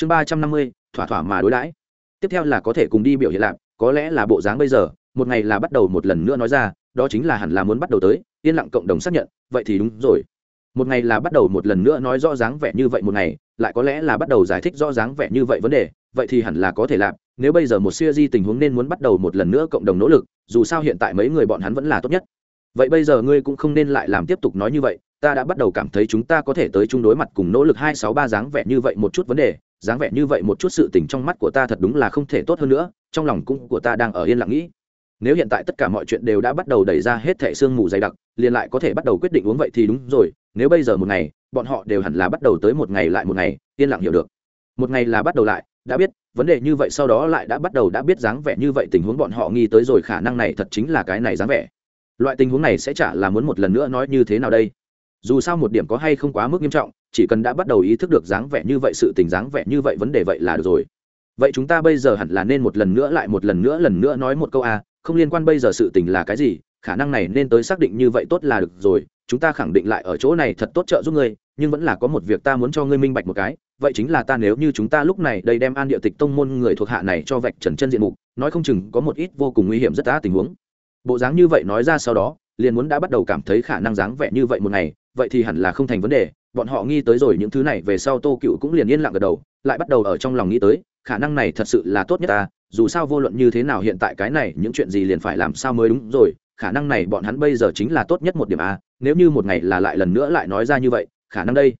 chương ba trăm năm mươi, thỏa thỏa mà đối đãi. Tiếp theo là có thể cùng đi biểu hiện lạp có lẽ là bộ dáng bây giờ, một ngày là bắt đầu một lần nữa nói ra, đó chính là hẳn là muốn bắt đầu tới, yên lặng cộng đồng xác nhận, vậy thì đúng rồi. Một ngày là bắt đầu một lần nữa nói rõ dáng vẻ như vậy một ngày, lại có lẽ là bắt đầu giải thích rõ dáng vẻ như vậy vấn đề, vậy thì hẳn là có thể làm nếu bây giờ một siêu di tình huống nên muốn bắt đầu một lần nữa cộng đồng nỗ lực, dù sao hiện tại mấy người bọn hắn vẫn là tốt nhất. Vậy bây giờ ngươi cũng không nên lại làm tiếp tục nói như vậy ta đã bắt đầu cảm thấy chúng ta có thể tới chung đối mặt cùng nỗ lực hai sáu ba dáng vẻ như vậy một chút vấn đề, dáng vẻ như vậy một chút sự tình trong mắt của ta thật đúng là không thể tốt hơn nữa, trong lòng cũng của ta đang ở yên lặng nghĩ. Nếu hiện tại tất cả mọi chuyện đều đã bắt đầu đẩy ra hết thẻ sương mù dày đặc, liền lại có thể bắt đầu quyết định uống vậy thì đúng rồi, nếu bây giờ một ngày, bọn họ đều hẳn là bắt đầu tới một ngày lại một ngày, yên lặng hiểu được. Một ngày là bắt đầu lại, đã biết, vấn đề như vậy sau đó lại đã bắt đầu đã biết dáng vẻ như vậy tình huống bọn họ nghi tới rồi khả năng này thật chính là cái này dáng vẻ. Loại tình huống này sẽ chả là muốn một lần nữa nói như thế nào đây dù sao một điểm có hay không quá mức nghiêm trọng, chỉ cần đã bắt đầu ý thức được dáng vẻ như vậy, sự tình dáng vẻ như vậy, vấn đề vậy là được rồi. Vậy chúng ta bây giờ hẳn là nên một lần nữa lại một lần nữa lần nữa nói một câu a, không liên quan bây giờ sự tình là cái gì, khả năng này nên tới xác định như vậy tốt là được rồi, chúng ta khẳng định lại ở chỗ này thật tốt trợ giúp ngươi, nhưng vẫn là có một việc ta muốn cho ngươi minh bạch một cái, vậy chính là ta nếu như chúng ta lúc này đây đem an địa tịch tông môn người thuộc hạ này cho vạch trần chân diện mục, nói không chừng có một ít vô cùng nguy hiểm rất đã tình huống. Bộ dáng như vậy nói ra sau đó, liền muốn đã bắt đầu cảm thấy khả năng dáng vẻ như vậy một ngày vậy thì hẳn là không thành vấn đề, bọn họ nghi tới rồi những thứ này về sau tô cựu cũng liền yên lặng gật đầu, lại bắt đầu ở trong lòng nghĩ tới, khả năng này thật sự là tốt nhất ta, dù sao vô luận như thế nào hiện tại cái này những chuyện gì liền phải làm sao mới đúng rồi, khả năng này bọn hắn bây giờ chính là tốt nhất một điểm a, nếu như một ngày là lại lần nữa lại nói ra như vậy, khả năng đây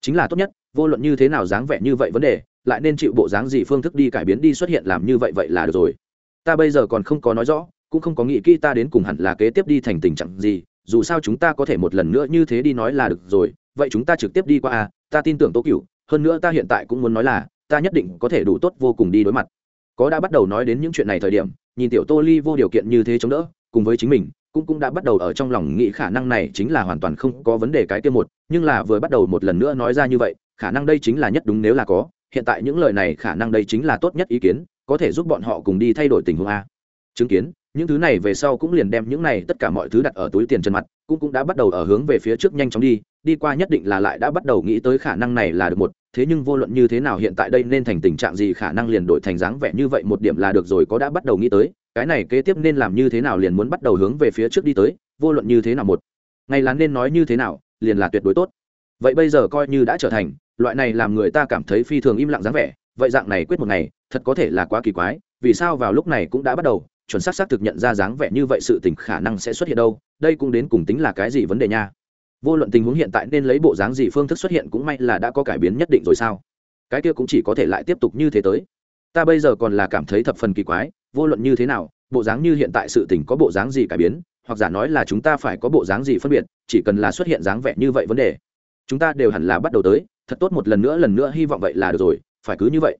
chính là tốt nhất, vô luận như thế nào dáng vẻ như vậy vấn đề, lại nên chịu bộ dáng gì phương thức đi cải biến đi xuất hiện làm như vậy vậy là được rồi. Ta bây giờ còn không có nói rõ, cũng không có nghĩ kỹ ta đến cùng hẳn là kế tiếp đi thành tình trạng gì dù sao chúng ta có thể một lần nữa như thế đi nói là được rồi, vậy chúng ta trực tiếp đi qua a ta tin tưởng tô cựu hơn nữa ta hiện tại cũng muốn nói là, ta nhất định có thể đủ tốt vô cùng đi đối mặt. Có đã bắt đầu nói đến những chuyện này thời điểm, nhìn tiểu tô ly vô điều kiện như thế chống đỡ, cùng với chính mình, cũng cũng đã bắt đầu ở trong lòng nghĩ khả năng này chính là hoàn toàn không có vấn đề cái kia một, nhưng là vừa bắt đầu một lần nữa nói ra như vậy, khả năng đây chính là nhất đúng nếu là có, hiện tại những lời này khả năng đây chính là tốt nhất ý kiến, có thể giúp bọn họ cùng đi thay đổi tình huống a. Chứng kiến những thứ này về sau cũng liền đem những này tất cả mọi thứ đặt ở túi tiền chân mặt, cũng cũng đã bắt đầu ở hướng về phía trước nhanh chóng đi đi qua nhất định là lại đã bắt đầu nghĩ tới khả năng này là được một, thế nhưng vô luận như thế nào hiện tại đây nên thành tình trạng gì khả năng liền đổi thành dáng vẻ như vậy một điểm là được rồi, có đã bắt đầu nghĩ tới, cái này kế tiếp nên làm như thế nào liền muốn bắt đầu hướng về phía trước đi tới, vô luận như thế nào một. Ngày là nên nói như thế nào, liền là tuyệt đối tốt. Vậy bây giờ coi như đã trở thành, loại này làm người ta cảm thấy phi thường im lặng dáng vẻ, vậy dạng này quyết một ngày, thật có thể là quá kỳ quái, vì sao vào lúc này cũng đã bắt đầu chuẩn xác xác thực nhận ra dáng vẻ như vậy sự tình khả năng sẽ xuất hiện đâu, đây cũng đến cùng tính là cái gì vấn đề nha. Vô luận tình huống hiện tại nên lấy bộ dáng gì phương thức xuất hiện cũng may là đã có cải biến nhất định rồi sao? Cái kia cũng chỉ có thể lại tiếp tục như thế tới. Ta bây giờ còn là cảm thấy thập phần kỳ quái, vô luận như thế nào, bộ dáng như hiện tại sự tình có bộ dáng gì cải biến, hoặc giả nói là chúng ta phải có bộ dáng gì phân biệt, chỉ cần là xuất hiện dáng vẻ như vậy vấn đề, chúng ta đều hẳn là bắt đầu tới, thật tốt một lần nữa lần nữa hy vọng vậy là được rồi, phải cứ như vậy.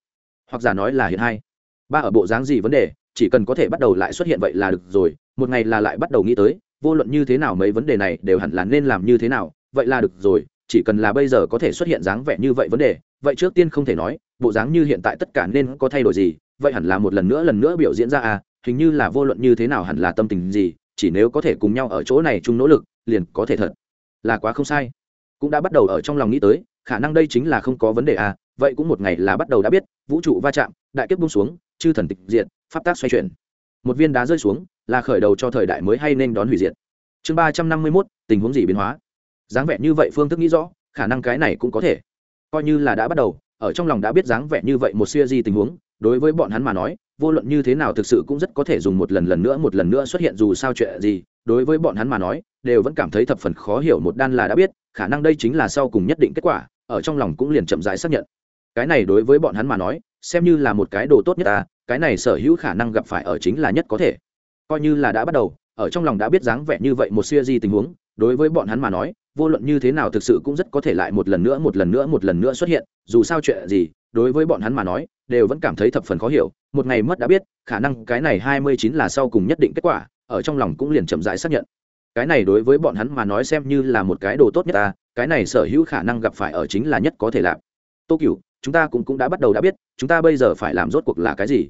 Hoặc giả nói là hiện hai, ba ở bộ dáng gì vấn đề chỉ cần có thể bắt đầu lại xuất hiện vậy là được rồi, một ngày là lại bắt đầu nghĩ tới, vô luận như thế nào mấy vấn đề này đều hẳn là nên làm như thế nào, vậy là được rồi, chỉ cần là bây giờ có thể xuất hiện dáng vẻ như vậy vấn đề, vậy trước tiên không thể nói, bộ dáng như hiện tại tất cả nên có thay đổi gì, vậy hẳn là một lần nữa lần nữa biểu diễn ra à hình như là vô luận như thế nào hẳn là tâm tình gì, chỉ nếu có thể cùng nhau ở chỗ này chung nỗ lực, liền có thể thật. Là quá không sai. Cũng đã bắt đầu ở trong lòng nghĩ tới, khả năng đây chính là không có vấn đề à vậy cũng một ngày là bắt đầu đã biết, vũ trụ va chạm, đại kiếp bung xuống, chư thần tịch diện pháp tác xoay chuyển. Một viên đá rơi xuống, là khởi đầu cho thời đại mới hay nên đón hủy diệt. Chương ba trăm năm mươi mốt, tình huống gì biến hóa? Dáng vẻ như vậy phương thức nghĩ rõ, khả năng cái này cũng có thể. Coi như là đã bắt đầu, ở trong lòng đã biết dáng vẻ như vậy một siêu di tình huống, đối với bọn hắn mà nói, vô luận như thế nào thực sự cũng rất có thể dùng một lần lần nữa một lần nữa xuất hiện dù sao chuyện gì, đối với bọn hắn mà nói, đều vẫn cảm thấy thập phần khó hiểu một đan là đã biết, khả năng đây chính là sau cùng nhất định kết quả, ở trong lòng cũng liền chậm rãi xác nhận. Cái này đối với bọn hắn mà nói, xem như là một cái đồ tốt nhất ta cái này sở hữu khả năng gặp phải ở chính là nhất có thể. Coi như là đã bắt đầu, ở trong lòng đã biết dáng vẻ như vậy một siêu di tình huống, đối với bọn hắn mà nói, vô luận như thế nào thực sự cũng rất có thể lại một lần nữa, một lần nữa, một lần nữa xuất hiện, dù sao chuyện gì, đối với bọn hắn mà nói, đều vẫn cảm thấy thập phần khó hiểu. Một ngày mất đã biết, khả năng cái này hai mươi chín là sau cùng nhất định kết quả, ở trong lòng cũng liền chậm rãi xác nhận. Cái này đối với bọn hắn mà nói xem như là một cái đồ tốt nhất ta, cái này sở hữu khả năng gặp phải ở chính là nhất có thể làm. Tô cửu chúng ta cũng cũng đã bắt đầu đã biết chúng ta bây giờ phải làm rốt cuộc là cái gì?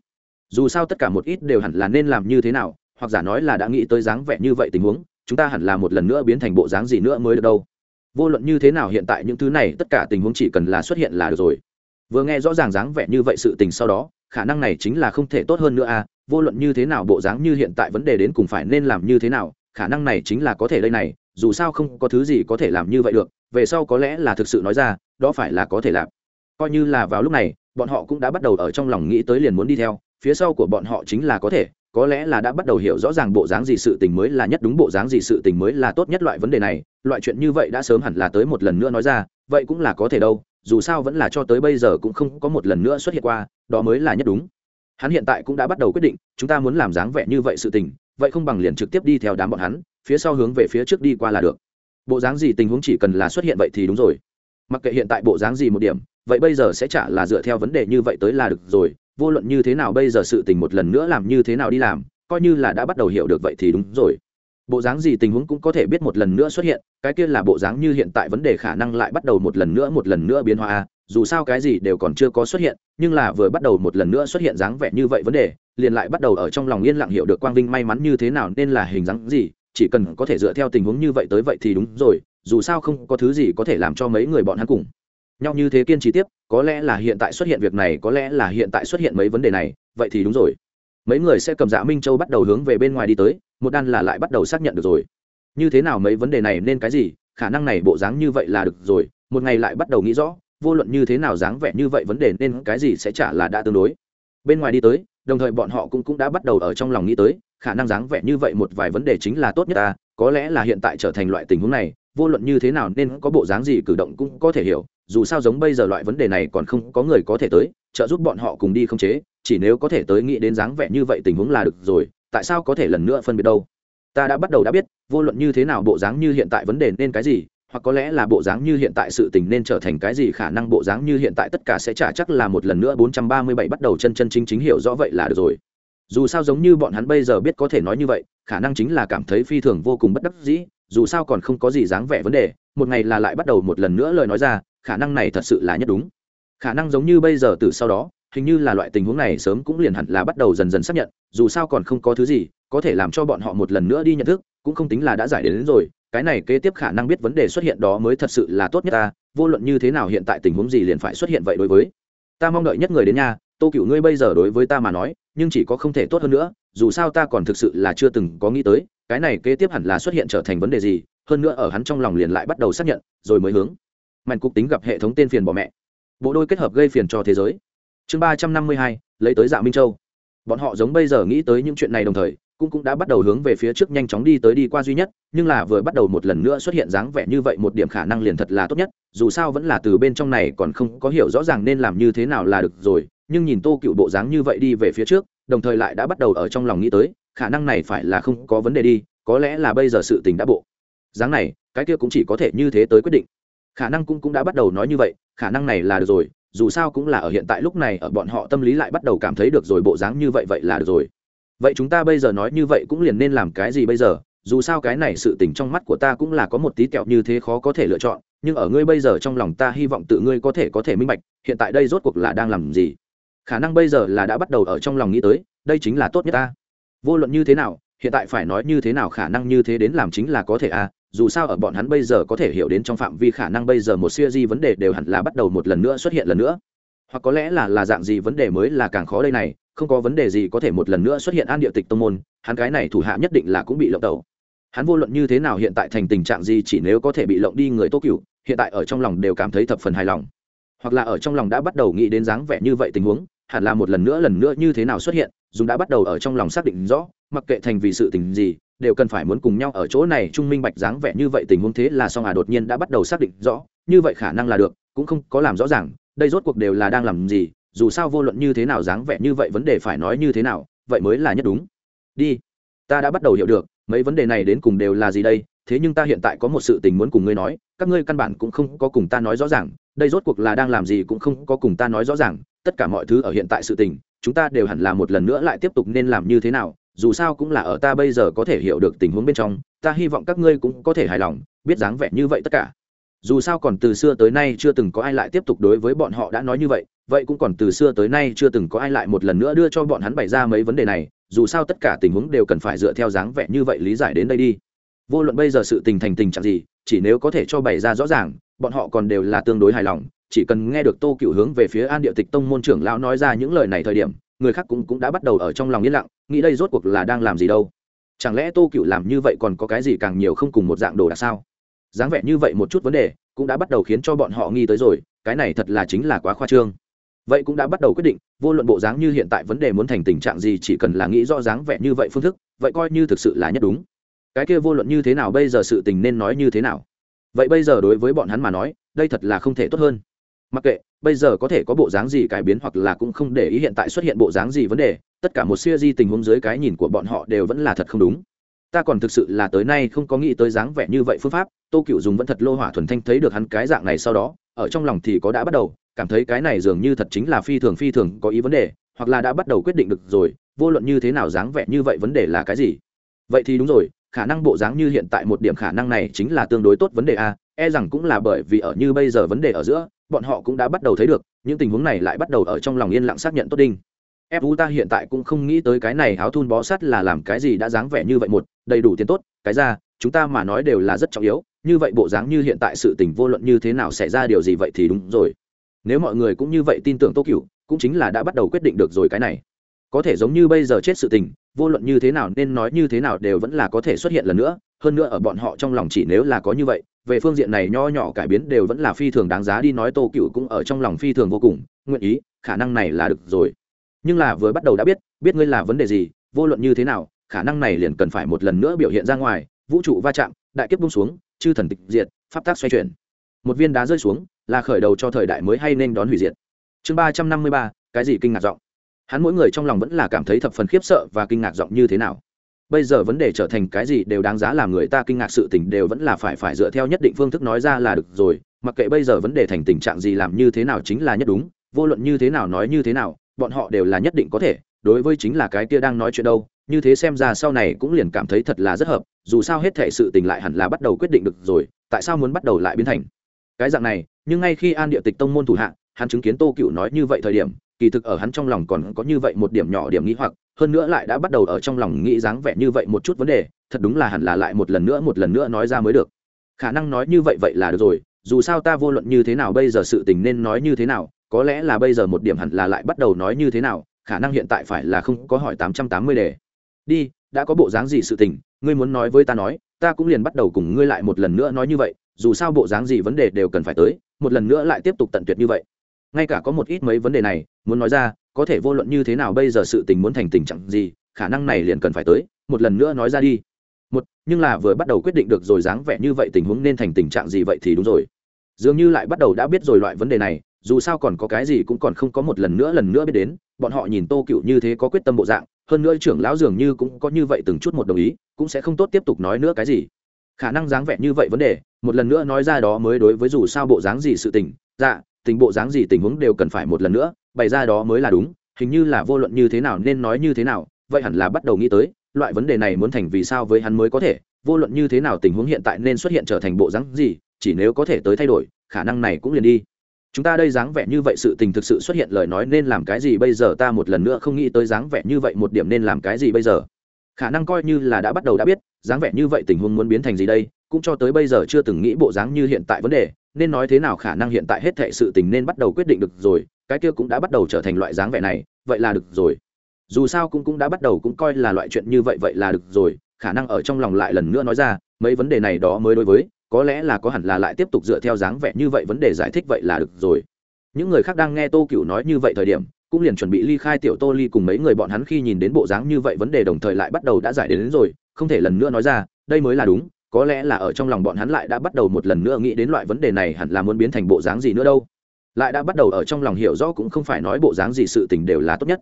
Dù sao tất cả một ít đều hẳn là nên làm như thế nào, hoặc giả nói là đã nghĩ tới dáng vẻ như vậy tình huống, chúng ta hẳn là một lần nữa biến thành bộ dáng gì nữa mới được đâu? Vô luận như thế nào hiện tại những thứ này, tất cả tình huống chỉ cần là xuất hiện là được rồi. Vừa nghe rõ ràng dáng vẻ như vậy sự tình sau đó, khả năng này chính là không thể tốt hơn nữa à? Vô luận như thế nào bộ dáng như hiện tại vấn đề đến cùng phải nên làm như thế nào, khả năng này chính là có thể đây này, dù sao không có thứ gì có thể làm như vậy được, về sau có lẽ là thực sự nói ra, đó phải là có thể làm. Coi như là vào lúc này bọn họ cũng đã bắt đầu ở trong lòng nghĩ tới liền muốn đi theo, phía sau của bọn họ chính là có thể, có lẽ là đã bắt đầu hiểu rõ ràng bộ dáng gì sự tình mới là nhất đúng bộ dáng gì sự tình mới là tốt nhất loại vấn đề này, loại chuyện như vậy đã sớm hẳn là tới một lần nữa nói ra, vậy cũng là có thể đâu, dù sao vẫn là cho tới bây giờ cũng không có một lần nữa xuất hiện qua, đó mới là nhất đúng. Hắn hiện tại cũng đã bắt đầu quyết định, chúng ta muốn làm dáng vẻ như vậy sự tình, vậy không bằng liền trực tiếp đi theo đám bọn hắn, phía sau hướng về phía trước đi qua là được. Bộ dáng gì tình huống chỉ cần là xuất hiện vậy thì đúng rồi. Mặc kệ hiện tại bộ dáng gì một điểm vậy bây giờ sẽ chả là dựa theo vấn đề như vậy tới là được rồi, vô luận như thế nào bây giờ sự tình một lần nữa làm như thế nào đi làm, coi như là đã bắt đầu hiểu được vậy thì đúng rồi. Bộ dáng gì tình huống cũng có thể biết một lần nữa xuất hiện, cái kia là bộ dáng như hiện tại vấn đề khả năng lại bắt đầu một lần nữa một lần nữa biến hóa, dù sao cái gì đều còn chưa có xuất hiện, nhưng là vừa bắt đầu một lần nữa xuất hiện dáng vẻ như vậy vấn đề, liền lại bắt đầu ở trong lòng yên lặng hiểu được quang vinh may mắn như thế nào nên là hình dáng gì, chỉ cần có thể dựa theo tình huống như vậy tới vậy thì đúng rồi, dù sao không có thứ gì có thể làm cho mấy người bọn hắn cùng nhau như thế kiên trì tiếp, có lẽ là hiện tại xuất hiện việc này, có lẽ là hiện tại xuất hiện mấy vấn đề này, vậy thì đúng rồi. Mấy người sẽ cầm dạ minh châu bắt đầu hướng về bên ngoài đi tới, một đan là lại bắt đầu xác nhận được rồi. Như thế nào mấy vấn đề này nên cái gì, khả năng này bộ dáng như vậy là được rồi, một ngày lại bắt đầu nghĩ rõ, vô luận như thế nào dáng vẻ như vậy vấn đề nên cái gì sẽ trả là đã tương đối. Bên ngoài đi tới, đồng thời bọn họ cũng cũng đã bắt đầu ở trong lòng nghĩ tới, khả năng dáng vẻ như vậy một vài vấn đề chính là tốt nhất ta, có lẽ là hiện tại trở thành loại tình huống này, vô luận như thế nào nên có bộ dáng gì cử động cũng có thể hiểu dù sao giống bây giờ loại vấn đề này còn không có người có thể tới, trợ giúp bọn họ cùng đi không chế, chỉ nếu có thể tới nghĩ đến dáng vẻ như vậy tình huống là được rồi, tại sao có thể lần nữa phân biệt đâu? Ta đã bắt đầu đã biết, vô luận như thế nào bộ dáng như hiện tại vấn đề nên cái gì, hoặc có lẽ là bộ dáng như hiện tại sự tình nên trở thành cái gì, khả năng bộ dáng như hiện tại tất cả sẽ trả chắc là một lần nữa 437 bắt đầu chân chân chính chính hiểu rõ vậy là được rồi. Dù sao giống như bọn hắn bây giờ biết có thể nói như vậy, khả năng chính là cảm thấy phi thường vô cùng bất đắc dĩ, dù sao còn không có gì dáng vẻ vấn đề, một ngày là lại bắt đầu một lần nữa lời nói ra khả năng này thật sự là nhất đúng. Khả năng giống như bây giờ từ sau đó hình như là loại tình huống này sớm cũng liền hẳn là bắt đầu dần dần xác nhận dù sao còn không có thứ gì có thể làm cho bọn họ một lần nữa đi nhận thức cũng không tính là đã giải đến, đến rồi cái này kế tiếp khả năng biết vấn đề xuất hiện đó mới thật sự là tốt nhất ta vô luận như thế nào hiện tại tình huống gì liền phải xuất hiện vậy đối với. Ta mong đợi nhất người đến nhà tô cựu ngươi bây giờ đối với ta mà nói nhưng chỉ có không thể tốt hơn nữa dù sao ta còn thực sự là chưa từng có nghĩ tới cái này kế tiếp hẳn là xuất hiện trở thành vấn đề gì hơn nữa ở hắn trong lòng liền lại bắt đầu xác nhận rồi mới hướng mạnh cục tính gặp hệ thống tên phiền bỏ mẹ. Bộ đôi kết hợp gây phiền cho thế giới. Chương ba trăm năm mươi hai, lấy tới dạ minh châu. Bọn họ giống bây giờ nghĩ tới những chuyện này đồng thời, cũng cũng đã bắt đầu hướng về phía trước nhanh chóng đi tới đi qua duy nhất, nhưng là vừa bắt đầu một lần nữa xuất hiện dáng vẻ như vậy một điểm khả năng liền thật là tốt nhất, dù sao vẫn là từ bên trong này còn không có hiểu rõ ràng nên làm như thế nào là được rồi, nhưng nhìn tô cựu bộ dáng như vậy đi về phía trước, đồng thời lại đã bắt đầu ở trong lòng nghĩ tới, khả năng này phải là không có vấn đề đi, có lẽ là bây giờ sự tình đã bộ. Dáng này, cái kia cũng chỉ có thể như thế tới quyết định khả năng cũng cũng đã bắt đầu nói như vậy, khả năng này là được rồi, dù sao cũng là ở hiện tại lúc này, ở bọn họ tâm lý lại bắt đầu cảm thấy được rồi, bộ dáng như vậy vậy là được rồi. Vậy chúng ta bây giờ nói như vậy cũng liền nên làm cái gì bây giờ? Dù sao cái này sự tình trong mắt của ta cũng là có một tí kẹo như thế khó có thể lựa chọn, nhưng ở ngươi bây giờ trong lòng ta hy vọng tự ngươi có thể có thể minh bạch, hiện tại đây rốt cuộc là đang làm gì? Khả năng bây giờ là đã bắt đầu ở trong lòng nghĩ tới, đây chính là tốt nhất ta. Vô luận như thế nào, hiện tại phải nói như thế nào khả năng như thế đến làm chính là có thể à? Dù sao ở bọn hắn bây giờ có thể hiểu đến trong phạm vi khả năng bây giờ một siêu di vấn đề đều hẳn là bắt đầu một lần nữa xuất hiện lần nữa. Hoặc có lẽ là là dạng gì vấn đề mới là càng khó đây này, không có vấn đề gì có thể một lần nữa xuất hiện an địa tịch tông môn, hắn cái này thủ hạ nhất định là cũng bị lộng đầu hắn vô luận như thế nào hiện tại thành tình trạng gì chỉ nếu có thể bị lộng đi người tô cựu hiện tại ở trong lòng đều cảm thấy thập phần hài lòng. Hoặc là ở trong lòng đã bắt đầu nghĩ đến dáng vẻ như vậy tình huống, hẳn là một lần nữa lần nữa như thế nào xuất hiện dùng đã bắt đầu ở trong lòng xác định rõ, mặc kệ thành vì sự tình gì đều cần phải muốn cùng nhau ở chỗ này trung minh bạch dáng vẻ như vậy tình huống thế là song à đột nhiên đã bắt đầu xác định rõ, như vậy khả năng là được, cũng không có làm rõ ràng, đây rốt cuộc đều là đang làm gì, dù sao vô luận như thế nào dáng vẻ như vậy vấn đề phải nói như thế nào, vậy mới là nhất đúng. Đi, ta đã bắt đầu hiểu được, mấy vấn đề này đến cùng đều là gì đây, thế nhưng ta hiện tại có một sự tình muốn cùng ngươi nói, các ngươi căn bản cũng không có cùng ta nói rõ ràng, đây rốt cuộc là đang làm gì cũng không có cùng ta nói rõ ràng, tất cả mọi thứ ở hiện tại sự tình, chúng ta đều hẳn là một lần nữa lại tiếp tục nên làm như thế nào dù sao cũng là ở ta bây giờ có thể hiểu được tình huống bên trong, ta hy vọng các ngươi cũng có thể hài lòng, biết dáng vẻ như vậy tất cả. Dù sao còn từ xưa tới nay chưa từng có ai lại tiếp tục đối với bọn họ đã nói như vậy vậy cũng còn từ xưa tới nay chưa từng có ai lại một lần nữa đưa cho bọn hắn bày ra mấy vấn đề này, dù sao tất cả tình huống đều cần phải dựa theo dáng vẻ như vậy lý giải đến đây đi. Vô luận bây giờ sự tình thành tình trạng gì, chỉ nếu có thể cho bày ra rõ ràng, bọn họ còn đều là tương đối hài lòng, chỉ cần nghe được tô cựu hướng về phía an địa tịch tông môn trưởng lão nói ra những lời này thời điểm người khác cũng cũng đã bắt đầu ở trong lòng yên lặng, nghĩ đây rốt cuộc là đang làm gì đâu. Chẳng lẽ tô cựu làm như vậy còn có cái gì càng nhiều không cùng một dạng đồ đạc sao? Dáng vẻ như vậy một chút vấn đề cũng đã bắt đầu khiến cho bọn họ nghi tới rồi, cái này thật là chính là quá khoa trương. Vậy cũng đã bắt đầu quyết định, vô luận bộ dáng như hiện tại vấn đề muốn thành tình trạng gì chỉ cần là nghĩ rõ dáng vẻ như vậy phương thức, vậy coi như thực sự là nhất đúng. Cái kia vô luận như thế nào bây giờ sự tình nên nói như thế nào? Vậy bây giờ đối với bọn hắn mà nói, đây thật là không thể tốt hơn mặc kệ, bây giờ có thể có bộ dáng gì cải biến hoặc là cũng không để ý hiện tại xuất hiện bộ dáng gì vấn đề, tất cả một siêu di tình huống dưới cái nhìn của bọn họ đều vẫn là thật không đúng. Ta còn thực sự là tới nay không có nghĩ tới dáng vẻ như vậy phương pháp, tô cựu dùng vẫn thật lô hỏa thuần thanh thấy được hắn cái dạng này sau đó, ở trong lòng thì có đã bắt đầu, cảm thấy cái này dường như thật chính là phi thường phi thường có ý vấn đề, hoặc là đã bắt đầu quyết định được rồi, vô luận như thế nào dáng vẻ như vậy vấn đề là cái gì? Vậy thì đúng rồi, khả năng bộ dáng như hiện tại một điểm khả năng này chính là tương đối tốt vấn đề a e rằng cũng là bởi vì ở như bây giờ vấn đề ở giữa bọn họ cũng đã bắt đầu thấy được, những tình huống này lại bắt đầu ở trong lòng yên lặng xác nhận tốt đinh. Fu ta hiện tại cũng không nghĩ tới cái này áo thun bó sắt là làm cái gì đã dáng vẻ như vậy một, đầy đủ tiền tốt, cái ra, chúng ta mà nói đều là rất trọng yếu, như vậy bộ dáng như hiện tại sự tình vô luận như thế nào xảy ra điều gì vậy thì đúng rồi. Nếu mọi người cũng như vậy tin tưởng tô cựu cũng chính là đã bắt đầu quyết định được rồi cái này. Có thể giống như bây giờ chết sự tình, vô luận như thế nào nên nói như thế nào đều vẫn là có thể xuất hiện lần nữa, hơn nữa ở bọn họ trong lòng chỉ nếu là có như vậy về phương diện này nho nhỏ cải biến đều vẫn là phi thường đáng giá đi nói tô cựu cũng ở trong lòng phi thường vô cùng, nguyện ý, khả năng này là được rồi. Nhưng là vừa bắt đầu đã biết biết ngươi là vấn đề gì, vô luận như thế nào, khả năng này liền cần phải một lần nữa biểu hiện ra ngoài, vũ trụ va chạm, đại kiếp bung xuống, chư thần tịch diệt, pháp tác xoay chuyển. Một viên đá rơi xuống, là khởi đầu cho thời đại mới hay nên đón hủy diệt. Chương ba trăm năm mươi ba, cái gì kinh ngạc giọng? Hắn mỗi người trong lòng vẫn là cảm thấy thập phần khiếp sợ và kinh ngạc giọng như thế nào bây giờ vấn đề trở thành cái gì đều đáng giá làm người ta kinh ngạc sự tình đều vẫn là phải phải dựa theo nhất định phương thức nói ra là được rồi. Mặc kệ bây giờ vấn đề thành tình trạng gì làm như thế nào chính là nhất đúng, vô luận như thế nào nói như thế nào, bọn họ đều là nhất định có thể. Đối với chính là cái kia đang nói chuyện đâu, như thế xem ra sau này cũng liền cảm thấy thật là rất hợp, dù sao hết thể sự tình lại hẳn là bắt đầu quyết định được rồi, tại sao muốn bắt đầu lại biến thành? Cái dạng này, nhưng ngay khi an địa tịch tông môn thủ hạ, hắn chứng kiến tô cựu nói như vậy thời điểm kỳ thực ở hắn trong lòng còn có như vậy một điểm nhỏ điểm nghĩ hoặc, hơn nữa lại đã bắt đầu ở trong lòng nghĩ dáng vẻ như vậy một chút vấn đề, thật đúng là hẳn là lại một lần nữa một lần nữa nói ra mới được. Khả năng nói như vậy vậy là được rồi, dù sao ta vô luận như thế nào bây giờ sự tình nên nói như thế nào, có lẽ là bây giờ một điểm hẳn là lại bắt đầu nói như thế nào, khả năng hiện tại phải là không có hỏi tám trăm tám mươi đề. Đi, đã có bộ dáng gì sự tình, ngươi muốn nói với ta nói, ta cũng liền bắt đầu cùng ngươi lại một lần nữa nói như vậy, dù sao bộ dáng gì vấn đề đều cần phải tới, một lần nữa lại tiếp tục tận tuyệt như vậy ngay cả có một ít mấy vấn đề này, muốn nói ra, có thể vô luận như thế nào bây giờ sự tình muốn thành tình trạng gì, khả năng này liền cần phải tới, một lần nữa nói ra đi. Một, nhưng là vừa bắt đầu quyết định được rồi dáng vẻ như vậy tình huống nên thành tình trạng gì vậy thì đúng rồi. Dường như lại bắt đầu đã biết rồi loại vấn đề này, dù sao còn có cái gì cũng còn không có một lần nữa lần nữa biết đến, bọn họ nhìn tô cựu như thế có quyết tâm bộ dạng, hơn nữa trưởng lão dường như cũng có như vậy từng chút một đồng ý, cũng sẽ không tốt tiếp tục nói nữa cái gì. Khả năng dáng vẻ như vậy vấn đề, một lần nữa nói ra đó mới đối với dù sao bộ dáng gì sự tình dạ tình bộ dáng gì tình huống đều cần phải một lần nữa, bày ra đó mới là đúng, hình như là vô luận như thế nào nên nói như thế nào, vậy hẳn là bắt đầu nghĩ tới, loại vấn đề này muốn thành vì sao với hắn mới có thể, vô luận như thế nào tình huống hiện tại nên xuất hiện trở thành bộ dáng gì, chỉ nếu có thể tới thay đổi, khả năng này cũng liền đi. Chúng ta đây dáng vẻ như vậy sự tình thực sự xuất hiện lời nói nên làm cái gì bây giờ ta một lần nữa không nghĩ tới dáng vẻ như vậy một điểm nên làm cái gì bây giờ. Khả năng coi như là đã bắt đầu đã biết, dáng vẻ như vậy tình huống muốn biến thành gì đây, cũng cho tới bây giờ chưa từng nghĩ bộ dáng như hiện tại vấn đề nên nói thế nào khả năng hiện tại hết thệ sự tình nên bắt đầu quyết định được rồi cái kia cũng đã bắt đầu trở thành loại dáng vẻ này vậy là được rồi. Dù sao cũng cũng đã bắt đầu cũng coi là loại chuyện như vậy vậy là được rồi khả năng ở trong lòng lại lần nữa nói ra mấy vấn đề này đó mới đối với có lẽ là có hẳn là lại tiếp tục dựa theo dáng vẻ như vậy vấn đề giải thích vậy là được rồi. Những người khác đang nghe tô cựu nói như vậy thời điểm cũng liền chuẩn bị ly khai tiểu tô ly cùng mấy người bọn hắn khi nhìn đến bộ dáng như vậy vấn đề đồng thời lại bắt đầu đã giải đến, đến rồi không thể lần nữa nói ra đây mới là đúng có lẽ là ở trong lòng bọn hắn lại đã bắt đầu một lần nữa nghĩ đến loại vấn đề này hẳn là muốn biến thành bộ dáng gì nữa đâu. Lại đã bắt đầu ở trong lòng hiểu rõ cũng không phải nói bộ dáng gì sự tình đều là tốt nhất.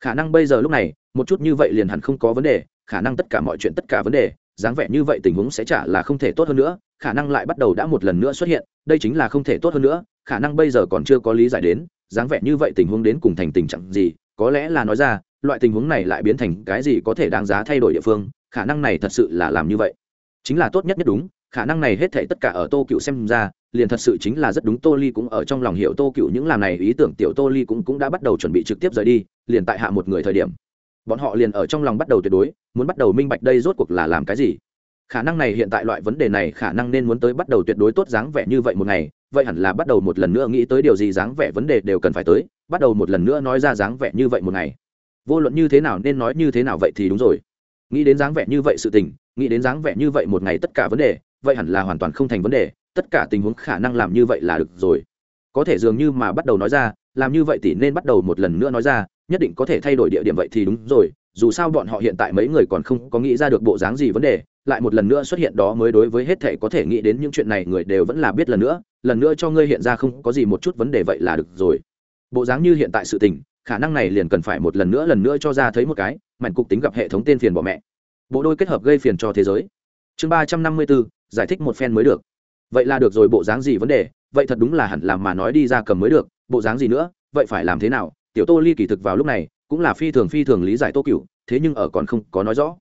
Khả năng bây giờ lúc này, một chút như vậy liền hẳn không có vấn đề, khả năng tất cả mọi chuyện tất cả vấn đề, dáng vẻ như vậy tình huống sẽ trả là không thể tốt hơn nữa, khả năng lại bắt đầu đã một lần nữa xuất hiện, đây chính là không thể tốt hơn nữa, khả năng bây giờ còn chưa có lý giải đến, dáng vẻ như vậy tình huống đến cùng thành tình trạng gì, có lẽ là nói ra, loại tình huống này lại biến thành cái gì có thể đáng giá thay đổi địa phương, khả năng này thật sự là làm như vậy chính là tốt nhất nhất đúng, khả năng này hết thảy tất cả ở tô cựu xem ra, liền thật sự chính là rất đúng, tô ly cũng ở trong lòng hiểu tô cựu những làm này, ý tưởng tiểu tô ly cũng cũng đã bắt đầu chuẩn bị trực tiếp rời đi, liền tại hạ một người thời điểm. Bọn họ liền ở trong lòng bắt đầu tuyệt đối, muốn bắt đầu minh bạch đây rốt cuộc là làm cái gì. Khả năng này hiện tại loại vấn đề này khả năng nên muốn tới bắt đầu tuyệt đối tốt dáng vẻ như vậy một ngày, vậy hẳn là bắt đầu một lần nữa nghĩ tới điều gì dáng vẻ vấn đề đều cần phải tới, bắt đầu một lần nữa nói ra dáng vẻ như vậy một ngày. Vô luận như thế nào nên nói như thế nào vậy thì đúng rồi. Nghĩ đến dáng vẻ như vậy sự tình nghĩ đến dáng vẻ như vậy một ngày tất cả vấn đề, vậy hẳn là hoàn toàn không thành vấn đề, tất cả tình huống khả năng làm như vậy là được rồi. Có thể dường như mà bắt đầu nói ra, làm như vậy thì nên bắt đầu một lần nữa nói ra, nhất định có thể thay đổi địa điểm vậy thì đúng rồi, dù sao bọn họ hiện tại mấy người còn không có nghĩ ra được bộ dáng gì vấn đề, lại một lần nữa xuất hiện đó mới đối với hết thể có thể nghĩ đến những chuyện này người đều vẫn là biết lần nữa lần nữa cho ngươi hiện ra không có gì một chút vấn đề vậy là được rồi. Bộ dáng như hiện tại sự tình, khả năng này liền cần phải một lần nữa lần nữa cho ra thấy một cái, mảnh cục tính gặp hệ thống tên phiền bỏ mẹ bộ đôi kết hợp gây phiền cho thế giới. Chương ba trăm năm mươi bốn giải thích một phen mới được. Vậy là được rồi, bộ dáng gì vấn đề? Vậy thật đúng là hẳn làm mà nói đi ra cầm mới được. Bộ dáng gì nữa? Vậy phải làm thế nào? Tiểu tô ly kỳ thực vào lúc này cũng là phi thường phi thường lý giải tô cựu thế nhưng ở còn không có nói rõ.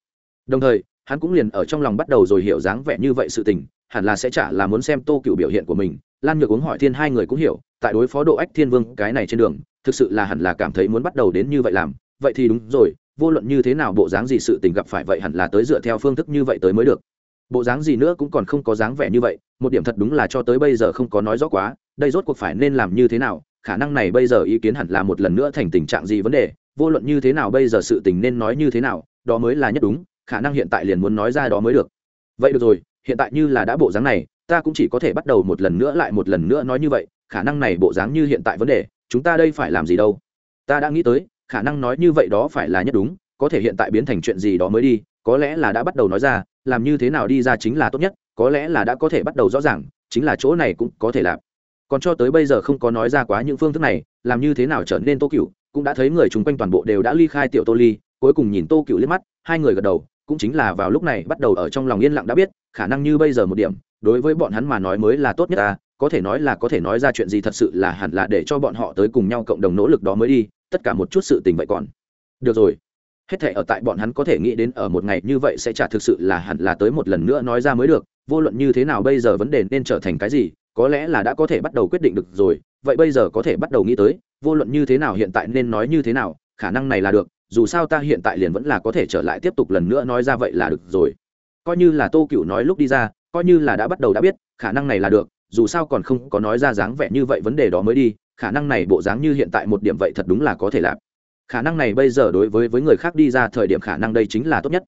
Đồng thời, hắn cũng liền ở trong lòng bắt đầu rồi hiểu dáng vẻ như vậy sự tình, hẳn là sẽ chả là muốn xem tô cựu biểu hiện của mình. Lan nhược uống hỏi thiên hai người cũng hiểu, tại đối phó độ ách thiên vương cái này trên đường, thực sự là hẳn là cảm thấy muốn bắt đầu đến như vậy làm. Vậy thì đúng rồi vô luận như thế nào bộ dáng gì sự tình gặp phải vậy hẳn là tới dựa theo phương thức như vậy tới mới được. Bộ dáng gì nữa cũng còn không có dáng vẻ như vậy, một điểm thật đúng là cho tới bây giờ không có nói rõ quá, đây rốt cuộc phải nên làm như thế nào, khả năng này bây giờ ý kiến hẳn là một lần nữa thành tình trạng gì vấn đề, vô luận như thế nào bây giờ sự tình nên nói như thế nào, đó mới là nhất đúng, khả năng hiện tại liền muốn nói ra đó mới được. Vậy được rồi, hiện tại như là đã bộ dáng này, ta cũng chỉ có thể bắt đầu một lần nữa lại một lần nữa nói như vậy, khả năng này bộ dáng như hiện tại vấn đề, chúng ta đây phải làm gì đâu? Ta đã nghĩ tới khả năng nói như vậy đó phải là nhất đúng, có thể hiện tại biến thành chuyện gì đó mới đi, có lẽ là đã bắt đầu nói ra, làm như thế nào đi ra chính là tốt nhất, có lẽ là đã có thể bắt đầu rõ ràng, chính là chỗ này cũng có thể làm. Còn cho tới bây giờ không có nói ra quá những phương thức này, làm như thế nào trở nên tô cựu cũng đã thấy người chung quanh toàn bộ đều đã ly khai tiểu tô ly, cuối cùng nhìn tô cựu liếc mắt, hai người gật đầu, cũng chính là vào lúc này bắt đầu ở trong lòng yên lặng đã biết, khả năng như bây giờ một điểm, đối với bọn hắn mà nói mới là tốt nhất ta có thể nói là có thể nói ra chuyện gì thật sự là hẳn là để cho bọn họ tới cùng nhau cộng đồng nỗ lực đó mới đi tất cả một chút sự tình vậy còn. Được rồi. Hết thể ở tại bọn hắn có thể nghĩ đến ở một ngày như vậy sẽ chả thực sự là hẳn là tới một lần nữa nói ra mới được, vô luận như thế nào bây giờ vấn đề nên trở thành cái gì, có lẽ là đã có thể bắt đầu quyết định được rồi, vậy bây giờ có thể bắt đầu nghĩ tới, vô luận như thế nào hiện tại nên nói như thế nào, khả năng này là được, dù sao ta hiện tại liền vẫn là có thể trở lại tiếp tục lần nữa nói ra vậy là được rồi. Coi như là tô cựu nói lúc đi ra, coi như là đã bắt đầu đã biết, khả năng này là được, dù sao còn không có nói ra dáng vẻ như vậy vấn đề đó mới đi khả năng này bộ dáng như hiện tại một điểm vậy thật đúng là có thể làm. Khả năng này bây giờ đối với với người khác đi ra thời điểm khả năng đây chính là tốt nhất.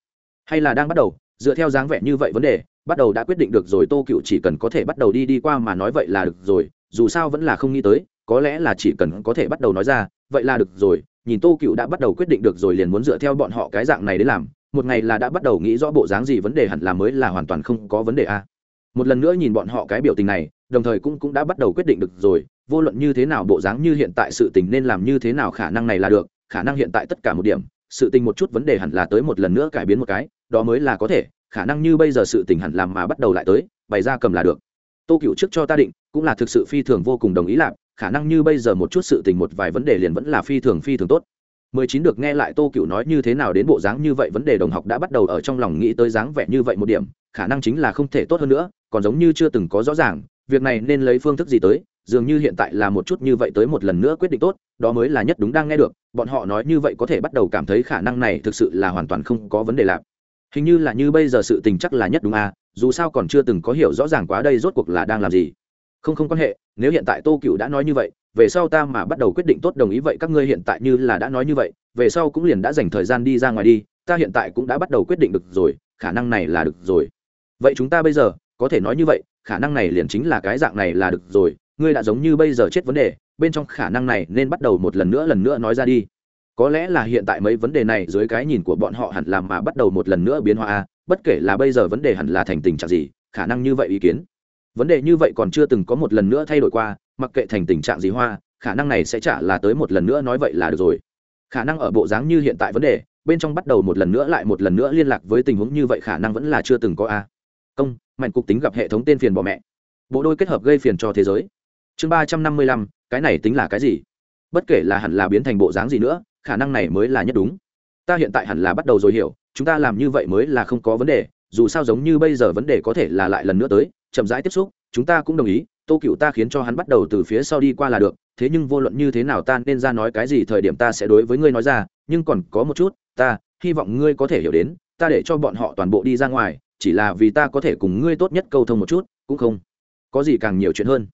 Hay là đang bắt đầu, dựa theo dáng vẻ như vậy vấn đề, bắt đầu đã quyết định được rồi, tô cựu chỉ cần có thể bắt đầu đi đi qua mà nói vậy là được rồi, dù sao vẫn là không nghĩ tới, có lẽ là chỉ cần có thể bắt đầu nói ra, vậy là được rồi. Nhìn tô cựu đã bắt đầu quyết định được rồi liền muốn dựa theo bọn họ cái dạng này để làm, một ngày là đã bắt đầu nghĩ rõ bộ dáng gì vấn đề hẳn là mới là hoàn toàn không có vấn đề a. Một lần nữa nhìn bọn họ cái biểu tình này, đồng thời cũng cũng đã bắt đầu quyết định được rồi vô luận như thế nào bộ dáng như hiện tại sự tình nên làm như thế nào khả năng này là được, khả năng hiện tại tất cả một điểm, sự tình một chút vấn đề hẳn là tới một lần nữa cải biến một cái, đó mới là có thể, khả năng như bây giờ sự tình hẳn làm mà bắt đầu lại tới, bày ra cầm là được. Tô cựu trước cho ta định, cũng là thực sự phi thường vô cùng đồng ý lạp khả năng như bây giờ một chút sự tình một vài vấn đề liền vẫn là phi thường phi thường tốt. Mười chín được nghe lại tô cựu nói như thế nào đến bộ dáng như vậy vấn đề đồng học đã bắt đầu ở trong lòng nghĩ tới dáng vẻ như vậy một điểm, khả năng chính là không thể tốt hơn nữa, còn giống như chưa từng có rõ ràng, việc này nên lấy phương thức gì tới dường như hiện tại là một chút như vậy tới một lần nữa quyết định tốt, đó mới là nhất đúng đang nghe được, bọn họ nói như vậy có thể bắt đầu cảm thấy khả năng này thực sự là hoàn toàn không có vấn đề lạp hình như là như bây giờ sự tình chắc là nhất đúng à dù sao còn chưa từng có hiểu rõ ràng quá đây rốt cuộc là đang làm gì. Không không quan hệ, nếu hiện tại tô cựu đã nói như vậy, về sau ta mà bắt đầu quyết định tốt đồng ý vậy các ngươi hiện tại như là đã nói như vậy, về sau cũng liền đã dành thời gian đi ra ngoài đi, ta hiện tại cũng đã bắt đầu quyết định được rồi, khả năng này là được rồi. Vậy chúng ta bây giờ có thể nói như vậy, khả năng này liền chính là cái dạng này là được rồi ngươi đã giống như bây giờ chết vấn đề, bên trong khả năng này nên bắt đầu một lần nữa lần nữa nói ra đi. Có lẽ là hiện tại mấy vấn đề này dưới cái nhìn của bọn họ hẳn làm mà bắt đầu một lần nữa biến hóa à, bất kể là bây giờ vấn đề hẳn là thành tình trạng gì, khả năng như vậy ý kiến. Vấn đề như vậy còn chưa từng có một lần nữa thay đổi qua, mặc kệ thành tình trạng gì hoa, khả năng này sẽ trả là tới một lần nữa nói vậy là được rồi. Khả năng ở bộ dáng như hiện tại vấn đề, bên trong bắt đầu một lần nữa lại một lần nữa liên lạc với tình huống như vậy khả năng vẫn là chưa từng có a công, mạnh cục tính gặp hệ thống tên phiền bỏ mẹ. Bộ đôi kết hợp gây phiền cho thế giới chương ba trăm năm mươi lăm, cái này tính là cái gì? Bất kể là hẳn là biến thành bộ dáng gì nữa, khả năng này mới là nhất đúng. Ta hiện tại hẳn là bắt đầu rồi hiểu, chúng ta làm như vậy mới là không có vấn đề, dù sao giống như bây giờ vấn đề có thể là lại lần nữa tới, chậm rãi tiếp xúc, chúng ta cũng đồng ý, tô cựu ta khiến cho hắn bắt đầu từ phía sau đi qua là được, thế nhưng vô luận như thế nào ta nên ra nói cái gì thời điểm ta sẽ đối với ngươi nói ra, nhưng còn có một chút, ta hy vọng ngươi có thể hiểu đến, ta để cho bọn họ toàn bộ đi ra ngoài, chỉ là vì ta có thể cùng ngươi tốt nhất câu thông một chút, cũng không có gì càng nhiều chuyện hơn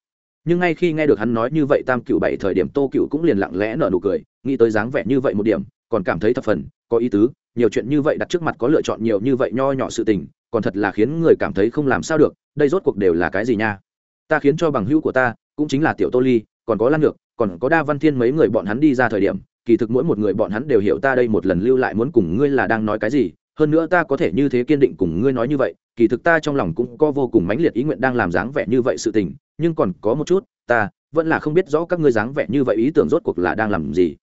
nhưng ngay khi nghe được hắn nói như vậy tam cựu bảy thời điểm tô cựu cũng liền lặng lẽ nở nụ cười, nghĩ tới dáng vẻ như vậy một điểm, còn cảm thấy thập phần có ý tứ, nhiều chuyện như vậy đặt trước mặt có lựa chọn nhiều như vậy nho nhỏ sự tình, còn thật là khiến người cảm thấy không làm sao được, đây rốt cuộc đều là cái gì nha? Ta khiến cho bằng hữu của ta, cũng chính là tiểu tô ly, còn có lan ngược, còn có đa văn thiên mấy người bọn hắn đi ra thời điểm, kỳ thực mỗi một người bọn hắn đều hiểu ta đây một lần lưu lại muốn cùng ngươi là đang nói cái gì, hơn nữa ta có thể như thế kiên định cùng ngươi nói như vậy, kỳ thực ta trong lòng cũng có vô cùng mãnh liệt ý nguyện đang làm dáng vẻ như vậy sự tình nhưng còn có một chút, ta vẫn là không biết rõ các ngươi dáng vẻ như vậy ý tưởng rốt cuộc là đang làm gì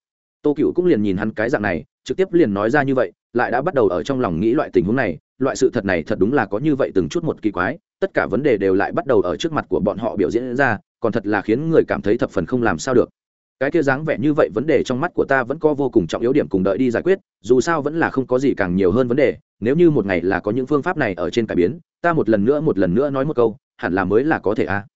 tô cựu cũng liền nhìn hắn cái dạng này, trực tiếp liền nói ra như vậy, lại đã bắt đầu ở trong lòng nghĩ loại tình huống này, loại sự thật này thật đúng là có như vậy từng chút một kỳ quái, tất cả vấn đề đều lại bắt đầu ở trước mặt của bọn họ biểu diễn ra, còn thật là khiến người cảm thấy thập phần không làm sao được cái kia dáng vẻ như vậy vấn đề trong mắt của ta vẫn có vô cùng trọng yếu điểm cùng đợi đi giải quyết, dù sao vẫn là không có gì càng nhiều hơn vấn đề, nếu như một ngày là có những phương pháp này ở trên cải biến, ta một lần nữa một lần nữa nói một câu, hẳn là mới là có thể a à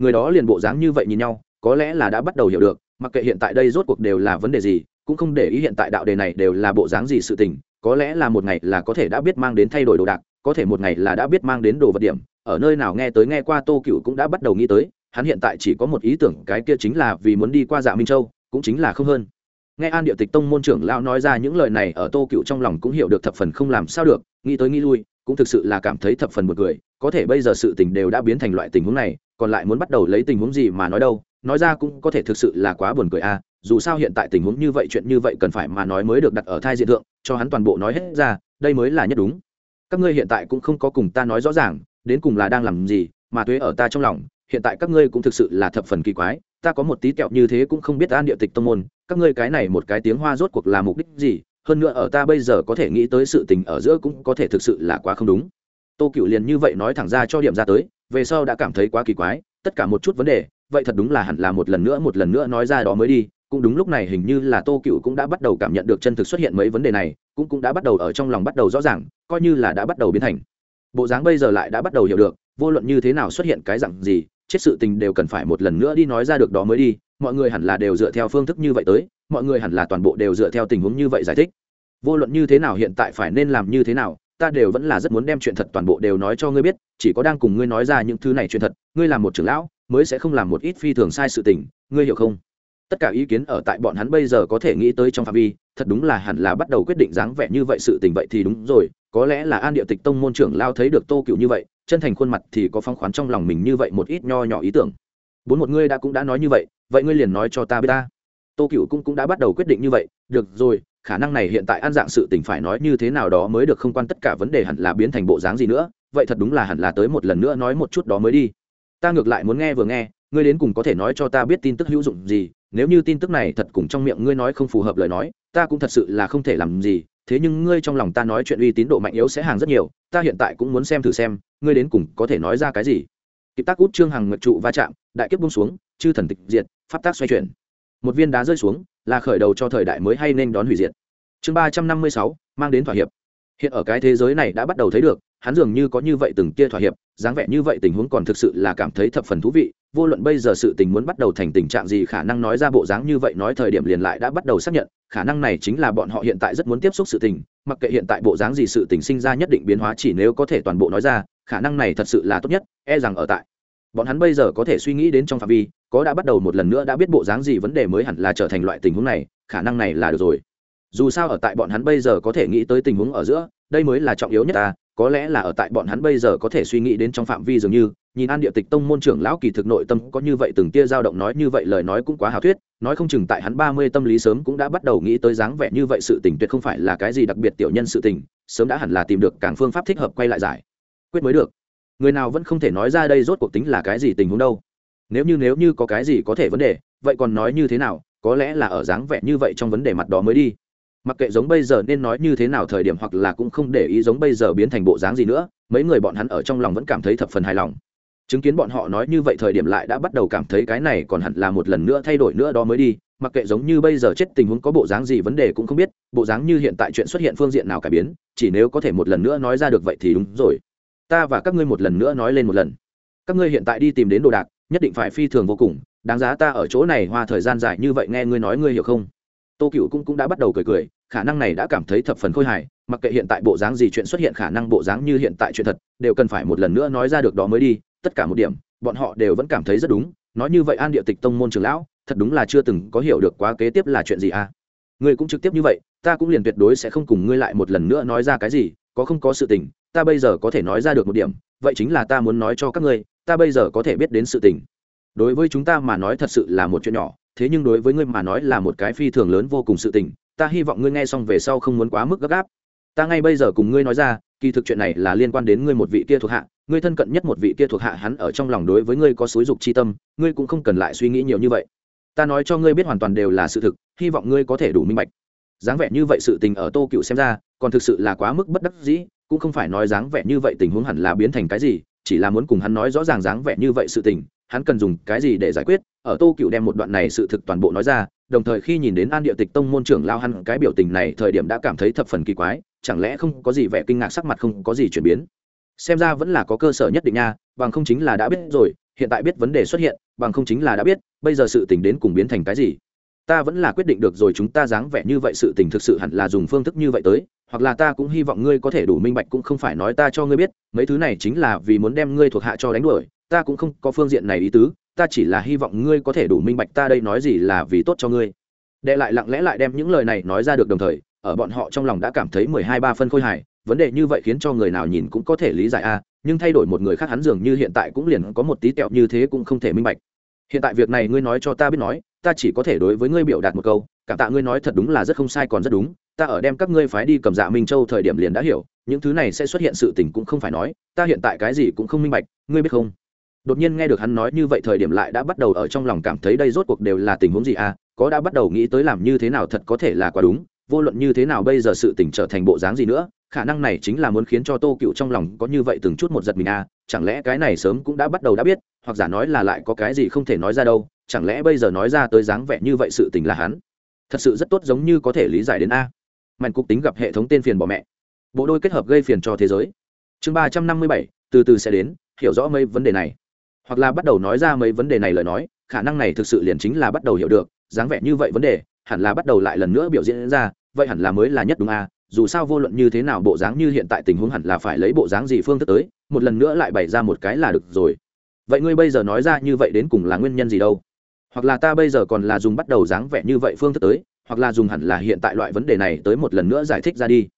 người đó liền bộ dáng như vậy nhìn nhau, có lẽ là đã bắt đầu hiểu được, mặc kệ hiện tại đây rốt cuộc đều là vấn đề gì, cũng không để ý hiện tại đạo đề này đều là bộ dáng gì sự tình, có lẽ là một ngày là có thể đã biết mang đến thay đổi đồ đạc, có thể một ngày là đã biết mang đến đồ vật điểm, ở nơi nào nghe tới nghe qua tô cựu cũng đã bắt đầu nghĩ tới, hắn hiện tại chỉ có một ý tưởng, cái kia chính là vì muốn đi qua dạ minh châu, cũng chính là không hơn. Nghe an địa tịch tông môn trưởng lão nói ra những lời này ở tô cựu trong lòng cũng hiểu được thập phần không làm sao được, nghĩ tới nghĩ lui, cũng thực sự là cảm thấy thập phần một người có thể bây giờ sự tình đều đã biến thành loại tình huống này còn lại muốn bắt đầu lấy tình huống gì mà nói đâu, nói ra cũng có thể thực sự là quá buồn cười a, dù sao hiện tại tình huống như vậy, chuyện như vậy cần phải mà nói mới được đặt ở thai diện thượng, cho hắn toàn bộ nói hết ra, đây mới là nhất đúng. Các ngươi hiện tại cũng không có cùng ta nói rõ ràng, đến cùng là đang làm gì, mà thuế ở ta trong lòng, hiện tại các ngươi cũng thực sự là thập phần kỳ quái, ta có một tí kẹo như thế cũng không biết an địa tịch tông môn, các ngươi cái này một cái tiếng hoa rốt cuộc là mục đích gì, hơn nữa ở ta bây giờ có thể nghĩ tới sự tình ở giữa cũng có thể thực sự là quá không đúng tô cựu liền như vậy nói thẳng ra cho điểm ra tới, về sau đã cảm thấy quá kỳ quái, tất cả một chút vấn đề, vậy thật đúng là hẳn là một lần nữa một lần nữa nói ra đó mới đi, cũng đúng lúc này hình như là tô cựu cũng đã bắt đầu cảm nhận được chân thực xuất hiện mấy vấn đề này, cũng cũng đã bắt đầu ở trong lòng bắt đầu rõ ràng, coi như là đã bắt đầu biến thành. Bộ dáng bây giờ lại đã bắt đầu hiểu được, vô luận như thế nào xuất hiện cái dặn gì, chết sự tình đều cần phải một lần nữa đi nói ra được đó mới đi, mọi người hẳn là đều dựa theo phương thức như vậy tới, mọi người hẳn là toàn bộ đều dựa theo tình huống như vậy giải thích. Vô luận như thế nào hiện tại phải nên làm như thế nào ta đều vẫn là rất muốn đem chuyện thật toàn bộ đều nói cho ngươi biết, chỉ có đang cùng ngươi nói ra những thứ này chuyện thật, ngươi làm một trưởng lão, mới sẽ không làm một ít phi thường sai sự tình, ngươi hiểu không? Tất cả ý kiến ở tại bọn hắn bây giờ có thể nghĩ tới trong phạm vi, thật đúng là hẳn là bắt đầu quyết định dáng vẻ như vậy sự tình vậy thì đúng rồi, có lẽ là an địa tịch tông môn trưởng lao thấy được tô cựu như vậy, chân thành khuôn mặt thì có phong khoán trong lòng mình như vậy một ít nho nhỏ ý tưởng. Bốn một ngươi đã cũng đã nói như vậy vậy ngươi liền nói cho ta biết ta. Tô cựu cũng cũng đã bắt đầu quyết định như vậy, được rồi khả năng này hiện tại an dạng sự tình phải nói như thế nào đó mới được không quan tất cả vấn đề hẳn là biến thành bộ dáng gì nữa, vậy thật đúng là hẳn là tới một lần nữa nói một chút đó mới đi. Ta ngược lại muốn nghe vừa nghe, ngươi đến cùng có thể nói cho ta biết tin tức hữu dụng gì, nếu như tin tức này thật cùng trong miệng ngươi nói không phù hợp lời nói, ta cũng thật sự là không thể làm gì, thế nhưng ngươi trong lòng ta nói chuyện uy tín độ mạnh yếu sẽ hàng rất nhiều, ta hiện tại cũng muốn xem thử xem, ngươi đến cùng có thể nói ra cái gì. Kịp tác út trương hằng ngật trụ va chạm, đại kiếp bung xuống, chư thần tịch diệt, pháp tác xoay chuyển một viên đá rơi xuống, là khởi đầu cho thời đại mới hay nên đón hủy diệt. Chương ba trăm năm mươi sáu, mang đến thỏa hiệp. Hiện ở cái thế giới này đã bắt đầu thấy được, hắn dường như có như vậy từng kia thỏa hiệp, dáng vẻ như vậy tình huống còn thực sự là cảm thấy thập phần thú vị, vô luận bây giờ sự tình muốn bắt đầu thành tình trạng gì khả năng nói ra bộ dáng như vậy nói thời điểm liền lại đã bắt đầu xác nhận, khả năng này chính là bọn họ hiện tại rất muốn tiếp xúc sự tình, mặc kệ hiện tại bộ dáng gì sự tình sinh ra nhất định biến hóa chỉ nếu có thể toàn bộ nói ra, khả năng này thật sự là tốt nhất e rằng ở tại. Bọn hắn bây giờ có thể suy nghĩ đến trong phạm vi có đã bắt đầu một lần nữa đã biết bộ dáng gì vấn đề mới hẳn là trở thành loại tình huống này, khả năng này là được rồi. Dù sao ở tại bọn hắn bây giờ có thể nghĩ tới tình huống ở giữa, đây mới là trọng yếu nhất ta, có lẽ là ở tại bọn hắn bây giờ có thể suy nghĩ đến trong phạm vi dường như, nhìn an địa tịch tông môn trưởng lão kỳ thực nội tâm có như vậy từng tia dao động nói như vậy lời nói cũng quá hào thuyết, nói không chừng tại hắn ba mươi tâm lý sớm cũng đã bắt đầu nghĩ tới dáng vẻ như vậy sự tình tuyệt không phải là cái gì đặc biệt tiểu nhân sự tình, sớm đã hẳn là tìm được càng phương pháp thích hợp quay lại giải. Quyết mới được. Người nào vẫn không thể nói ra đây rốt cuộc tính là cái gì tình huống đâu nếu như nếu như có cái gì có thể vấn đề, vậy còn nói như thế nào, có lẽ là ở dáng vẻ như vậy trong vấn đề mặt đó mới đi. Mặc kệ giống bây giờ nên nói như thế nào thời điểm hoặc là cũng không để ý giống bây giờ biến thành bộ dáng gì nữa, mấy người bọn hắn ở trong lòng vẫn cảm thấy thập phần hài lòng. Chứng kiến bọn họ nói như vậy thời điểm lại đã bắt đầu cảm thấy cái này còn hẳn là một lần nữa thay đổi nữa đó mới đi, mặc kệ giống như bây giờ chết tình huống có bộ dáng gì vấn đề cũng không biết, bộ dáng như hiện tại chuyện xuất hiện phương diện nào cải biến, chỉ nếu có thể một lần nữa nói ra được vậy thì đúng rồi. Ta và các ngươi một lần nữa nói lên một lần. Các ngươi hiện tại đi tìm đến đồ đạc nhất định phải phi thường vô cùng đáng giá ta ở chỗ này hoa thời gian dài như vậy nghe ngươi nói ngươi hiểu không? Tô cựu cũng, cũng đã bắt đầu cười cười khả năng này đã cảm thấy thập phần khôi hài mặc kệ hiện tại bộ dáng gì chuyện xuất hiện khả năng bộ dáng như hiện tại chuyện thật đều cần phải một lần nữa nói ra được đó mới đi tất cả một điểm bọn họ đều vẫn cảm thấy rất đúng nói như vậy an địa tịch tông môn trường lão thật đúng là chưa từng có hiểu được quá kế tiếp là chuyện gì à? Ngươi cũng trực tiếp như vậy ta cũng liền tuyệt đối sẽ không cùng ngươi lại một lần nữa nói ra cái gì có không có sự tình ta bây giờ có thể nói ra được một điểm vậy chính là ta muốn nói cho các ngươi, ta bây giờ có thể biết đến sự tình. Đối với chúng ta mà nói thật sự là một chuyện nhỏ, thế nhưng đối với ngươi mà nói là một cái phi thường lớn vô cùng sự tình, ta hy vọng ngươi nghe xong về sau không muốn quá mức gấp gáp. Ta ngay bây giờ cùng ngươi nói ra, kỳ thực chuyện này là liên quan đến ngươi một vị kia thuộc hạ, ngươi thân cận nhất một vị kia thuộc hạ hắn ở trong lòng đối với ngươi có xúi dục chi tâm, ngươi cũng không cần lại suy nghĩ nhiều như vậy. Ta nói cho ngươi biết hoàn toàn đều là sự thực, hy vọng ngươi có thể đủ minh bạch. Dáng vẻ như vậy sự tình ở tô cựu xem ra, còn thực sự là quá mức bất đắc dĩ cũng không phải nói dáng vẻ như vậy tình huống hẳn là biến thành cái gì, chỉ là muốn cùng hắn nói rõ ràng dáng vẻ như vậy sự tình, hắn cần dùng cái gì để giải quyết, ở tô cựu đem một đoạn này sự thực toàn bộ nói ra, đồng thời khi nhìn đến an địa tịch tông môn trưởng lao hắn cái biểu tình này thời điểm đã cảm thấy thập phần kỳ quái, chẳng lẽ không có gì vẻ kinh ngạc sắc mặt không có gì chuyển biến. Xem ra vẫn là có cơ sở nhất định nha, bằng không chính là đã biết rồi, hiện tại biết vấn đề xuất hiện, bằng không chính là đã biết, bây giờ sự tình đến cùng biến thành cái gì ta vẫn là quyết định được rồi, chúng ta dáng vẻ như vậy, sự tình thực sự hẳn là dùng phương thức như vậy tới, hoặc là ta cũng hy vọng ngươi có thể đủ minh bạch, cũng không phải nói ta cho ngươi biết, mấy thứ này chính là vì muốn đem ngươi thuộc hạ cho đánh đuổi, ta cũng không có phương diện này ý tứ, ta chỉ là hy vọng ngươi có thể đủ minh bạch, ta đây nói gì là vì tốt cho ngươi. Đệ lại lặng lẽ lại đem những lời này nói ra được đồng thời, ở bọn họ trong lòng đã cảm thấy mười hai ba phân khôi hài, vấn đề như vậy khiến cho người nào nhìn cũng có thể lý giải a, nhưng thay đổi một người khác hắn dường như hiện tại cũng liền có một tí tẹo như thế cũng không thể minh bạch. Hiện tại việc này ngươi nói cho ta biết nói ta chỉ có thể đối với ngươi biểu đạt một câu, cảm tạ ngươi nói thật đúng là rất không sai còn rất đúng, ta ở đem các ngươi phái đi cầm dạ minh châu thời điểm liền đã hiểu, những thứ này sẽ xuất hiện sự tình cũng không phải nói, ta hiện tại cái gì cũng không minh bạch, ngươi biết không? Đột nhiên nghe được hắn nói như vậy thời điểm lại đã bắt đầu ở trong lòng cảm thấy đây rốt cuộc đều là tình huống gì à có đã bắt đầu nghĩ tới làm như thế nào thật có thể là quá đúng, vô luận như thế nào bây giờ sự tình trở thành bộ dáng gì nữa, khả năng này chính là muốn khiến cho tô cựu trong lòng có như vậy từng chút một giật mình à chẳng lẽ cái này sớm cũng đã bắt đầu đã biết, hoặc giả nói là lại có cái gì không thể nói ra đâu chẳng lẽ bây giờ nói ra tới dáng vẻ như vậy sự tình là hắn? Thật sự rất tốt giống như có thể lý giải đến a. Mạnh cục tính gặp hệ thống tên phiền bỏ mẹ. Bộ đôi kết hợp gây phiền cho thế giới. Chương ba trăm năm mươi bảy, từ từ sẽ đến, hiểu rõ mấy vấn đề này. Hoặc là bắt đầu nói ra mấy vấn đề này lời nói, khả năng này thực sự liền chính là bắt đầu hiểu được, dáng vẻ như vậy vấn đề, hẳn là bắt đầu lại lần nữa biểu diễn ra, vậy hẳn là mới là nhất đúng a, dù sao vô luận như thế nào bộ dáng như hiện tại tình huống hẳn là phải lấy bộ dáng gì phương thức tới, một lần nữa lại bày ra một cái là được rồi. Vậy ngươi bây giờ nói ra như vậy đến cùng là nguyên nhân gì đâu? Hoặc là ta bây giờ còn là dùng bắt đầu dáng vẻ như vậy phương thức tới, hoặc là dùng hẳn là hiện tại loại vấn đề này tới một lần nữa giải thích ra đi.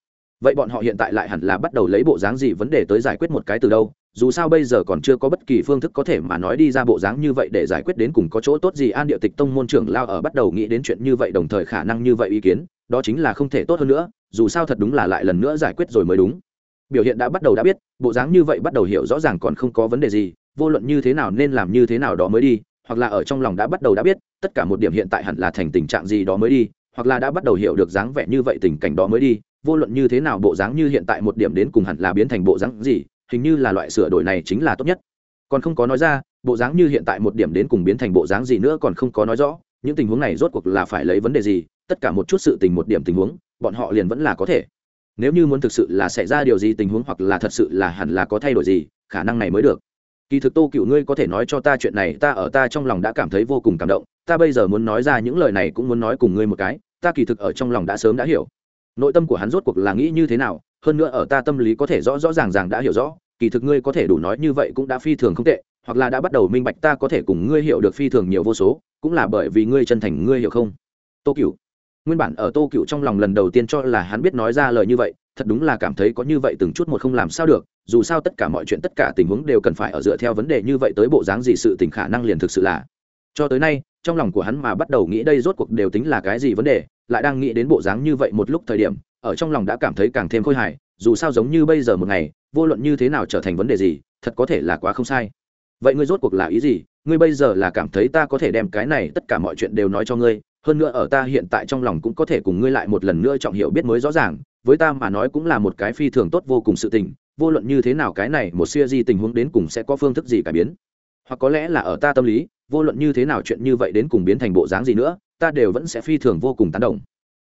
Vậy bọn họ hiện tại lại hẳn là bắt đầu lấy bộ dáng gì vấn đề tới giải quyết một cái từ đâu? Dù sao bây giờ còn chưa có bất kỳ phương thức có thể mà nói đi ra bộ dáng như vậy để giải quyết đến cùng có chỗ tốt gì. An địa tịch tông môn trưởng lao ở bắt đầu nghĩ đến chuyện như vậy đồng thời khả năng như vậy ý kiến, đó chính là không thể tốt hơn nữa, dù sao thật đúng là lại lần nữa giải quyết rồi mới đúng. Biểu hiện đã bắt đầu đã biết, bộ dáng như vậy bắt đầu hiểu rõ ràng còn không có vấn đề gì, vô luận như thế nào nên làm như thế nào đó mới đi hoặc là ở trong lòng đã bắt đầu đã biết, tất cả một điểm hiện tại hẳn là thành tình trạng gì đó mới đi, hoặc là đã bắt đầu hiểu được dáng vẻ như vậy tình cảnh đó mới đi, vô luận như thế nào bộ dáng như hiện tại một điểm đến cùng hẳn là biến thành bộ dáng gì, hình như là loại sửa đổi này chính là tốt nhất. Còn không có nói ra, bộ dáng như hiện tại một điểm đến cùng biến thành bộ dáng gì nữa còn không có nói rõ, những tình huống này rốt cuộc là phải lấy vấn đề gì, tất cả một chút sự tình một điểm tình huống, bọn họ liền vẫn là có thể. Nếu như muốn thực sự là xảy ra điều gì tình huống hoặc là thật sự là hẳn là có thay đổi gì, khả năng này mới được kỳ thực tô cựu ngươi có thể nói cho ta chuyện này, ta ở ta trong lòng đã cảm thấy vô cùng cảm động. Ta bây giờ muốn nói ra những lời này cũng muốn nói cùng ngươi một cái, ta kỳ thực ở trong lòng đã sớm đã hiểu. Nội tâm của hắn rốt cuộc là nghĩ như thế nào, hơn nữa ở ta tâm lý có thể rõ rõ ràng ràng đã hiểu rõ, kỳ thực ngươi có thể đủ nói như vậy cũng đã phi thường không tệ, hoặc là đã bắt đầu minh bạch ta có thể cùng ngươi hiểu được phi thường nhiều vô số, cũng là bởi vì ngươi chân thành, ngươi hiểu không? Tô cựu nguyên bản ở tô cựu trong lòng lần đầu tiên cho là hắn biết nói ra lời như vậy thật đúng là cảm thấy có như vậy từng chút một không làm sao được, dù sao tất cả mọi chuyện, tất cả tình huống đều cần phải ở dựa theo vấn đề như vậy tới bộ dáng gì sự tình khả năng liền thực sự là. Cho tới nay, trong lòng của hắn mà bắt đầu nghĩ đây rốt cuộc đều tính là cái gì vấn đề, lại đang nghĩ đến bộ dáng như vậy một lúc thời điểm, ở trong lòng đã cảm thấy càng thêm khôi hài, dù sao giống như bây giờ một ngày, vô luận như thế nào trở thành vấn đề gì, thật có thể là quá không sai. Vậy ngươi rốt cuộc là ý gì? Ngươi bây giờ là cảm thấy ta có thể đem cái này tất cả mọi chuyện đều nói cho ngươi, hơn nữa ở ta hiện tại trong lòng cũng có thể cùng ngươi lại một lần nữa trọng hiểu biết mới rõ ràng với ta mà nói cũng là một cái phi thường tốt vô cùng sự tình, vô luận như thế nào cái này một siêu di tình huống đến cùng sẽ có phương thức gì cải biến. Hoặc có lẽ là ở ta tâm lý, vô luận như thế nào chuyện như vậy đến cùng biến thành bộ dáng gì nữa, ta đều vẫn sẽ phi thường vô cùng tán động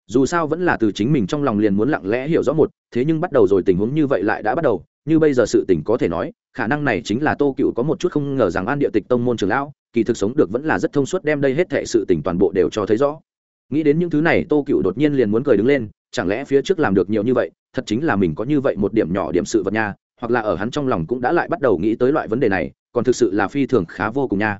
dù sao vẫn là từ chính mình trong lòng liền muốn lặng lẽ hiểu rõ một, thế nhưng bắt đầu rồi tình huống như vậy lại đã bắt đầu, như bây giờ sự tình có thể nói, khả năng này chính là tô cựu có một chút không ngờ rằng an địa tịch tông môn trường lão, kỳ thực sống được vẫn là rất thông suốt đem đây hết thệ sự tình toàn bộ đều cho thấy rõ. Nghĩ đến những thứ này, tô cựu đột nhiên liền muốn cười đứng lên chẳng lẽ phía trước làm được nhiều như vậy, thật chính là mình có như vậy một điểm nhỏ điểm sự vật nha, hoặc là ở hắn trong lòng cũng đã lại bắt đầu nghĩ tới loại vấn đề này, còn thực sự là phi thường khá vô cùng nha.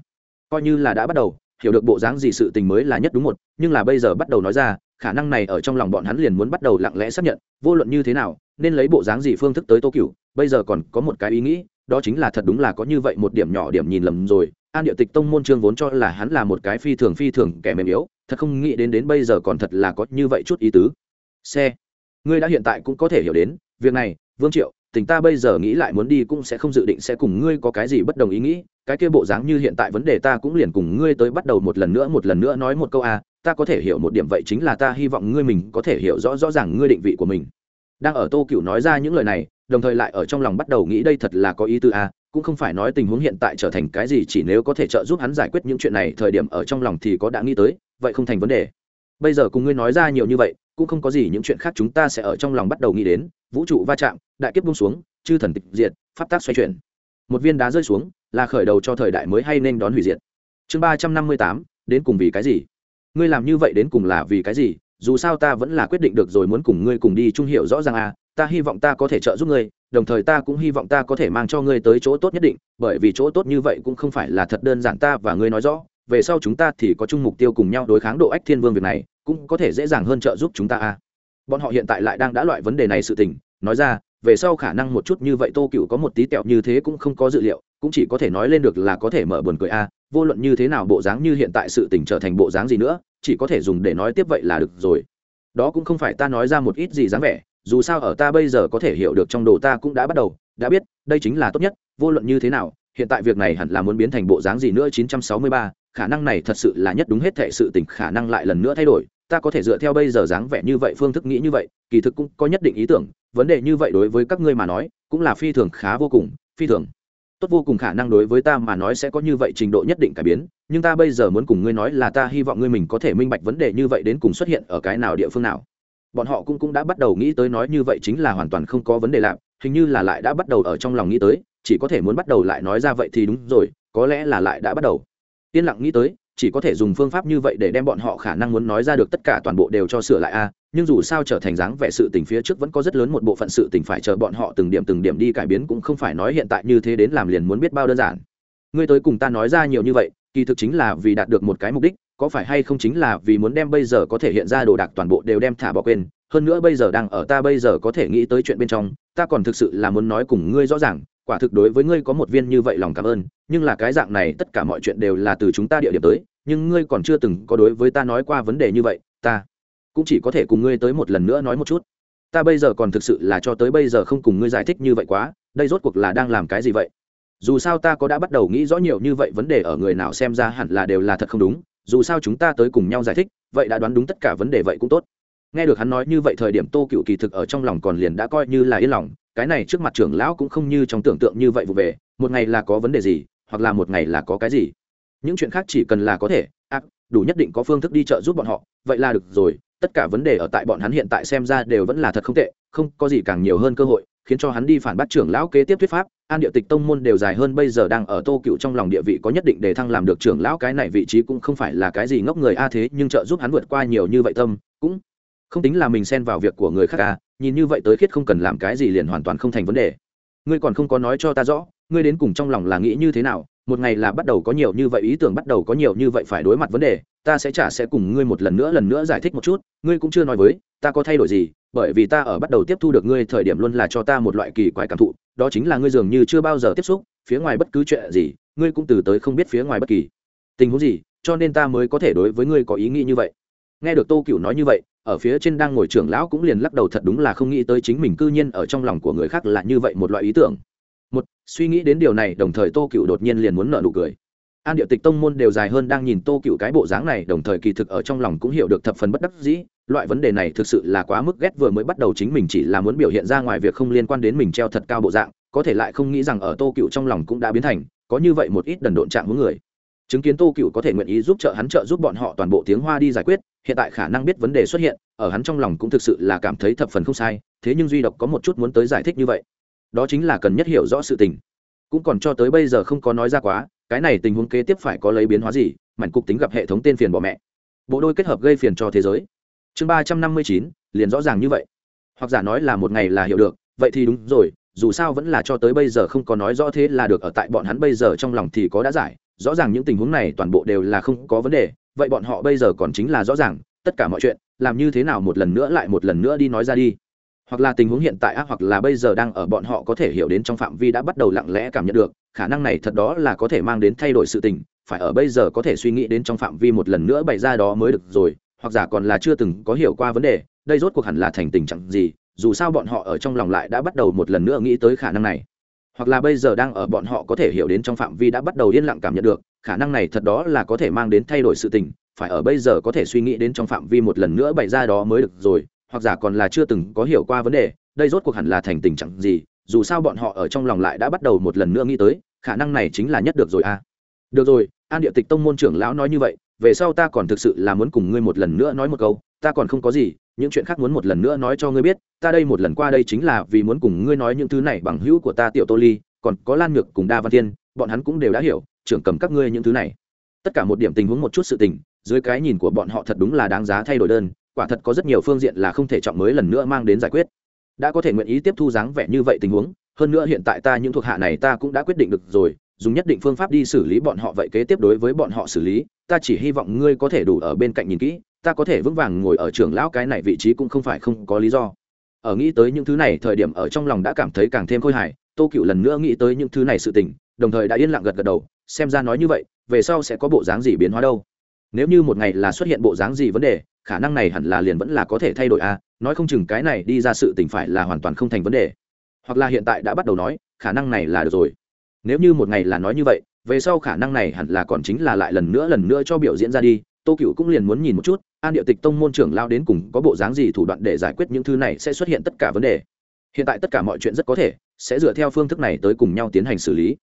Coi như là đã bắt đầu, hiểu được bộ dáng gì sự tình mới là nhất đúng một, nhưng là bây giờ bắt đầu nói ra, khả năng này ở trong lòng bọn hắn liền muốn bắt đầu lặng lẽ xác nhận, vô luận như thế nào, nên lấy bộ dáng gì phương thức tới tô cửu bây giờ còn có một cái ý nghĩ, đó chính là thật đúng là có như vậy một điểm nhỏ điểm nhìn lầm rồi, an địa tịch tông môn trương vốn cho là hắn là một cái phi thường phi thường kẻ mềm yếu, thật không nghĩ đến đến bây giờ còn thật là có như vậy chút ý tứ xe. Ngươi đã hiện tại cũng có thể hiểu đến việc này vương triệu tình ta bây giờ nghĩ lại muốn đi cũng sẽ không dự định sẽ cùng ngươi có cái gì bất đồng ý nghĩ cái kia bộ dáng như hiện tại vấn đề ta cũng liền cùng ngươi tới bắt đầu một lần nữa một lần nữa nói một câu a à, ta có thể hiểu một điểm vậy chính là ta hy vọng ngươi mình có thể hiểu rõ rõ ràng ngươi định vị của mình. Đang ở tô cựu nói ra những lời này đồng thời lại ở trong lòng bắt đầu nghĩ đây thật là có ý tư a à, cũng không phải nói tình huống hiện tại trở thành cái gì chỉ nếu có thể trợ giúp hắn giải quyết những chuyện này thời điểm ở trong lòng thì có đã nghĩ tới vậy không thành vấn đề bây giờ cùng ngươi nói ra nhiều như vậy, cũng không có gì những chuyện khác chúng ta sẽ ở trong lòng bắt đầu nghĩ đến. Vũ trụ va chạm, đại kiếp bung xuống, chư thần tịch diệt, pháp tác xoay chuyển. Một viên đá rơi xuống, là khởi đầu cho thời đại mới hay nên đón hủy diệt? Chương ba trăm năm mươi tám, đến cùng vì cái gì? Ngươi làm như vậy đến cùng là vì cái gì? Dù sao ta vẫn là quyết định được rồi muốn cùng ngươi cùng đi, trung hiểu rõ ràng à ta hy vọng ta có thể trợ giúp ngươi, đồng thời ta cũng hy vọng ta có thể mang cho ngươi tới chỗ tốt nhất định, bởi vì chỗ tốt như vậy cũng không phải là thật đơn giản ta và ngươi nói rõ về sau chúng ta thì có chung mục tiêu cùng nhau đối kháng độ ách thiên vương việc này, cũng có thể dễ dàng hơn trợ giúp chúng ta à bọn họ hiện tại lại đang đã loại vấn đề này sự tình, nói ra, về sau khả năng một chút như vậy tô cựu có một tí tẹo như thế cũng không có dự liệu, cũng chỉ có thể nói lên được là có thể mở buồn cười a, vô luận như thế nào bộ dáng như hiện tại sự tình trở thành bộ dáng gì nữa, chỉ có thể dùng để nói tiếp vậy là được rồi. Đó cũng không phải ta nói ra một ít gì dáng vẻ, dù sao ở ta bây giờ có thể hiểu được trong đồ ta cũng đã bắt đầu, đã biết, đây chính là tốt nhất, vô luận như thế nào hiện tại việc này hẳn là muốn biến thành bộ dáng gì nữa? 963, khả năng này thật sự là nhất đúng hết thệ sự tình khả năng lại lần nữa thay đổi. Ta có thể dựa theo bây giờ dáng vẻ như vậy phương thức nghĩ như vậy kỳ thực cũng có nhất định ý tưởng. Vấn đề như vậy đối với các ngươi mà nói cũng là phi thường khá vô cùng phi thường. Tốt vô cùng khả năng đối với ta mà nói sẽ có như vậy trình độ nhất định cải biến nhưng ta bây giờ muốn cùng ngươi nói là ta hy vọng ngươi mình có thể minh bạch vấn đề như vậy đến cùng xuất hiện ở cái nào địa phương nào. Bọn họ cũng cũng đã bắt đầu nghĩ tới nói như vậy chính là hoàn toàn không có vấn đề lạ hình như là lại đã bắt đầu ở trong lòng nghĩ tới chỉ có thể muốn bắt đầu lại nói ra vậy thì đúng rồi, có lẽ là lại đã bắt đầu. Yên lặng nghĩ tới, chỉ có thể dùng phương pháp như vậy để đem bọn họ khả năng muốn nói ra được tất cả toàn bộ đều cho sửa lại a, nhưng dù sao trở thành dáng vẻ sự tình phía trước vẫn có rất lớn một bộ phận sự tình phải chờ bọn họ từng điểm từng điểm đi cải biến cũng không phải nói hiện tại như thế đến làm liền muốn biết bao đơn giản. Ngươi tới cùng ta nói ra nhiều như vậy, kỳ thực chính là vì đạt được một cái mục đích, có phải hay không chính là vì muốn đem bây giờ có thể hiện ra đồ đạc toàn bộ đều đem thả bỏ quên, hơn nữa bây giờ đang ở ta bây giờ có thể nghĩ tới chuyện bên trong, ta còn thực sự là muốn nói cùng ngươi rõ ràng quả thực đối với ngươi có một viên như vậy lòng cảm ơn, nhưng là cái dạng này tất cả mọi chuyện đều là từ chúng ta địa điểm tới, nhưng ngươi còn chưa từng có đối với ta nói qua vấn đề như vậy, ta cũng chỉ có thể cùng ngươi tới một lần nữa nói một chút. Ta bây giờ còn thực sự là cho tới bây giờ không cùng ngươi giải thích như vậy quá, đây rốt cuộc là đang làm cái gì vậy? Dù sao ta có đã bắt đầu nghĩ rõ nhiều như vậy vấn đề ở người nào xem ra hẳn là đều là thật không đúng, dù sao chúng ta tới cùng nhau giải thích, vậy đã đoán đúng tất cả vấn đề vậy cũng tốt. Nghe được hắn nói như vậy thời điểm tô cựu kỳ thực ở trong lòng còn liền đã coi như là yên lòng cái này trước mặt trưởng lão cũng không như trong tưởng tượng như vậy vụ về, một ngày là có vấn đề gì, hoặc là một ngày là có cái gì. Những chuyện khác chỉ cần là có thể ác đủ nhất định có phương thức đi chợ giúp bọn họ, vậy là được rồi, tất cả vấn đề ở tại bọn hắn hiện tại xem ra đều vẫn là thật không tệ, không có gì càng nhiều hơn cơ hội, khiến cho hắn đi phản bác trưởng lão kế tiếp thuyết pháp, an địa tịch tông môn đều dài hơn bây giờ đang ở tô cựu trong lòng địa vị có nhất định để thăng làm được trưởng lão, cái này vị trí cũng không phải là cái gì ngốc người a à thế, nhưng trợ giúp hắn vượt qua nhiều như vậy tâm, cũng không tính là mình xen vào việc của người khác à nhìn như vậy tới khiết không cần làm cái gì liền hoàn toàn không thành vấn đề. Ngươi còn không có nói cho ta rõ, ngươi đến cùng trong lòng là nghĩ như thế nào, một ngày là bắt đầu có nhiều như vậy ý tưởng, bắt đầu có nhiều như vậy phải đối mặt vấn đề, ta sẽ trả sẽ cùng ngươi một lần nữa lần nữa giải thích một chút, ngươi cũng chưa nói với ta có thay đổi gì, bởi vì ta ở bắt đầu tiếp thu được ngươi thời điểm luôn là cho ta một loại kỳ quái cảm thụ, đó chính là ngươi dường như chưa bao giờ tiếp xúc phía ngoài bất cứ chuyện gì, ngươi cũng từ tới không biết phía ngoài bất kỳ. Tình huống gì, cho nên ta mới có thể đối với ngươi có ý nghĩ như vậy. Nghe được tô cựu nói như vậy ở phía trên đang ngồi trưởng lão cũng liền lắc đầu thật đúng là không nghĩ tới chính mình cư nhiên ở trong lòng của người khác là như vậy một loại ý tưởng. Một, suy nghĩ đến điều này, đồng thời tô cựu đột nhiên liền muốn nợ nụ cười. An điệu tịch tông môn đều dài hơn đang nhìn tô cựu cái bộ dáng này, đồng thời kỳ thực ở trong lòng cũng hiểu được thập phần bất đắc dĩ, loại vấn đề này thực sự là quá mức ghét vừa mới bắt đầu chính mình chỉ là muốn biểu hiện ra ngoài việc không liên quan đến mình treo thật cao bộ dạng, có thể lại không nghĩ rằng ở tô cựu trong lòng cũng đã biến thành, có như vậy một ít đần độn trạng hướng người chứng kiến tô cựu có thể nguyện ý giúp trợ hắn trợ giúp bọn họ toàn bộ tiếng hoa đi giải quyết, hiện tại khả năng biết vấn đề xuất hiện, ở hắn trong lòng cũng thực sự là cảm thấy thập phần không sai, thế nhưng duy độc có một chút muốn tới giải thích như vậy. Đó chính là cần nhất hiểu rõ sự tình. Cũng còn cho tới bây giờ không có nói ra quá, cái này tình huống kế tiếp phải có lấy biến hóa gì, mảnh cục tính gặp hệ thống tên phiền bỏ mẹ. Bộ đôi kết hợp gây phiền cho thế giới. Chương ba trăm năm mươi chín, liền rõ ràng như vậy. Hoặc giả nói là một ngày là hiểu được, vậy thì đúng rồi, dù sao vẫn là cho tới bây giờ không có nói rõ thế là được, ở tại bọn hắn bây giờ trong lòng thì có đã giải rõ ràng những tình huống này toàn bộ đều là không có vấn đề, vậy bọn họ bây giờ còn chính là rõ ràng, tất cả mọi chuyện, làm như thế nào một lần nữa lại một lần nữa đi nói ra đi. Hoặc là tình huống hiện tại hoặc là bây giờ đang ở bọn họ có thể hiểu đến trong phạm vi đã bắt đầu lặng lẽ cảm nhận được, khả năng này thật đó là có thể mang đến thay đổi sự tình, phải ở bây giờ có thể suy nghĩ đến trong phạm vi một lần nữa bày ra đó mới được rồi, hoặc giả còn là chưa từng có hiểu qua vấn đề, đây rốt cuộc hẳn là thành tình trạng gì, dù sao bọn họ ở trong lòng lại đã bắt đầu một lần nữa nghĩ tới khả năng này hoặc là bây giờ đang ở bọn họ có thể hiểu đến trong phạm vi đã bắt đầu yên lặng cảm nhận được, khả năng này thật đó là có thể mang đến thay đổi sự tình, phải ở bây giờ có thể suy nghĩ đến trong phạm vi một lần nữa bày ra đó mới được rồi, hoặc giả còn là chưa từng có hiểu qua vấn đề, đây rốt cuộc hẳn là thành tình trạng gì, dù sao bọn họ ở trong lòng lại đã bắt đầu một lần nữa nghĩ tới, khả năng này chính là nhất được rồi à. Được rồi, an địa tịch tông môn trưởng lão nói như vậy, về sau ta còn thực sự là muốn cùng ngươi một lần nữa nói một câu, ta còn không có gì những chuyện khác muốn một lần nữa nói cho ngươi biết, ta đây một lần qua đây chính là vì muốn cùng ngươi nói những thứ này bằng hữu của ta tiểu tô ly, còn có lan nhược cùng đa văn thiên, bọn hắn cũng đều đã hiểu, trưởng cầm các ngươi những thứ này. Tất cả một điểm tình huống một chút sự tình, dưới cái nhìn của bọn họ thật đúng là đáng giá thay đổi đơn, quả thật có rất nhiều phương diện là không thể chọn mới lần nữa mang đến giải quyết. Đã có thể nguyện ý tiếp thu dáng vẻ như vậy tình huống, hơn nữa hiện tại ta những thuộc hạ này ta cũng đã quyết định được rồi, dùng nhất định phương pháp đi xử lý bọn họ vậy kế tiếp đối với bọn họ xử lý, ta chỉ hy vọng ngươi có thể đủ ở bên cạnh nhìn kỹ ta có thể vững vàng ngồi ở trưởng lão cái này vị trí cũng không phải không có lý do. Ở nghĩ tới những thứ này thời điểm ở trong lòng đã cảm thấy càng thêm khôi hài tô cựu lần nữa nghĩ tới những thứ này sự tình đồng thời đã yên lặng gật gật đầu xem ra nói như vậy về sau sẽ có bộ dáng gì biến hóa đâu. Nếu như một ngày là xuất hiện bộ dáng gì vấn đề khả năng này hẳn là liền vẫn là có thể thay đổi a à, nói không chừng cái này đi ra sự tình phải là hoàn toàn không thành vấn đề. Hoặc là hiện tại đã bắt đầu nói khả năng này là được rồi. Nếu như một ngày là nói như vậy về sau khả năng này hẳn là còn chính là lại lần nữa lần nữa cho biểu diễn ra đi tô cựu cũng liền muốn nhìn một chút, an địa tịch tông môn trưởng lao đến cùng có bộ dáng gì thủ đoạn để giải quyết những thứ này sẽ xuất hiện tất cả vấn đề. Hiện tại tất cả mọi chuyện rất có thể sẽ dựa theo phương thức này tới cùng nhau tiến hành xử lý.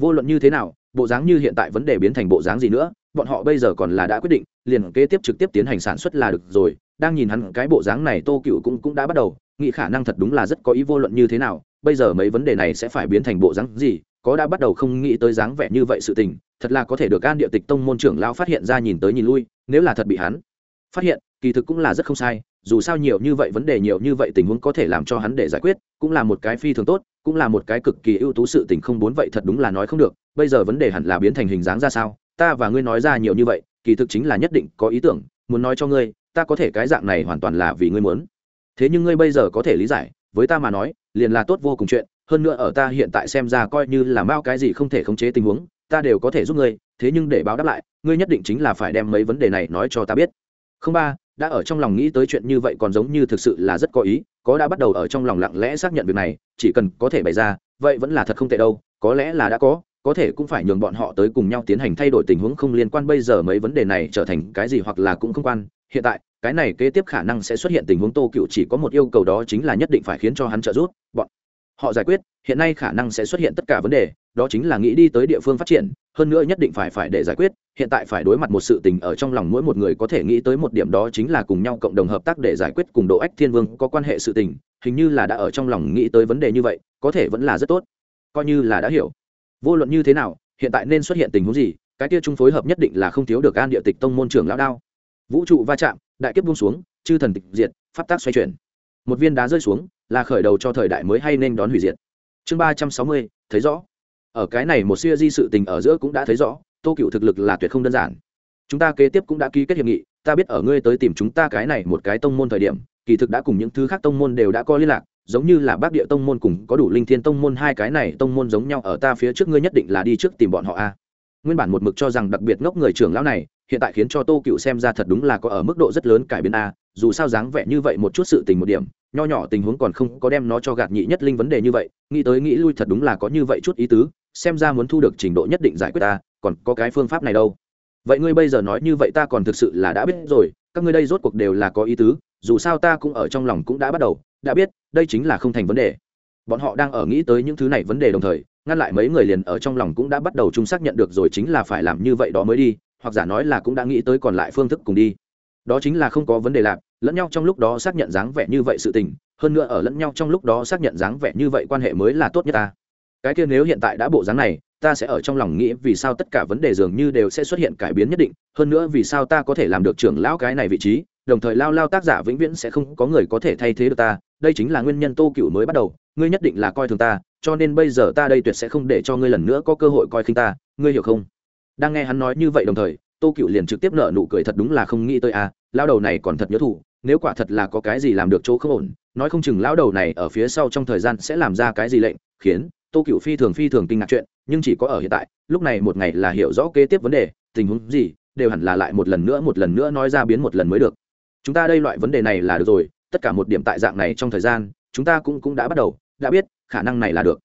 Vô luận như thế nào, bộ dáng như hiện tại vấn đề biến thành bộ dáng gì nữa, bọn họ bây giờ còn là đã quyết định, liền kế tiếp trực tiếp tiến hành sản xuất là được rồi. Đang nhìn hắn cái bộ dáng này, tô cựu cũng cũng đã bắt đầu nghĩ khả năng thật đúng là rất có ý vô luận như thế nào. Bây giờ mấy vấn đề này sẽ phải biến thành bộ dáng gì có đã bắt đầu không nghĩ tới dáng vẻ như vậy sự tình, thật là có thể được an địa tịch tông môn trưởng lao phát hiện ra nhìn tới nhìn lui, nếu là thật bị hắn phát hiện, kỳ thực cũng là rất không sai, dù sao nhiều như vậy vấn đề nhiều như vậy tình huống có thể làm cho hắn để giải quyết, cũng là một cái phi thường tốt, cũng là một cái cực kỳ ưu tú sự tình không bốn vậy thật đúng là nói không được, bây giờ vấn đề hẳn là biến thành hình dáng ra sao, ta và ngươi nói ra nhiều như vậy, kỳ thực chính là nhất định có ý tưởng, muốn nói cho ngươi, ta có thể cái dạng này hoàn toàn là vì ngươi muốn. Thế nhưng ngươi bây giờ có thể lý giải, với ta mà nói, liền là tốt vô cùng chuyện hơn nữa ở ta hiện tại xem ra coi như là mao cái gì không thể khống chế tình huống, ta đều có thể giúp ngươi, thế nhưng để báo đáp lại, ngươi nhất định chính là phải đem mấy vấn đề này nói cho ta biết. Không ba, đã ở trong lòng nghĩ tới chuyện như vậy còn giống như thực sự là rất có ý, có đã bắt đầu ở trong lòng lặng lẽ xác nhận việc này, chỉ cần có thể bày ra, vậy vẫn là thật không tệ đâu, có lẽ là đã có có thể cũng phải nhường bọn họ tới cùng nhau tiến hành thay đổi tình huống không liên quan bây giờ mấy vấn đề này trở thành cái gì hoặc là cũng không quan. Hiện tại, cái này kế tiếp khả năng sẽ xuất hiện tình huống tô cựu chỉ có một yêu cầu đó chính là nhất định phải khiến cho hắn trợ giúp, bọn họ giải quyết, hiện nay khả năng sẽ xuất hiện tất cả vấn đề, đó chính là nghĩ đi tới địa phương phát triển, hơn nữa nhất định phải phải để giải quyết, hiện tại phải đối mặt một sự tình ở trong lòng mỗi một người có thể nghĩ tới một điểm đó chính là cùng nhau cộng đồng hợp tác để giải quyết cùng độ ách thiên vương có quan hệ sự tình, hình như là đã ở trong lòng nghĩ tới vấn đề như vậy, có thể vẫn là rất tốt. Coi như là đã hiểu. Vô luận như thế nào, hiện tại nên xuất hiện tình huống gì, cái kia chung phối hợp nhất định là không thiếu được an địa tịch tông môn trưởng lão đao. Vũ trụ va chạm, đại kiếp buông xuống, chư thần tịch diệt, pháp tác xoay chuyển. Một viên đá rơi xuống là khởi đầu cho thời đại mới hay nên đón hủy diệt. Chương ba trăm sáu mươi, thấy rõ. Ở cái này một siêu di sự tình ở giữa cũng đã thấy rõ, tô cựu thực lực là tuyệt không đơn giản. Chúng ta kế tiếp cũng đã ký kết hiệp nghị, ta biết ở ngươi tới tìm chúng ta cái này một cái tông môn thời điểm, kỳ thực đã cùng những thứ khác tông môn đều đã có liên lạc, giống như là bác địa tông môn cùng có đủ linh thiên tông môn hai cái này tông môn giống nhau, ở ta phía trước ngươi nhất định là đi trước tìm bọn họ a nguyên bản một mực cho rằng đặc biệt ngốc người trưởng lão này, hiện tại khiến cho tô cựu xem ra thật đúng là có ở mức độ rất lớn cải biến a, dù sao dáng vẻ như vậy một chút sự tình một điểm, nho nhỏ tình huống còn không có đem nó cho gạt nhị nhất linh vấn đề như vậy, nghĩ tới nghĩ lui thật đúng là có như vậy chút ý tứ, xem ra muốn thu được trình độ nhất định giải quyết ta còn có cái phương pháp này đâu. Vậy ngươi bây giờ nói như vậy ta còn thực sự là đã biết rồi, các ngươi đây rốt cuộc đều là có ý tứ, dù sao ta cũng ở trong lòng cũng đã bắt đầu, đã biết, đây chính là không thành vấn đề. Bọn họ đang ở nghĩ tới những thứ này vấn đề đồng thời ngăn lại mấy người liền ở trong lòng cũng đã bắt đầu chung xác nhận được rồi chính là phải làm như vậy đó mới đi, hoặc giả nói là cũng đã nghĩ tới còn lại phương thức cùng đi. Đó chính là không có vấn đề lạp lẫn nhau trong lúc đó xác nhận dáng vẻ như vậy sự tình, hơn nữa ở lẫn nhau trong lúc đó xác nhận dáng vẻ như vậy quan hệ mới là tốt nhất ta. Cái kia nếu hiện tại đã bộ dáng này, ta sẽ ở trong lòng nghĩ vì sao tất cả vấn đề dường như đều sẽ xuất hiện cải biến nhất định, hơn nữa vì sao ta có thể làm được trưởng lão cái này vị trí, đồng thời lao lao tác giả vĩnh viễn sẽ không có người có thể thay thế được ta, đây chính là nguyên nhân tô cựu mới bắt đầu, ngươi nhất định là coi thường ta cho nên bây giờ ta đây tuyệt sẽ không để cho ngươi lần nữa có cơ hội coi khinh ta, ngươi hiểu không? Đang nghe hắn nói như vậy đồng thời, tô cựu liền trực tiếp nợ nụ cười thật đúng là không nghĩ tới à lao đầu này còn thật nhớ thủ, nếu quả thật là có cái gì làm được chỗ không ổn, nói không chừng lão đầu này ở phía sau trong thời gian sẽ làm ra cái gì lệnh, khiến tô cựu phi thường phi thường kinh ngạc chuyện, nhưng chỉ có ở hiện tại, lúc này một ngày là hiểu rõ kế tiếp vấn đề, tình huống gì, đều hẳn là lại một lần nữa một lần nữa nói ra biến một lần mới được. Chúng ta đây loại vấn đề này là được rồi, tất cả một điểm tại dạng này trong thời gian, chúng ta cũng cũng đã bắt đầu đã biết, khả năng này là được.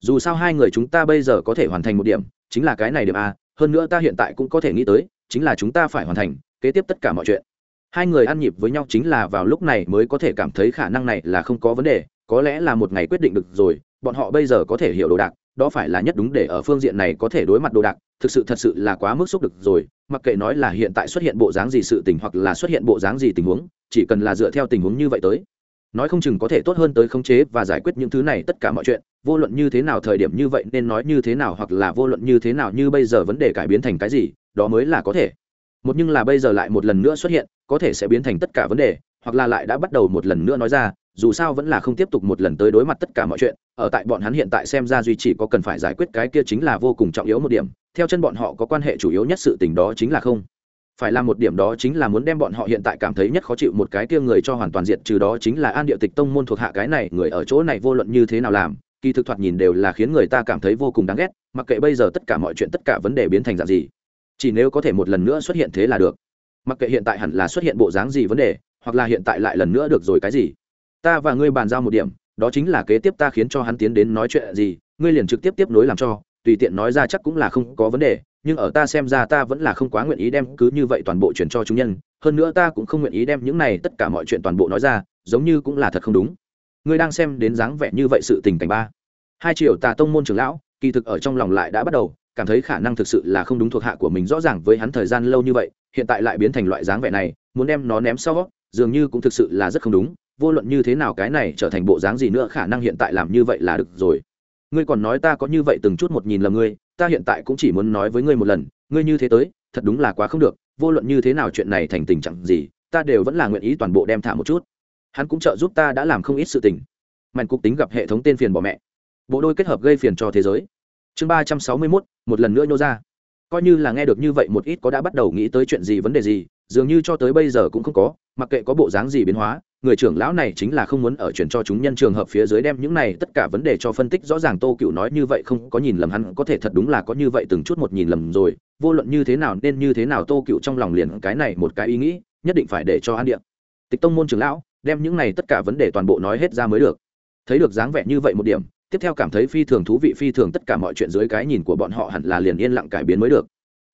Dù sao hai người chúng ta bây giờ có thể hoàn thành một điểm, chính là cái này điểm a, hơn nữa ta hiện tại cũng có thể nghĩ tới, chính là chúng ta phải hoàn thành, kế tiếp tất cả mọi chuyện. Hai người ăn nhịp với nhau chính là vào lúc này mới có thể cảm thấy khả năng này là không có vấn đề, có lẽ là một ngày quyết định được rồi, bọn họ bây giờ có thể hiểu đồ đạc, đó phải là nhất đúng để ở phương diện này có thể đối mặt đồ đạc, thực sự thật sự là quá mức xúc được rồi, mặc kệ nói là hiện tại xuất hiện bộ dáng gì sự tình hoặc là xuất hiện bộ dáng gì tình huống, chỉ cần là dựa theo tình huống như vậy tới nói không chừng có thể tốt hơn tới khống chế và giải quyết những thứ này tất cả mọi chuyện, vô luận như thế nào thời điểm như vậy nên nói như thế nào hoặc là vô luận như thế nào như bây giờ vấn đề cải biến thành cái gì, đó mới là có thể. Một nhưng là bây giờ lại một lần nữa xuất hiện, có thể sẽ biến thành tất cả vấn đề, hoặc là lại đã bắt đầu một lần nữa nói ra, dù sao vẫn là không tiếp tục một lần tới đối mặt tất cả mọi chuyện, ở tại bọn hắn hiện tại xem ra duy chỉ có cần phải giải quyết cái kia chính là vô cùng trọng yếu một điểm, theo chân bọn họ có quan hệ chủ yếu nhất sự tình đó chính là không phải làm một điểm đó chính là muốn đem bọn họ hiện tại cảm thấy nhất khó chịu một cái kia người cho hoàn toàn diệt trừ đó chính là an địa tịch tông môn thuộc hạ cái này, người ở chỗ này vô luận như thế nào làm, kỳ thực thoạt nhìn đều là khiến người ta cảm thấy vô cùng đáng ghét, mặc kệ bây giờ tất cả mọi chuyện tất cả vấn đề biến thành dạng gì, chỉ nếu có thể một lần nữa xuất hiện thế là được. Mặc kệ hiện tại hẳn là xuất hiện bộ dáng gì vấn đề, hoặc là hiện tại lại lần nữa được rồi cái gì, ta và ngươi bàn giao một điểm, đó chính là kế tiếp ta khiến cho hắn tiến đến nói chuyện gì, ngươi liền trực tiếp tiếp nối làm cho, tùy tiện nói ra chắc cũng là không có vấn đề nhưng ở ta xem ra ta vẫn là không quá nguyện ý đem cứ như vậy toàn bộ chuyển cho chúng nhân, hơn nữa ta cũng không nguyện ý đem những này tất cả mọi chuyện toàn bộ nói ra, giống như cũng là thật không đúng. Ngươi đang xem đến dáng vẻ như vậy sự tình cảnh ba. Hai triệu tà tông môn trưởng lão, kỳ thực ở trong lòng lại đã bắt đầu, cảm thấy khả năng thực sự là không đúng thuộc hạ của mình rõ ràng với hắn thời gian lâu như vậy, hiện tại lại biến thành loại dáng vẻ này, muốn đem nó ném sau, dường như cũng thực sự là rất không đúng, vô luận như thế nào cái này trở thành bộ dáng gì nữa khả năng hiện tại làm như vậy là được rồi. Ngươi còn nói ta có như vậy từng chút một nhìn là ngươi ta hiện tại cũng chỉ muốn nói với ngươi một lần, ngươi như thế tới, thật đúng là quá không được, vô luận như thế nào chuyện này thành tình trạng gì, ta đều vẫn là nguyện ý toàn bộ đem thả một chút. Hắn cũng trợ giúp ta đã làm không ít sự tình. Mạnh cục tính gặp hệ thống tên phiền bỏ mẹ. Bộ đôi kết hợp gây phiền cho thế giới. Chương ba trăm sáu mươi mốt, một lần nữa nhô ra. Coi như là nghe được như vậy, một ít có đã bắt đầu nghĩ tới chuyện gì, vấn đề gì, dường như cho tới bây giờ cũng không có mặc kệ có bộ dáng gì biến hóa, người trưởng lão này chính là không muốn ở chuyển cho chúng nhân trường hợp phía dưới đem những này tất cả vấn đề cho phân tích rõ ràng. Tô cựu nói như vậy không có nhìn lầm hắn, có thể thật đúng là có như vậy từng chút một nhìn lầm rồi. Vô luận như thế nào nên như thế nào, tô cựu trong lòng liền cái này một cái ý nghĩ, nhất định phải để cho an điện. Tịch tông môn trưởng lão, đem những này tất cả vấn đề toàn bộ nói hết ra mới được. Thấy được dáng vẻ như vậy một điểm, tiếp theo cảm thấy phi thường thú vị, phi thường tất cả mọi chuyện dưới cái nhìn của bọn họ hẳn là liền yên lặng cải biến mới được.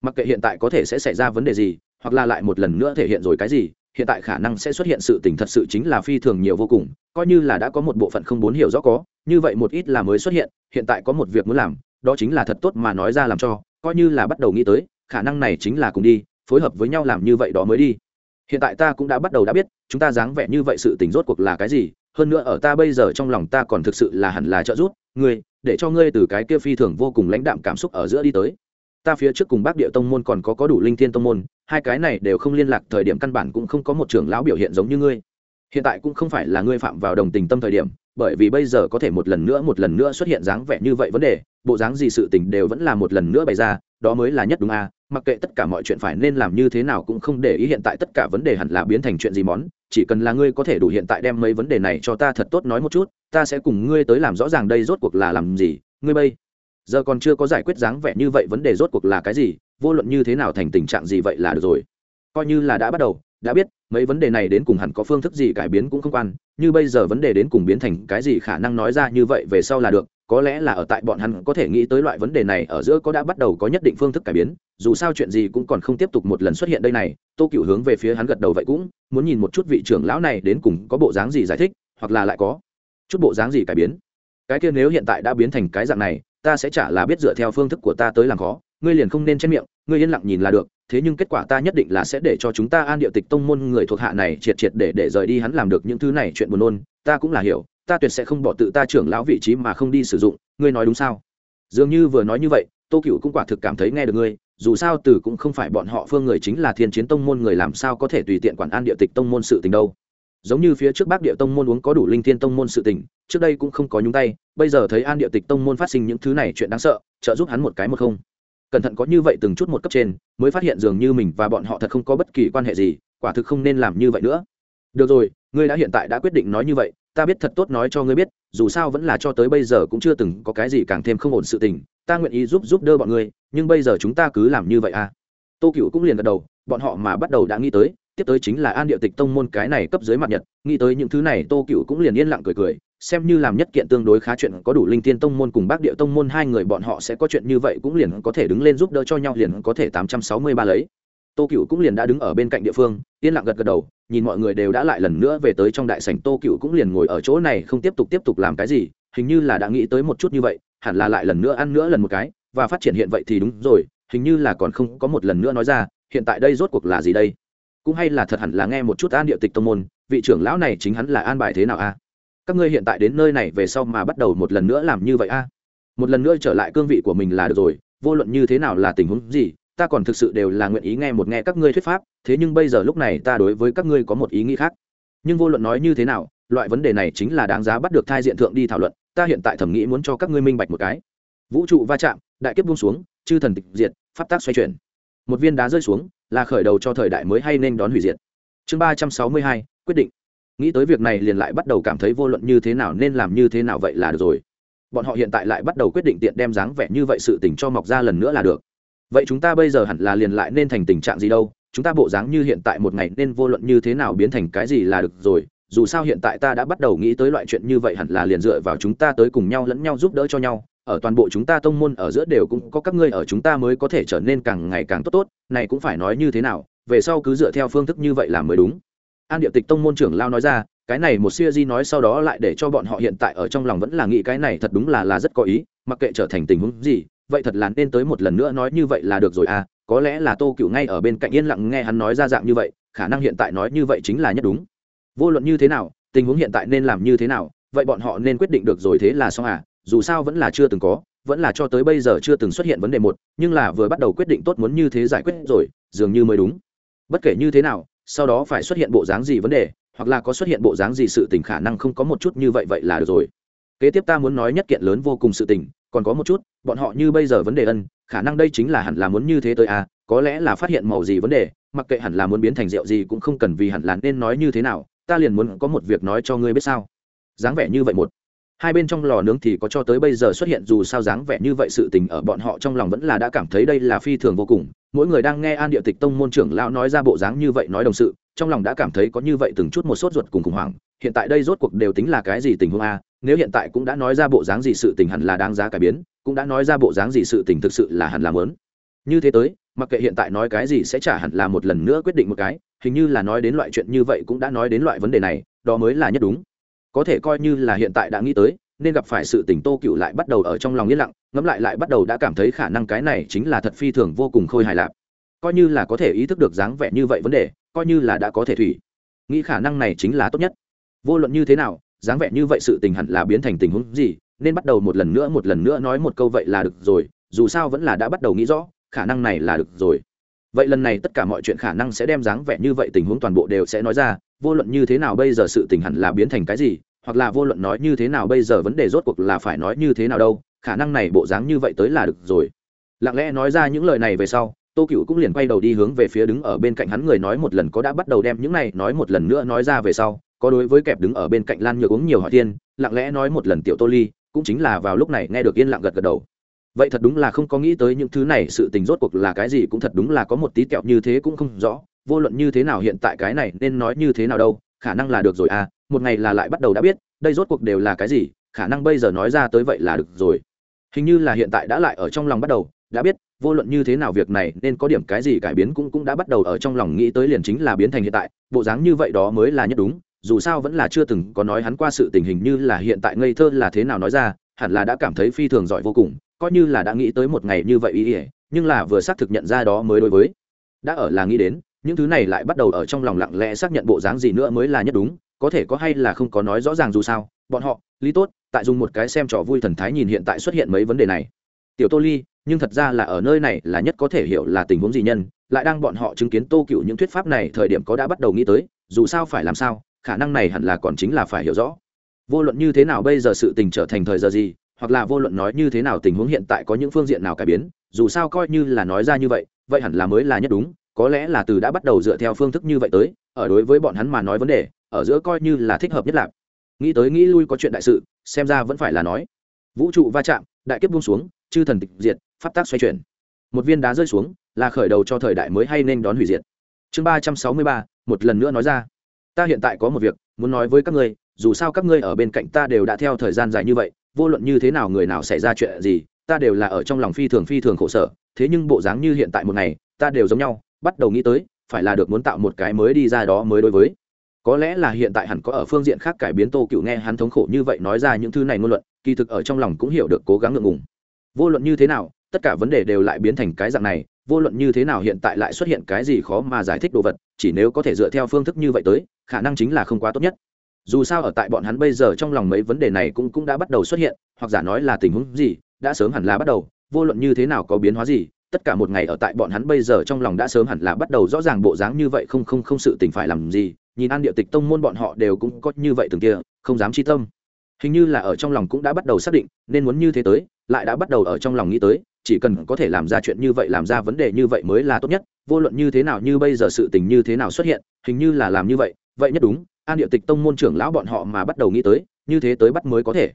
Mặc kệ hiện tại có thể sẽ xảy ra vấn đề gì, hoặc là lại một lần nữa thể hiện rồi cái gì hiện tại khả năng sẽ xuất hiện sự tình thật sự chính là phi thường nhiều vô cùng, coi như là đã có một bộ phận không muốn hiểu rõ có, như vậy một ít là mới xuất hiện hiện tại có một việc muốn làm, đó chính là thật tốt mà nói ra làm cho, coi như là bắt đầu nghĩ tới, khả năng này chính là cùng đi, phối hợp với nhau làm như vậy đó mới đi. Hiện tại ta cũng đã bắt đầu đã biết, chúng ta dáng vẻ như vậy sự tình rốt cuộc là cái gì, hơn nữa ở ta bây giờ trong lòng ta còn thực sự là hẳn là trợ giúp, ngươi, để cho ngươi từ cái kia phi thường vô cùng lãnh đạm cảm xúc ở giữa đi tới ta phía trước cùng bác địa tông môn còn có có đủ linh thiên tông môn, hai cái này đều không liên lạc, thời điểm căn bản cũng không có một trưởng lão biểu hiện giống như ngươi hiện tại cũng không phải là ngươi phạm vào đồng tình tâm thời điểm, bởi vì bây giờ có thể một lần nữa một lần nữa xuất hiện dáng vẻ như vậy vấn đề, bộ dáng gì sự tình đều vẫn là một lần nữa bày ra, đó mới là nhất đúng a à. mặc kệ tất cả mọi chuyện phải nên làm như thế nào cũng không để ý hiện tại tất cả vấn đề hẳn là biến thành chuyện gì món, chỉ cần là ngươi có thể đủ hiện tại đem mấy vấn đề này cho ta thật tốt nói một chút, ta sẽ cùng ngươi tới làm rõ ràng đây rốt cuộc là làm gì, ngươi bây giờ còn chưa có giải quyết dáng vẻ như vậy vấn đề rốt cuộc là cái gì, vô luận như thế nào thành tình trạng gì vậy là được rồi. Coi như là đã bắt đầu, đã biết, mấy vấn đề này đến cùng hẳn có phương thức gì cải biến cũng không quan, như bây giờ vấn đề đến cùng biến thành cái gì khả năng nói ra như vậy về sau là được, có lẽ là ở tại bọn hắn có thể nghĩ tới loại vấn đề này ở giữa có đã bắt đầu có nhất định phương thức cải biến, dù sao chuyện gì cũng còn không tiếp tục một lần xuất hiện đây này, tô cựu hướng về phía hắn gật đầu vậy cũng, muốn nhìn một chút vị trưởng lão này đến cùng có bộ dáng gì giải thích, hoặc là lại có chút bộ dáng gì cải biến. Cái kia nếu hiện tại đã biến thành cái dạng này ta sẽ trả là biết dựa theo phương thức của ta tới làm khó, ngươi liền không nên chen miệng, ngươi yên lặng nhìn là được, thế nhưng kết quả ta nhất định là sẽ để cho chúng ta an địa tịch tông môn người thuộc hạ này triệt triệt để để rời đi, hắn làm được những thứ này chuyện buồn nôn, ta cũng là hiểu, ta tuyệt sẽ không bỏ tự ta trưởng lão vị trí mà không đi sử dụng, ngươi nói đúng sao? Dường như vừa nói như vậy, tô cựu cũng quả thực cảm thấy nghe được ngươi, dù sao từ cũng không phải bọn họ phương người chính là thiên chiến tông môn người, làm sao có thể tùy tiện quản an địa tịch tông môn sự tình đâu? Giống như phía trước bác địa tông môn uống có đủ linh thiên tông môn sự tình, trước đây cũng không có nhúng tay, bây giờ thấy an địa tịch tông môn phát sinh những thứ này chuyện đáng sợ, trợ giúp hắn một cái một không. Cẩn thận có như vậy từng chút một cấp trên, mới phát hiện dường như mình và bọn họ thật không có bất kỳ quan hệ gì, quả thực không nên làm như vậy nữa. Được rồi, ngươi đã hiện tại đã quyết định nói như vậy, ta biết thật tốt nói cho ngươi biết, dù sao vẫn là cho tới bây giờ cũng chưa từng có cái gì càng thêm không ổn sự tình, ta nguyện ý giúp giúp đỡ bọn ngươi, nhưng bây giờ chúng ta cứ làm như vậy à. Tô cựu cũng liền gật đầu, bọn họ mà bắt đầu đã nghĩ tới tiếp tới chính là an địa tịch tông môn cái này cấp dưới mặt nhật, nghĩ tới những thứ này, tô cựu cũng liền yên lặng cười cười, xem như làm nhất kiện tương đối khá chuyện, có đủ linh Thiên tông môn cùng bác địa tông môn hai người bọn họ sẽ có chuyện như vậy cũng liền có thể đứng lên giúp đỡ cho nhau, liền có thể tám trăm sáu mươi ba lấy. Tô cựu cũng liền đã đứng ở bên cạnh địa phương, yên lặng gật gật đầu, nhìn mọi người đều đã lại lần nữa về tới trong đại sảnh, tô cựu cũng liền ngồi ở chỗ này, không tiếp tục tiếp tục làm cái gì, hình như là đã nghĩ tới một chút như vậy, hẳn là lại lần nữa ăn nữa lần một cái, và phát triển hiện vậy thì đúng rồi, hình như là còn không có một lần nữa nói ra, hiện tại đây rốt cuộc là gì đây? Cũng hay là thật hẳn là nghe một chút an địa tịch tông môn, vị trưởng lão này chính hắn là an bài thế nào a? Các ngươi hiện tại đến nơi này về sau mà bắt đầu một lần nữa làm như vậy a? Một lần nữa trở lại cương vị của mình là được rồi, vô luận như thế nào là tình huống gì, ta còn thực sự đều là nguyện ý nghe một nghe các ngươi thuyết pháp, thế nhưng bây giờ lúc này ta đối với các ngươi có một ý nghĩ khác. Nhưng vô luận nói như thế nào, loại vấn đề này chính là đáng giá bắt được thai diện thượng đi thảo luận, ta hiện tại thẩm nghĩ muốn cho các ngươi minh bạch một cái. Vũ trụ va chạm, đại kiếp buông xuống, chư thần tịch diệt, pháp tác xoay chuyển. Một viên đá rơi xuống là khởi đầu cho thời đại mới hay nên đón hủy diệt. Chương ba trăm sáu mươi hai, quyết định. Nghĩ tới việc này liền lại bắt đầu cảm thấy vô luận như thế nào nên làm như thế nào vậy là được rồi. Bọn họ hiện tại lại bắt đầu quyết định tiện đem dáng vẻ như vậy sự tình cho mọc ra lần nữa là được. Vậy chúng ta bây giờ hẳn là liền lại nên thành tình trạng gì đâu? Chúng ta bộ dáng như hiện tại một ngày nên vô luận như thế nào biến thành cái gì là được rồi? Dù sao hiện tại ta đã bắt đầu nghĩ tới loại chuyện như vậy hẳn là liền dựa vào chúng ta tới cùng nhau lẫn nhau giúp đỡ cho nhau ở toàn bộ chúng ta tông môn ở giữa đều cũng có các ngươi ở chúng ta mới có thể trở nên càng ngày càng tốt tốt, này cũng phải nói như thế nào, về sau cứ dựa theo phương thức như vậy là mới đúng. An địa tịch tông môn trưởng lao nói ra, cái này một siêu di nói sau đó lại để cho bọn họ hiện tại ở trong lòng vẫn là nghĩ cái này thật đúng là là rất có ý, mặc kệ trở thành tình huống gì, vậy thật là nên tới một lần nữa nói như vậy là được rồi à có lẽ là tô cựu ngay ở bên cạnh yên lặng nghe hắn nói ra dạng như vậy, khả năng hiện tại nói như vậy chính là nhất đúng. Vô luận như thế nào, tình huống hiện tại nên làm như thế nào, vậy bọn họ nên quyết định được rồi thế là xong à dù sao vẫn là chưa từng có, vẫn là cho tới bây giờ chưa từng xuất hiện vấn đề một, nhưng là vừa bắt đầu quyết định tốt muốn như thế giải quyết rồi, dường như mới đúng. Bất kể như thế nào, sau đó phải xuất hiện bộ dáng gì vấn đề, hoặc là có xuất hiện bộ dáng gì sự tình khả năng không có một chút như vậy vậy là được rồi. Kế tiếp ta muốn nói nhất kiện lớn vô cùng sự tình, còn có một chút, bọn họ như bây giờ vấn đề ân, khả năng đây chính là hẳn là muốn như thế tới à có lẽ là phát hiện màu gì vấn đề, mặc kệ hẳn là muốn biến thành rượu gì cũng không cần vì hẳn là nên nói như thế nào, ta liền muốn có một việc nói cho ngươi biết sao. Dáng vẻ như vậy một hai bên trong lò nướng thì có cho tới bây giờ xuất hiện dù sao dáng vẻ như vậy sự tình ở bọn họ trong lòng vẫn là đã cảm thấy đây là phi thường vô cùng. Mỗi người đang nghe an địa tịch tông môn trưởng lão nói ra bộ dáng như vậy nói đồng sự, trong lòng đã cảm thấy có như vậy từng chút một sốt ruột cùng khủng hoảng. Hiện tại đây rốt cuộc đều tính là cái gì tình huống a? Nếu hiện tại cũng đã nói ra bộ dáng gì sự tình hẳn là đáng giá cải biến, cũng đã nói ra bộ dáng gì sự tình thực sự là hẳn là lớn như thế tới, mặc kệ hiện tại nói cái gì sẽ trả hẳn là một lần nữa quyết định một cái, hình như là nói đến loại chuyện như vậy cũng đã nói đến loại vấn đề này, đó mới là nhất đúng có thể coi như là hiện tại đã nghĩ tới, nên gặp phải sự tình tô cựu lại bắt đầu ở trong lòng yên lặng, ngẫm lại lại bắt đầu đã cảm thấy khả năng cái này chính là thật phi thường vô cùng khôi hài lạp coi như là có thể ý thức được dáng vẻ như vậy vấn đề, coi như là đã có thể thủy. Nghĩ khả năng này chính là tốt nhất. Vô luận như thế nào, dáng vẻ như vậy sự tình hẳn là biến thành tình huống gì, nên bắt đầu một lần nữa một lần nữa nói một câu vậy là được rồi, dù sao vẫn là đã bắt đầu nghĩ rõ, khả năng này là được rồi vậy lần này tất cả mọi chuyện khả năng sẽ đem dáng vẻ như vậy tình huống toàn bộ đều sẽ nói ra, vô luận như thế nào bây giờ sự tình hẳn là biến thành cái gì, hoặc là vô luận nói như thế nào bây giờ vấn đề rốt cuộc là phải nói như thế nào đâu, khả năng này bộ dáng như vậy tới là được rồi. Lặng lẽ nói ra những lời này về sau, tô cựu cũng liền quay đầu đi hướng về phía đứng ở bên cạnh hắn người nói một lần có đã bắt đầu đem những này nói một lần nữa nói ra về sau, có đối với kẹp đứng ở bên cạnh lan nhược uống nhiều hỏi tiên lặng lẽ nói một lần tiểu tô ly, cũng chính là vào lúc này nghe được yên lặng gật gật đầu vậy thật đúng là không có nghĩ tới những thứ này, sự tình rốt cuộc là cái gì cũng thật đúng là có một tí kẹo như thế cũng không rõ. Vô luận như thế nào hiện tại cái này nên nói như thế nào đâu, khả năng là được rồi à một ngày là lại bắt đầu đã biết, đây rốt cuộc đều là cái gì, khả năng bây giờ nói ra tới vậy là được rồi. Hình như là hiện tại đã lại ở trong lòng bắt đầu, đã biết, vô luận như thế nào việc này nên có điểm cái gì cải biến cũng cũng đã bắt đầu ở trong lòng nghĩ tới liền chính là biến thành hiện tại, bộ dáng như vậy đó mới là nhất đúng, dù sao vẫn là chưa từng có nói hắn qua sự tình hình như là hiện tại ngây thơ là thế nào nói ra, hẳn là đã cảm thấy phi thường giỏi vô cùng coi như là đã nghĩ tới một ngày như vậy ý ỉa, nhưng là vừa xác thực nhận ra đó mới đối với. Đã ở là nghĩ đến, những thứ này lại bắt đầu ở trong lòng lặng lẽ xác nhận bộ dáng gì nữa mới là nhất đúng, có thể có hay là không có nói rõ ràng dù sao, bọn họ, lý tốt, tại dùng một cái xem trò vui thần thái nhìn hiện tại xuất hiện mấy vấn đề này. Tiểu tô ly, nhưng thật ra là ở nơi này là nhất có thể hiểu là tình huống gì nhân, lại đang bọn họ chứng kiến tô cựu những thuyết pháp này thời điểm có đã bắt đầu nghĩ tới, dù sao phải làm sao, khả năng này hẳn là còn chính là phải hiểu rõ. Vô luận như thế nào bây giờ sự tình trở thành thời giờ gì hoặc là vô luận nói như thế nào tình huống hiện tại có những phương diện nào cải biến, dù sao coi như là nói ra như vậy vậy hẳn là mới là nhất đúng, có lẽ là từ đã bắt đầu dựa theo phương thức như vậy tới, ở đối với bọn hắn mà nói vấn đề, ở giữa coi như là thích hợp nhất lạc. Nghĩ tới nghĩ lui có chuyện đại sự, xem ra vẫn phải là nói. Vũ trụ va chạm, đại kiếp buông xuống, chư thần tịch diệt, pháp tác xoay chuyển. Một viên đá rơi xuống, là khởi đầu cho thời đại mới hay nên đón hủy diệt. Chương ba trăm sáu mươi ba, một lần nữa nói ra. Ta hiện tại có một việc, muốn nói với các ngươi, dù sao các ngươi ở bên cạnh ta đều đã theo thời gian dài như vậy vô luận như thế nào người nào xảy ra chuyện gì, ta đều là ở trong lòng phi thường phi thường khổ sở. Thế nhưng bộ dáng như hiện tại một ngày, ta đều giống nhau, bắt đầu nghĩ tới, phải là được muốn tạo một cái mới đi ra đó mới đối với. Có lẽ là hiện tại hẳn có ở phương diện khác cải biến tô cựu nghe hắn thống khổ như vậy nói ra những thứ này ngôn luận, kỳ thực ở trong lòng cũng hiểu được cố gắng ngượng ngùng. Vô luận như thế nào, tất cả vấn đề đều lại biến thành cái dạng này, vô luận như thế nào hiện tại lại xuất hiện cái gì khó mà giải thích đồ vật, chỉ nếu có thể dựa theo phương thức như vậy tới, khả năng chính là không quá tốt nhất dù sao ở tại bọn hắn bây giờ trong lòng mấy vấn đề này cũng cũng đã bắt đầu xuất hiện, hoặc giả nói là tình huống gì, đã sớm hẳn là bắt đầu, vô luận như thế nào có biến hóa gì, tất cả một ngày ở tại bọn hắn bây giờ trong lòng đã sớm hẳn là bắt đầu rõ ràng bộ dáng như vậy, không không không sự tình phải làm gì, nhìn an địa tịch tông môn bọn họ đều cũng có như vậy từng kia, không dám chi tâm. Hình như là ở trong lòng cũng đã bắt đầu xác định, nên muốn như thế tới, lại đã bắt đầu ở trong lòng nghĩ tới, chỉ cần có thể làm ra chuyện như vậy, làm ra vấn đề như vậy mới là tốt nhất, vô luận như thế nào, như bây giờ sự tình như thế nào xuất hiện, hình như là làm như vậy vậy nhất đúng an địa tịch tông môn trưởng lão bọn họ mà bắt đầu nghĩ tới, như thế tới bắt mới có thể.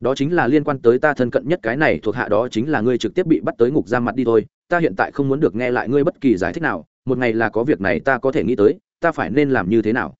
Đó chính là liên quan tới ta thân cận nhất cái này thuộc hạ đó chính là ngươi trực tiếp bị bắt tới ngục ra mặt đi thôi, ta hiện tại không muốn được nghe lại ngươi bất kỳ giải thích nào, một ngày là có việc này ta có thể nghĩ tới, ta phải nên làm như thế nào.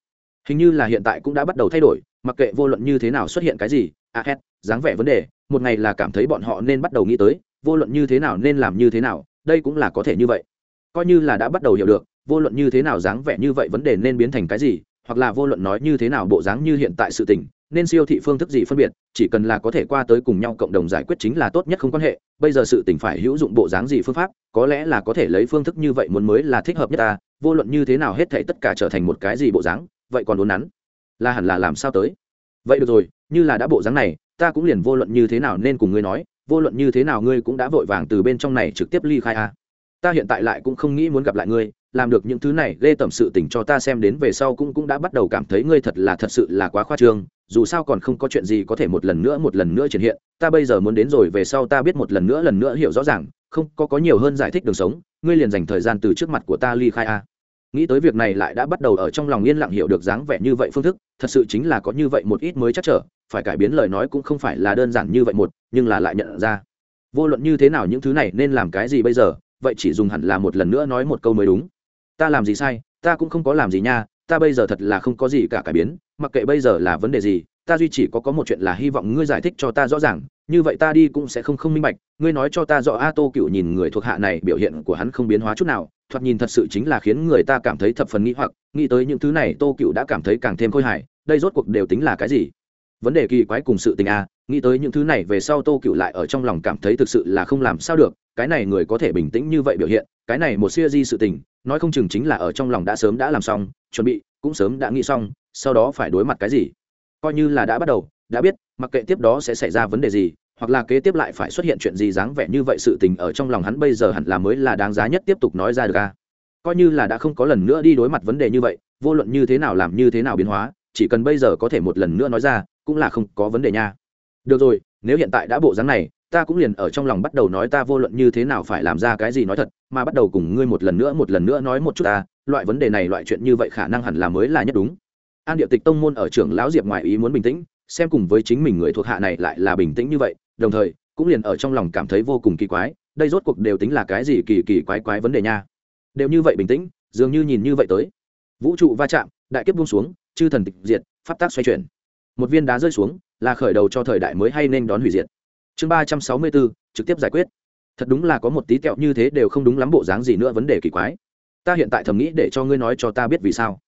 Hình như là hiện tại cũng đã bắt đầu thay đổi, mặc kệ vô luận như thế nào xuất hiện cái gì, a hét, dáng vẻ vấn đề, một ngày là cảm thấy bọn họ nên bắt đầu nghĩ tới, vô luận như thế nào nên làm như thế nào, đây cũng là có thể như vậy. Coi như là đã bắt đầu hiểu được, vô luận như thế nào dáng vẻ như vậy vấn đề nên biến thành cái gì hoặc là vô luận nói như thế nào bộ dáng như hiện tại sự tình, nên siêu thị phương thức gì phân biệt, chỉ cần là có thể qua tới cùng nhau cộng đồng giải quyết chính là tốt nhất không quan hệ, bây giờ sự tình phải hữu dụng bộ dáng gì phương pháp, có lẽ là có thể lấy phương thức như vậy muốn mới là thích hợp nhất ta, vô luận như thế nào hết thể tất cả trở thành một cái gì bộ dáng, vậy còn đốn nắn, là hẳn là làm sao tới? Vậy được rồi, như là đã bộ dáng này, ta cũng liền vô luận như thế nào nên cùng ngươi nói, vô luận như thế nào ngươi cũng đã vội vàng từ bên trong này trực tiếp ly khai a ta hiện tại lại cũng không nghĩ muốn gặp lại ngươi làm được những thứ này ghê tẩm sự tình cho ta xem đến về sau cũng cũng đã bắt đầu cảm thấy ngươi thật là thật sự là quá khoa trương, dù sao còn không có chuyện gì có thể một lần nữa một lần nữa triển hiện, ta bây giờ muốn đến rồi về sau ta biết một lần nữa lần nữa hiểu rõ ràng, không, có có nhiều hơn giải thích đường sống, ngươi liền dành thời gian từ trước mặt của ta ly khai a. Nghĩ tới việc này lại đã bắt đầu ở trong lòng yên lặng hiểu được dáng vẻ như vậy phương thức, thật sự chính là có như vậy một ít mới chắc trở, phải cải biến lời nói cũng không phải là đơn giản như vậy một, nhưng là lại nhận ra. Vô luận như thế nào những thứ này nên làm cái gì bây giờ, vậy chỉ dùng hẳn là một lần nữa nói một câu mới đúng ta làm gì sai, ta cũng không có làm gì nha, ta bây giờ thật là không có gì cả cải biến, mặc kệ bây giờ là vấn đề gì, ta duy chỉ có có một chuyện là hy vọng ngươi giải thích cho ta rõ ràng, như vậy ta đi cũng sẽ không không minh bạch, ngươi nói cho ta rõ a tô cựu nhìn người thuộc hạ này, biểu hiện của hắn không biến hóa chút nào, thoạt nhìn thật sự chính là khiến người ta cảm thấy thập phần nghĩ hoặc, nghĩ tới những thứ này tô cựu đã cảm thấy càng thêm khôi hài, đây rốt cuộc đều tính là cái gì? Vấn đề kỳ quái cùng sự tình a, nghĩ tới những thứ này về sau tô cựu lại ở trong lòng cảm thấy thực sự là không làm sao được cái này người có thể bình tĩnh như vậy biểu hiện, cái này một siêu di sự tình, nói không chừng chính là ở trong lòng đã sớm đã làm xong, chuẩn bị, cũng sớm đã nghĩ xong, sau đó phải đối mặt cái gì? Coi như là đã bắt đầu, đã biết, mặc kệ tiếp đó sẽ xảy ra vấn đề gì, hoặc là kế tiếp lại phải xuất hiện chuyện gì dáng vẻ như vậy sự tình ở trong lòng hắn bây giờ hẳn là mới là đáng giá nhất tiếp tục nói ra được a coi như là đã không có lần nữa đi đối mặt vấn đề như vậy, vô luận như thế nào làm như thế nào biến hóa, chỉ cần bây giờ có thể một lần nữa nói ra, cũng là không có vấn đề nha. Được rồi, nếu hiện tại đã bộ dáng này ta cũng liền ở trong lòng bắt đầu nói ta vô luận như thế nào phải làm ra cái gì nói thật, mà bắt đầu cùng ngươi một lần nữa, một lần nữa nói một chút ta, loại vấn đề này, loại chuyện như vậy khả năng hẳn là mới là nhất đúng. An điệu tịch tông môn ở trưởng lão diệp ngoại ý muốn bình tĩnh, xem cùng với chính mình người thuộc hạ này lại là bình tĩnh như vậy, đồng thời, cũng liền ở trong lòng cảm thấy vô cùng kỳ quái, đây rốt cuộc đều tính là cái gì kỳ kỳ quái quái vấn đề nha. Đều như vậy bình tĩnh, dường như nhìn như vậy tới. Vũ trụ va chạm, đại kiếp buông xuống, chư thần tịch diệt, pháp tác xoay chuyển. Một viên đá rơi xuống, là khởi đầu cho thời đại mới hay nên đón hủy diệt chương ba trăm sáu mươi bốn, trực tiếp giải quyết. Thật đúng là có một tí kẹo như thế đều không đúng lắm bộ dáng gì nữa vấn đề kỳ quái. Ta hiện tại thầm nghĩ để cho ngươi nói cho ta biết vì sao.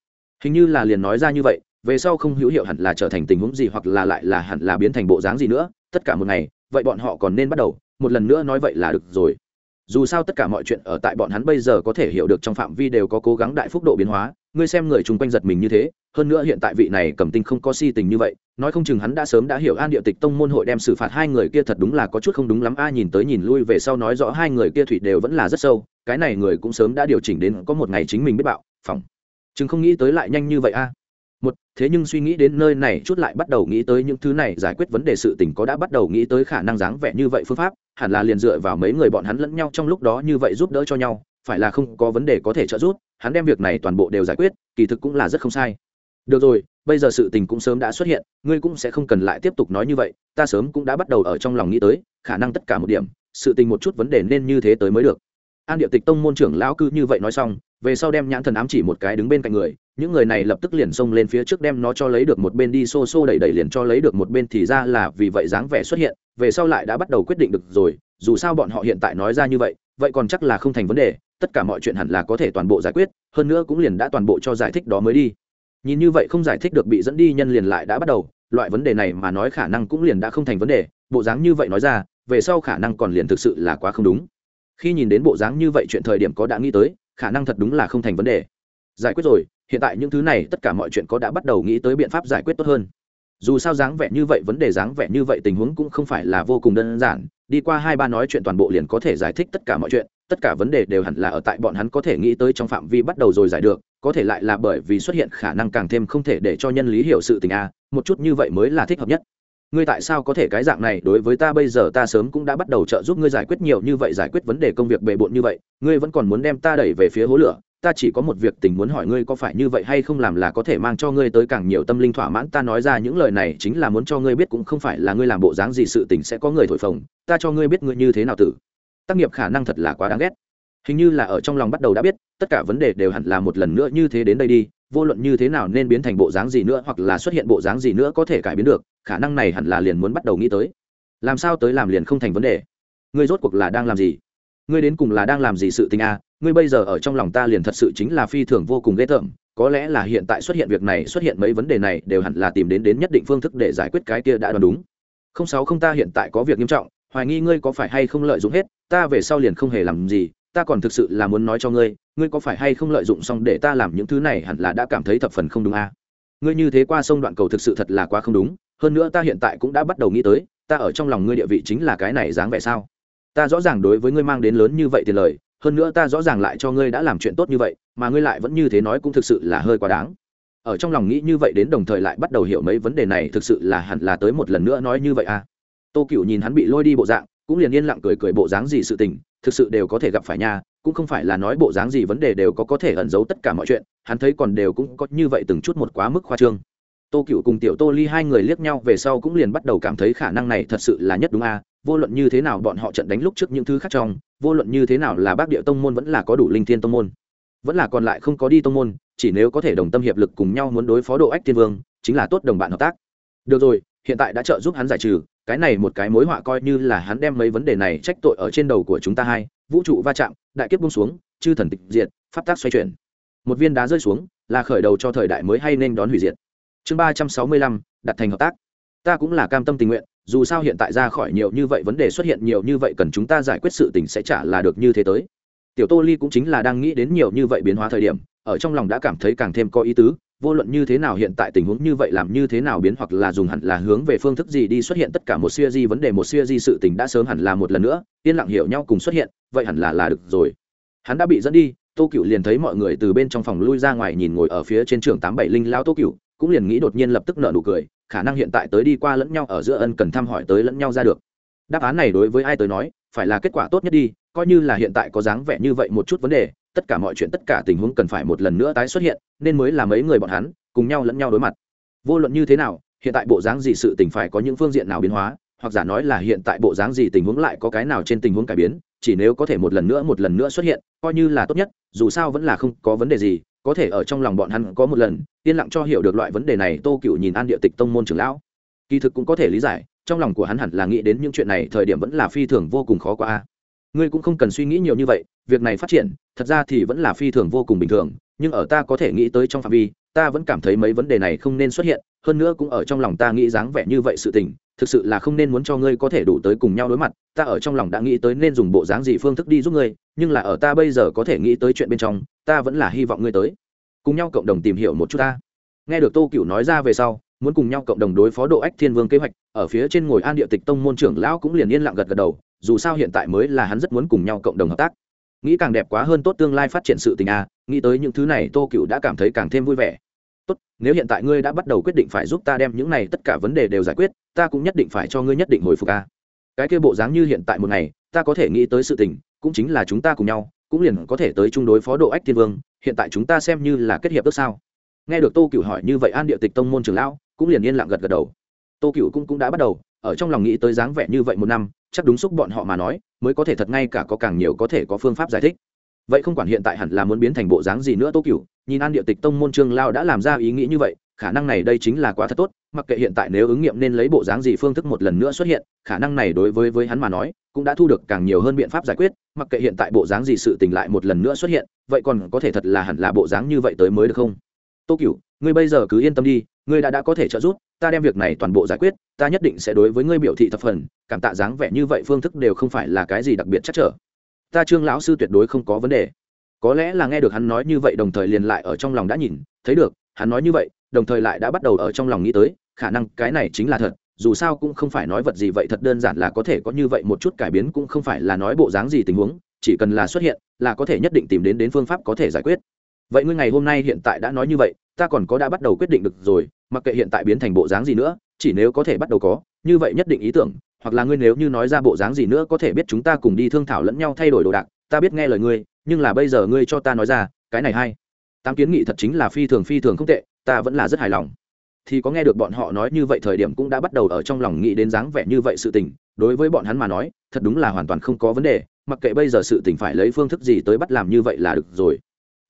Hình như là liền nói ra như vậy, về sau không hữu hiệu hẳn là trở thành tình huống gì hoặc là lại là hẳn là biến thành bộ dáng gì nữa, tất cả một ngày, vậy bọn họ còn nên bắt đầu, một lần nữa nói vậy là được rồi dù sao tất cả mọi chuyện ở tại bọn hắn bây giờ có thể hiểu được trong phạm vi đều có cố gắng đại phúc độ biến hóa, ngươi xem người chung quanh giật mình như thế, hơn nữa hiện tại vị này cầm tinh không có si tình như vậy, nói không chừng hắn đã sớm đã hiểu an địa tịch tông môn hội đem xử phạt hai người kia thật đúng là có chút không đúng lắm. A, nhìn tới nhìn lui về sau nói rõ hai người kia thủy đều vẫn là rất sâu, cái này người cũng sớm đã điều chỉnh đến có một ngày chính mình biết bạo phòng chừng không nghĩ tới lại nhanh như vậy, a một, thế nhưng suy nghĩ đến nơi này chút lại bắt đầu nghĩ tới những thứ này giải quyết vấn đề sự tình có đã bắt đầu nghĩ tới khả năng dáng vẻ như vậy phương pháp, hẳn là liền dựa vào mấy người bọn hắn lẫn nhau trong lúc đó như vậy giúp đỡ cho nhau, phải là không có vấn đề có thể trợ giúp, hắn đem việc này toàn bộ đều giải quyết, kỳ thực cũng là rất không sai. Được rồi, bây giờ sự tình cũng sớm đã xuất hiện, ngươi cũng sẽ không cần lại tiếp tục nói như vậy, ta sớm cũng đã bắt đầu ở trong lòng nghĩ tới, khả năng tất cả một điểm, sự tình một chút vấn đề nên như thế tới mới được. An địa tịch tông môn trưởng lão cư như vậy nói xong, về sau đem nhãn thần ám chỉ một cái đứng bên cạnh người những người này lập tức liền xông lên phía trước đem nó cho lấy được một bên đi xô xô đẩy đẩy liền cho lấy được một bên thì ra là vì vậy dáng vẻ xuất hiện, về sau lại đã bắt đầu quyết định được rồi, dù sao bọn họ hiện tại nói ra như vậy vậy còn chắc là không thành vấn đề, tất cả mọi chuyện hẳn là có thể toàn bộ giải quyết, hơn nữa cũng liền đã toàn bộ cho giải thích đó mới đi. Nhìn như vậy không giải thích được bị dẫn đi nhân liền lại đã bắt đầu, loại vấn đề này mà nói khả năng cũng liền đã không thành vấn đề, bộ dáng như vậy nói ra, về sau khả năng còn liền thực sự là quá không đúng. Khi nhìn đến bộ dáng như vậy chuyện thời điểm có đã nghĩ tới, khả năng thật đúng là không thành vấn đề. Giải quyết rồi hiện tại những thứ này tất cả mọi chuyện có đã bắt đầu nghĩ tới biện pháp giải quyết tốt hơn. Dù sao dáng vẻ như vậy, vấn đề dáng vẻ như vậy tình huống cũng không phải là vô cùng đơn giản. Đi qua hai ba nói chuyện toàn bộ liền có thể giải thích tất cả mọi chuyện, tất cả vấn đề đều hẳn là ở tại bọn hắn có thể nghĩ tới trong phạm vi bắt đầu rồi giải được, có thể lại là bởi vì xuất hiện khả năng càng thêm không thể để cho nhân lý hiểu sự tình a, một chút như vậy mới là thích hợp nhất. Ngươi tại sao có thể cái dạng này, đối với ta bây giờ ta sớm cũng đã bắt đầu trợ giúp ngươi giải quyết nhiều như vậy, giải quyết vấn đề công việc bề bộn như vậy, ngươi vẫn còn muốn đem ta đẩy về phía hố lửa ta chỉ có một việc tình muốn hỏi ngươi có phải như vậy hay không làm là có thể mang cho ngươi tới càng nhiều tâm linh thỏa mãn. Ta nói ra những lời này chính là muốn cho ngươi biết cũng không phải là ngươi làm bộ dáng gì sự tình sẽ có người thổi phồng. Ta cho ngươi biết ngươi như thế nào tử. Tác nghiệp khả năng thật là quá đáng ghét. Hình như là ở trong lòng bắt đầu đã biết, tất cả vấn đề đều hẳn là một lần nữa như thế đến đây đi, vô luận như thế nào nên biến thành bộ dáng gì nữa hoặc là xuất hiện bộ dáng gì nữa có thể cải biến được, khả năng này hẳn là liền muốn bắt đầu nghĩ tới. Làm sao tới làm liền không thành vấn đề? Ngươi rốt cuộc là đang làm gì? Ngươi đến cùng là đang làm gì sự tình a ngươi bây giờ ở trong lòng ta liền thật sự chính là phi thường vô cùng ghê tởm. Có lẽ là hiện tại xuất hiện việc này, xuất hiện mấy vấn đề này đều hẳn là tìm đến đến nhất định phương thức để giải quyết cái kia đã đoán đúng. Không sáu không ta hiện tại có việc nghiêm trọng, hoài nghi ngươi có phải hay không lợi dụng hết, ta về sau liền không hề làm gì, ta còn thực sự là muốn nói cho ngươi ngươi có phải hay không lợi dụng xong để ta làm những thứ này hẳn là đã cảm thấy thập phần không đúng a à? ngươi như thế qua sông đoạn cầu thực sự thật là quá không đúng, hơn nữa ta hiện tại cũng đã bắt đầu nghĩ tới, ta ở trong lòng ngươi địa vị chính là cái này dáng vẻ sao? Ta rõ ràng đối với ngươi mang đến lớn như vậy tiền lời, hơn nữa ta rõ ràng lại cho ngươi đã làm chuyện tốt như vậy, mà ngươi lại vẫn như thế nói cũng thực sự là hơi quá đáng. Ở trong lòng nghĩ như vậy đến đồng thời lại bắt đầu hiểu mấy vấn đề này thực sự là hẳn là tới một lần nữa nói như vậy à. Tô cựu nhìn hắn bị lôi đi bộ dạng, cũng liền yên lặng cười cười bộ dáng gì sự tình, thực sự đều có thể gặp phải nha, cũng không phải là nói bộ dáng gì vấn đề đều có có thể ẩn giấu tất cả mọi chuyện, hắn thấy còn đều cũng có như vậy từng chút một quá mức khoa trương. Tô cựu cùng tiểu tô ly hai người liếc nhau về sau cũng liền bắt đầu cảm thấy khả năng này thật sự là nhất đúng a vô luận như thế nào bọn họ trận đánh lúc trước những thứ khác trong, vô luận như thế nào là bác địa tông môn vẫn là có đủ linh thiên tông môn. Vẫn là còn lại không có đi tông môn, chỉ nếu có thể đồng tâm hiệp lực cùng nhau muốn đối phó độ ách tiên vương, chính là tốt đồng bạn hợp tác. Được rồi, hiện tại đã trợ giúp hắn giải trừ, cái này một cái mối họa coi như là hắn đem mấy vấn đề này trách tội ở trên đầu của chúng ta hai, vũ trụ va chạm, đại kiếp bung xuống, chư thần tịch diệt, pháp tác xoay chuyển. Một viên đá rơi xuống, là khởi đầu cho thời đại mới hay nên đón hủy diệt. Chương ba trăm sáu mươi lăm, đặt thành hợp tác. Ta cũng là cam tâm tình nguyện dù sao hiện tại ra khỏi nhiều như vậy vấn đề xuất hiện nhiều như vậy cần chúng ta giải quyết sự tình sẽ trả là được như thế tới. Tiểu tô ly cũng chính là đang nghĩ đến nhiều như vậy biến hóa thời điểm, ở trong lòng đã cảm thấy càng thêm có ý tứ, vô luận như thế nào hiện tại tình huống như vậy làm như thế nào biến hoặc là dùng hẳn là hướng về phương thức gì đi xuất hiện tất cả một siêu di vấn đề, một siêu di sự tình đã sớm hẳn là một lần nữa, yên lặng hiểu nhau cùng xuất hiện, vậy hẳn là là được rồi. Hắn đã bị dẫn đi, tô cựu liền thấy mọi người từ bên trong phòng lui ra ngoài nhìn ngồi ở phía trên trường tám bảy linh lao tô cựu cũng liền nghĩ đột nhiên lập tức nở nụ cười khả năng hiện tại tới đi qua lẫn nhau ở giữa ân cần thăm hỏi tới lẫn nhau ra được. Đáp án này đối với ai tới nói, phải là kết quả tốt nhất đi, coi như là hiện tại có dáng vẻ như vậy một chút vấn đề, tất cả mọi chuyện tất cả tình huống cần phải một lần nữa tái xuất hiện, nên mới là mấy người bọn hắn, cùng nhau lẫn nhau đối mặt. Vô luận như thế nào, hiện tại bộ dáng gì sự tình phải có những phương diện nào biến hóa, hoặc giả nói là hiện tại bộ dáng gì tình huống lại có cái nào trên tình huống cải biến, chỉ nếu có thể một lần nữa một lần nữa xuất hiện, coi như là tốt nhất, dù sao vẫn là không có vấn đề gì có thể ở trong lòng bọn hắn có một lần, yên lặng cho hiểu được loại vấn đề này, tô cựu nhìn an địa tịch tông môn trưởng lão. Kỳ thực cũng có thể lý giải, trong lòng của hắn hẳn là nghĩ đến những chuyện này, thời điểm vẫn là phi thường vô cùng khó qua. Ngươi cũng không cần suy nghĩ nhiều như vậy, việc này phát triển, thật ra thì vẫn là phi thường vô cùng bình thường, nhưng ở ta có thể nghĩ tới trong phạm vi, ta vẫn cảm thấy mấy vấn đề này không nên xuất hiện, hơn nữa cũng ở trong lòng ta nghĩ dáng vẻ như vậy sự tình, thực sự là không nên muốn cho ngươi có thể đủ tới cùng nhau đối mặt, ta ở trong lòng đã nghĩ tới nên dùng bộ dáng gì phương thức đi giúp ngươi, nhưng là ở ta bây giờ có thể nghĩ tới chuyện bên trong ta vẫn là hy vọng ngươi tới. Cùng nhau cộng đồng tìm hiểu một chút ta. Nghe được tô cựu nói ra về sau, muốn cùng nhau cộng đồng đối phó độ ách thiên vương kế hoạch, ở phía trên ngồi an địa tịch tông môn trưởng lão cũng liền yên lặng gật gật đầu, dù sao hiện tại mới là hắn rất muốn cùng nhau cộng đồng hợp tác. Nghĩ càng đẹp quá hơn tốt tương lai phát triển sự tình à. nghĩ tới những thứ này tô cựu đã cảm thấy càng thêm vui vẻ. Tốt, nếu hiện tại ngươi đã bắt đầu quyết định phải giúp ta đem những này tất cả vấn đề đều giải quyết, ta cũng nhất định phải cho ngươi nhất định hồi phục a cái kia bộ dáng như hiện tại một ngày, ta có thể nghĩ tới sự tình, cũng chính là chúng ta cùng nhau cũng liền có thể tới chung đối phó độ ách thiên vương hiện tại chúng ta xem như là kết hiệp ước sao? Nghe được tô cựu hỏi như vậy an địa tịch tông môn trường lão cũng liền yên lặng gật gật đầu. Tô cựu cũng, cũng đã bắt đầu ở trong lòng nghĩ tới dáng vẻ như vậy một năm chắc đúng xúc bọn họ mà nói mới có thể thật ngay cả có càng nhiều có thể có phương pháp giải thích. Vậy không quản hiện tại hẳn là muốn biến thành bộ dáng gì nữa tô cựu nhìn an địa tịch tông môn trường lao đã làm ra ý nghĩ như vậy khả năng này đây chính là quá thật tốt, mặc kệ hiện tại nếu ứng nghiệm nên lấy bộ dáng gì phương thức một lần nữa xuất hiện, khả năng này đối với với hắn mà nói, cũng đã thu được càng nhiều hơn biện pháp giải quyết, mặc kệ hiện tại bộ dáng gì sự tình lại một lần nữa xuất hiện, vậy còn có thể thật là hẳn là bộ dáng như vậy tới mới được không? Tô cựu ngươi bây giờ cứ yên tâm đi, ngươi đã đã có thể trợ giúp, ta đem việc này toàn bộ giải quyết, ta nhất định sẽ đối với ngươi biểu thị thập phần, cảm tạ dáng vẻ như vậy phương thức đều không phải là cái gì đặc biệt chắc trở. Ta trương lão sư tuyệt đối không có vấn đề. Có lẽ là nghe được hắn nói như vậy đồng thời liền lại ở trong lòng đã nhìn, thấy được hắn nói như vậy, đồng thời lại đã bắt đầu ở trong lòng nghĩ tới, khả năng cái này chính là thật, dù sao cũng không phải nói vật gì vậy, thật đơn giản là có thể có như vậy một chút cải biến cũng không phải là nói bộ dáng gì tình huống, chỉ cần là xuất hiện, là có thể nhất định tìm đến đến phương pháp có thể giải quyết. Vậy ngươi ngày hôm nay hiện tại đã nói như vậy, ta còn có đã bắt đầu quyết định được rồi, mặc kệ hiện tại biến thành bộ dáng gì nữa, chỉ nếu có thể bắt đầu có, như vậy nhất định ý tưởng, hoặc là ngươi nếu như nói ra bộ dáng gì nữa có thể biết chúng ta cùng đi thương thảo lẫn nhau thay đổi đồ đạc, ta biết nghe lời ngươi, nhưng là bây giờ ngươi cho ta nói ra, cái này hay tám kiến nghị thật chính là phi thường phi thường không tệ, ta vẫn là rất hài lòng. Thì có nghe được bọn họ nói như vậy thời điểm cũng đã bắt đầu ở trong lòng nghĩ đến dáng vẻ như vậy sự tình, đối với bọn hắn mà nói, thật đúng là hoàn toàn không có vấn đề, mặc kệ bây giờ sự tình phải lấy phương thức gì tới bắt làm như vậy là được rồi.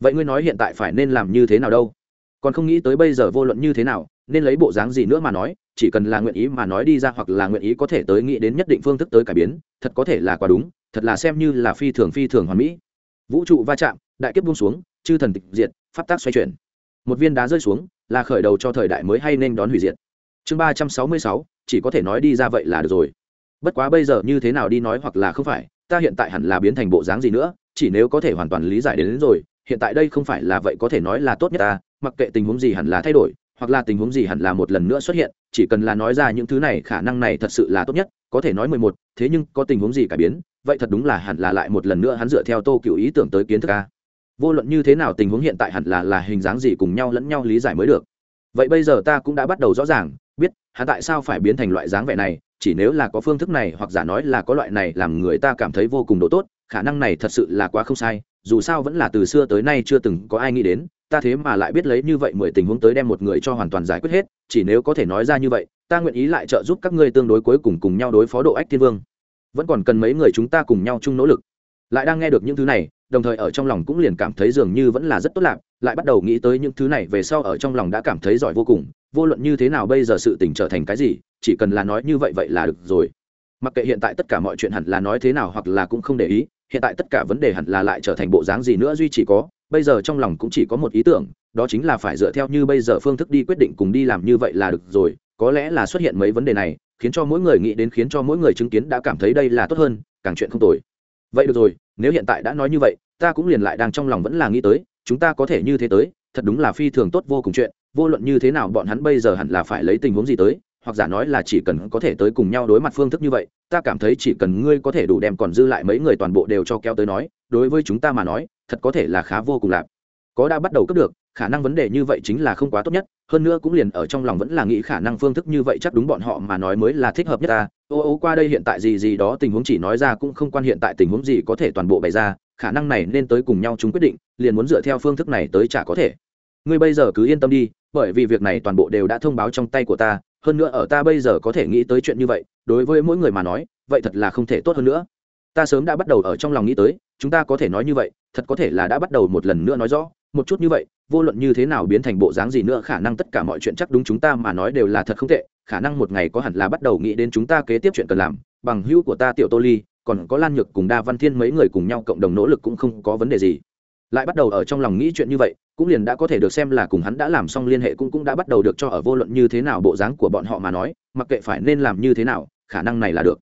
Vậy ngươi nói hiện tại phải nên làm như thế nào đâu? Còn không nghĩ tới bây giờ vô luận như thế nào, nên lấy bộ dáng gì nữa mà nói, chỉ cần là nguyện ý mà nói đi ra hoặc là nguyện ý có thể tới nghĩ đến nhất định phương thức tới cải biến, thật có thể là quá đúng, thật là xem như là phi thường phi thường hoàn mỹ. Vũ trụ va chạm, đại kiếp buông xuống chư thần tịch diệt pháp tác xoay chuyển. Một viên đá rơi xuống là khởi đầu cho thời đại mới hay nên đón hủy diệt. Chương ba trăm sáu mươi sáu chỉ có thể nói đi ra vậy là được rồi. Bất quá bây giờ như thế nào đi nói hoặc là không phải ta hiện tại hẳn là biến thành bộ dáng gì nữa chỉ nếu có thể hoàn toàn lý giải đến, đến rồi hiện tại đây không phải là vậy có thể nói là tốt nhất ta mặc kệ tình huống gì hẳn là thay đổi hoặc là tình huống gì hẳn là một lần nữa xuất hiện chỉ cần là nói ra những thứ này khả năng này thật sự là tốt nhất có thể nói mười một thế nhưng có tình huống gì cải biến vậy thật đúng là hẳn là lại một lần nữa hắn dựa theo tô cựu ý tưởng tới kiến thức a vô luận như thế nào tình huống hiện tại hẳn là là hình dáng gì cùng nhau lẫn nhau lý giải mới được. Vậy bây giờ ta cũng đã bắt đầu rõ ràng, biết, hắn tại sao phải biến thành loại dáng vẻ này, chỉ nếu là có phương thức này hoặc giả nói là có loại này làm người ta cảm thấy vô cùng độ tốt, khả năng này thật sự là quá không sai, dù sao vẫn là từ xưa tới nay chưa từng có ai nghĩ đến, ta thế mà lại biết lấy như vậy mười tình huống tới đem một người cho hoàn toàn giải quyết hết, chỉ nếu có thể nói ra như vậy, ta nguyện ý lại trợ giúp các ngươi tương đối cuối cùng cùng nhau đối phó độ ách thiên vương. Vẫn còn cần mấy người chúng ta cùng nhau chung nỗ lực. Lại đang nghe được những thứ này đồng thời ở trong lòng cũng liền cảm thấy dường như vẫn là rất tốt lạc, lại bắt đầu nghĩ tới những thứ này về sau ở trong lòng đã cảm thấy giỏi vô cùng, vô luận như thế nào bây giờ sự tình trở thành cái gì, chỉ cần là nói như vậy vậy là được rồi. Mặc kệ hiện tại tất cả mọi chuyện hẳn là nói thế nào hoặc là cũng không để ý, hiện tại tất cả vấn đề hẳn là lại trở thành bộ dáng gì nữa duy chỉ có, bây giờ trong lòng cũng chỉ có một ý tưởng, đó chính là phải dựa theo như bây giờ phương thức đi quyết định cùng đi làm như vậy là được rồi, có lẽ là xuất hiện mấy vấn đề này, khiến cho mỗi người nghĩ đến khiến cho mỗi người chứng kiến đã cảm thấy đây là tốt hơn, càng chuyện không tồi vậy được rồi, nếu hiện tại đã nói như vậy, ta cũng liền lại đang trong lòng vẫn là nghĩ tới, chúng ta có thể như thế tới, thật đúng là phi thường tốt vô cùng chuyện, vô luận như thế nào bọn hắn bây giờ hẳn là phải lấy tình huống gì tới, hoặc giả nói là chỉ cần có thể tới cùng nhau đối mặt phương thức như vậy, ta cảm thấy chỉ cần ngươi có thể đủ đem còn dư lại mấy người toàn bộ đều cho kéo tới nói, đối với chúng ta mà nói, thật có thể là khá vô cùng lạp có đã bắt đầu cấp được khả năng vấn đề như vậy chính là không quá tốt nhất, hơn nữa cũng liền ở trong lòng vẫn là nghĩ khả năng phương thức như vậy chắc đúng bọn họ mà nói mới là thích hợp nhất ta. Ô ô, qua đây hiện tại gì gì đó tình huống chỉ nói ra cũng không quan hiện tại tình huống gì có thể toàn bộ bày ra, khả năng này nên tới cùng nhau chúng quyết định, liền muốn dựa theo phương thức này tới chả có thể. Ngươi bây giờ cứ yên tâm đi, bởi vì việc này toàn bộ đều đã thông báo trong tay của ta, hơn nữa ở ta bây giờ có thể nghĩ tới chuyện như vậy, đối với mỗi người mà nói, vậy thật là không thể tốt hơn nữa. Ta sớm đã bắt đầu ở trong lòng nghĩ tới, chúng ta có thể nói như vậy, thật có thể là đã bắt đầu một lần nữa nói rõ một chút như vậy, vô luận như thế nào biến thành bộ dáng gì nữa khả năng tất cả mọi chuyện chắc đúng chúng ta mà nói đều là thật không tệ, khả năng một ngày có hẳn là bắt đầu nghĩ đến chúng ta kế tiếp chuyện cần làm, bằng hữu của ta tiểu tô ly, còn có lan nhược cùng đa văn thiên mấy người cùng nhau cộng đồng nỗ lực cũng không có vấn đề gì. Lại bắt đầu ở trong lòng nghĩ chuyện như vậy, cũng liền đã có thể được xem là cùng hắn đã làm xong liên hệ cũng cũng đã bắt đầu được cho ở vô luận như thế nào bộ dáng của bọn họ mà nói, mặc kệ phải nên làm như thế nào, khả năng này là được.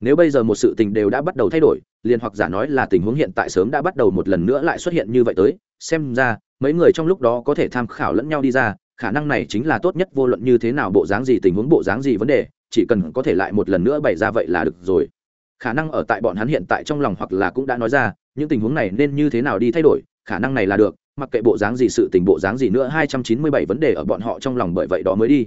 Nếu bây giờ một sự tình đều đã bắt đầu thay đổi, liền hoặc giả nói là tình huống hiện tại sớm đã bắt đầu một lần nữa lại xuất hiện như vậy tới xem ra, mấy người trong lúc đó có thể tham khảo lẫn nhau đi ra, khả năng này chính là tốt nhất, vô luận như thế nào bộ dáng gì, tình huống bộ dáng gì vấn đề, chỉ cần có thể lại một lần nữa bày ra vậy là được rồi. Khả năng ở tại bọn hắn hiện tại trong lòng hoặc là cũng đã nói ra, những tình huống này nên như thế nào đi thay đổi, khả năng này là được, mặc kệ bộ dáng gì, sự tình bộ dáng gì nữa, hai trăm chín mươi bảy vấn đề ở bọn họ trong lòng bởi vậy đó mới đi.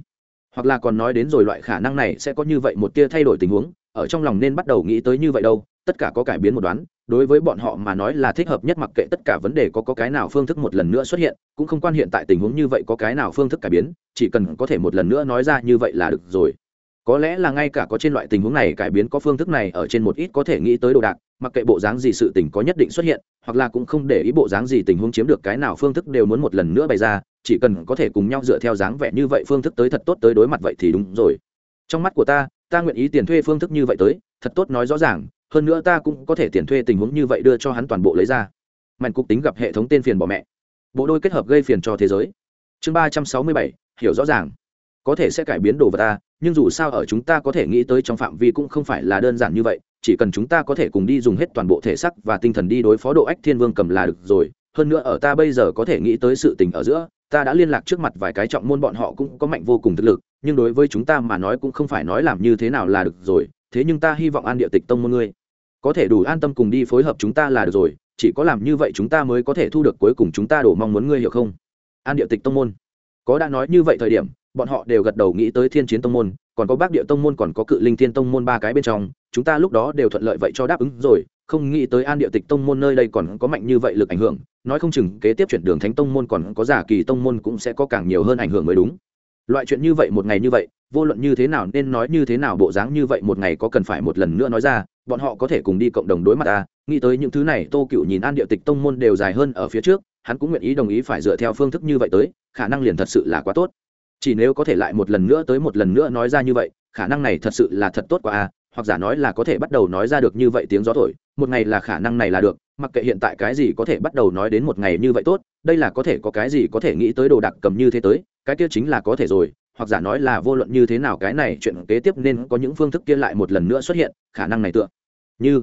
Hoặc là còn nói đến rồi loại khả năng này sẽ có như vậy một tia thay đổi tình huống, ở trong lòng nên bắt đầu nghĩ tới như vậy đâu, tất cả có cải biến một đoán đối với bọn họ mà nói là thích hợp nhất mặc kệ tất cả vấn đề có, có cái nào phương thức một lần nữa xuất hiện cũng không quan hiện tại tình huống như vậy có cái nào phương thức cải biến chỉ cần có thể một lần nữa nói ra như vậy là được rồi. Có lẽ là ngay cả có trên loại tình huống này cải biến có phương thức này ở trên một ít có thể nghĩ tới đồ đạc mặc kệ bộ dáng gì sự tình có nhất định xuất hiện hoặc là cũng không để ý bộ dáng gì tình huống chiếm được cái nào phương thức đều muốn một lần nữa bày ra chỉ cần có thể cùng nhau dựa theo dáng vẻ như vậy phương thức tới thật tốt tới đối mặt vậy thì đúng rồi. Trong mắt của ta ta nguyện ý tiền thuê phương thức như vậy tới thật tốt nói rõ ràng hơn nữa ta cũng có thể tiền thuê tình huống như vậy đưa cho hắn toàn bộ lấy ra. Mạnh cục tính gặp hệ thống tên phiền bỏ mẹ. Bộ đôi kết hợp gây phiền cho thế giới. Chương ba trăm sáu mươi bảy, hiểu rõ ràng. Có thể sẽ cải biến đồ vật ta, nhưng dù sao ở chúng ta có thể nghĩ tới trong phạm vi cũng không phải là đơn giản như vậy, chỉ cần chúng ta có thể cùng đi dùng hết toàn bộ thể sắc và tinh thần đi đối phó độ ách thiên vương cầm là được rồi. Hơn nữa ở ta bây giờ có thể nghĩ tới sự tình ở giữa, ta đã liên lạc trước mặt vài cái trọng môn bọn họ cũng có mạnh vô cùng thực lực, nhưng đối với chúng ta mà nói cũng không phải nói làm như thế nào là được rồi thế nhưng ta hy vọng an địa tịch tông môn ngươi. Có thể đủ an tâm cùng đi phối hợp chúng ta là được rồi, chỉ có làm như vậy chúng ta mới có thể thu được cuối cùng chúng ta đổ mong muốn ngươi hiểu không? An địa tịch tông môn. Có đã nói như vậy thời điểm, bọn họ đều gật đầu nghĩ tới thiên chiến tông môn, còn có bác địa tông môn, còn có cự linh thiên tông môn ba cái bên trong, chúng ta lúc đó đều thuận lợi vậy cho đáp ứng rồi, không nghĩ tới an địa tịch tông môn nơi đây còn có mạnh như vậy lực ảnh hưởng, nói không chừng kế tiếp chuyển đường thánh tông môn còn có giả kỳ tông môn cũng sẽ có càng nhiều hơn ảnh hưởng mới đúng loại chuyện như vậy một ngày như vậy, vô luận như thế nào nên nói như thế nào bộ dáng như vậy một ngày có cần phải một lần nữa nói ra, bọn họ có thể cùng đi cộng đồng đối mặt ta nghĩ tới những thứ này, tô cựu nhìn an địa tịch tông môn đều dài hơn ở phía trước, hắn cũng nguyện ý đồng ý phải dựa theo phương thức như vậy tới, khả năng liền thật sự là quá tốt chỉ nếu có thể lại một lần nữa tới một lần nữa nói ra như vậy, khả năng này thật sự là thật tốt quá à? hoặc giả nói là có thể bắt đầu nói ra được như vậy tiếng gió thổi, một ngày là khả năng này là được mặc kệ hiện tại cái gì có thể bắt đầu nói đến một ngày như vậy tốt, đây là có thể có cái gì có thể nghĩ tới đồ đặc cầm như thế tới, cái kia chính là có thể rồi, hoặc giả nói là vô luận như thế nào cái này chuyện kế tiếp nên có những phương thức kia lại một lần nữa xuất hiện, khả năng này tựa. Như,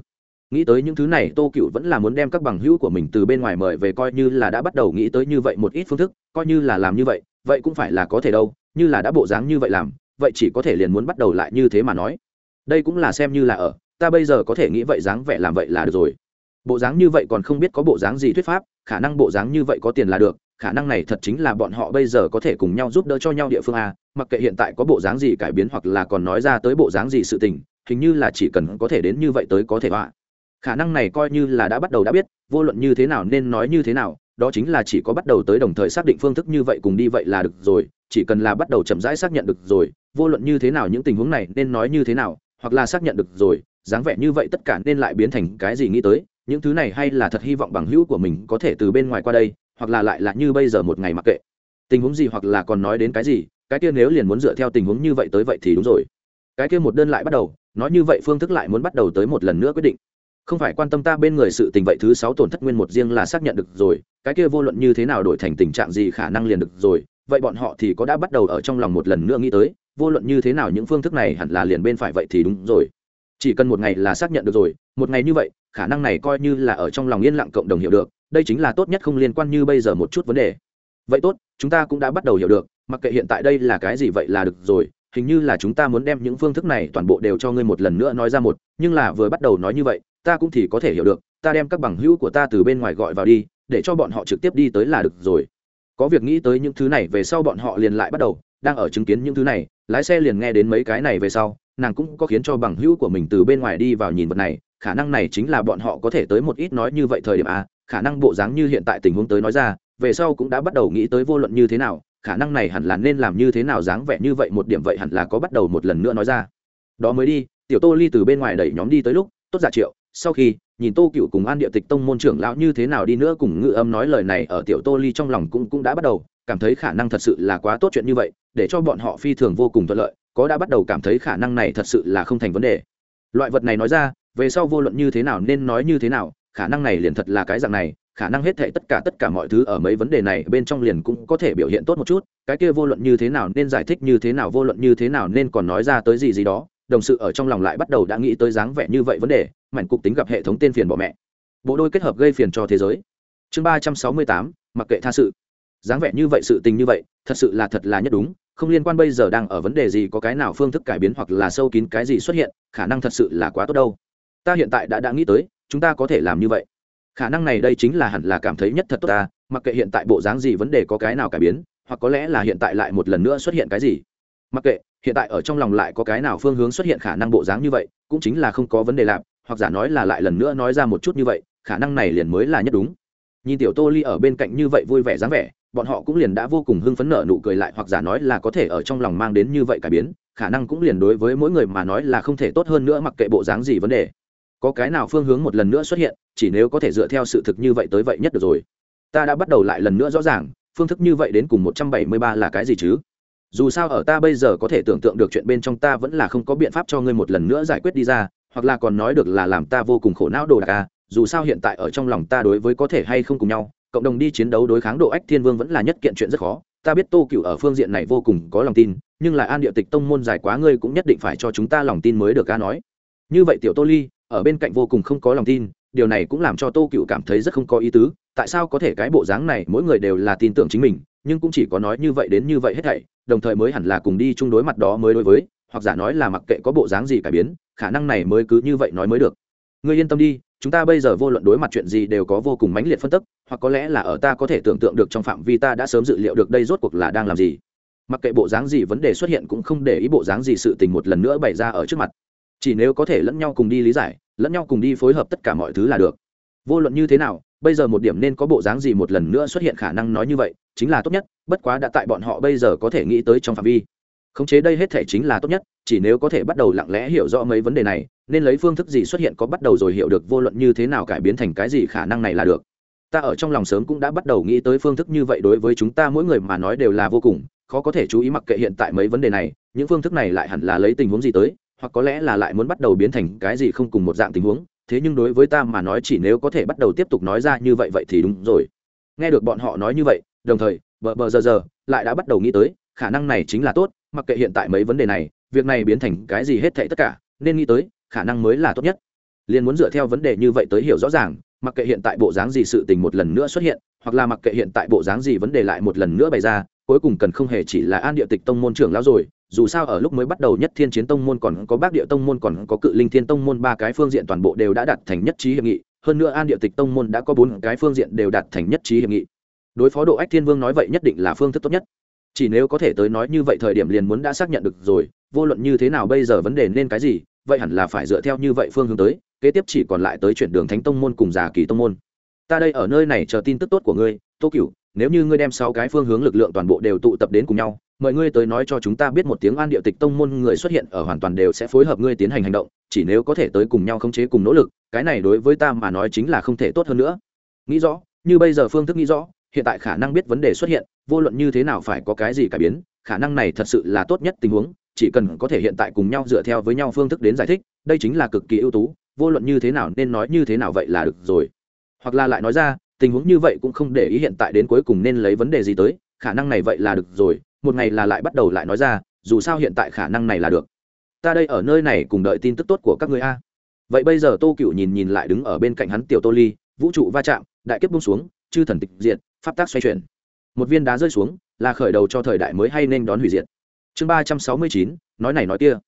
nghĩ tới những thứ này, tô cựu vẫn là muốn đem các bằng hữu của mình từ bên ngoài mời về coi như là đã bắt đầu nghĩ tới như vậy một ít phương thức, coi như là làm như vậy vậy cũng phải là có thể đâu, như là đã bộ dáng như vậy làm, vậy chỉ có thể liền muốn bắt đầu lại như thế mà nói. Đây cũng là xem như là ở, ta bây giờ có thể nghĩ vậy dáng vẻ làm vậy là được rồi bộ dáng như vậy còn không biết có bộ dáng gì thuyết pháp, khả năng bộ dáng như vậy có tiền là được, khả năng này thật chính là bọn họ bây giờ có thể cùng nhau giúp đỡ cho nhau địa phương a, mặc kệ hiện tại có bộ dáng gì cải biến hoặc là còn nói ra tới bộ dáng gì sự tình, hình như là chỉ cần có thể đến như vậy tới có thể họa. Khả năng này coi như là đã bắt đầu đã biết, vô luận như thế nào nên nói như thế nào, đó chính là chỉ có bắt đầu tới đồng thời xác định phương thức như vậy cùng đi vậy là được rồi, chỉ cần là bắt đầu chậm rãi xác nhận được rồi, vô luận như thế nào những tình huống này nên nói như thế nào, hoặc là xác nhận được rồi, dáng vẻ như vậy tất cả nên lại biến thành cái gì nghĩ tới những thứ này hay là thật hy vọng bằng hữu của mình có thể từ bên ngoài qua đây, hoặc là lại là như bây giờ một ngày mặc kệ. Tình huống gì hoặc là còn nói đến cái gì, cái kia nếu liền muốn dựa theo tình huống như vậy tới vậy thì đúng rồi. Cái kia một đơn lại bắt đầu, nói như vậy phương thức lại muốn bắt đầu tới một lần nữa quyết định. Không phải quan tâm ta bên người sự tình vậy thứ sáu tổn thất nguyên một riêng là xác nhận được rồi, cái kia vô luận như thế nào đổi thành tình trạng gì khả năng liền được rồi, vậy bọn họ thì có đã bắt đầu ở trong lòng một lần nữa nghĩ tới, vô luận như thế nào những phương thức này hẳn là liền bên phải vậy thì đúng rồi. Chỉ cần một ngày là xác nhận được rồi, một ngày như vậy khả năng này coi như là ở trong lòng yên lặng cộng đồng hiểu được, đây chính là tốt nhất không liên quan như bây giờ một chút vấn đề. Vậy tốt, chúng ta cũng đã bắt đầu hiểu được, mặc kệ hiện tại đây là cái gì vậy là được rồi, hình như là chúng ta muốn đem những phương thức này toàn bộ đều cho ngươi một lần nữa nói ra một, nhưng là vừa bắt đầu nói như vậy, ta cũng thì có thể hiểu được, ta đem các bằng hữu của ta từ bên ngoài gọi vào đi, để cho bọn họ trực tiếp đi tới là được rồi. Có việc nghĩ tới những thứ này về sau bọn họ liền lại bắt đầu, đang ở chứng kiến những thứ này, lái xe liền nghe đến mấy cái này về sau, nàng cũng có khiến cho bằng hữu của mình từ bên ngoài đi vào nhìn vật này khả năng này chính là bọn họ có thể tới một ít nói như vậy thời điểm a khả năng bộ dáng như hiện tại tình huống tới nói ra, về sau cũng đã bắt đầu nghĩ tới vô luận như thế nào, khả năng này hẳn là nên làm như thế nào dáng vẻ như vậy một điểm vậy hẳn là có bắt đầu một lần nữa nói ra. Đó mới đi, tiểu tô ly từ bên ngoài đẩy nhóm đi tới lúc, tốt giả triệu, sau khi, nhìn tô cựu cùng an địa tịch tông môn trưởng lão như thế nào đi nữa cùng ngự âm nói lời này ở tiểu tô ly trong lòng cũng cũng đã bắt đầu, cảm thấy khả năng thật sự là quá tốt chuyện như vậy, để cho bọn họ phi thường vô cùng thuận lợi, có đã bắt đầu cảm thấy khả năng này thật sự là không thành vấn đề. Loại vật này nói ra về sau vô luận như thế nào nên nói như thế nào, khả năng này liền thật là cái dạng này, khả năng hết thệ tất cả tất cả mọi thứ ở mấy vấn đề này bên trong liền cũng có thể biểu hiện tốt một chút, cái kia vô luận như thế nào nên giải thích như thế nào, vô luận như thế nào nên còn nói ra tới gì gì đó, đồng sự ở trong lòng lại bắt đầu đã nghĩ tới dáng vẻ như vậy vấn đề, mảnh cục tính gặp hệ thống tên phiền bỏ mẹ. Bộ đôi kết hợp gây phiền cho thế giới. Chương ba trăm sáu mươi tám, mặc kệ tha sự. Dáng vẻ như vậy sự tình như vậy, thật sự là thật là nhất đúng, không liên quan bây giờ đang ở vấn đề gì có cái nào phương thức cải biến hoặc là sâu kín cái gì xuất hiện, khả năng thật sự là quá tốt đâu ta hiện tại đã đã nghĩ tới, chúng ta có thể làm như vậy. Khả năng này đây chính là hẳn là cảm thấy nhất thật tốt ta, mặc kệ hiện tại bộ dáng gì vấn đề có cái nào cải biến, hoặc có lẽ là hiện tại lại một lần nữa xuất hiện cái gì. Mặc kệ, hiện tại ở trong lòng lại có cái nào phương hướng xuất hiện khả năng bộ dáng như vậy, cũng chính là không có vấn đề lạp hoặc giả nói là lại lần nữa nói ra một chút như vậy, khả năng này liền mới là nhất đúng. Nhìn tiểu tô ly ở bên cạnh như vậy vui vẻ dáng vẻ, bọn họ cũng liền đã vô cùng hưng phấn nở nụ cười lại hoặc giả nói là có thể ở trong lòng mang đến như vậy cải biến, khả năng cũng liền đối với mỗi người mà nói là không thể tốt hơn nữa mặc kệ bộ dáng gì vấn đề có cái nào phương hướng một lần nữa xuất hiện, chỉ nếu có thể dựa theo sự thực như vậy tới vậy nhất được rồi. Ta đã bắt đầu lại lần nữa rõ ràng, phương thức như vậy đến cùng một trăm bảy mươi ba là cái gì chứ? Dù sao ở ta bây giờ có thể tưởng tượng được chuyện bên trong ta vẫn là không có biện pháp cho ngươi một lần nữa giải quyết đi ra, hoặc là còn nói được là làm ta vô cùng khổ não đồ đạc à dù sao hiện tại ở trong lòng ta đối với có thể hay không cùng nhau, cộng đồng đi chiến đấu đối kháng độ ách thiên vương vẫn là nhất kiện chuyện rất khó. Ta biết tô cựu ở phương diện này vô cùng có lòng tin, nhưng lại an địa tịch tông môn dài quá ngươi cũng nhất định phải cho chúng ta lòng tin mới được ca nói. Như vậy tiểu tô ly ở bên cạnh vô cùng không có lòng tin, điều này cũng làm cho tô cựu cảm thấy rất không có ý tứ, tại sao có thể cái bộ dáng này, mỗi người đều là tin tưởng chính mình, nhưng cũng chỉ có nói như vậy đến như vậy hết thảy, đồng thời mới hẳn là cùng đi chung đối mặt đó mới đối với, hoặc giả nói là mặc kệ có bộ dáng gì cải biến, khả năng này mới cứ như vậy nói mới được. Ngươi yên tâm đi, chúng ta bây giờ vô luận đối mặt chuyện gì đều có vô cùng mãnh liệt phân tức, hoặc có lẽ là ở ta có thể tưởng tượng được trong phạm vi ta đã sớm dự liệu được đây rốt cuộc là đang làm gì. Mặc kệ bộ dáng gì vấn đề xuất hiện cũng không để ý bộ dáng gì sự tình một lần nữa bày ra ở trước mặt chỉ nếu có thể lẫn nhau cùng đi lý giải, lẫn nhau cùng đi phối hợp tất cả mọi thứ là được. Vô luận như thế nào, bây giờ một điểm nên có bộ dáng gì một lần nữa xuất hiện khả năng nói như vậy, chính là tốt nhất, bất quá đã tại bọn họ bây giờ có thể nghĩ tới trong phạm vi. Khống chế đây hết thể chính là tốt nhất, chỉ nếu có thể bắt đầu lặng lẽ hiểu rõ mấy vấn đề này, nên lấy phương thức gì xuất hiện có bắt đầu rồi hiểu được vô luận như thế nào cải biến thành cái gì khả năng này là được. Ta ở trong lòng sớm cũng đã bắt đầu nghĩ tới phương thức như vậy đối với chúng ta mỗi người mà nói đều là vô cùng, khó có thể chú ý mặc kệ hiện tại mấy vấn đề này, những phương thức này lại hẳn là lấy tình huống gì tới hoặc có lẽ là lại muốn bắt đầu biến thành cái gì không cùng một dạng tình huống, thế nhưng đối với ta mà nói chỉ nếu có thể bắt đầu tiếp tục nói ra như vậy vậy thì đúng rồi. Nghe được bọn họ nói như vậy, đồng thời, bờ bờ giờ giờ lại đã bắt đầu nghĩ tới, khả năng này chính là tốt, mặc kệ hiện tại mấy vấn đề này, việc này biến thành cái gì hết thảy tất cả, nên nghĩ tới, khả năng mới là tốt nhất. Liền muốn dựa theo vấn đề như vậy tới hiểu rõ ràng, mặc kệ hiện tại bộ dáng gì sự tình một lần nữa xuất hiện, hoặc là mặc kệ hiện tại bộ dáng gì vấn đề lại một lần nữa bày ra cuối cùng cần không hề chỉ là an địa tịch tông môn trưởng lão rồi, dù sao ở lúc mới bắt đầu nhất thiên chiến tông môn còn có bác địa tông môn còn có cự linh thiên tông môn ba cái phương diện toàn bộ đều đã đạt thành nhất trí hiệp nghị, hơn nữa an địa tịch tông môn đã có bốn cái phương diện đều đạt thành nhất trí hiệp nghị. Đối phó độ ách thiên vương nói vậy nhất định là phương thức tốt nhất. Chỉ nếu có thể tới nói như vậy thời điểm liền muốn đã xác nhận được rồi, vô luận như thế nào bây giờ vấn đề nên cái gì, vậy hẳn là phải dựa theo như vậy phương hướng tới, kế tiếp chỉ còn lại tới chuyển đường thánh tông môn cùng giả kỳ tông môn ta đây ở nơi này chờ tin tức tốt của ngươi tô cửu nếu như ngươi đem sáu cái phương hướng lực lượng toàn bộ đều tụ tập đến cùng nhau, mời ngươi tới nói cho chúng ta biết một tiếng an địa tịch tông môn người xuất hiện ở hoàn toàn đều sẽ phối hợp ngươi tiến hành hành động, chỉ nếu có thể tới cùng nhau khống chế cùng nỗ lực, cái này đối với ta mà nói chính là không thể tốt hơn nữa. Nghĩ rõ, như bây giờ phương thức nghĩ rõ, hiện tại khả năng biết vấn đề xuất hiện, vô luận như thế nào phải có cái gì cải biến, khả năng này thật sự là tốt nhất tình huống, chỉ cần có thể hiện tại cùng nhau dựa theo với nhau phương thức đến giải thích, đây chính là cực kỳ ưu tú, vô luận như thế nào nên nói như thế nào vậy là được rồi hoặc là lại nói ra, tình huống như vậy cũng không để ý hiện tại đến cuối cùng nên lấy vấn đề gì tới, khả năng này vậy là được rồi, một ngày là lại bắt đầu lại nói ra, dù sao hiện tại khả năng này là được. Ta đây ở nơi này cùng đợi tin tức tốt của các người a. Vậy bây giờ tô cựu nhìn nhìn lại đứng ở bên cạnh hắn tiểu tô ly, vũ trụ va chạm, đại kiếp bung xuống, chư thần tịch diệt, pháp tác xoay chuyển. Một viên đá rơi xuống, là khởi đầu cho thời đại mới hay nên đón hủy diệt. Chương ba trăm sáu mươi chín, nói này nói kia.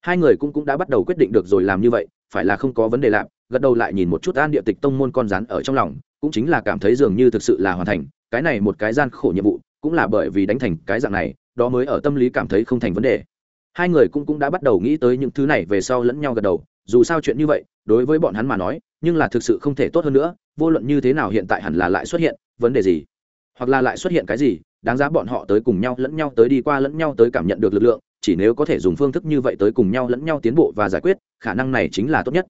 Hai người cũng cũng đã bắt đầu quyết định được rồi làm như vậy, phải là không có vấn đề lạm gật đầu lại nhìn một chút an địa tịch tông môn con rắn ở trong lòng, cũng chính là cảm thấy dường như thực sự là hoàn thành, cái này một cái gian khổ nhiệm vụ, cũng là bởi vì đánh thành cái dạng này, đó mới ở tâm lý cảm thấy không thành vấn đề. Hai người cũng cũng đã bắt đầu nghĩ tới những thứ này về sau lẫn nhau gật đầu, dù sao chuyện như vậy, đối với bọn hắn mà nói, nhưng là thực sự không thể tốt hơn nữa, vô luận như thế nào hiện tại hẳn là lại xuất hiện, vấn đề gì? Hoặc là lại xuất hiện cái gì, đáng giá bọn họ tới cùng nhau lẫn nhau tới đi qua lẫn nhau tới cảm nhận được lực lượng, chỉ nếu có thể dùng phương thức như vậy tới cùng nhau lẫn nhau tiến bộ và giải quyết, khả năng này chính là tốt nhất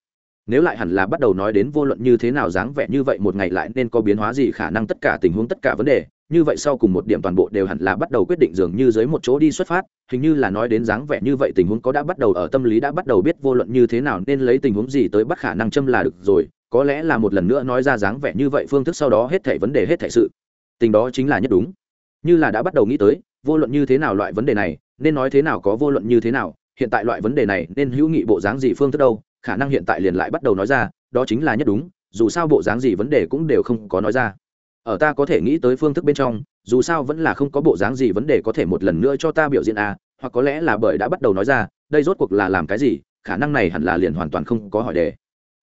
nếu lại hẳn là bắt đầu nói đến vô luận như thế nào dáng vẻ như vậy một ngày lại nên có biến hóa gì khả năng tất cả tình huống tất cả vấn đề, như vậy sau cùng một điểm toàn bộ đều hẳn là bắt đầu quyết định dường như dưới một chỗ đi xuất phát, hình như là nói đến dáng vẻ như vậy tình huống có đã bắt đầu ở tâm lý đã bắt đầu biết vô luận như thế nào nên lấy tình huống gì tới bắt khả năng châm là được rồi, có lẽ là một lần nữa nói ra dáng vẻ như vậy phương thức sau đó hết thảy vấn đề hết thảy sự. Tình đó chính là nhất đúng. Như là đã bắt đầu nghĩ tới, vô luận như thế nào loại vấn đề này, nên nói thế nào có vô luận như thế nào, hiện tại loại vấn đề này nên hữu nghị bộ dáng gì phương thức đâu khả năng hiện tại liền lại bắt đầu nói ra, đó chính là nhất đúng, dù sao bộ dáng gì vấn đề cũng đều không có nói ra. Ở ta có thể nghĩ tới phương thức bên trong, dù sao vẫn là không có bộ dáng gì vấn đề có thể một lần nữa cho ta biểu diễn à hoặc có lẽ là bởi đã bắt đầu nói ra, đây rốt cuộc là làm cái gì, khả năng này hẳn là liền hoàn toàn không có hỏi đề.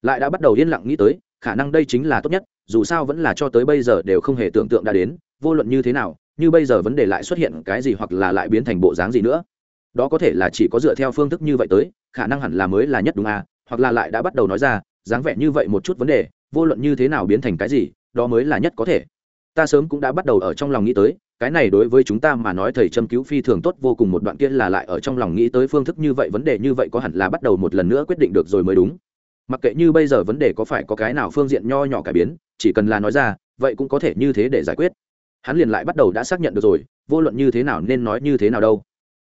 Lại đã bắt đầu yên lặng nghĩ tới, khả năng đây chính là tốt nhất, dù sao vẫn là cho tới bây giờ đều không hề tưởng tượng đã đến, vô luận như thế nào, như bây giờ vấn đề lại xuất hiện cái gì hoặc là lại biến thành bộ dáng gì nữa. Đó có thể là chỉ có dựa theo phương thức như vậy tới, khả năng hẳn là mới là nhất đúng à hoặc là lại đã bắt đầu nói ra, dáng vẻ như vậy một chút vấn đề, vô luận như thế nào biến thành cái gì, đó mới là nhất có thể. Ta sớm cũng đã bắt đầu ở trong lòng nghĩ tới, cái này đối với chúng ta mà nói thầy châm cứu phi thường tốt, vô cùng một đoạn kia là lại ở trong lòng nghĩ tới phương thức như vậy, vấn đề như vậy có hẳn là bắt đầu một lần nữa quyết định được rồi mới đúng. Mặc kệ như bây giờ vấn đề có phải có cái nào phương diện nho nhỏ cải biến, chỉ cần là nói ra, vậy cũng có thể như thế để giải quyết. Hắn liền lại bắt đầu đã xác nhận được rồi, vô luận như thế nào nên nói như thế nào đâu.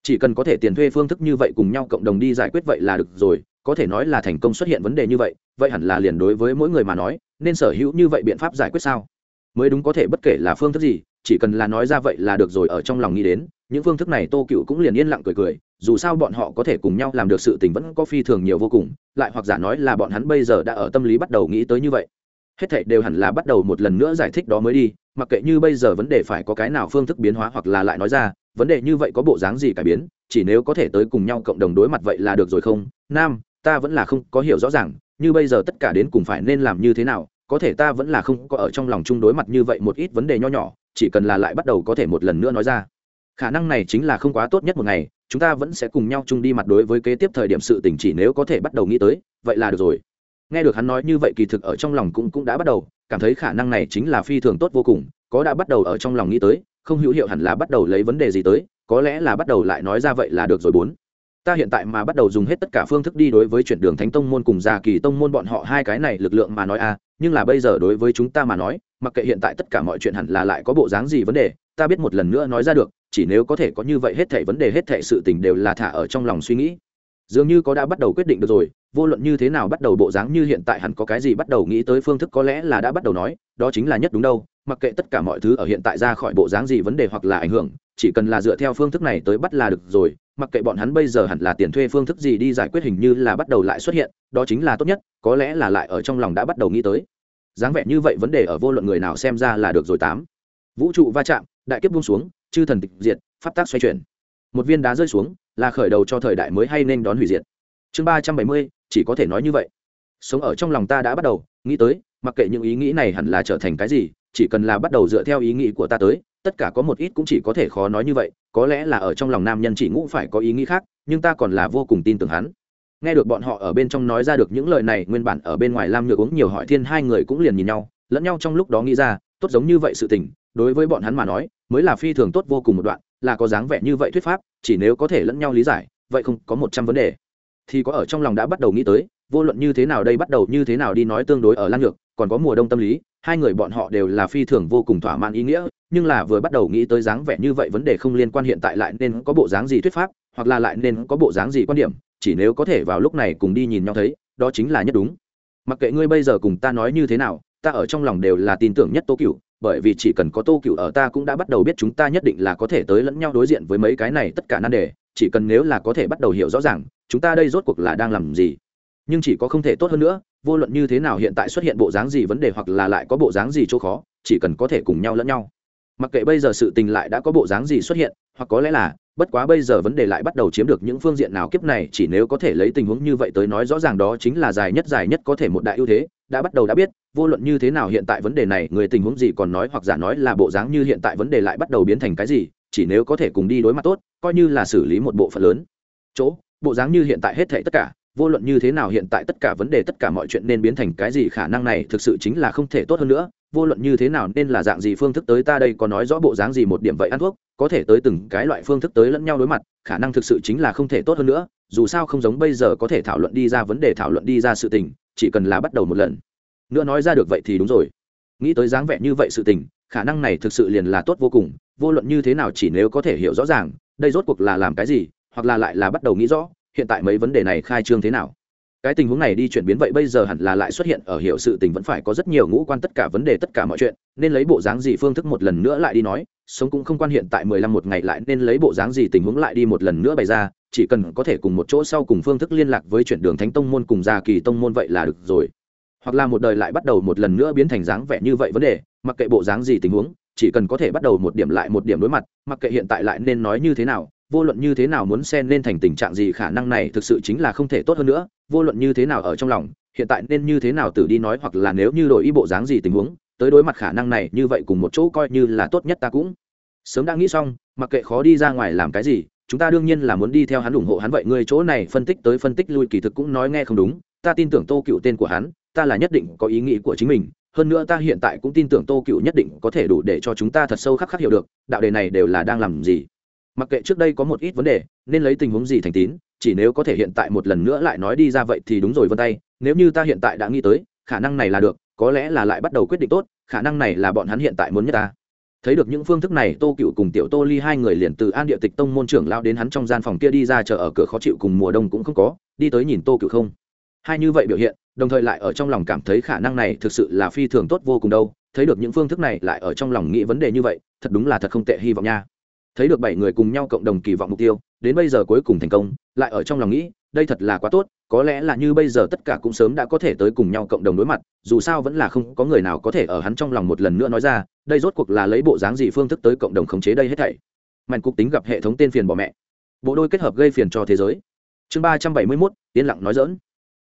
Chỉ cần có thể tiền thuê phương thức như vậy cùng nhau cộng đồng đi giải quyết vậy là được rồi có thể nói là thành công xuất hiện vấn đề như vậy vậy hẳn là liền đối với mỗi người mà nói, nên sở hữu như vậy biện pháp giải quyết sao? Mới đúng có thể bất kể là phương thức gì, chỉ cần là nói ra vậy là được rồi, ở trong lòng nghĩ đến, những phương thức này tô cựu cũng liền yên lặng cười cười, dù sao bọn họ có thể cùng nhau làm được sự tình vẫn có phi thường nhiều vô cùng, lại hoặc giả nói là bọn hắn bây giờ đã ở tâm lý bắt đầu nghĩ tới như vậy. Hết thảy đều hẳn là bắt đầu một lần nữa giải thích đó mới đi, mặc kệ như bây giờ vấn đề phải có cái nào phương thức biến hóa hoặc là lại nói ra, vấn đề như vậy có bộ dáng gì cải biến, chỉ nếu có thể tới cùng nhau cộng đồng đối mặt vậy là được rồi không? Nam ta vẫn là không có hiểu rõ ràng, như bây giờ tất cả đến cùng phải nên làm như thế nào, có thể ta vẫn là không có ở trong lòng chung đối mặt như vậy một ít vấn đề nho nhỏ, chỉ cần là lại bắt đầu có thể một lần nữa nói ra. Khả năng này chính là không quá tốt nhất một ngày, chúng ta vẫn sẽ cùng nhau chung đi mặt đối với kế tiếp thời điểm sự tình chỉ nếu có thể bắt đầu nghĩ tới, vậy là được rồi. Nghe được hắn nói như vậy kỳ thực ở trong lòng cũng cũng đã bắt đầu, cảm thấy khả năng này chính là phi thường tốt vô cùng, có đã bắt đầu ở trong lòng nghĩ tới, không hữu hiệu hẳn là bắt đầu lấy vấn đề gì tới, có lẽ là bắt đầu lại nói ra vậy là được rồi bốn ta hiện tại mà bắt đầu dùng hết tất cả phương thức đi đối với chuyển đường thánh tông môn cùng già kỳ tông môn bọn họ hai cái này lực lượng mà nói a nhưng là bây giờ đối với chúng ta mà nói, mặc kệ hiện tại tất cả mọi chuyện hẳn là lại có bộ dáng gì vấn đề, ta biết một lần nữa nói ra được, chỉ nếu có thể có như vậy hết thảy vấn đề hết thảy sự tình đều là thả ở trong lòng suy nghĩ. Dường như có đã bắt đầu quyết định được rồi, vô luận như thế nào bắt đầu bộ dáng như hiện tại hẳn có cái gì bắt đầu nghĩ tới phương thức có lẽ là đã bắt đầu nói, đó chính là nhất đúng đâu, mặc kệ tất cả mọi thứ ở hiện tại ra khỏi bộ dáng gì vấn đề hoặc là ảnh hưởng chỉ cần là dựa theo phương thức này tới bắt là được rồi, mặc kệ bọn hắn bây giờ hẳn là tiền thuê phương thức gì đi giải quyết hình như là bắt đầu lại xuất hiện, đó chính là tốt nhất, có lẽ là lại ở trong lòng đã bắt đầu nghĩ tới. Dáng vẻ như vậy vấn đề ở vô luận người nào xem ra là được rồi tám. Vũ trụ va chạm, đại kiếp buông xuống, chư thần tịch diệt, pháp tác xoay chuyển. Một viên đá rơi xuống, là khởi đầu cho thời đại mới hay nên đón hủy diệt. Chương ba trăm bảy mươi, chỉ có thể nói như vậy. Sống ở trong lòng ta đã bắt đầu, nghĩ tới, mặc kệ những ý nghĩ này hẳn là trở thành cái gì, chỉ cần là bắt đầu dựa theo ý nghĩ của ta tới tất cả có một ít cũng chỉ có thể khó nói như vậy, có lẽ là ở trong lòng nam nhân chỉ ngũ phải có ý nghĩ khác, nhưng ta còn là vô cùng tin tưởng hắn. Nghe được bọn họ ở bên trong nói ra được những lời này, nguyên bản ở bên ngoài lam nhược uống nhiều hỏi thiên hai người cũng liền nhìn nhau, lẫn nhau trong lúc đó nghĩ ra, tốt giống như vậy sự tình, đối với bọn hắn mà nói, mới là phi thường tốt vô cùng một đoạn, là có dáng vẻ như vậy thuyết pháp, chỉ nếu có thể lẫn nhau lý giải, vậy không có một trăm vấn đề. Thì có ở trong lòng đã bắt đầu nghĩ tới, vô luận như thế nào đây bắt đầu như thế nào đi nói tương đối ở lan nhược, còn có mùa đông tâm lý hai người bọn họ đều là phi thường vô cùng thỏa mãn ý nghĩa, nhưng là vừa bắt đầu nghĩ tới dáng vẻ như vậy vấn đề không liên quan hiện tại lại nên có bộ dáng gì thuyết pháp, hoặc là lại nên có bộ dáng gì quan điểm, chỉ nếu có thể vào lúc này cùng đi nhìn nhau thấy, đó chính là nhất đúng. Mặc kệ ngươi bây giờ cùng ta nói như thế nào, ta ở trong lòng đều là tin tưởng nhất tô cựu bởi vì chỉ cần có tô cựu ở ta cũng đã bắt đầu biết chúng ta nhất định là có thể tới lẫn nhau đối diện với mấy cái này tất cả nan đề, chỉ cần nếu là có thể bắt đầu hiểu rõ ràng, chúng ta đây rốt cuộc là đang làm gì. Nhưng chỉ có không thể tốt hơn nữa vô luận như thế nào hiện tại xuất hiện bộ dáng gì vấn đề hoặc là lại có bộ dáng gì chỗ khó, chỉ cần có thể cùng nhau lẫn nhau. Mặc kệ bây giờ sự tình lại đã có bộ dáng gì xuất hiện, hoặc có lẽ là, bất quá bây giờ vấn đề lại bắt đầu chiếm được những phương diện nào kiếp này, chỉ nếu có thể lấy tình huống như vậy tới nói rõ ràng đó chính là dài nhất dài nhất có thể một đại ưu thế, đã bắt đầu đã biết, vô luận như thế nào hiện tại vấn đề này, người tình huống gì còn nói hoặc giả nói là bộ dáng như hiện tại vấn đề lại bắt đầu biến thành cái gì, chỉ nếu có thể cùng đi đối mặt tốt, coi như là xử lý một bộ phận lớn. Chỗ, bộ dáng như hiện tại hết thảy tất cả vô luận như thế nào hiện tại tất cả vấn đề, tất cả mọi chuyện nên biến thành cái gì, khả năng này thực sự chính là không thể tốt hơn nữa. Vô luận như thế nào nên là dạng gì phương thức tới ta đây, có nói rõ bộ dáng gì một điểm vậy ăn thuốc, có thể tới từng cái loại phương thức tới lẫn nhau đối mặt, khả năng thực sự chính là không thể tốt hơn nữa. Dù sao không giống bây giờ có thể thảo luận đi ra vấn đề, thảo luận đi ra sự tình, chỉ cần là bắt đầu một lần. Nữa nói ra được vậy thì đúng rồi. Nghĩ tới dáng vẻ như vậy sự tình, khả năng này thực sự liền là tốt vô cùng. Vô luận như thế nào chỉ nếu có thể hiểu rõ ràng, đây rốt cuộc là làm cái gì, hoặc là lại là bắt đầu nghĩ rõ hiện tại mấy vấn đề này khai trương thế nào? Cái tình huống này đi chuyển biến vậy bây giờ hẳn là lại xuất hiện ở hiệu sự tình vẫn phải có rất nhiều ngũ quan tất cả vấn đề tất cả mọi chuyện, nên lấy bộ dáng gì phương thức một lần nữa lại đi nói, sống cũng không quan hiện tại mười lăm một ngày lại nên lấy bộ dáng gì tình huống lại đi một lần nữa bày ra, chỉ cần có thể cùng một chỗ sau cùng phương thức liên lạc với chuyển đường thánh tông môn cùng gia kỳ tông môn vậy là được rồi. Hoặc là một đời lại bắt đầu một lần nữa biến thành dáng vẻ như vậy vấn đề, mặc kệ bộ dáng gì tình huống, chỉ cần có thể bắt đầu một điểm lại một điểm đối mặt, mặc kệ hiện tại lại nên nói như thế nào vô luận như thế nào muốn xen lên thành tình trạng gì, khả năng này thực sự chính là không thể tốt hơn nữa, vô luận như thế nào ở trong lòng, hiện tại nên như thế nào tự đi nói hoặc là nếu như đổi ý bộ dáng gì tình huống, tới đối mặt khả năng này, như vậy cùng một chỗ coi như là tốt nhất ta cũng sớm đã nghĩ xong, mặc kệ khó đi ra ngoài làm cái gì, chúng ta đương nhiên là muốn đi theo hắn ủng hộ hắn vậy ngươi chỗ này phân tích tới phân tích lui kỳ thực cũng nói nghe không đúng, ta tin tưởng tô cựu tên của hắn, ta là nhất định có ý nghĩ của chính mình, hơn nữa ta hiện tại cũng tin tưởng tô cựu nhất định có thể đủ để cho chúng ta thật sâu khắc khắc hiểu được, đạo đề này đều là đang làm gì mặc kệ trước đây có một ít vấn đề, nên lấy tình huống gì thành tín, chỉ nếu có thể hiện tại một lần nữa lại nói đi ra vậy thì đúng rồi vân tay, nếu như ta hiện tại đã nghĩ tới, khả năng này là được, có lẽ là lại bắt đầu quyết định tốt, khả năng này là bọn hắn hiện tại muốn nhất ta. Thấy được những phương thức này, tô cựu cùng tiểu tô ly hai người liền từ an địa tịch tông môn trưởng lao đến hắn trong gian phòng kia đi ra chờ ở cửa khó chịu cùng mùa đông cũng không có, đi tới nhìn tô cựu không. Hai như vậy biểu hiện, đồng thời lại ở trong lòng cảm thấy khả năng này thực sự là phi thường tốt vô cùng đâu, thấy được những phương thức này lại ở trong lòng nghĩ vấn đề như vậy, thật đúng là thật không tệ hy vọng nha thấy được bảy người cùng nhau cộng đồng kỳ vọng mục tiêu, đến bây giờ cuối cùng thành công, lại ở trong lòng nghĩ, đây thật là quá tốt, có lẽ là như bây giờ tất cả cũng sớm đã có thể tới cùng nhau cộng đồng đối mặt, dù sao vẫn là không có người nào có thể ở hắn trong lòng một lần nữa nói ra, đây rốt cuộc là lấy bộ dáng gì phương thức tới cộng đồng khống chế đây hết thảy. Mạnh cục tính gặp hệ thống tên phiền bỏ mẹ. Bộ đôi kết hợp gây phiền cho thế giới. Chương ba trăm bảy mươi mốt, yên lặng nói dỡn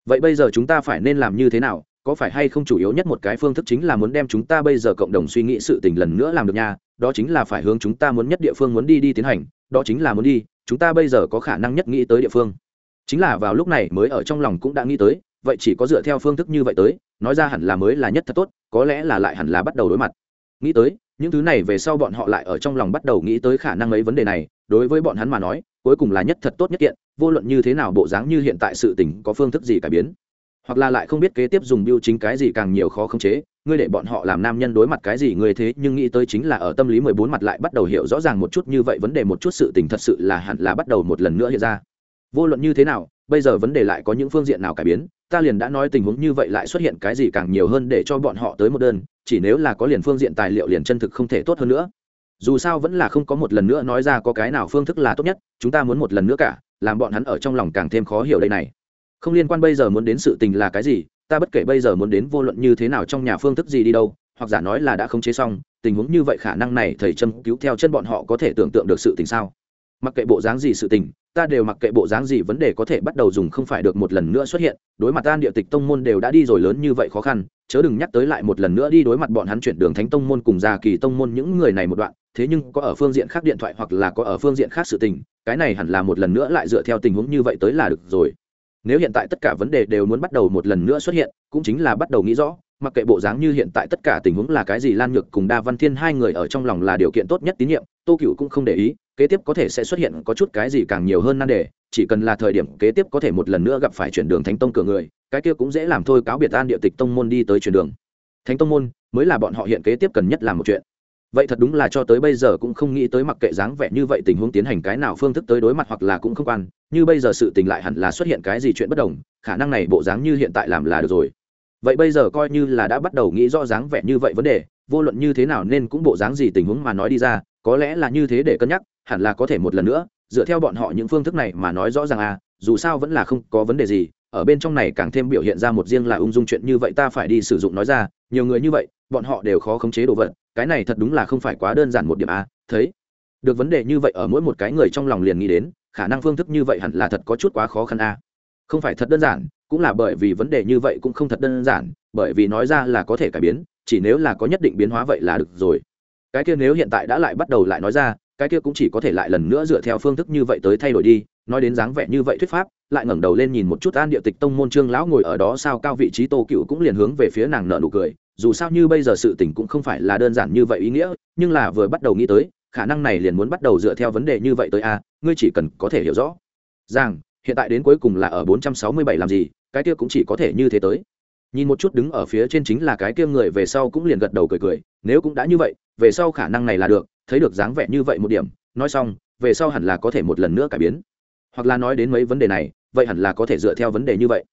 vậy bây giờ chúng ta phải nên làm như thế nào? Có phải hay không chủ yếu nhất một cái phương thức chính là muốn đem chúng ta bây giờ cộng đồng suy nghĩ sự tình lần nữa làm được nha, đó chính là phải hướng chúng ta muốn nhất địa phương muốn đi đi tiến hành, đó chính là muốn đi, chúng ta bây giờ có khả năng nhất nghĩ tới địa phương. Chính là vào lúc này mới ở trong lòng cũng đã nghĩ tới, vậy chỉ có dựa theo phương thức như vậy tới, nói ra hẳn là mới là nhất thật tốt, có lẽ là lại hẳn là bắt đầu đối mặt. Nghĩ tới, những thứ này về sau bọn họ lại ở trong lòng bắt đầu nghĩ tới khả năng ấy vấn đề này, đối với bọn hắn mà nói, cuối cùng là nhất thật tốt nhất kiện, vô luận như thế nào bộ dáng như hiện tại sự tình có phương thức gì cải biến hoặc là lại không biết kế tiếp dùng biêu chính cái gì càng nhiều khó khống chế, ngươi để bọn họ làm nam nhân đối mặt cái gì ngươi thế nhưng nghĩ tới chính là ở tâm lý mười bốn mặt lại bắt đầu hiểu rõ ràng một chút như vậy vấn đề một chút sự tình thật sự là hẳn là bắt đầu một lần nữa hiện ra. Vô luận như thế nào, bây giờ vấn đề lại có những phương diện nào cải biến, ta liền đã nói tình huống như vậy lại xuất hiện cái gì càng nhiều hơn để cho bọn họ tới một đơn, chỉ nếu là có liền phương diện tài liệu liền chân thực không thể tốt hơn nữa. Dù sao vẫn là không có một lần nữa nói ra có cái nào phương thức là tốt nhất, chúng ta muốn một lần nữa cả, làm bọn hắn ở trong lòng càng thêm khó hiểu đây này không liên quan bây giờ muốn đến sự tình là cái gì, ta bất kể bây giờ muốn đến vô luận như thế nào trong nhà phương thức gì đi đâu, hoặc giả nói là đã không chế xong, tình huống như vậy khả năng này thầy châm cứu theo chân bọn họ có thể tưởng tượng được sự tình sao? Mặc kệ bộ dáng gì sự tình, ta đều mặc kệ bộ dáng gì vấn đề có thể bắt đầu dùng không phải được một lần nữa xuất hiện, đối mặt tan địa tịch tông môn đều đã đi rồi lớn như vậy khó khăn, chớ đừng nhắc tới lại một lần nữa đi đối mặt bọn hắn chuyển đường thánh tông môn cùng gia kỳ tông môn những người này một đoạn, thế nhưng có ở phương diện khác điện thoại hoặc là có ở phương diện khác sự tình, cái này hẳn là một lần nữa lại dựa theo tình huống như vậy tới là được rồi nếu hiện tại tất cả vấn đề đều muốn bắt đầu một lần nữa xuất hiện, cũng chính là bắt đầu nghĩ rõ, mặc kệ bộ dáng như hiện tại tất cả tình huống là cái gì, lan nhược cùng đa văn thiên hai người ở trong lòng là điều kiện tốt nhất tín nhiệm, tô cựu cũng không để ý, kế tiếp có thể sẽ xuất hiện có chút cái gì càng nhiều hơn nan đề, chỉ cần là thời điểm kế tiếp có thể một lần nữa gặp phải chuyển đường thánh tông cửa người, cái kia cũng dễ làm thôi, cáo biệt an địa tịch tông môn đi tới chuyển đường. Thánh tông môn mới là bọn họ hiện kế tiếp cần nhất làm một chuyện vậy thật đúng là cho tới bây giờ cũng không nghĩ tới mặc kệ dáng vẻ như vậy tình huống tiến hành cái nào phương thức tới đối mặt hoặc là cũng không quan. Như bây giờ sự tình lại hẳn là xuất hiện cái gì chuyện bất đồng, khả năng này bộ dáng như hiện tại làm là được rồi. Vậy bây giờ coi như là đã bắt đầu nghĩ rõ dáng vẻ như vậy vấn đề, vô luận như thế nào nên cũng bộ dáng gì tình huống mà nói đi ra, có lẽ là như thế để cân nhắc, hẳn là có thể một lần nữa, dựa theo bọn họ những phương thức này mà nói rõ ràng à dù sao vẫn là không có vấn đề gì, ở bên trong này càng thêm biểu hiện ra một riêng là ung dung chuyện như vậy ta phải đi sử dụng nói ra, nhiều người như vậy, bọn họ đều khó khống chế đồ vật cái này thật đúng là không phải quá đơn giản một điểm a, thấy? Được vấn đề như vậy ở mỗi một cái người trong lòng liền nghĩ đến, khả năng phương thức như vậy hẳn là thật có chút quá khó khăn a. Không phải thật đơn giản, cũng là bởi vì vấn đề như vậy cũng không thật đơn giản, bởi vì nói ra là có thể cải biến, chỉ nếu là có nhất định biến hóa vậy là được rồi. Cái kia nếu hiện tại đã lại bắt đầu lại nói ra, cái kia cũng chỉ có thể lại lần nữa dựa theo phương thức như vậy tới thay đổi đi, nói đến dáng vẻ như vậy thuyết pháp, lại ngẩng đầu lên nhìn một chút an địa tịch tông môn trương lão ngồi ở đó sao cao vị trí tô cựu cũng liền hướng về phía nàng nợ nụ cười dù sao như bây giờ sự tình cũng không phải là đơn giản như vậy ý nghĩa, nhưng là vừa bắt đầu nghĩ tới, khả năng này liền muốn bắt đầu dựa theo vấn đề như vậy tới a, ngươi chỉ cần có thể hiểu rõ. Rằng hiện tại đến cuối cùng là ở 467 làm gì, cái kia cũng chỉ có thể như thế tới. Nhìn một chút đứng ở phía trên chính là cái kia người về sau cũng liền gật đầu cười cười, nếu cũng đã như vậy, về sau khả năng này là được, thấy được dáng vẻ như vậy một điểm, nói xong, về sau hẳn là có thể một lần nữa cải biến. Hoặc là nói đến mấy vấn đề này, vậy hẳn là có thể dựa theo vấn đề như vậy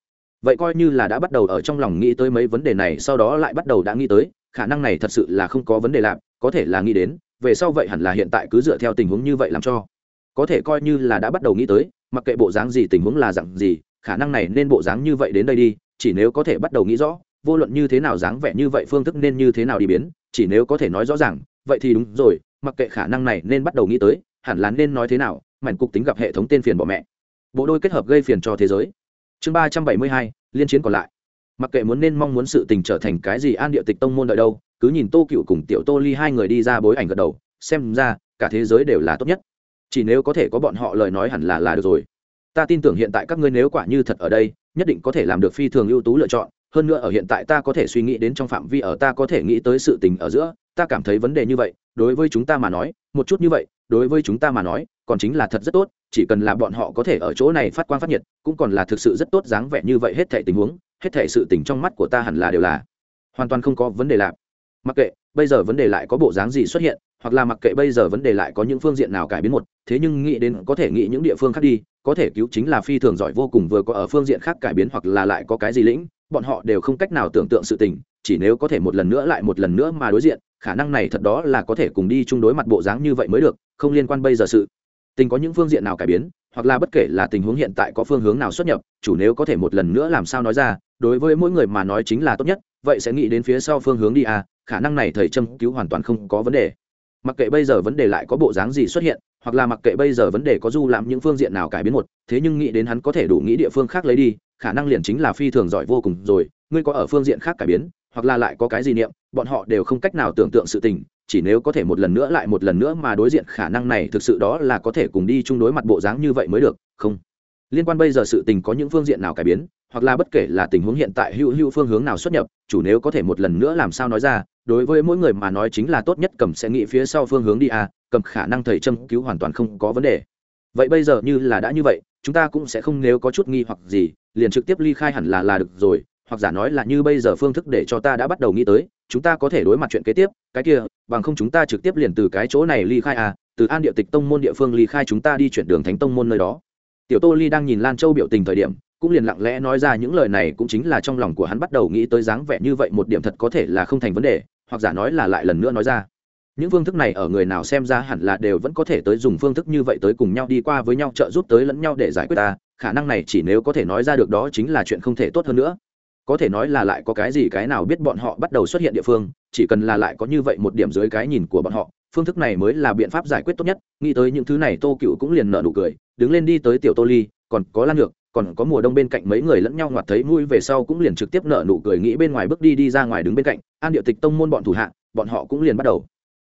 vậy coi như là đã bắt đầu ở trong lòng nghĩ tới mấy vấn đề này, sau đó lại bắt đầu đã nghĩ tới, khả năng này thật sự là không có vấn đề lạp có thể là nghĩ đến, về sau vậy hẳn là hiện tại cứ dựa theo tình huống như vậy làm cho. Có thể coi như là đã bắt đầu nghĩ tới, mặc kệ bộ dáng gì tình huống là dặn gì, khả năng này nên bộ dáng như vậy đến đây đi, chỉ nếu có thể bắt đầu nghĩ rõ, vô luận như thế nào dáng vẻ như vậy phương thức nên như thế nào đi biến, chỉ nếu có thể nói rõ ràng, vậy thì đúng rồi, mặc kệ khả năng này nên bắt đầu nghĩ tới, hẳn là nên nói thế nào, mảnh cục tính gặp hệ thống tên phiền bỏ mẹ. Bộ đôi kết hợp gây phiền cho thế giới chương ba trăm bảy mươi hai, liên chiến còn lại. Mặc kệ muốn nên mong muốn sự tình trở thành cái gì an địa tịch tông môn đợi đâu, cứ nhìn tô cựu cùng tiểu tô ly hai người đi ra bối ảnh gật đầu, xem ra, cả thế giới đều là tốt nhất. Chỉ nếu có thể có bọn họ lời nói hẳn là là được rồi. Ta tin tưởng hiện tại các ngươi nếu quả như thật ở đây, nhất định có thể làm được phi thường ưu tú lựa chọn. Hơn nữa ở hiện tại ta có thể suy nghĩ đến trong phạm vi ở ta có thể nghĩ tới sự tình ở giữa, ta cảm thấy vấn đề như vậy, đối với chúng ta mà nói, một chút như vậy, đối với chúng ta mà nói, còn chính là thật rất tốt chỉ cần là bọn họ có thể ở chỗ này phát quang phát nhiệt, cũng còn là thực sự rất tốt dáng vẻ như vậy hết thể tình huống, hết thể sự tình trong mắt của ta hẳn là đều là hoàn toàn không có vấn đề lạp mặc kệ, bây giờ vấn đề lại có bộ dáng gì xuất hiện, hoặc là mặc kệ bây giờ vấn đề lại có những phương diện nào cải biến một, thế nhưng nghĩ đến có thể nghĩ những địa phương khác đi, có thể cứu chính là phi thường giỏi vô cùng vừa có ở phương diện khác cải biến hoặc là lại có cái gì lĩnh, bọn họ đều không cách nào tưởng tượng sự tình, chỉ nếu có thể một lần nữa lại một lần nữa mà đối diện, khả năng này thật đó là có thể cùng đi chung đối mặt bộ dáng như vậy mới được, không liên quan bây giờ sự tình có những phương diện nào cải biến, hoặc là bất kể là tình huống hiện tại có phương hướng nào xuất nhập, chủ nếu có thể một lần nữa làm sao nói ra, đối với mỗi người mà nói chính là tốt nhất, vậy sẽ nghĩ đến phía sau phương hướng đi à khả năng này thầy châm cứu hoàn toàn không có vấn đề. Mặc kệ bây giờ vấn đề lại có bộ dáng gì xuất hiện, hoặc là mặc kệ bây giờ vấn đề có du làm những phương diện nào cải biến một, thế nhưng nghĩ đến hắn có thể đủ nghĩ địa phương khác lấy đi, khả năng liền chính là phi thường giỏi vô cùng rồi, ngươi có ở phương diện khác cải biến, hoặc là lại có cái gì niệm, bọn họ đều không cách nào tưởng tượng sự tình chỉ nếu có thể một lần nữa lại một lần nữa mà đối diện khả năng này thực sự đó là có thể cùng đi chung đối mặt bộ dáng như vậy mới được, không? Liên quan bây giờ sự tình có những phương diện nào cải biến, hoặc là bất kể là tình huống hiện tại hữu hữu phương hướng nào xuất nhập, chủ nếu có thể một lần nữa làm sao nói ra, đối với mỗi người mà nói chính là tốt nhất cầm sẽ nghĩ phía sau phương hướng đi à cầm khả năng thầy châm cứu hoàn toàn không có vấn đề. Vậy bây giờ như là đã như vậy, chúng ta cũng sẽ không nếu có chút nghi hoặc gì, liền trực tiếp ly khai hẳn là là được rồi, hoặc giả nói là như bây giờ phương thức để cho ta đã bắt đầu nghĩ tới chúng ta có thể đối mặt chuyện kế tiếp, cái kia, bằng không chúng ta trực tiếp liền từ cái chỗ này ly khai à từ an địa tịch tông môn địa phương ly khai chúng ta đi chuyển đường thánh tông môn nơi đó. Tiểu tô ly đang nhìn lan châu biểu tình thời điểm, cũng liền lặng lẽ nói ra những lời này cũng chính là trong lòng của hắn bắt đầu nghĩ tới dáng vẻ như vậy một điểm thật có thể là không thành vấn đề, hoặc giả nói là lại lần nữa nói ra. Những phương thức này ở người nào xem ra hẳn là đều vẫn có thể tới dùng phương thức như vậy tới cùng nhau đi qua với nhau trợ giúp tới lẫn nhau để giải quyết ta, khả năng này chỉ nếu có thể nói ra được đó chính là chuyện không thể tốt hơn nữa có thể nói là lại có cái gì cái nào biết bọn họ bắt đầu xuất hiện địa phương, chỉ cần là lại có như vậy một điểm dưới cái nhìn của bọn họ, phương thức này mới là biện pháp giải quyết tốt nhất. Nghĩ tới những thứ này tô cựu cũng liền nợ nụ cười, đứng lên đi tới tiểu tô ly, còn có lan ngược còn có mùa đông bên cạnh mấy người lẫn nhau ngoặt thấy mũi về sau cũng liền trực tiếp nợ nụ cười nghĩ bên ngoài bước đi đi ra ngoài đứng bên cạnh, an địa tịch tông môn bọn thủ hạ, bọn họ cũng liền bắt đầu.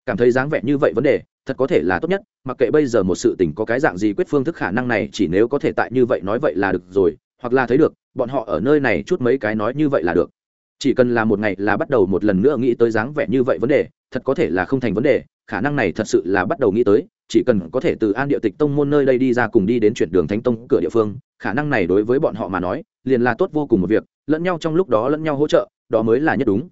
Cảm thấy dáng vẻ như vậy vấn đề, thật có thể là tốt nhất, mặc kệ bây giờ một sự tình có cái dạng gì quyết phương thức khả năng này, chỉ nếu có thể tại như vậy nói vậy là được rồi, hoặc là thấy được bọn họ ở nơi này chút mấy cái nói như vậy là được. Chỉ cần là một ngày là bắt đầu một lần nữa nghĩ tới dáng vẻ như vậy vấn đề, thật có thể là không thành vấn đề, khả năng này thật sự là bắt đầu nghĩ tới, chỉ cần có thể từ an địa tịch tông môn nơi đây đi ra cùng đi đến chuyển đường thánh tông cửa địa phương, khả năng này đối với bọn họ mà nói, liền là tốt vô cùng một việc, lẫn nhau trong lúc đó lẫn nhau hỗ trợ, đó mới là nhất đúng.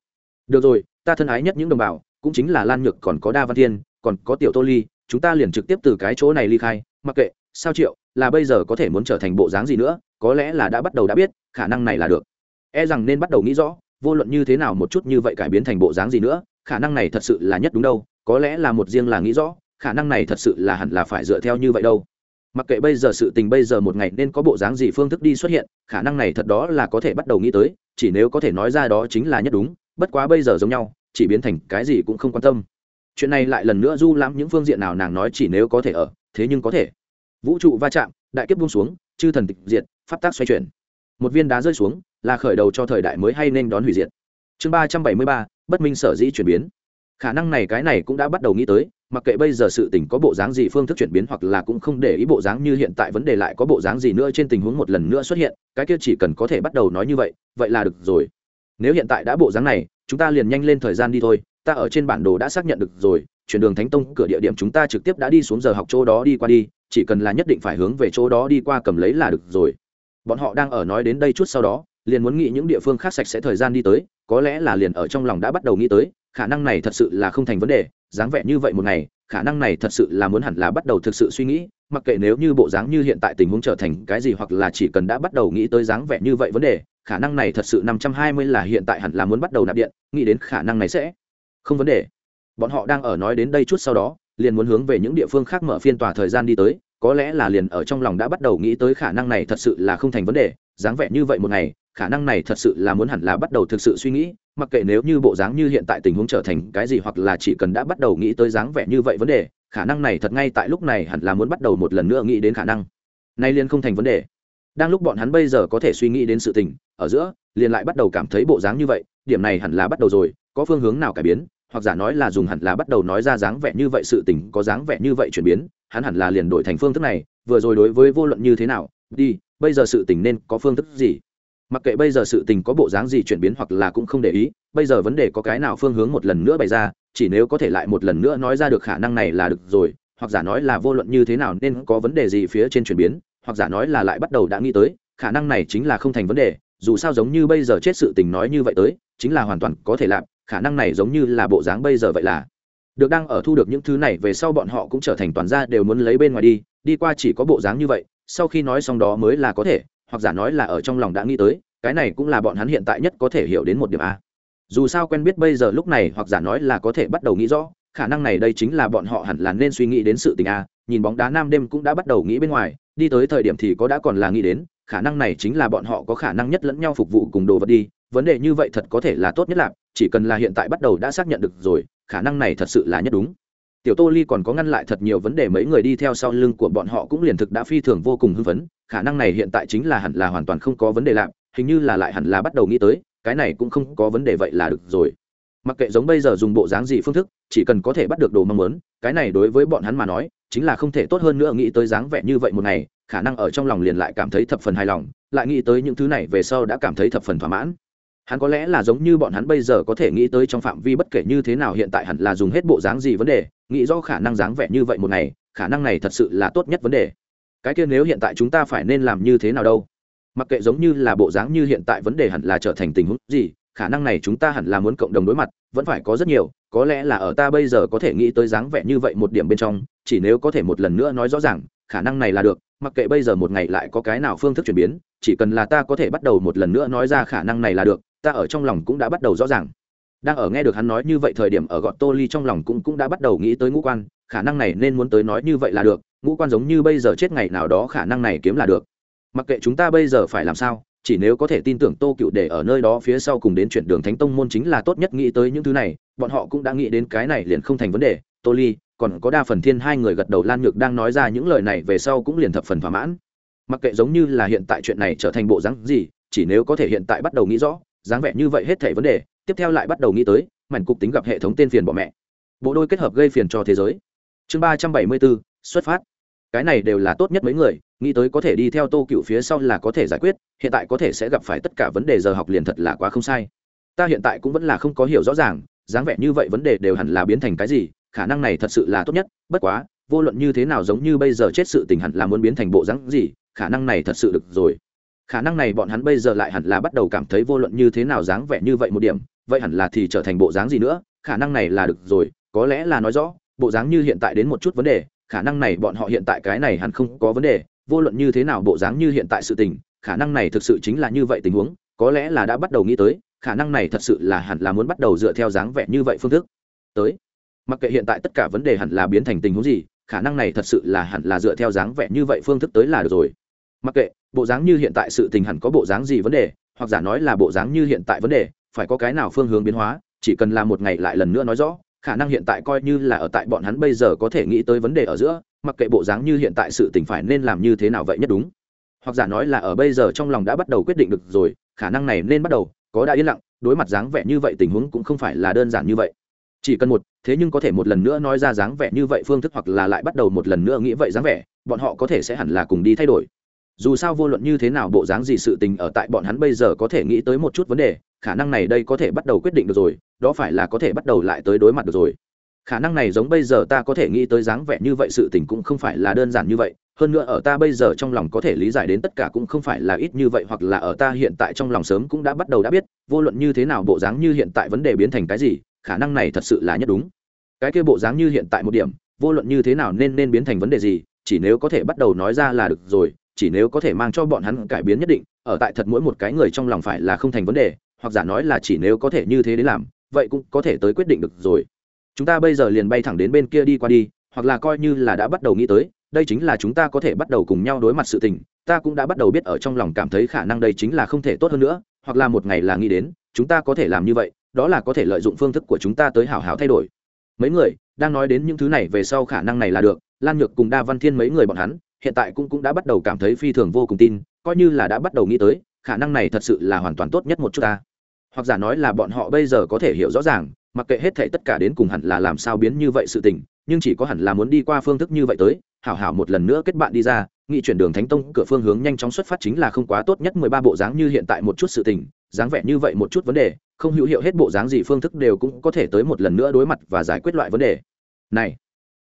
Được rồi, ta thân ái nhất những đồng bào, cũng chính là lan nhược còn có đa văn thiên, còn có tiểu tô ly, chúng ta liền trực tiếp từ cái chỗ này ly khai, mặc kệ, sao triệu là bây giờ có thể muốn trở thành bộ dáng gì nữa, có lẽ là đã bắt đầu đã biết, khả năng này là được. E rằng nên bắt đầu nghĩ rõ, vô luận như thế nào một chút như vậy cải biến thành bộ dáng gì nữa, khả năng này thật sự là nhất đúng đâu, có lẽ là một riêng là nghĩ rõ, khả năng này thật sự là hẳn là phải dựa theo như vậy đâu. Mặc kệ bây giờ sự tình bây giờ một ngày nên có bộ dáng gì phương thức đi xuất hiện, khả năng này thật đó là có thể bắt đầu nghĩ tới, chỉ nếu có thể nói ra đó chính là nhất đúng, bất quá bây giờ giống nhau, chỉ biến thành cái gì cũng không quan tâm. Chuyện này lại lần nữa du lãm những phương diện nào nàng nói chỉ nếu có thể ở, thế nhưng có thể vũ trụ va chạm, đại kiếp buông xuống, chư thần tịch diệt, pháp tác xoay chuyển. Một viên đá rơi xuống, là khởi đầu cho thời đại mới hay nên đón hủy diệt. Chương ba trăm bảy mươi ba, bất minh sở dĩ chuyển biến. Khả năng này cái này cũng đã bắt đầu nghĩ tới, mặc kệ bây giờ sự tình có bộ dáng gì phương thức chuyển biến hoặc là cũng không để ý bộ dáng như hiện tại vấn đề lại có bộ dáng gì nữa trên tình huống một lần nữa xuất hiện, cái kia chỉ cần có thể bắt đầu nói như vậy vậy là được rồi. Nếu hiện tại đã bộ dáng này, chúng ta liền nhanh lên thời gian đi thôi, ta ở trên bản đồ đã xác nhận được rồi, chuyển đường thánh tông, cửa địa điểm chúng ta trực tiếp đã đi xuống giờ học chỗ đó đi qua đi chỉ cần là nhất định phải hướng về chỗ đó đi qua cầm lấy là được rồi. Bọn họ đang ở nói đến đây chút sau đó, liền muốn nghĩ những địa phương khác sạch sẽ thời gian đi tới, có lẽ là liền ở trong lòng đã bắt đầu nghĩ tới, khả năng này thật sự là không thành vấn đề, dáng vẻ như vậy một ngày, khả năng này thật sự là muốn hẳn là bắt đầu thực sự suy nghĩ, mặc kệ nếu như bộ dáng như hiện tại tình huống trở thành cái gì hoặc là chỉ cần đã bắt đầu nghĩ tới dáng vẻ như vậy vấn đề, khả năng này thật sự năm trăm hai mươi là hiện tại hẳn là muốn bắt đầu nạp điện, nghĩ đến khả năng này sẽ không vấn đề. Bọn họ đang ở nói đến đây chút sau đó liền muốn hướng về những địa phương khác mở phiên tòa thời gian đi tới, có lẽ là liền ở trong lòng đã bắt đầu nghĩ tới khả năng này thật sự là không thành vấn đề, dáng vẻ như vậy một ngày, khả năng này thật sự là muốn hẳn là bắt đầu thực sự suy nghĩ, mặc kệ nếu như bộ dáng như hiện tại tình huống trở thành cái gì hoặc là chỉ cần đã bắt đầu nghĩ tới dáng vẻ như vậy vấn đề, khả năng này thật ngay tại lúc này hẳn là muốn bắt đầu một lần nữa nghĩ đến khả năng. Nay liền không thành vấn đề. Đang lúc bọn hắn bây giờ có thể suy nghĩ đến sự tình, ở giữa, liền lại bắt đầu cảm thấy bộ dáng như vậy, điểm này hẳn là bắt đầu rồi, có phương hướng nào cải biến hoặc giả nói là dùng hẳn là bắt đầu nói ra dáng vẻ như vậy sự tình có dáng vẻ như vậy chuyển biến, hắn hẳn là liền đổi thành phương thức này, vừa rồi đối với vô luận như thế nào, đi, bây giờ sự tình nên có phương thức gì? Mặc kệ bây giờ sự tình có bộ dáng gì chuyển biến hoặc là cũng không để ý, bây giờ vấn đề có cái nào phương hướng một lần nữa bày ra, chỉ nếu có thể lại một lần nữa nói ra được khả năng này là được rồi, hoặc giả nói là vô luận như thế nào nên có vấn đề gì phía trên chuyển biến, hoặc giả nói là lại bắt đầu đã nghĩ tới, khả năng này chính là không thành vấn đề, dù sao giống như bây giờ chết sự tình nói như vậy tới, chính là hoàn toàn có thể làm khả năng này giống như là bộ dáng bây giờ vậy là. Được đang ở thu được những thứ này về sau bọn họ cũng trở thành toàn gia đều muốn lấy bên ngoài đi đi qua chỉ có bộ dáng như vậy, sau khi nói xong đó mới là có thể, hoặc giả nói là ở trong lòng đã nghĩ tới, cái này cũng là bọn hắn hiện tại nhất có thể hiểu đến một điểm a. Dù sao quen biết bây giờ lúc này hoặc giả nói là có thể bắt đầu nghĩ rõ, khả năng này đây chính là bọn họ hẳn là nên suy nghĩ đến sự tình a, nhìn bóng đá nam đêm cũng đã bắt đầu nghĩ bên ngoài, đi tới thời điểm thì có đã còn là nghĩ đến, khả năng này chính là bọn họ có khả năng nhất lẫn nhau phục vụ cùng đồ vật đi, vấn đề như vậy thật có thể là tốt nhất là chỉ cần là hiện tại bắt đầu đã xác nhận được rồi, khả năng này thật sự là nhất đúng. Tiểu tô ly còn có ngăn lại thật nhiều vấn đề mấy người đi theo sau lưng của bọn họ cũng liền thực đã phi thường vô cùng hưng phấn, khả năng này hiện tại chính là hẳn là hoàn toàn không có vấn đề lạm hình như là lại hẳn là bắt đầu nghĩ tới, cái này cũng không có vấn đề vậy là được rồi. Mặc kệ giống bây giờ dùng bộ dáng gì phương thức, chỉ cần có thể bắt được đồ mong muốn, cái này đối với bọn hắn mà nói, chính là không thể tốt hơn nữa nghĩ tới dáng vẻ như vậy một ngày, khả năng ở trong lòng liền lại cảm thấy thập phần hài lòng, lại nghĩ tới những thứ này về sau đã cảm thấy thập phần thỏa mãn hắn có lẽ là giống như bọn hắn bây giờ có thể nghĩ tới trong phạm vi bất kể như thế nào hiện tại hẳn là dùng hết bộ dáng gì vấn đề, nghĩ do khả năng dáng vẻ như vậy một ngày, khả năng này thật sự là tốt nhất vấn đề. Cái kia nếu hiện tại chúng ta phải nên làm như thế nào đâu? Mặc kệ giống như là bộ dáng như hiện tại vấn đề hẳn là trở thành tình huống gì, khả năng này chúng ta hẳn là muốn cộng đồng đối mặt, vẫn phải có rất nhiều, có lẽ là ở ta bây giờ có thể nghĩ tới dáng vẻ như vậy một điểm bên trong, chỉ nếu có thể một lần nữa nói rõ ràng, khả năng này là được, mặc kệ bây giờ một ngày lại có cái nào phương thức chuyển biến, chỉ cần là ta có thể bắt đầu một lần nữa nói ra khả năng này là được ta ở trong lòng cũng đã bắt đầu rõ ràng. Đang ở nghe được hắn nói như vậy thời điểm ở gọn tô ly trong lòng cũng cũng đã bắt đầu nghĩ tới ngũ quan, khả năng này nên muốn tới nói như vậy là được, ngũ quan giống như bây giờ chết ngày nào đó khả năng này kiếm là được. Mặc kệ chúng ta bây giờ phải làm sao, chỉ nếu có thể tin tưởng tô cựu để ở nơi đó phía sau cùng đến chuyển đường thánh tông môn chính là tốt nhất nghĩ tới những thứ này, bọn họ cũng đã nghĩ đến cái này liền không thành vấn đề. Tô ly, còn có đa phần thiên hai người gật đầu lan nhược đang nói ra những lời này về sau cũng liền thập phần thỏa mãn. Mặc kệ giống như là hiện tại chuyện này trở thành bộ dáng gì, chỉ nếu có thể hiện tại bắt đầu nghĩ rõ dáng vẻ như vậy hết thể vấn đề, tiếp theo lại bắt đầu nghĩ tới, mảnh cục tính gặp hệ thống tên phiền bỏ mẹ. Bộ đôi kết hợp gây phiền cho thế giới. Chương ba trăm bảy mươi bốn, xuất phát. Cái này đều là tốt nhất mấy người, nghĩ tới có thể đi theo tô cựu phía sau là có thể giải quyết, hiện tại có thể sẽ gặp phải tất cả vấn đề giờ học liền thật là quá không sai. Ta hiện tại cũng vẫn là không có hiểu rõ ràng, dáng vẻ như vậy vấn đề đều hẳn là biến thành cái gì, khả năng này thật sự là tốt nhất, bất quá, vô luận như thế nào giống như bây giờ chết sự tình hẳn là muốn biến thành bộ dáng gì, khả năng này thật sự được rồi khả năng này bọn hắn bây giờ lại hẳn là bắt đầu cảm thấy vô luận như thế nào dáng vẻ như vậy một điểm, vậy hẳn là thì trở thành bộ dáng gì nữa, khả năng này là được rồi, có lẽ là nói rõ, bộ dáng như hiện tại đến một chút vấn đề, khả năng này bọn họ hiện tại cái này hẳn không có vấn đề, vô luận như thế nào bộ dáng như hiện tại sự tình, khả năng này thực sự chính là như vậy tình huống, có lẽ là đã bắt đầu nghĩ tới, khả năng này thật sự là hẳn là muốn bắt đầu dựa theo dáng vẻ như vậy phương thức tới. Mặc kệ hiện tại tất cả vấn đề hẳn là biến thành tình huống gì, khả năng này thật sự là hẳn là dựa theo dáng vẻ như vậy phương thức tới là được rồi. Mặc kệ bộ dáng như hiện tại sự tình hẳn có bộ dáng gì vấn đề, hoặc giả nói là bộ dáng như hiện tại vấn đề, phải có cái nào phương hướng biến hóa, chỉ cần là một ngày lại lần nữa nói rõ, khả năng hiện tại coi như là ở tại bọn hắn bây giờ có thể nghĩ tới vấn đề ở giữa, mặc kệ bộ dáng như hiện tại sự tình phải nên làm như thế nào vậy nhất đúng. Hoặc giả nói là ở bây giờ trong lòng đã bắt đầu quyết định được rồi, khả năng này nên bắt đầu, có đã yên lặng, đối mặt dáng vẻ như vậy tình huống cũng không phải là đơn giản như vậy. Chỉ cần một, thế nhưng có thể một lần nữa nói ra dáng vẻ như vậy phương thức hoặc là lại bắt đầu một lần nữa nghĩ vậy dáng vẻ, bọn họ có thể sẽ hẳn là cùng đi thay đổi dù sao vô luận như thế nào bộ dáng gì sự tình ở tại bọn hắn bây giờ có thể nghĩ tới một chút vấn đề, khả năng này đây có thể bắt đầu quyết định được rồi, đó phải là có thể bắt đầu lại tới đối mặt được rồi. Khả năng này giống bây giờ ta có thể nghĩ tới dáng vẻ như vậy sự tình cũng không phải là đơn giản như vậy, hơn nữa ở ta bây giờ trong lòng có thể lý giải đến tất cả cũng không phải là ít như vậy hoặc là ở ta hiện tại trong lòng sớm cũng đã bắt đầu đã biết, vô luận như thế nào bộ dáng như hiện tại vấn đề biến thành cái gì, khả năng này thật sự là nhất đúng. Cái kia bộ dáng như hiện tại một điểm, vô luận như thế nào nên nên biến thành vấn đề gì, chỉ nếu có thể bắt đầu nói ra là được rồi chỉ nếu có thể mang cho bọn hắn cải biến nhất định, ở tại thật mỗi một cái người trong lòng phải là không thành vấn đề, hoặc giả nói là chỉ nếu có thể như thế đến làm, vậy cũng có thể tới quyết định được rồi. Chúng ta bây giờ liền bay thẳng đến bên kia đi qua đi, hoặc là coi như là đã bắt đầu nghĩ tới, đây chính là chúng ta có thể bắt đầu cùng nhau đối mặt sự tình, ta cũng đã bắt đầu biết ở trong lòng cảm thấy khả năng đây chính là không thể tốt hơn nữa, hoặc là một ngày là nghĩ đến, chúng ta có thể làm như vậy, đó là có thể lợi dụng phương thức của chúng ta tới hảo hảo thay đổi. Mấy người, đang nói đến những thứ này về sau khả năng này là được, lan nhược cùng đa văn thiên mấy người bọn hắn hiện tại cũng cũng đã bắt đầu cảm thấy phi thường vô cùng tin, coi như là đã bắt đầu nghĩ tới, khả năng này thật sự là hoàn toàn tốt nhất một chút ta. Hoặc giả nói là bọn họ bây giờ có thể hiểu rõ ràng, mặc kệ hết thảy tất cả đến cùng hẳn là làm sao biến như vậy sự tình, nhưng chỉ có hẳn là muốn đi qua phương thức như vậy tới, hảo hảo một lần nữa kết bạn đi ra, nghị chuyển đường thánh tông cửa phương hướng nhanh chóng xuất phát chính là không quá tốt nhất mười ba bộ dáng như hiện tại một chút sự tình, dáng vẻ như vậy một chút vấn đề, không hữu hiệu hết bộ dáng gì phương thức đều cũng có thể tới một lần nữa đối mặt và giải quyết loại vấn đề. Này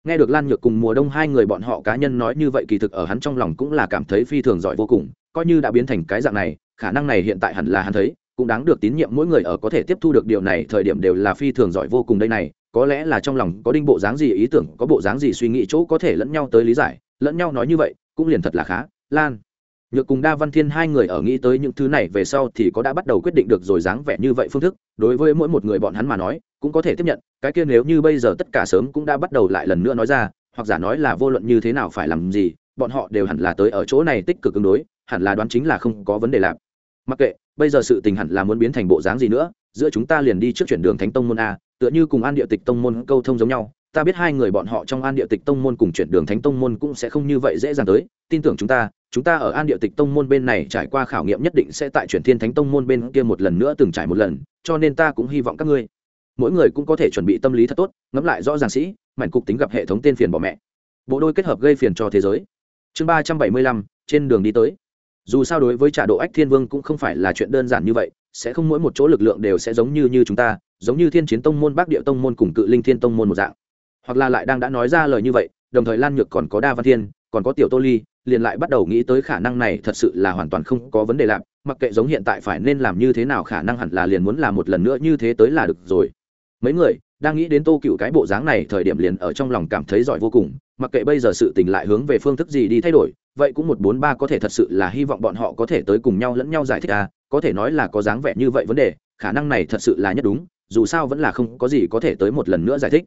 nghe được lan nhược cùng mùa đông hai người bọn họ cá nhân nói như vậy kỳ thực ở hắn trong lòng cũng là cảm thấy phi thường giỏi vô cùng, coi như đã biến thành cái dạng này, khả năng này hiện tại hẳn là hắn thấy, cũng đáng được tín nhiệm mỗi người ở có thể tiếp thu được điều này, thời điểm đều là phi thường giỏi vô cùng đây này, có lẽ là trong lòng có đinh bộ dáng gì ý tưởng, có bộ dáng gì suy nghĩ chỗ có thể lẫn nhau tới lý giải, lẫn nhau nói như vậy, cũng liền thật là khá. Lan nhược cùng đa văn thiên hai người ở nghĩ tới những thứ này về sau thì có đã bắt đầu quyết định được rồi dáng vẻ như vậy phương thức, đối với mỗi một người bọn hắn mà nói, cũng có thể tiếp nhận, cái kia nếu như bây giờ tất cả sớm cũng đã bắt đầu lại lần nữa nói ra, hoặc giả nói là vô luận như thế nào phải làm gì, bọn họ đều hẳn là tới ở chỗ này tích cực ứng đối, hẳn là đoán chính là không có vấn đề làm mặc kệ, bây giờ sự tình hẳn là muốn biến thành bộ dáng gì nữa, giữa chúng ta liền đi trước chuyển đường thánh tông môn a, tựa như cùng an địa tịch tông môn câu thông giống nhau ta biết hai người bọn họ trong an địa tịch tông môn cùng chuyển đường thánh tông môn cũng sẽ không như vậy dễ dàng tới. Tin tưởng chúng ta chúng ta ở an địa tịch tông môn bên này trải qua khảo nghiệm nhất định sẽ tại chuyển thiên thánh tông môn bên kia một lần nữa từng trải một lần, cho nên ta cũng hy vọng các ngươi, mỗi người cũng có thể chuẩn bị tâm lý thật tốt, ngẫm lại rõ ràng sĩ, mảnh cục tính gặp hệ thống tên phiền bỏ mẹ. Bộ đôi kết hợp gây phiền cho thế giới. Chương ba trăm bảy mươi lăm, trên đường đi tới. Dù sao đối với trả độ ách thiên vương cũng không phải là chuyện đơn giản như vậy, sẽ không mỗi một chỗ lực lượng đều sẽ giống như như chúng ta, giống như thiên chiến tông môn bắc địa tông môn cùng cự linh thiên tông môn một dạng hoặc là lại đang đã nói ra lời như vậy, đồng thời lan nhược còn có đa văn thiên, còn có tiểu tô ly, liền lại bắt đầu nghĩ tới khả năng này thật sự là hoàn toàn không có vấn đề lạp mặc kệ giống hiện tại phải nên làm như thế nào khả năng hẳn là liền muốn làm một lần nữa như thế tới là được rồi. Mấy người đang nghĩ đến tô cựu cái bộ dáng này thời điểm liền ở trong lòng cảm thấy giỏi vô cùng, mặc kệ bây giờ sự tình lại hướng về phương thức gì đi thay đổi, vậy cũng một bốn ba có thể thật sự là hy vọng bọn họ có thể tới cùng nhau lẫn nhau giải thích à có thể nói là có dáng vẻ như vậy vấn đề, khả năng này thật sự là nhất đúng, dù sao vẫn là không có gì có thể tới một lần nữa giải thích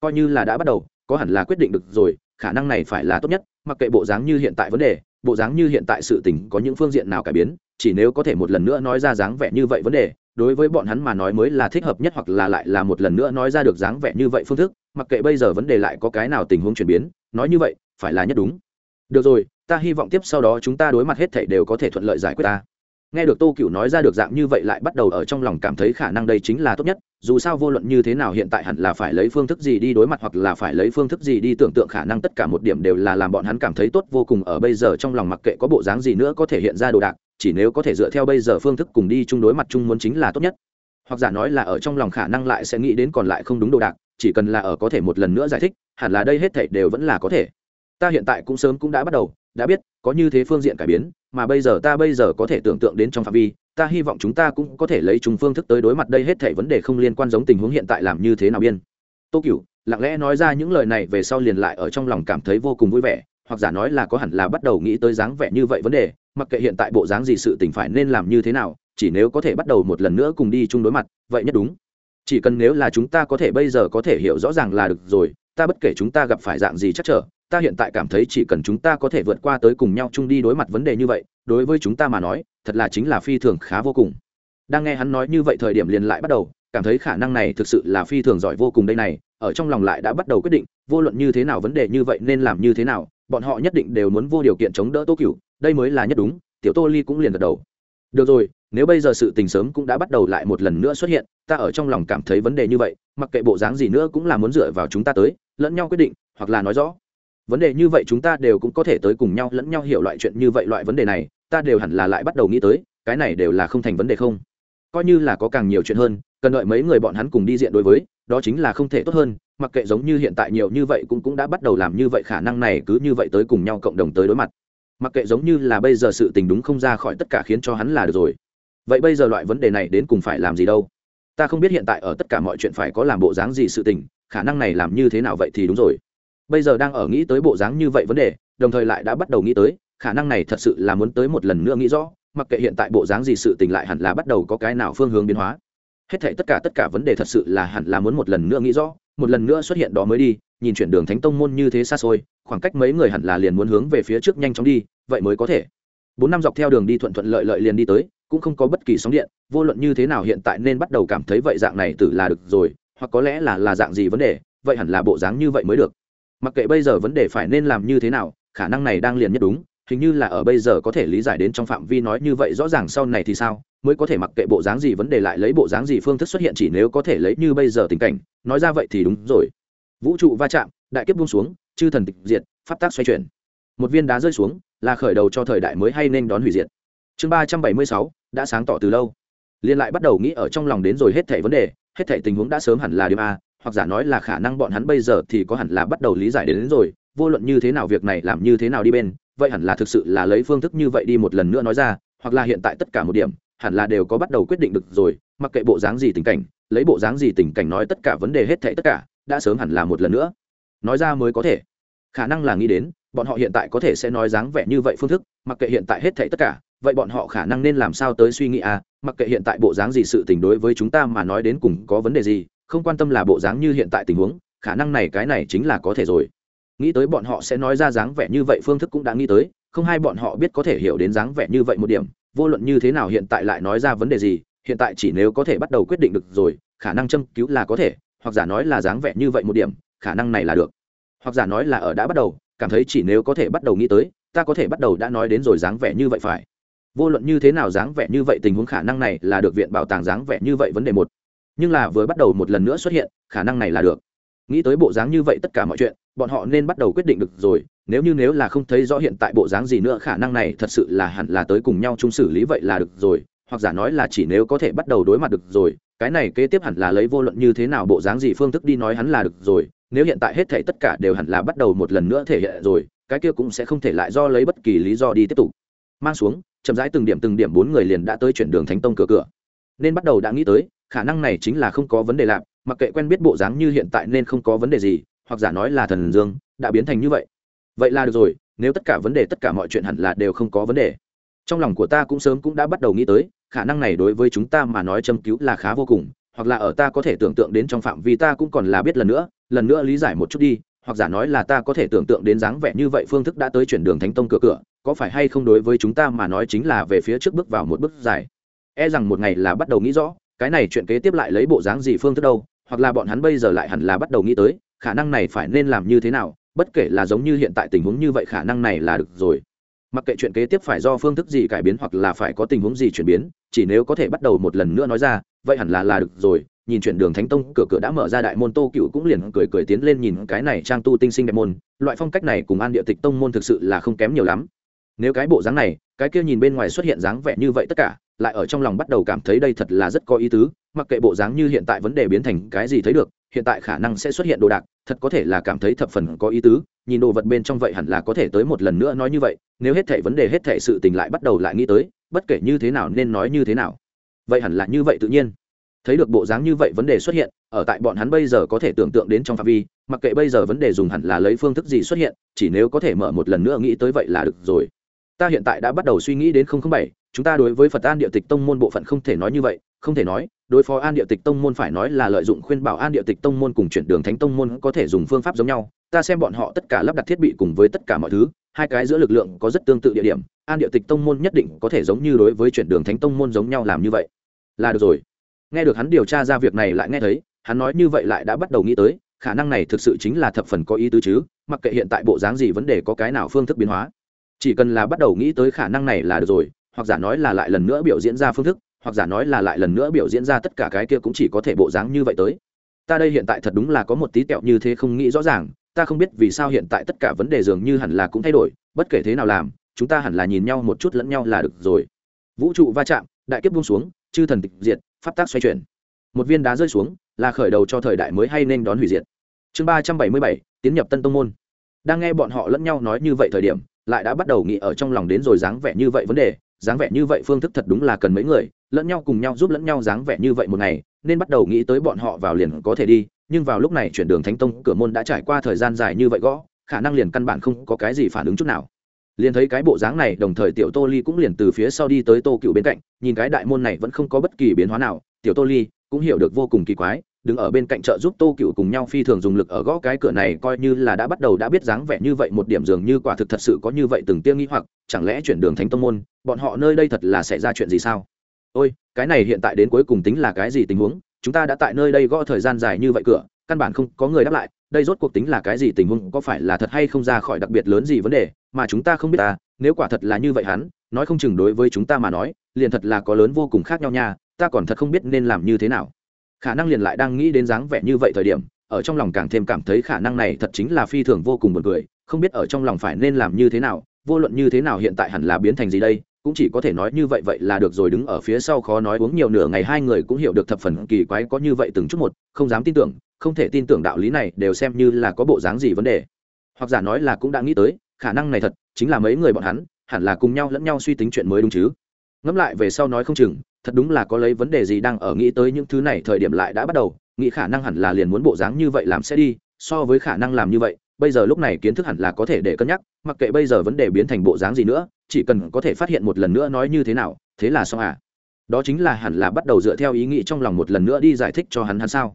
coi như là đã bắt đầu, có hẳn là quyết định được rồi, khả năng này phải là tốt nhất, mặc kệ bộ dáng như hiện tại vấn đề, bộ dáng như hiện tại sự tình có những phương diện nào cải biến, chỉ nếu có thể một lần nữa nói ra dáng vẻ như vậy vấn đề, đối với bọn hắn mà nói mới là thích hợp nhất hoặc là lại là một lần nữa nói ra được dáng vẻ như vậy phương thức, mặc kệ bây giờ vấn đề lại có cái nào tình huống chuyển biến, nói như vậy, phải là nhất đúng. Được rồi, ta hy vọng tiếp sau đó chúng ta đối mặt hết thảy đều có thể thuận lợi giải quyết ta nghe được tô cựu nói ra được dạng như vậy lại bắt đầu ở trong lòng cảm thấy khả năng đây chính là tốt nhất, dù sao vô luận như thế nào hiện tại hẳn là phải lấy phương thức gì đi đối mặt hoặc là phải lấy phương thức gì đi tưởng tượng khả năng tất cả một điểm đều là làm bọn hắn cảm thấy tốt vô cùng. Ở bây giờ trong lòng mặc kệ có bộ dáng gì nữa có thể hiện ra đồ đạc, chỉ nếu có thể dựa theo bây giờ phương thức cùng đi chung đối mặt chung muốn chính là tốt nhất. Hoặc giả nói là ở trong lòng khả năng lại sẽ nghĩ đến còn lại không đúng đồ đạc, chỉ cần là ở có thể một lần nữa giải thích, hẳn là đây hết thảy đều vẫn là có thể. Ta hiện tại cũng sớm cũng đã bắt đầu đã biết, có như thế phương diện cải biến, mà bây giờ ta bây giờ có thể tưởng tượng đến trong phạm vi, ta hy vọng chúng ta cũng có thể lấy chung phương thức tới đối mặt đây hết thể vấn đề không liên quan giống tình huống hiện tại làm như thế nào biên. Tô cửu, lặng lẽ nói ra những lời này về sau liền lại ở trong lòng cảm thấy vô cùng vui vẻ, hoặc giả nói là có hẳn là bắt đầu nghĩ tới dáng vẻ như vậy vấn đề, mặc kệ hiện tại bộ dáng gì sự tình phải nên làm như thế nào, chỉ nếu có thể bắt đầu một lần nữa cùng đi chung đối mặt, vậy nhất đúng. Chỉ cần nếu là chúng ta có thể bây giờ có thể hiểu rõ ràng là được rồi ta bất kể chúng ta gặp phải dạng gì chắc trở, ta hiện tại cảm thấy chỉ cần chúng ta có thể vượt qua tới cùng nhau chung đi đối mặt vấn đề như vậy, đối với chúng ta mà nói, thật là chính là phi thường khá vô cùng. Đang nghe hắn nói như vậy thời điểm liền lại bắt đầu, cảm thấy khả năng này thực sự là phi thường giỏi vô cùng đây này, ở trong lòng lại đã bắt đầu quyết định, vô luận như thế nào vấn đề như vậy nên làm như thế nào, bọn họ nhất định đều muốn vô điều kiện chống đỡ tô cửu, đây mới là nhất đúng, tiểu tô ly cũng liền gật đầu. Được rồi nếu bây giờ sự tình sớm cũng đã bắt đầu lại một lần nữa xuất hiện, ta ở trong lòng cảm thấy vấn đề như vậy, mặc kệ bộ dáng gì nữa cũng là muốn dựa vào chúng ta tới, lẫn nhau quyết định, hoặc là nói rõ. Vấn đề như vậy chúng ta đều cũng có thể tới cùng nhau, lẫn nhau hiểu loại chuyện như vậy loại vấn đề này, ta đều hẳn là lại bắt đầu nghĩ tới, cái này đều là không thành vấn đề không? Coi như là có càng nhiều chuyện hơn, cần đợi mấy người bọn hắn cùng đi diện đối với, đó chính là không thể tốt hơn, mặc kệ giống như hiện tại nhiều như vậy cũng cũng đã bắt đầu làm như vậy, khả năng này cứ như vậy tới cùng nhau cộng đồng tới đối mặt. Mặc kệ giống như là bây giờ sự tình đúng không ra khỏi tất cả khiến cho hắn là được rồi vậy bây giờ loại vấn đề này đến cùng phải làm gì đâu? Ta không biết hiện tại ở tất cả mọi chuyện phải có làm bộ dáng gì sự tình, khả năng này làm như thế nào vậy thì đúng rồi. Bây giờ đang ở nghĩ tới bộ dáng như vậy vấn đề, đồng thời lại đã bắt đầu nghĩ tới, khả năng này thật sự là muốn tới một lần nữa nghĩ rõ, mặc kệ hiện tại bộ dáng gì sự tình lại hẳn là bắt đầu có cái nào phương hướng biến hóa. Hết thảy tất cả tất cả vấn đề thật sự là hẳn là muốn một lần nữa nghĩ rõ, một lần nữa xuất hiện đó mới đi, nhìn chuyển đường thánh tông môn như thế xa xôi, khoảng cách mấy người hẳn là liền muốn hướng về phía trước nhanh chóng đi, vậy mới có thể. Bốn năm dọc theo đường đi thuận thuận lợi lợi liền đi tới cũng không có bất kỳ sóng điện, vô luận như thế nào hiện tại nên bắt đầu cảm thấy vậy dạng này tử là được rồi, hoặc có lẽ là là dạng gì vấn đề, vậy hẳn là bộ dáng như vậy mới được. Mặc kệ bây giờ vấn đề phải nên làm như thế nào, khả năng này đang liền nhất đúng, hình như là ở bây giờ có thể lý giải đến trong phạm vi nói như vậy rõ ràng sau này thì sao, mới có thể mặc kệ bộ dáng gì vấn đề lại lấy bộ dáng gì phương thức xuất hiện chỉ nếu có thể lấy như bây giờ tình cảnh, nói ra vậy thì đúng rồi. Vũ trụ va chạm, đại kiếp buông xuống, chư thần tịch diệt, pháp tác xoay chuyển. Một viên đá rơi xuống, là khởi đầu cho thời đại mới hay nên đón hủy diệt. Chương ba trăm bảy mươi sáu đã sáng tỏ từ lâu. Liên lại bắt đầu nghĩ ở trong lòng đến rồi hết thảy vấn đề hết thảy tình huống đã sớm hẳn là điểm a hoặc giả nói là khả năng bọn hắn bây giờ thì có hẳn là bắt đầu lý giải đến, đến rồi vô luận như thế nào việc này làm như thế nào đi bên vậy hẳn là thực sự là lấy phương thức như vậy đi một lần nữa nói ra hoặc là hiện tại tất cả một điểm hẳn là đều có bắt đầu quyết định được rồi mặc kệ bộ dáng gì tình cảnh lấy bộ dáng gì tình cảnh nói tất cả vấn đề hết thảy tất cả đã sớm hẳn là một lần nữa. Nói ra mới có thể. Khả năng là nghĩ đến bọn họ hiện tại có thể sẽ nói dáng vẻ như vậy phương thức mặc kệ hiện tại hết thảy tất cả vậy bọn họ khả năng nên làm sao tới suy nghĩ à mặc kệ hiện tại bộ dáng gì sự tình đối với chúng ta mà nói đến cùng có vấn đề gì, không quan tâm là bộ dáng như hiện tại tình huống, khả năng này cái này chính là có thể rồi. Nghĩ tới bọn họ sẽ nói ra dáng vẻ như vậy phương thức cũng đã nghĩ tới, không hai bọn họ biết có thể hiểu đến dáng vẻ như vậy một điểm, vô luận như thế nào hiện tại lại nói ra vấn đề gì, hiện tại chỉ nếu có thể bắt đầu quyết định được rồi, khả năng châm cứu là có thể, hoặc giả nói là dáng vẻ như vậy một điểm, khả năng này là được. Hoặc giả nói là ở đã bắt đầu, cảm thấy chỉ nếu có thể bắt đầu nghĩ tới, ta có thể bắt đầu đã nói đến rồi dáng vẻ như vậy phải vô luận như thế nào dáng vẻ như vậy tình huống khả năng này là được viện bảo tàng dáng vẻ như vậy vấn đề một. Nhưng là vừa bắt đầu một lần nữa xuất hiện, khả năng này là được. Nghĩ tới bộ dáng như vậy tất cả mọi chuyện, bọn họ nên bắt đầu quyết định được rồi, nếu như nếu là không thấy rõ hiện tại bộ dáng gì nữa, khả năng này thật sự là hẳn là tới cùng nhau chung xử lý vậy là được rồi, hoặc giả nói là chỉ nếu có thể bắt đầu đối mặt được rồi, cái này kế tiếp hẳn là lấy vô luận như thế nào bộ dáng gì phương thức đi nói hắn là được rồi, nếu hiện tại hết thể tất cả đều hẳn là bắt đầu một lần nữa thể hiện rồi, cái kia cũng sẽ không thể lại do lấy bất kỳ lý do đi tiếp tục. Mang xuống chậm rãi từng điểm từng điểm bốn người liền đã tới chuyển đường thánh tông cửa cửa. Nên bắt đầu đã nghĩ tới, khả năng này chính là không có vấn đề lạp mặc kệ quen biết bộ dáng như hiện tại nên không có vấn đề gì, hoặc giả nói là thần dương, đã biến thành như vậy. Vậy là được rồi, nếu tất cả vấn đề, tất cả mọi chuyện hẳn là đều không có vấn đề. Trong lòng của ta cũng sớm cũng đã bắt đầu nghĩ tới, khả năng này đối với chúng ta mà nói châm cứu là khá vô cùng, hoặc là ở ta có thể tưởng tượng đến trong phạm vi ta cũng còn là biết lần nữa lần nữa lý giải một chút đi, hoặc giả nói là ta có thể tưởng tượng đến dáng vẻ như vậy phương thức đã tới chuyển đường thánh tông cửa cửa có phải hay không đối với chúng ta mà nói chính là về phía trước bước vào một bước dài? E rằng một ngày là bắt đầu nghĩ rõ, cái này chuyện kế tiếp lại lấy bộ dáng gì phương thức đâu, hoặc là bọn hắn bây giờ lại hẳn là bắt đầu nghĩ tới, khả năng này phải nên làm như thế nào, bất kể là giống như hiện tại tình huống như vậy khả năng này là được rồi. Mặc kệ chuyện kế tiếp phải do phương thức gì cải biến hoặc là phải có tình huống gì chuyển biến, chỉ nếu có thể bắt đầu một lần nữa nói ra, vậy hẳn là là được rồi. Nhìn chuyển đường thánh tông, cửa cửa đã mở ra đại môn, tô cựu cũng liền cười cười tiến lên nhìn cái này trang tu tinh sinh đẹp môn. Loại phong cách này cùng an địa tịch tông môn thực sự là không kém nhiều lắm nếu cái bộ dáng này, cái kia nhìn bên ngoài xuất hiện dáng vẻ như vậy tất cả, lại ở trong lòng bắt đầu cảm thấy đây thật là rất có ý tứ, mặc kệ bộ dáng như hiện tại vấn đề biến thành cái gì thấy được, hiện tại khả năng sẽ xuất hiện đồ đạc, thật có thể là cảm thấy thập phần có ý tứ, nhìn đồ vật bên trong vậy hẳn là có thể tới một lần nữa nói như vậy, nếu hết thể vấn đề, hết thể sự tình lại bắt đầu lại nghĩ tới, bất kể như thế nào nên nói như thế nào. Vậy hẳn là như vậy tự nhiên. Thấy được bộ dáng như vậy vấn đề xuất hiện, ở tại bọn hắn bây giờ có thể tưởng tượng đến trong phạm vi, mặc kệ bây giờ vấn đề dùng hẳn là lấy phương thức gì xuất hiện, chỉ nếu có thể mở một lần nữa nghĩ tới vậy là được rồi ta hiện tại đã bắt đầu suy nghĩ đến bảy, chúng ta đối với phật an địa tịch tông môn bộ phận không thể nói như vậy, không thể nói, đối phó an địa tịch tông môn phải nói là lợi dụng khuyên bảo an địa tịch tông môn cùng chuyển đường thánh tông môn có thể dùng phương pháp giống nhau, ta xem bọn họ tất cả lắp đặt thiết bị cùng với tất cả mọi thứ, hai cái giữa lực lượng có rất tương tự địa điểm, an địa tịch tông môn nhất định có thể giống như đối với chuyển đường thánh tông môn giống nhau làm như vậy. Là được rồi. Nghe được hắn điều tra ra việc này lại nghe thấy, hắn nói như vậy lại đã bắt đầu nghĩ tới, khả năng này thực sự chính là thập phần có ý tứ chứ, mặc kệ hiện tại bộ dáng gì vấn đề có cái nào phương thức biến hóa chỉ cần là bắt đầu nghĩ tới khả năng này là được rồi, hoặc giả nói là lại lần nữa biểu diễn ra phương thức, hoặc giả nói là lại lần nữa biểu diễn ra tất cả cái kia cũng chỉ có thể bộ dáng như vậy tới. Ta đây hiện tại thật đúng là có một tí tẹo như thế không nghĩ rõ ràng, ta không biết vì sao hiện tại tất cả vấn đề dường như hẳn là cũng thay đổi, bất kể thế nào làm, chúng ta hẳn là nhìn nhau một chút lẫn nhau là được rồi. Vũ trụ va chạm, đại kiếp buông xuống, chư thần tịch diệt, pháp tác xoay chuyển. Một viên đá rơi xuống, là khởi đầu cho thời đại mới hay nên đón hủy diệt. Chương ba trăm bảy mươi bảy, tiến nhập tân tông môn. Đang nghe bọn họ lẫn nhau nói như vậy thời điểm lại đã bắt đầu nghĩ ở trong lòng đến rồi dáng vẻ như vậy vấn đề, dáng vẻ như vậy phương thức thật đúng là cần mấy người, lẫn nhau cùng nhau giúp lẫn nhau dáng vẻ như vậy một ngày, nên bắt đầu nghĩ tới bọn họ vào liền có thể đi, nhưng vào lúc này chuyển đường thánh tông cửa môn đã trải qua thời gian dài như vậy gõ, khả năng liền căn bản không có cái gì phản ứng chút nào. Liền thấy cái bộ dáng này, đồng thời tiểu tô ly cũng liền từ phía sau đi tới tô cựu bên cạnh, nhìn cái đại môn này vẫn không có bất kỳ biến hóa nào, tiểu tô ly cũng hiểu được vô cùng kỳ quái đứng ở bên cạnh trợ giúp tô cựu cùng nhau phi thường dùng lực ở gõ cái cửa này coi như là đã bắt đầu đã biết dáng vẻ như vậy, một điểm dường như quả thực thật sự có như vậy từng tiêu nghĩ hoặc, chẳng lẽ chuyển đường thánh tông môn, bọn họ nơi đây thật là xảy ra chuyện gì sao? Ôi, cái này hiện tại đến cuối cùng tính là cái gì tình huống? Chúng ta đã tại nơi đây gõ thời gian dài như vậy cửa, căn bản không có người đáp lại, đây rốt cuộc tính là cái gì tình huống, có phải là thật hay không ra khỏi đặc biệt lớn gì vấn đề, mà chúng ta không biết ta, nếu quả thật là như vậy hắn, nói không chừng đối với chúng ta mà nói, liền thật là có lớn vô cùng khác nhau nha, ta còn thật không biết nên làm như thế nào khả năng liền lại đang nghĩ đến dáng vẻ như vậy thời điểm, ở trong lòng càng thêm cảm thấy khả năng này thật chính là phi thường vô cùng buồn cười, không biết ở trong lòng phải nên làm như thế nào, vô luận như thế nào hiện tại hẳn là biến thành gì đây, cũng chỉ có thể nói như vậy vậy là được rồi, đứng ở phía sau khó nói uống nhiều nửa ngày, hai người cũng hiểu được thập phần kỳ quái có như vậy từng chút một, không dám tin tưởng, không thể tin tưởng đạo lý này đều xem như là có bộ dáng gì vấn đề. Hoặc giả nói là cũng đã nghĩ tới, khả năng này thật chính là mấy người bọn hắn, hẳn là cùng nhau lẫn nhau suy tính chuyện mới đúng chứ ngẫm lại về sau nói không chừng, thật đúng là có lấy vấn đề gì đang ở nghĩ tới những thứ này thời điểm lại đã bắt đầu, nghĩ khả năng hẳn là liền muốn bộ dáng như vậy làm sẽ đi, so với khả năng làm như vậy, bây giờ lúc này kiến thức hẳn là có thể để cân nhắc, mặc kệ bây giờ vấn đề biến thành bộ dáng gì nữa, chỉ cần có thể phát hiện một lần nữa nói như thế nào, thế là xong à. Đó chính là hẳn là bắt đầu dựa theo ý nghĩ trong lòng một lần nữa đi giải thích cho hắn hắn sao.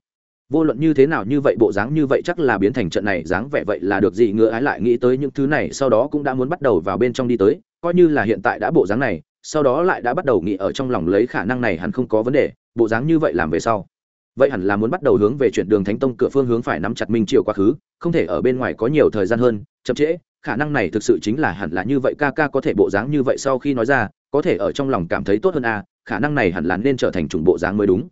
Vô luận như thế nào như vậy bộ dáng như vậy chắc là biến thành trận này, dáng vẻ vậy là được gì ngựa ái lại nghĩ tới những thứ này, sau đó cũng đã muốn bắt đầu vào bên trong đi tới, coi như là hiện tại đã bộ dáng này sau đó lại đã bắt đầu nghĩ ở trong lòng lấy khả năng này hẳn không có vấn đề bộ dáng như vậy làm về sau. Vậy hẳn là muốn bắt đầu hướng về chuyển đường thánh tông cửa phương hướng phải nắm chặt minh triều quá khứ không thể ở bên ngoài có nhiều thời gian hơn chậm trễ khả năng này thực sự chính là hẳn là như vậy ca ca có thể bộ dáng như vậy sau khi nói ra có thể ở trong lòng cảm thấy tốt hơn a à, khả năng này hẳn là nên trở thành chủng bộ dáng mới đúng.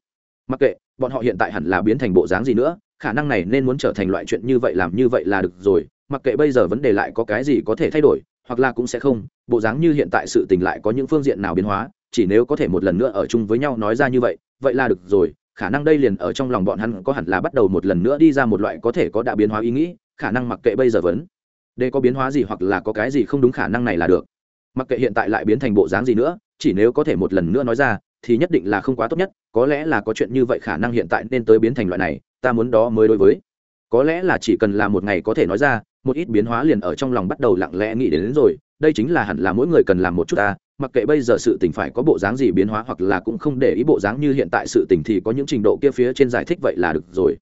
Mặc kệ bọn họ hiện tại hẳn là biến thành bộ dáng gì nữa khả năng này nên muốn trở thành loại chuyện như vậy làm như vậy là được rồi mặc kệ bây giờ vấn đề lại có cái gì có thể thay đổi hoặc là cũng sẽ không, bộ dáng như hiện tại sự tình lại có những phương diện nào biến hóa, chỉ nếu có thể một lần nữa ở chung với nhau nói ra như vậy vậy là được rồi, khả năng đây liền ở trong lòng bọn hắn có hẳn là bắt đầu một lần nữa đi ra một loại có thể có đã biến hóa ý nghĩ, khả năng mặc kệ bây giờ vẫn để có biến hóa gì hoặc là có cái gì không đúng khả năng này là được. Mặc kệ hiện tại lại biến thành bộ dáng gì nữa, chỉ nếu có thể một lần nữa nói ra, thì nhất định là không quá tốt nhất, có lẽ là có chuyện như vậy khả năng hiện tại nên tới biến thành loại này, ta muốn đó mới đối với. Có lẽ là chỉ cần là một ngày có thể nói ra một ít biến hóa liền ở trong lòng bắt đầu lặng lẽ nghĩ đến, đến rồi đây chính là hẳn là mỗi người cần làm một chút ta mặc kệ bây giờ sự tình phải có bộ dáng gì biến hóa hoặc là cũng không để ý bộ dáng như hiện tại sự tình thì có những trình độ kia phía trên giải thích vậy là được rồi.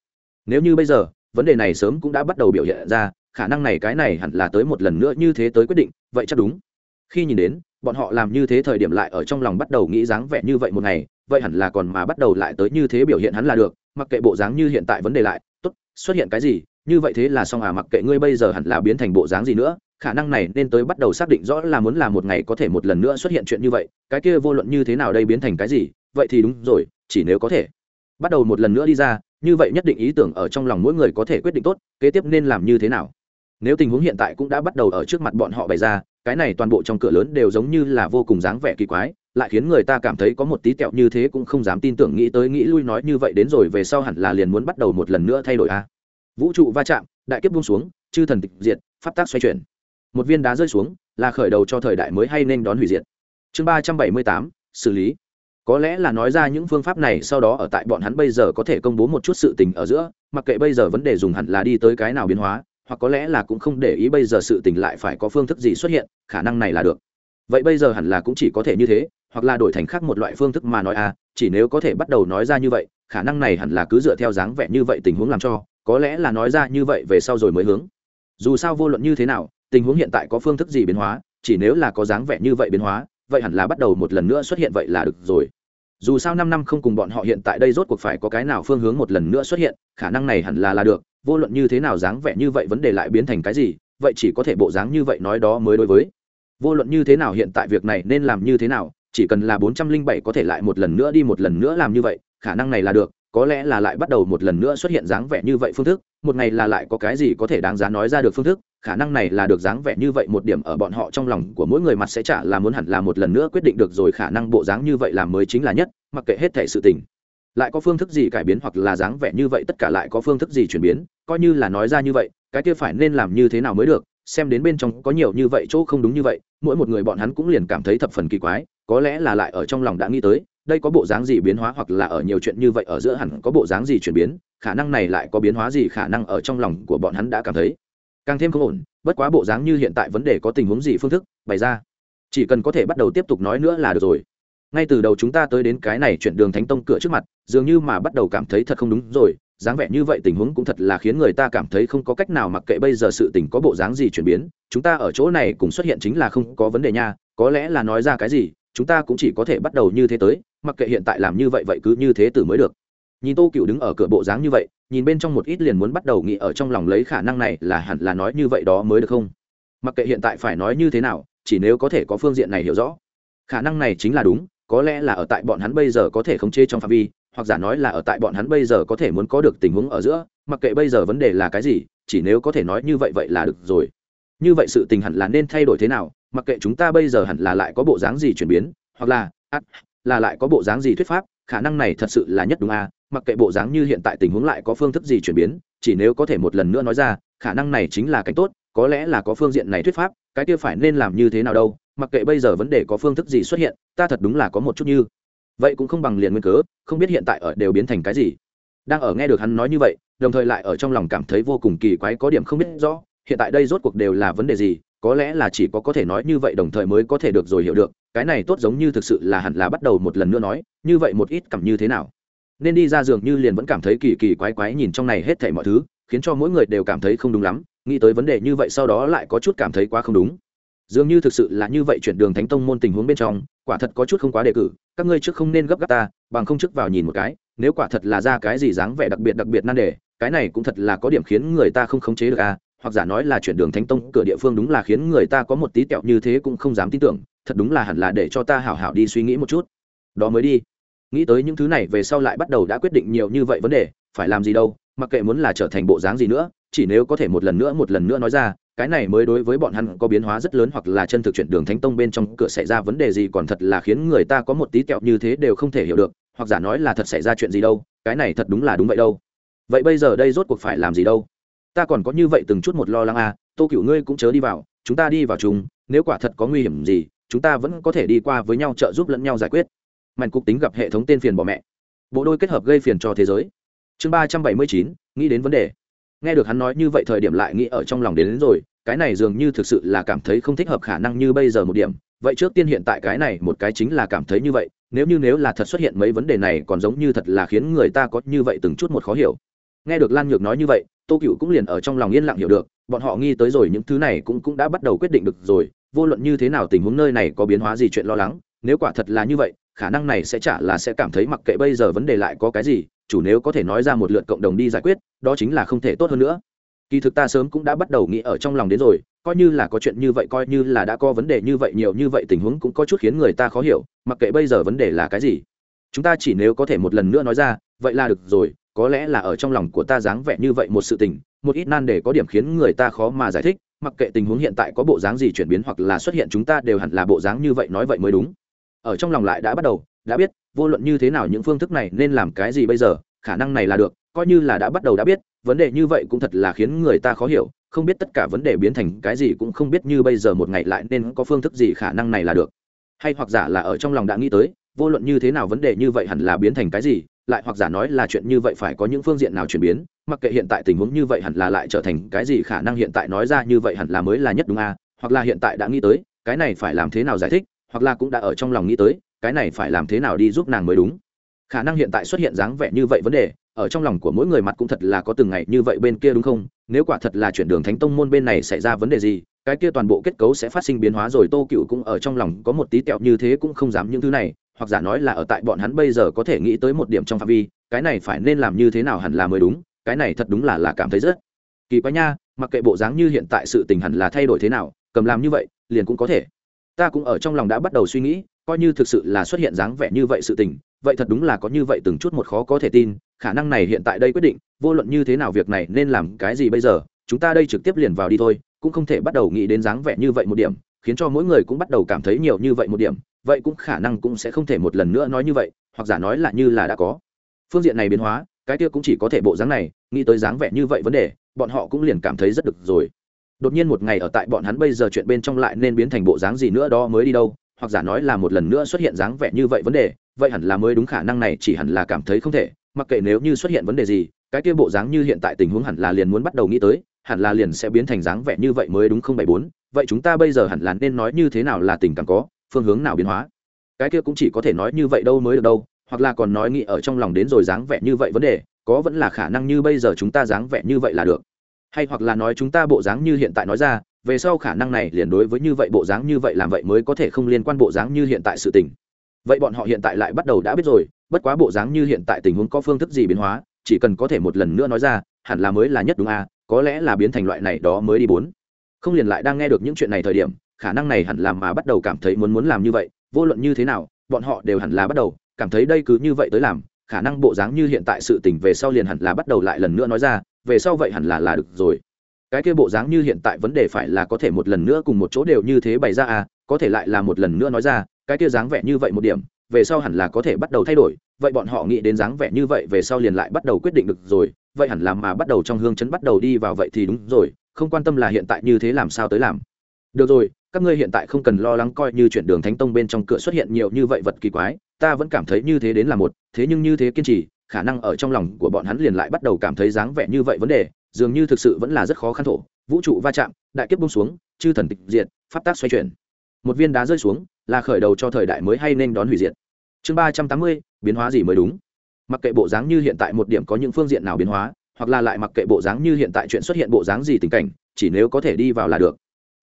Nếu như bây giờ vấn đề này sớm cũng đã bắt đầu biểu hiện ra khả năng này cái này hẳn là tới một lần nữa như thế tới quyết định vậy chắc đúng. Khi nhìn đến bọn họ làm như thế thời điểm lại ở trong lòng bắt đầu nghĩ dáng vẻ như vậy một ngày vậy hẳn là còn mà bắt đầu lại tới như thế biểu hiện hắn là được mặc kệ bộ dáng như hiện tại vấn đề lại tốt xuất hiện cái gì như vậy thế là xong à mặc kệ ngươi bây giờ hẳn là biến thành bộ dáng gì nữa, khả năng này nên tới bắt đầu xác định rõ là muốn là một ngày có thể một lần nữa xuất hiện chuyện như vậy, cái kia vô luận như thế nào đây biến thành cái gì, vậy thì đúng rồi, chỉ nếu có thể. Bắt đầu một lần nữa đi ra, như vậy nhất định ý tưởng ở trong lòng mỗi người có thể quyết định tốt, kế tiếp nên làm như thế nào. Nếu tình huống hiện tại cũng đã bắt đầu ở trước mặt bọn họ bày ra, cái này toàn bộ trong cửa lớn đều giống như là vô cùng dáng vẻ kỳ quái, lại khiến người ta cảm thấy có một tí kẹo như thế cũng không dám tin tưởng nghĩ tới nghĩ lui nói như vậy đến rồi về sau hẳn là liền muốn bắt đầu một lần nữa thay đổi a vũ trụ va chạm, đại kiếp buông xuống, chư thần tịch diệt, pháp tác xoay chuyển. Một viên đá rơi xuống, là khởi đầu cho thời đại mới hay nên đón hủy diệt. Chương ba trăm bảy mươi tám, xử lý. Có lẽ là nói ra những phương pháp này sau đó ở tại bọn hắn bây giờ có thể công bố một chút sự tình ở giữa, mặc kệ bây giờ vấn đề dùng hẳn là đi tới cái nào biến hóa, hoặc có lẽ là cũng không để ý bây giờ sự tình lại phải có phương thức gì xuất hiện, khả năng này là được. Vậy bây giờ hẳn là cũng chỉ có thể như thế, hoặc là đổi thành khác một loại phương thức mà nói à chỉ nếu có thể bắt đầu nói ra như vậy, khả năng này hẳn là cứ dựa theo dáng vẻ như vậy tình huống làm cho có lẽ là nói ra như vậy về sau rồi mới hướng. Dù sao vô luận như thế nào, tình huống hiện tại có phương thức gì biến hóa, chỉ nếu là có dáng vẻ như vậy biến hóa, vậy hẳn là bắt đầu một lần nữa xuất hiện vậy là được rồi. Dù sao năm năm không cùng bọn họ hiện tại đây rốt cuộc phải có cái nào phương hướng một lần nữa xuất hiện, khả năng này hẳn là là được, vô luận như thế nào dáng vẻ như vậy vấn đề lại biến thành cái gì, vậy chỉ có thể bộ dáng như vậy nói đó mới đối với. Vô luận như thế nào hiện tại việc này nên làm như thế nào, chỉ cần là bốn trăm linh bảy có thể lại một lần nữa đi một lần nữa làm như vậy, khả năng này là được có lẽ là lại bắt đầu một lần nữa xuất hiện dáng vẻ như vậy phương thức, một ngày là lại có cái gì có thể đáng giá nói ra được phương thức, khả năng này là được dáng vẻ như vậy một điểm ở bọn họ trong lòng của mỗi người mặt sẽ trả là muốn hẳn là một lần nữa quyết định được rồi, khả năng bộ dáng như vậy làm mới chính là nhất, mặc kệ hết thể sự tình. Lại có phương thức gì cải biến hoặc là dáng vẻ như vậy, tất cả lại có phương thức gì chuyển biến, coi như là nói ra như vậy, cái kia phải nên làm như thế nào mới được, xem đến bên trong có nhiều như vậy, chỗ không đúng như vậy, mỗi một người bọn hắn cũng liền cảm thấy thập phần kỳ quái, có lẽ là lại ở trong lòng đã nghĩ tới đây có bộ dáng gì biến hóa hoặc là ở nhiều chuyện như vậy ở giữa hẳn có bộ dáng gì chuyển biến, khả năng này lại có biến hóa gì khả năng ở trong lòng của bọn hắn đã cảm thấy. Càng thêm không ổn, bất quá bộ dáng như hiện tại vấn đề có tình huống gì phương thức, bày ra. Chỉ cần có thể bắt đầu tiếp tục nói nữa là được rồi. Ngay từ đầu chúng ta tới đến cái này chuyển đường thánh tông cửa trước mặt, dường như mà bắt đầu cảm thấy thật không đúng rồi, dáng vẻ như vậy tình huống cũng thật là khiến người ta cảm thấy không có cách nào mặc kệ bây giờ sự tình có bộ dáng gì chuyển biến, chúng ta ở chỗ này cũng xuất hiện chính là không có vấn đề nha, có lẽ là nói ra cái gì, chúng ta cũng chỉ có thể bắt đầu như thế tới mặc kệ hiện tại làm như vậy vậy cứ như thế từ mới được. Nhìn tô cựu đứng ở cửa bộ dáng như vậy, nhìn bên trong một ít liền muốn bắt đầu nghĩ ở trong lòng lấy khả năng này là hẳn là nói như vậy đó mới được không? Mặc kệ hiện tại phải nói như thế nào, chỉ nếu có thể có phương diện này hiểu rõ. Khả năng này chính là đúng, có lẽ là ở tại bọn hắn bây giờ có thể khống chế trong phạm vi, hoặc giả nói là ở tại bọn hắn bây giờ có thể muốn có được tình huống ở giữa, mặc kệ bây giờ vấn đề là cái gì, chỉ nếu có thể nói như vậy vậy là được rồi. Như vậy sự tình hẳn là nên thay đổi thế nào, mặc kệ chúng ta bây giờ hẳn là lại có bộ dáng gì chuyển biến, hoặc là ắt là lại có bộ dáng gì thuyết pháp, khả năng này thật sự là nhất đúng à mặc kệ bộ dáng như hiện tại tình huống lại có phương thức gì chuyển biến, chỉ nếu có thể một lần nữa nói ra, khả năng này chính là cảnh tốt, có lẽ là có phương diện này thuyết pháp, cái kia phải nên làm như thế nào đâu, mặc kệ bây giờ vấn đề có phương thức gì xuất hiện, ta thật đúng là có một chút như. Vậy cũng không bằng liền nguyên cớ, không biết hiện tại ở đều biến thành cái gì. Đang ở nghe được hắn nói như vậy, đồng thời lại ở trong lòng cảm thấy vô cùng kỳ quái có điểm không biết rõ, hiện tại đây rốt cuộc đều là vấn đề gì, có lẽ là chỉ có có thể nói như vậy đồng thời mới có thể được rồi hiểu được cái này tốt giống như thực sự là hẳn là bắt đầu một lần nữa nói, như vậy một ít cảm như thế nào? Nên đi ra giường như liền vẫn cảm thấy kỳ kỳ quái quái nhìn trong này hết thảy mọi thứ, khiến cho mỗi người đều cảm thấy không đúng lắm, nghĩ tới vấn đề như vậy sau đó lại có chút cảm thấy quá không đúng. Dường như thực sự là như vậy chuyển đường thánh tông môn tình huống bên trong, quả thật có chút không quá đề cử, các ngươi trước không nên gấp gáp ta, bằng không trước vào nhìn một cái, nếu quả thật là ra cái gì dáng vẻ đặc biệt đặc biệt nan đề, cái này cũng thật là có điểm khiến người ta không khống chế được à hoặc giả nói là chuyển đường thánh tông cửa địa phương đúng là khiến người ta có một tí kẹo như thế cũng không dám tin tưởng thật đúng là hẳn là để cho ta hảo hảo đi suy nghĩ một chút. Đó mới đi. Nghĩ tới những thứ này về sau lại bắt đầu đã quyết định nhiều như vậy vấn đề, phải làm gì đâu, mặc kệ muốn là trở thành bộ dáng gì nữa, chỉ nếu có thể một lần nữa, một lần nữa nói ra, cái này mới đối với bọn hắn có biến hóa rất lớn hoặc là chân thực chuyển đường thánh tông bên trong cửa xảy ra vấn đề gì còn thật là khiến người ta có một tí kẹo như thế đều không thể hiểu được, hoặc giả nói là thật xảy ra chuyện gì đâu, cái này thật đúng là đúng vậy đâu. Vậy bây giờ đây rốt cuộc phải làm gì đâu? Ta còn có như vậy từng chút một lo lắng à tô cựu ngươi cũng chớ đi vào, chúng ta đi vào chung, nếu quả thật có nguy hiểm gì chúng ta vẫn có thể đi qua với nhau trợ giúp lẫn nhau giải quyết. Mạnh cục tính gặp hệ thống tên phiền bỏ mẹ. Bộ đôi kết hợp gây phiền cho thế giới. Chương ba trăm bảy mươi chín nghĩ đến vấn đề. Nghe được hắn nói như vậy thời điểm lại nghĩ ở trong lòng đến, đến rồi cái này dường như thực sự là cảm thấy không thích hợp khả năng như bây giờ một điểm. Vậy trước tiên hiện tại cái này một cái chính là cảm thấy như vậy nếu như nếu là thật xuất hiện mấy vấn đề này còn giống như thật là khiến người ta có như vậy từng chút một khó hiểu. Nghe được lan nhược nói như vậy tô cựu cũng liền ở trong lòng yên lặng hiểu được bọn họ nghi tới rồi những thứ này cũng cũng đã bắt đầu quyết định được rồi vô luận như thế nào tình huống nơi này có biến hóa gì chuyện lo lắng, nếu quả thật là như vậy, khả năng này sẽ chả là sẽ cảm thấy mặc kệ bây giờ vấn đề lại có cái gì, chủ nếu có thể nói ra một lượt cộng đồng đi giải quyết, đó chính là không thể tốt hơn nữa. Kỳ thực ta sớm cũng đã bắt đầu nghĩ ở trong lòng đến rồi, coi như là có chuyện như vậy, coi như là đã có vấn đề như vậy, nhiều như vậy tình huống cũng có chút khiến người ta khó hiểu, mặc kệ bây giờ vấn đề là cái gì. Chúng ta chỉ nếu có thể một lần nữa nói ra, vậy là được rồi, có lẽ là ở trong lòng của ta dáng vẻ như vậy một sự tình, một ít nan để có điểm khiến người ta khó mà giải thích mặc kệ tình huống hiện tại có bộ dáng gì chuyển biến hoặc là xuất hiện chúng ta đều hẳn là bộ dáng như vậy nói vậy mới đúng. Ở trong lòng lại đã bắt đầu, đã biết, vô luận như thế nào những phương thức này nên làm cái gì bây giờ, khả năng này là được, coi như là đã bắt đầu đã biết, vấn đề như vậy cũng thật là khiến người ta khó hiểu, không biết tất cả vấn đề biến thành cái gì cũng không biết như bây giờ một ngày lại nên có phương thức gì khả năng này là được. Hay hoặc giả là ở trong lòng đã nghĩ tới, vô luận như thế nào vấn đề như vậy hẳn là biến thành cái gì lại hoặc giả nói là chuyện như vậy phải có những phương diện nào chuyển biến, mặc kệ hiện tại tình huống như vậy hẳn là lại trở thành cái gì khả năng hiện tại nói ra như vậy hẳn là mới là nhất đúng a à? hoặc là hiện tại đã nghĩ tới, cái này phải làm thế nào giải thích, hoặc là cũng đã ở trong lòng nghĩ tới, cái này phải làm thế nào đi giúp nàng mới đúng khả năng hiện tại xuất hiện dáng vẻ như vậy vấn đề, ở trong lòng của mỗi người mặt cũng thật là có từng ngày như vậy bên kia đúng không nếu quả thật là chuyển đường thánh tông môn bên này xảy ra vấn đề gì cái kia toàn bộ kết cấu sẽ phát sinh biến hóa rồi, tô cựu cũng ở trong lòng có một tí tẹo như thế cũng không dám những thứ này, hoặc giả nói là ở tại bọn hắn bây giờ có thể nghĩ tới một điểm trong phạm vi, cái này phải nên làm như thế nào hẳn là mới đúng, cái này thật đúng là là cảm thấy rất kỳ quái nha, mặc kệ bộ dáng như hiện tại sự tình hẳn là thay đổi thế nào, cầm làm như vậy, liền cũng có thể. Ta cũng ở trong lòng đã bắt đầu suy nghĩ, coi như thực sự là xuất hiện dáng vẻ như vậy sự tình, vậy thật đúng là có như vậy từng chút một khó có thể tin, khả năng này hiện tại đây quyết định, vô luận như thế nào việc này nên làm cái gì bây giờ, chúng ta đây trực tiếp liền vào đi thôi cũng không thể bắt đầu nghĩ đến dáng vẻ như vậy một điểm, khiến cho mỗi người cũng bắt đầu cảm thấy nhiều như vậy một điểm, vậy cũng khả năng cũng sẽ không thể một lần nữa nói như vậy, hoặc giả nói là như là đã có. Phương diện này biến hóa, cái kia cũng chỉ có thể bộ dáng này, nghĩ tới dáng vẻ như vậy vấn đề, bọn họ cũng liền cảm thấy rất được rồi. Đột nhiên một ngày ở tại bọn hắn bây giờ chuyện bên trong lại nên biến thành bộ dáng gì nữa đó mới đi đâu, hoặc giả nói là một lần nữa xuất hiện dáng vẻ như vậy vấn đề, vậy hẳn là mới đúng khả năng này chỉ hẳn là cảm thấy không thể, mặc kệ nếu như xuất hiện vấn đề gì, cái kia bộ dáng như hiện tại tình huống hẳn là liền muốn bắt đầu nghĩ tới hẳn là liền sẽ biến thành dáng vẻ như vậy mới đúng không bảy bốn? Vậy chúng ta bây giờ hẳn là nên nói như thế nào là tình cảm có phương hướng nào biến hóa? Cái kia cũng chỉ có thể nói như vậy đâu mới được đâu hoặc là còn nói nghĩ ở trong lòng đến rồi dáng vẻ như vậy vấn đề có vẫn là khả năng như bây giờ chúng ta dáng vẻ như vậy là được. Hay hoặc là nói chúng ta bộ dáng như hiện tại nói ra về sau khả năng này liền đối với như vậy bộ dáng như vậy làm vậy mới có thể không liên quan bộ dáng như hiện tại sự tình. Vậy bọn họ hiện tại lại bắt đầu đã biết rồi bất quá bộ dáng như hiện tại tình huống có phương thức gì biến hóa chỉ cần có thể một lần nữa nói ra hẳn là mới là nhất đúng a à, có lẽ là biến thành loại này đó mới đi bốn. Không liền lại đang nghe được những chuyện này thời điểm, khả năng này hẳn là mà bắt đầu cảm thấy muốn muốn làm như vậy, vô luận như thế nào, bọn họ đều hẳn là bắt đầu, cảm thấy đây cứ như vậy tới làm, khả năng bộ dáng như hiện tại sự tình về sau liền hẳn là bắt đầu lại lần nữa nói ra, về sau vậy hẳn là là được rồi. Cái kia bộ dáng như hiện tại vấn đề phải là có thể một lần nữa cùng một chỗ đều như thế bày ra à có thể lại là một lần nữa nói ra, cái kia dáng vẻ như vậy một điểm, về sau hẳn là có thể bắt đầu thay đổi, vậy bọn họ nghĩ đến dáng vẻ như vậy về sau liền lại bắt đầu quyết định được rồi vậy hẳn là mà bắt đầu trong hương chấn bắt đầu đi vào vậy thì đúng rồi, không quan tâm là hiện tại như thế làm sao tới làm. Được rồi, các ngươi hiện tại không cần lo lắng coi như chuyển đường thánh tông bên trong cửa xuất hiện nhiều như vậy vật kỳ quái, ta vẫn cảm thấy như thế đến là một, thế nhưng như thế kiên trì, khả năng ở trong lòng của bọn hắn liền lại bắt đầu cảm thấy dáng vẻ như vậy vấn đề, dường như thực sự vẫn là rất khó khăn thổ. Vũ trụ va chạm, đại kiếp bung xuống, chư thần tịch diệt, pháp tác xoay chuyển. Một viên đá rơi xuống, là khởi đầu cho thời đại mới hay nên đón hủy diệt. Chương ba trăm tám mươi, biến hóa gì mới đúng? Mặc kệ bộ dáng như hiện tại một điểm có những phương diện nào biến hóa, hoặc là lại mặc kệ bộ dáng như hiện tại chuyện xuất hiện bộ dáng gì tình cảnh, chỉ nếu có thể đi vào là được.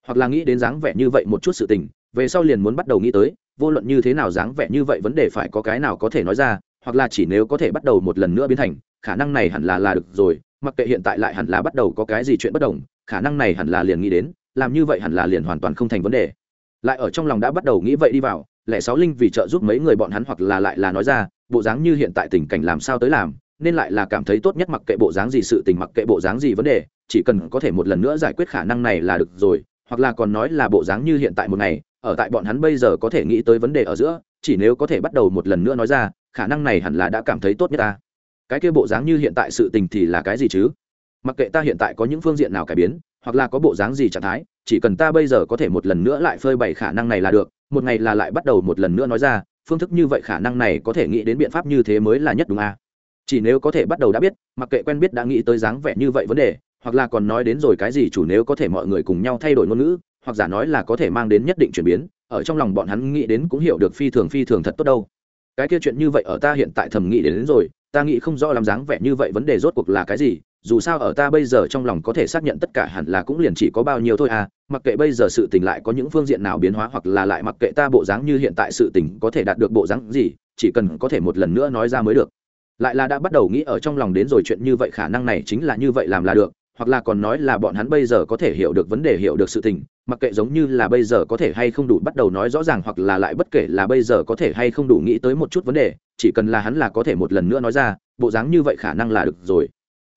Hoặc là nghĩ đến dáng vẻ như vậy một chút sự tình, về sau liền muốn bắt đầu nghĩ tới, vô luận như thế nào dáng vẻ như vậy vấn đề phải có cái nào có thể nói ra, hoặc là chỉ nếu có thể bắt đầu một lần nữa biến thành, khả năng này hẳn là là được rồi, mặc kệ hiện tại lại hẳn là bắt đầu có cái gì chuyện bất đồng, khả năng này hẳn là liền nghĩ đến, làm như vậy hẳn là liền hoàn toàn không thành vấn đề. Lại ở trong lòng đã bắt đầu nghĩ vậy đi vào, lẽ sáu linh vì trợ giúp mấy người bọn hắn hoặc là lại là nói ra bộ dáng như hiện tại tình cảnh làm sao tới làm, nên lại là cảm thấy tốt nhất mặc kệ bộ dáng gì sự tình, mặc kệ bộ dáng gì vấn đề, chỉ cần có thể một lần nữa giải quyết khả năng này là được rồi, hoặc là còn nói là bộ dáng như hiện tại một ngày, ở tại bọn hắn bây giờ có thể nghĩ tới vấn đề ở giữa, chỉ nếu có thể bắt đầu một lần nữa nói ra, khả năng này hẳn là đã cảm thấy tốt nhất ta. Cái kia bộ dáng như hiện tại sự tình thì là cái gì chứ? Mặc kệ ta hiện tại có những phương diện nào cải biến, hoặc là có bộ dáng gì trạng thái, chỉ cần ta bây giờ có thể một lần nữa lại phơi bày khả năng này là được, một ngày là lại bắt đầu một lần nữa nói ra phương thức như vậy khả năng này có thể nghĩ đến biện pháp như thế mới là nhất đúng à. chỉ nếu có thể bắt đầu đã biết mặc kệ quen biết đã nghĩ tới dáng vẻ như vậy vấn đề hoặc là còn nói đến rồi cái gì chủ nếu có thể mọi người cùng nhau thay đổi ngôn ngữ hoặc giả nói là có thể mang đến nhất định chuyển biến ở trong lòng bọn hắn nghĩ đến cũng hiểu được phi thường phi thường thật tốt đâu cái kia chuyện như vậy ở ta hiện tại thầm nghĩ đến, đến rồi ta nghĩ không rõ làm dáng vẻ như vậy vấn đề rốt cuộc là cái gì dù sao ở ta bây giờ trong lòng có thể xác nhận tất cả hẳn là cũng liền chỉ có bao nhiêu thôi à mặc kệ bây giờ sự tình lại có những phương diện nào biến hóa hoặc là lại mặc kệ ta bộ dáng như hiện tại sự tình có thể đạt được bộ dáng gì, chỉ cần có thể một lần nữa nói ra mới được. Lại là đã bắt đầu nghĩ ở trong lòng đến rồi chuyện như vậy khả năng này chính là như vậy làm là được, hoặc là còn nói là bọn hắn bây giờ có thể hiểu được vấn đề hiểu được sự tình, mặc kệ giống như là bây giờ có thể hay không đủ bắt đầu nói rõ ràng hoặc là lại bất kể là bây giờ có thể hay không đủ nghĩ tới một chút vấn đề, chỉ cần là hắn là có thể một lần nữa nói ra, bộ dáng như vậy khả năng là được rồi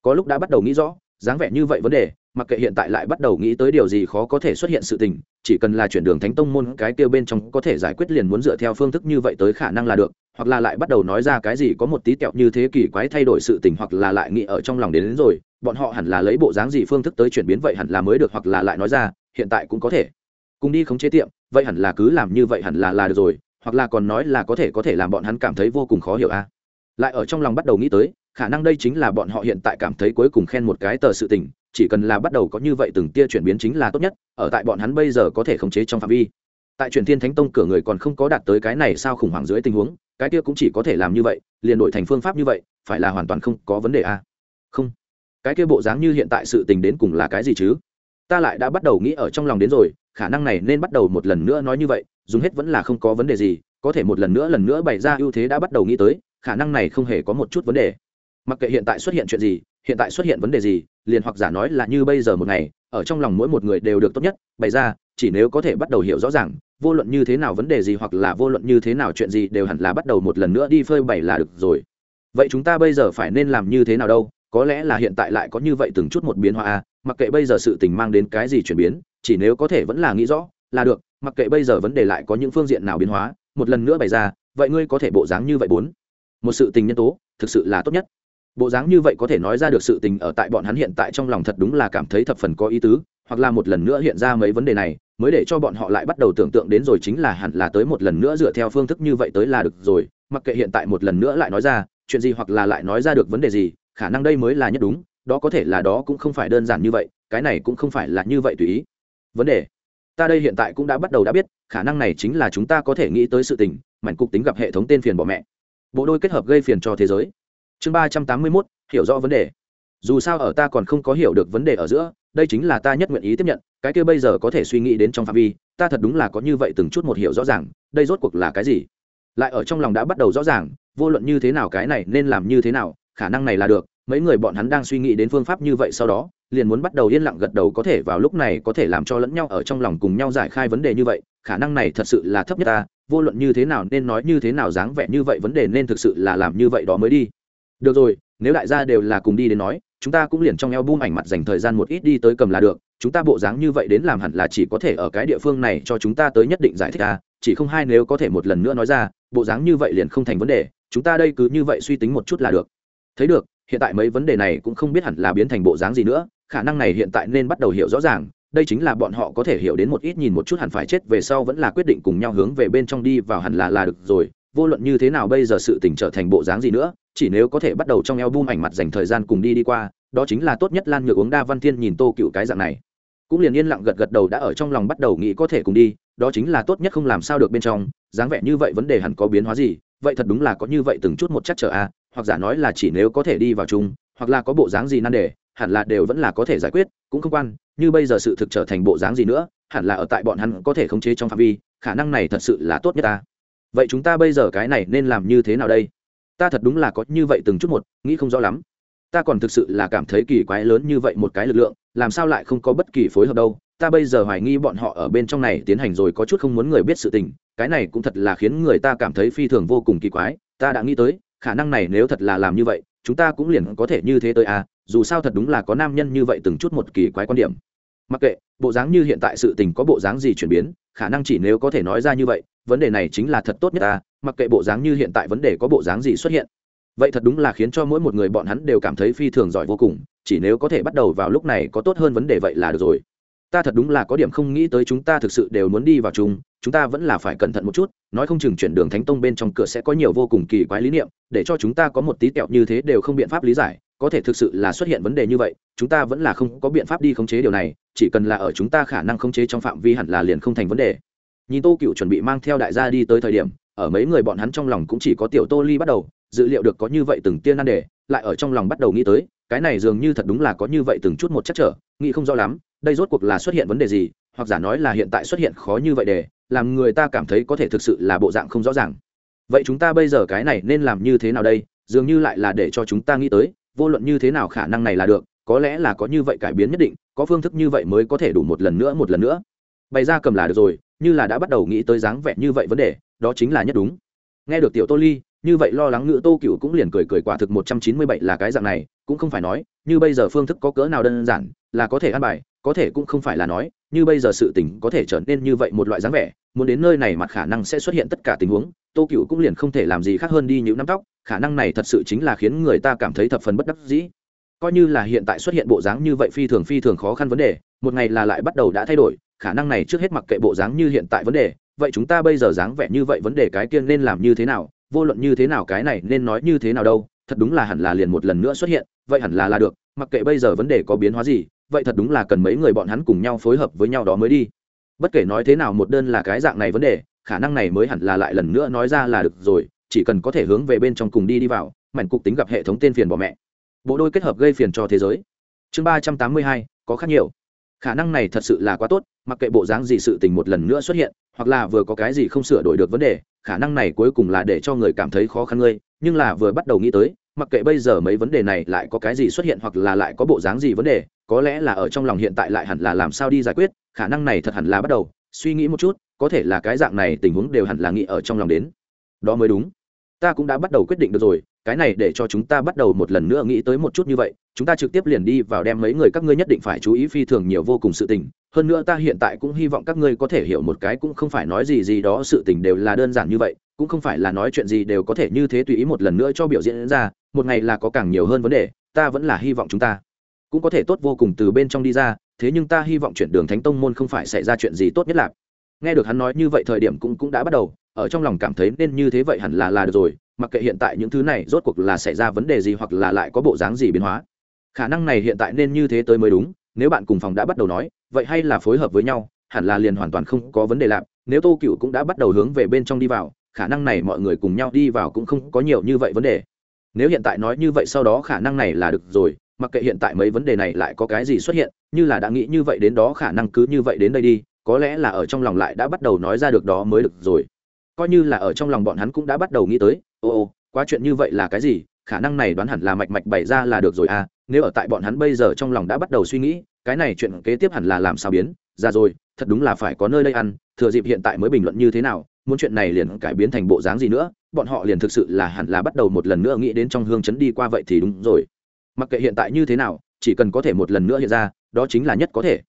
có lúc đã bắt đầu nghĩ rõ dáng vẻ như vậy vấn đề mặc kệ hiện tại lại bắt đầu nghĩ tới điều gì khó có thể xuất hiện sự tình chỉ cần là chuyển đường thánh tông môn cái kêu bên trong có thể giải quyết liền muốn dựa theo phương thức như vậy tới khả năng là được hoặc là lại bắt đầu nói ra cái gì có một tí kẹo như thế kỷ quái thay đổi sự tình hoặc là lại nghĩ ở trong lòng đến, đến rồi bọn họ hẳn là lấy bộ dáng gì phương thức tới chuyển biến vậy hẳn là mới được hoặc là lại nói ra hiện tại cũng có thể cùng đi khống chế tiệm vậy hẳn là cứ làm như vậy hẳn là là được rồi hoặc là còn nói là có thể có thể làm bọn hắn cảm thấy vô cùng khó hiểu a à. lại ở trong lòng bắt đầu nghĩ tới khả năng đây chính là bọn họ hiện tại cảm thấy cuối cùng khen một cái tờ sự tình, chỉ cần là bắt đầu có như vậy từng tia chuyển biến chính là tốt nhất, ở tại bọn hắn bây giờ có thể khống chế trong phạm vi. Tại truyền thiên thánh tông cửa người còn không có đạt tới cái này sao khủng hoảng dưới tình huống, cái kia cũng chỉ có thể làm như vậy, liền đổi thành phương pháp như vậy, phải là hoàn toàn không có vấn đề à? không. Cái kia bộ dáng như hiện tại sự tình đến cùng là cái gì chứ? Ta lại đã bắt đầu nghĩ ở trong lòng đến rồi, khả năng này nên bắt đầu một lần nữa nói như vậy, dùng hết vẫn là không có vấn đề gì, có thể một lần nữa lần nữa bày ra ưu thế đã bắt đầu nghĩ tới, khả năng này không hề có một chút vấn đề mặc kệ hiện tại xuất hiện chuyện gì, hiện tại xuất hiện vấn đề gì, liền hoặc giả nói là như bây giờ một ngày, ở trong lòng mỗi một người đều được tốt nhất, bày ra, chỉ nếu có thể bắt đầu hiểu rõ ràng, vô luận như thế nào vấn đề gì hoặc là vô luận như thế nào chuyện gì đều hẳn là bắt đầu một lần nữa đi phơi bày là được rồi. Vậy chúng ta bây giờ phải nên làm như thế nào đâu? Có lẽ là hiện tại lại có như vậy từng chút một biến hóa à? mặc kệ bây giờ sự tình mang đến cái gì chuyển biến, chỉ nếu có thể vẫn là nghĩ rõ, là được. Mặc kệ bây giờ vấn đề lại có những phương diện nào biến hóa, một lần nữa bày ra, vậy ngươi có thể bộ dáng như vậy bốn. Một sự tình nhân tố, thực sự là tốt nhất bộ dáng như vậy có thể nói ra được sự tình ở tại bọn hắn hiện tại trong lòng thật đúng là cảm thấy thập phần có ý tứ, hoặc là một lần nữa hiện ra mấy vấn đề này, mới để cho bọn họ lại bắt đầu tưởng tượng đến rồi chính là hẳn là tới một lần nữa dựa theo phương thức như vậy tới là được rồi, mặc kệ hiện tại một lần nữa lại nói ra, chuyện gì hoặc là lại nói ra được vấn đề gì, khả năng đây mới là nhất đúng, đó có thể là đó cũng không phải đơn giản như vậy, cái này cũng không phải là như vậy tùy ý. Vấn đề, ta đây hiện tại cũng đã bắt đầu đã biết, khả năng này chính là chúng ta có thể nghĩ tới sự tình, mảnh cục tính gặp hệ thống tên phiền bỏ mẹ. Bộ đôi kết hợp gây phiền cho thế giới chương ba trăm tám mươi mốt, hiểu rõ vấn đề. Dù sao ở ta còn không có hiểu được vấn đề ở giữa, đây chính là ta nhất nguyện ý tiếp nhận, cái kia bây giờ có thể suy nghĩ đến trong phạm vi, ta thật đúng là có như vậy từng chút một hiểu rõ ràng, đây rốt cuộc là cái gì? Lại ở trong lòng đã bắt đầu rõ ràng, vô luận như thế nào cái này nên làm như thế nào, khả năng này là được, mấy người bọn hắn đang suy nghĩ đến phương pháp như vậy sau đó, liền muốn bắt đầu yên lặng gật đầu có thể vào lúc này có thể làm cho lẫn nhau ở trong lòng cùng nhau giải khai vấn đề như vậy, khả năng này thật sự là thấp nhất ta, vô luận như thế nào nên nói như thế nào dáng vẻ như vậy vấn đề nên thực sự là làm như vậy đó mới đi được rồi, nếu đại gia đều là cùng đi đến nói, chúng ta cũng liền trong eo bung ảnh mặt dành thời gian một ít đi tới cầm là được. Chúng ta bộ dáng như vậy đến làm hẳn là chỉ có thể ở cái địa phương này cho chúng ta tới nhất định giải thích ta chỉ không hai nếu có thể một lần nữa nói ra, bộ dáng như vậy liền không thành vấn đề, chúng ta đây cứ như vậy suy tính một chút là được. Thấy được, hiện tại mấy vấn đề này cũng không biết hẳn là biến thành bộ dáng gì nữa, khả năng này hiện tại nên bắt đầu hiểu rõ ràng, đây chính là bọn họ có thể hiểu đến một ít nhìn một chút hẳn phải chết về sau vẫn là quyết định cùng nhau hướng về bên trong đi vào hẳn là là được rồi vô luận như thế nào bây giờ sự tình trở thành bộ dáng gì nữa, chỉ nếu có thể bắt đầu trong eo bum ảnh mặt dành thời gian cùng đi đi qua, đó chính là tốt nhất lan nhược uống đa văn thiên nhìn tô cựu cái dạng này. Cũng liền yên lặng gật gật đầu đã ở trong lòng bắt đầu nghĩ có thể cùng đi, đó chính là tốt nhất không làm sao được bên trong, dáng vẻ như vậy vấn đề hẳn có biến hóa gì, vậy thật đúng là có như vậy từng chút một chắc trở a à, hoặc giả nói là chỉ nếu có thể đi vào chung, hoặc là có bộ dáng gì nan đề, hẳn là đều vẫn là có thể giải quyết, cũng không quan, như bây giờ sự thực trở thành bộ dáng gì nữa, hẳn là ở tại bọn hắn có thể khống chế trong phạm vi, khả năng này thật sự là tốt nhất ta vậy chúng ta bây giờ cái này nên làm như thế nào đây? Ta thật đúng là có như vậy từng chút một, nghĩ không rõ lắm. Ta còn thực sự là cảm thấy kỳ quái lớn như vậy một cái lực lượng, làm sao lại không có bất kỳ phối hợp đâu? Ta bây giờ hoài nghi bọn họ ở bên trong này tiến hành rồi có chút không muốn người biết sự tình, cái này cũng thật là khiến người ta cảm thấy phi thường vô cùng kỳ quái. Ta đã nghĩ tới, khả năng này nếu thật là làm như vậy, chúng ta cũng liền có thể như thế tới à dù sao thật đúng là có nam nhân như vậy từng chút một kỳ quái quan điểm. Mặc kệ, bộ dáng như hiện tại sự tình có bộ dáng gì chuyển biến, khả năng chỉ nếu có thể nói ra như vậy vấn đề này chính là thật tốt nhất ta, mặc kệ bộ dáng như hiện tại vấn đề có bộ dáng gì xuất hiện. Vậy thật đúng là khiến cho mỗi một người bọn hắn đều cảm thấy phi thường giỏi vô cùng, chỉ nếu có thể bắt đầu vào lúc này có tốt hơn vấn đề vậy là được rồi. Ta thật đúng là có điểm không nghĩ tới chúng ta thực sự đều muốn đi vào chung, chúng ta vẫn là phải cẩn thận một chút, nói không chừng chuyển đường thánh tông bên trong cửa sẽ có nhiều vô cùng kỳ quái lý niệm, để cho chúng ta có một tí kẹo như thế đều không biện pháp lý giải, có thể thực sự là xuất hiện vấn đề như vậy, chúng ta vẫn là không có biện pháp đi khống chế điều này, chỉ cần là ở chúng ta khả năng khống chế trong phạm vi hẳn là liền không thành vấn đề nhìn tô cựu chuẩn bị mang theo đại gia đi tới thời điểm, ở mấy người bọn hắn trong lòng cũng chỉ có tiểu tô ly bắt đầu, dự liệu được có như vậy từng tiên nan đề, lại ở trong lòng bắt đầu nghĩ tới, cái này dường như thật đúng là có như vậy từng chút một chắc trở, nghĩ không rõ lắm, đây rốt cuộc là xuất hiện vấn đề gì, hoặc giả nói là hiện tại xuất hiện khó như vậy để, làm người ta cảm thấy có thể thực sự là bộ dạng không rõ ràng. Vậy chúng ta bây giờ cái này nên làm như thế nào đây? Dường như lại là để cho chúng ta nghĩ tới, vô luận như thế nào khả năng này là được, có lẽ là có như vậy cải biến nhất định, có phương thức như vậy mới có thể đủ một lần nữa, một lần nữa. Bày ra cầm là được rồi như là đã bắt đầu nghĩ tới dáng vẻ như vậy vấn đề, đó chính là nhất đúng. Nghe được tiểu tô ly, như vậy lo lắng ngữ tô cựu cũng liền cười cười quả thực một trăm chín mươi bảy là cái dạng này, cũng không phải nói, như bây giờ phương thức có cỡ nào đơn giản, là có thể ăn bài, có thể cũng không phải là nói, như bây giờ sự tình có thể trở nên như vậy một loại dáng vẻ, muốn đến nơi này mặt khả năng sẽ xuất hiện tất cả tình huống, tô cựu cũng liền không thể làm gì khác hơn đi những nắm tóc, khả năng này thật sự chính là khiến người ta cảm thấy thập phần bất đắc dĩ. Coi như là hiện tại xuất hiện bộ dáng như vậy phi thường phi thường khó khăn vấn đề, một ngày là lại bắt đầu đã thay đổi khả năng này trước hết mặc kệ bộ dáng như hiện tại vấn đề, vậy chúng ta bây giờ dáng vẻ như vậy vấn đề cái kia nên làm như thế nào, vô luận như thế nào cái này nên nói như thế nào đâu, thật đúng là hẳn là liền một lần nữa xuất hiện, vậy hẳn là là được, mặc kệ bây giờ vấn đề có biến hóa gì, vậy thật đúng là cần mấy người bọn hắn cùng nhau phối hợp với nhau đó mới đi. Bất kể nói thế nào một đơn là cái dạng này vấn đề, khả năng này mới hẳn là lại lần nữa nói ra là được rồi, chỉ cần có thể hướng về bên trong cùng đi đi vào, mảnh cục tính gặp hệ thống tên phiền bỏ mẹ. Bộ đôi kết hợp gây phiền cho thế giới. Chương ba trăm tám mươi hai, có khác nhiều khả năng này thật sự là quá tốt, mặc kệ bộ dáng gì sự tình một lần nữa xuất hiện, hoặc là vừa có cái gì không sửa đổi được vấn đề, khả năng này cuối cùng là để cho người cảm thấy khó khăn ngươi, nhưng là vừa bắt đầu nghĩ tới, mặc kệ bây giờ mấy vấn đề này lại có cái gì xuất hiện hoặc là lại có bộ dáng gì vấn đề, có lẽ là ở trong lòng hiện tại lại hẳn là làm sao đi giải quyết, khả năng này thật hẳn là bắt đầu, suy nghĩ một chút, có thể là cái dạng này tình huống đều hẳn là nghĩ ở trong lòng đến. Đó mới đúng. Ta cũng đã bắt đầu quyết định được rồi cái này để cho chúng ta bắt đầu một lần nữa nghĩ tới một chút như vậy, chúng ta trực tiếp liền đi vào đem mấy người các ngươi nhất định phải chú ý phi thường nhiều vô cùng sự tình. Hơn nữa ta hiện tại cũng hy vọng các ngươi có thể hiểu một cái cũng không phải nói gì gì đó, sự tình đều là đơn giản như vậy, cũng không phải là nói chuyện gì đều có thể như thế tùy ý một lần nữa cho biểu diễn ra, một ngày là có càng nhiều hơn vấn đề, ta vẫn là hy vọng chúng ta cũng có thể tốt vô cùng từ bên trong đi ra, thế nhưng ta hy vọng chuyển đường thánh tông môn không phải xảy ra chuyện gì tốt nhất là nghe được hắn nói như vậy thời điểm cũng cũng đã bắt đầu, ở trong lòng cảm thấy nên như thế vậy hẳn là là được rồi mặc kệ hiện tại những thứ này rốt cuộc là xảy ra vấn đề gì hoặc là lại có bộ dáng gì biến hóa. Khả năng này hiện tại nên như thế tới mới đúng, nếu bạn cùng phòng đã bắt đầu nói, vậy hay là phối hợp với nhau, hẳn là liền hoàn toàn không có vấn đề lạp nếu tô cựu cũng đã bắt đầu hướng về bên trong đi vào, khả năng này mọi người cùng nhau đi vào cũng không có nhiều như vậy vấn đề. Nếu hiện tại nói như vậy sau đó khả năng này là được rồi, mặc kệ hiện tại mấy vấn đề này lại có cái gì xuất hiện, như là đã nghĩ như vậy đến đó khả năng cứ như vậy đến đây đi, có lẽ là ở trong lòng lại đã bắt đầu nói ra được đó mới được rồi coi như là ở trong lòng bọn hắn cũng đã bắt đầu nghĩ tới, ô ô, quá chuyện như vậy là cái gì, khả năng này đoán hẳn là mạch mạch bày ra là được rồi à nếu ở tại bọn hắn bây giờ trong lòng đã bắt đầu suy nghĩ, cái này chuyện kế tiếp hẳn là làm sao biến, ra rồi, thật đúng là phải có nơi đây ăn, thừa dịp hiện tại mới bình luận như thế nào, muốn chuyện này liền cải biến thành bộ dáng gì nữa, bọn họ liền thực sự là hẳn là bắt đầu một lần nữa nghĩ đến trong hương chấn đi qua vậy thì đúng rồi. Mặc kệ hiện tại như thế nào, chỉ cần có thể một lần nữa hiện ra, đó chính là nhất có thể.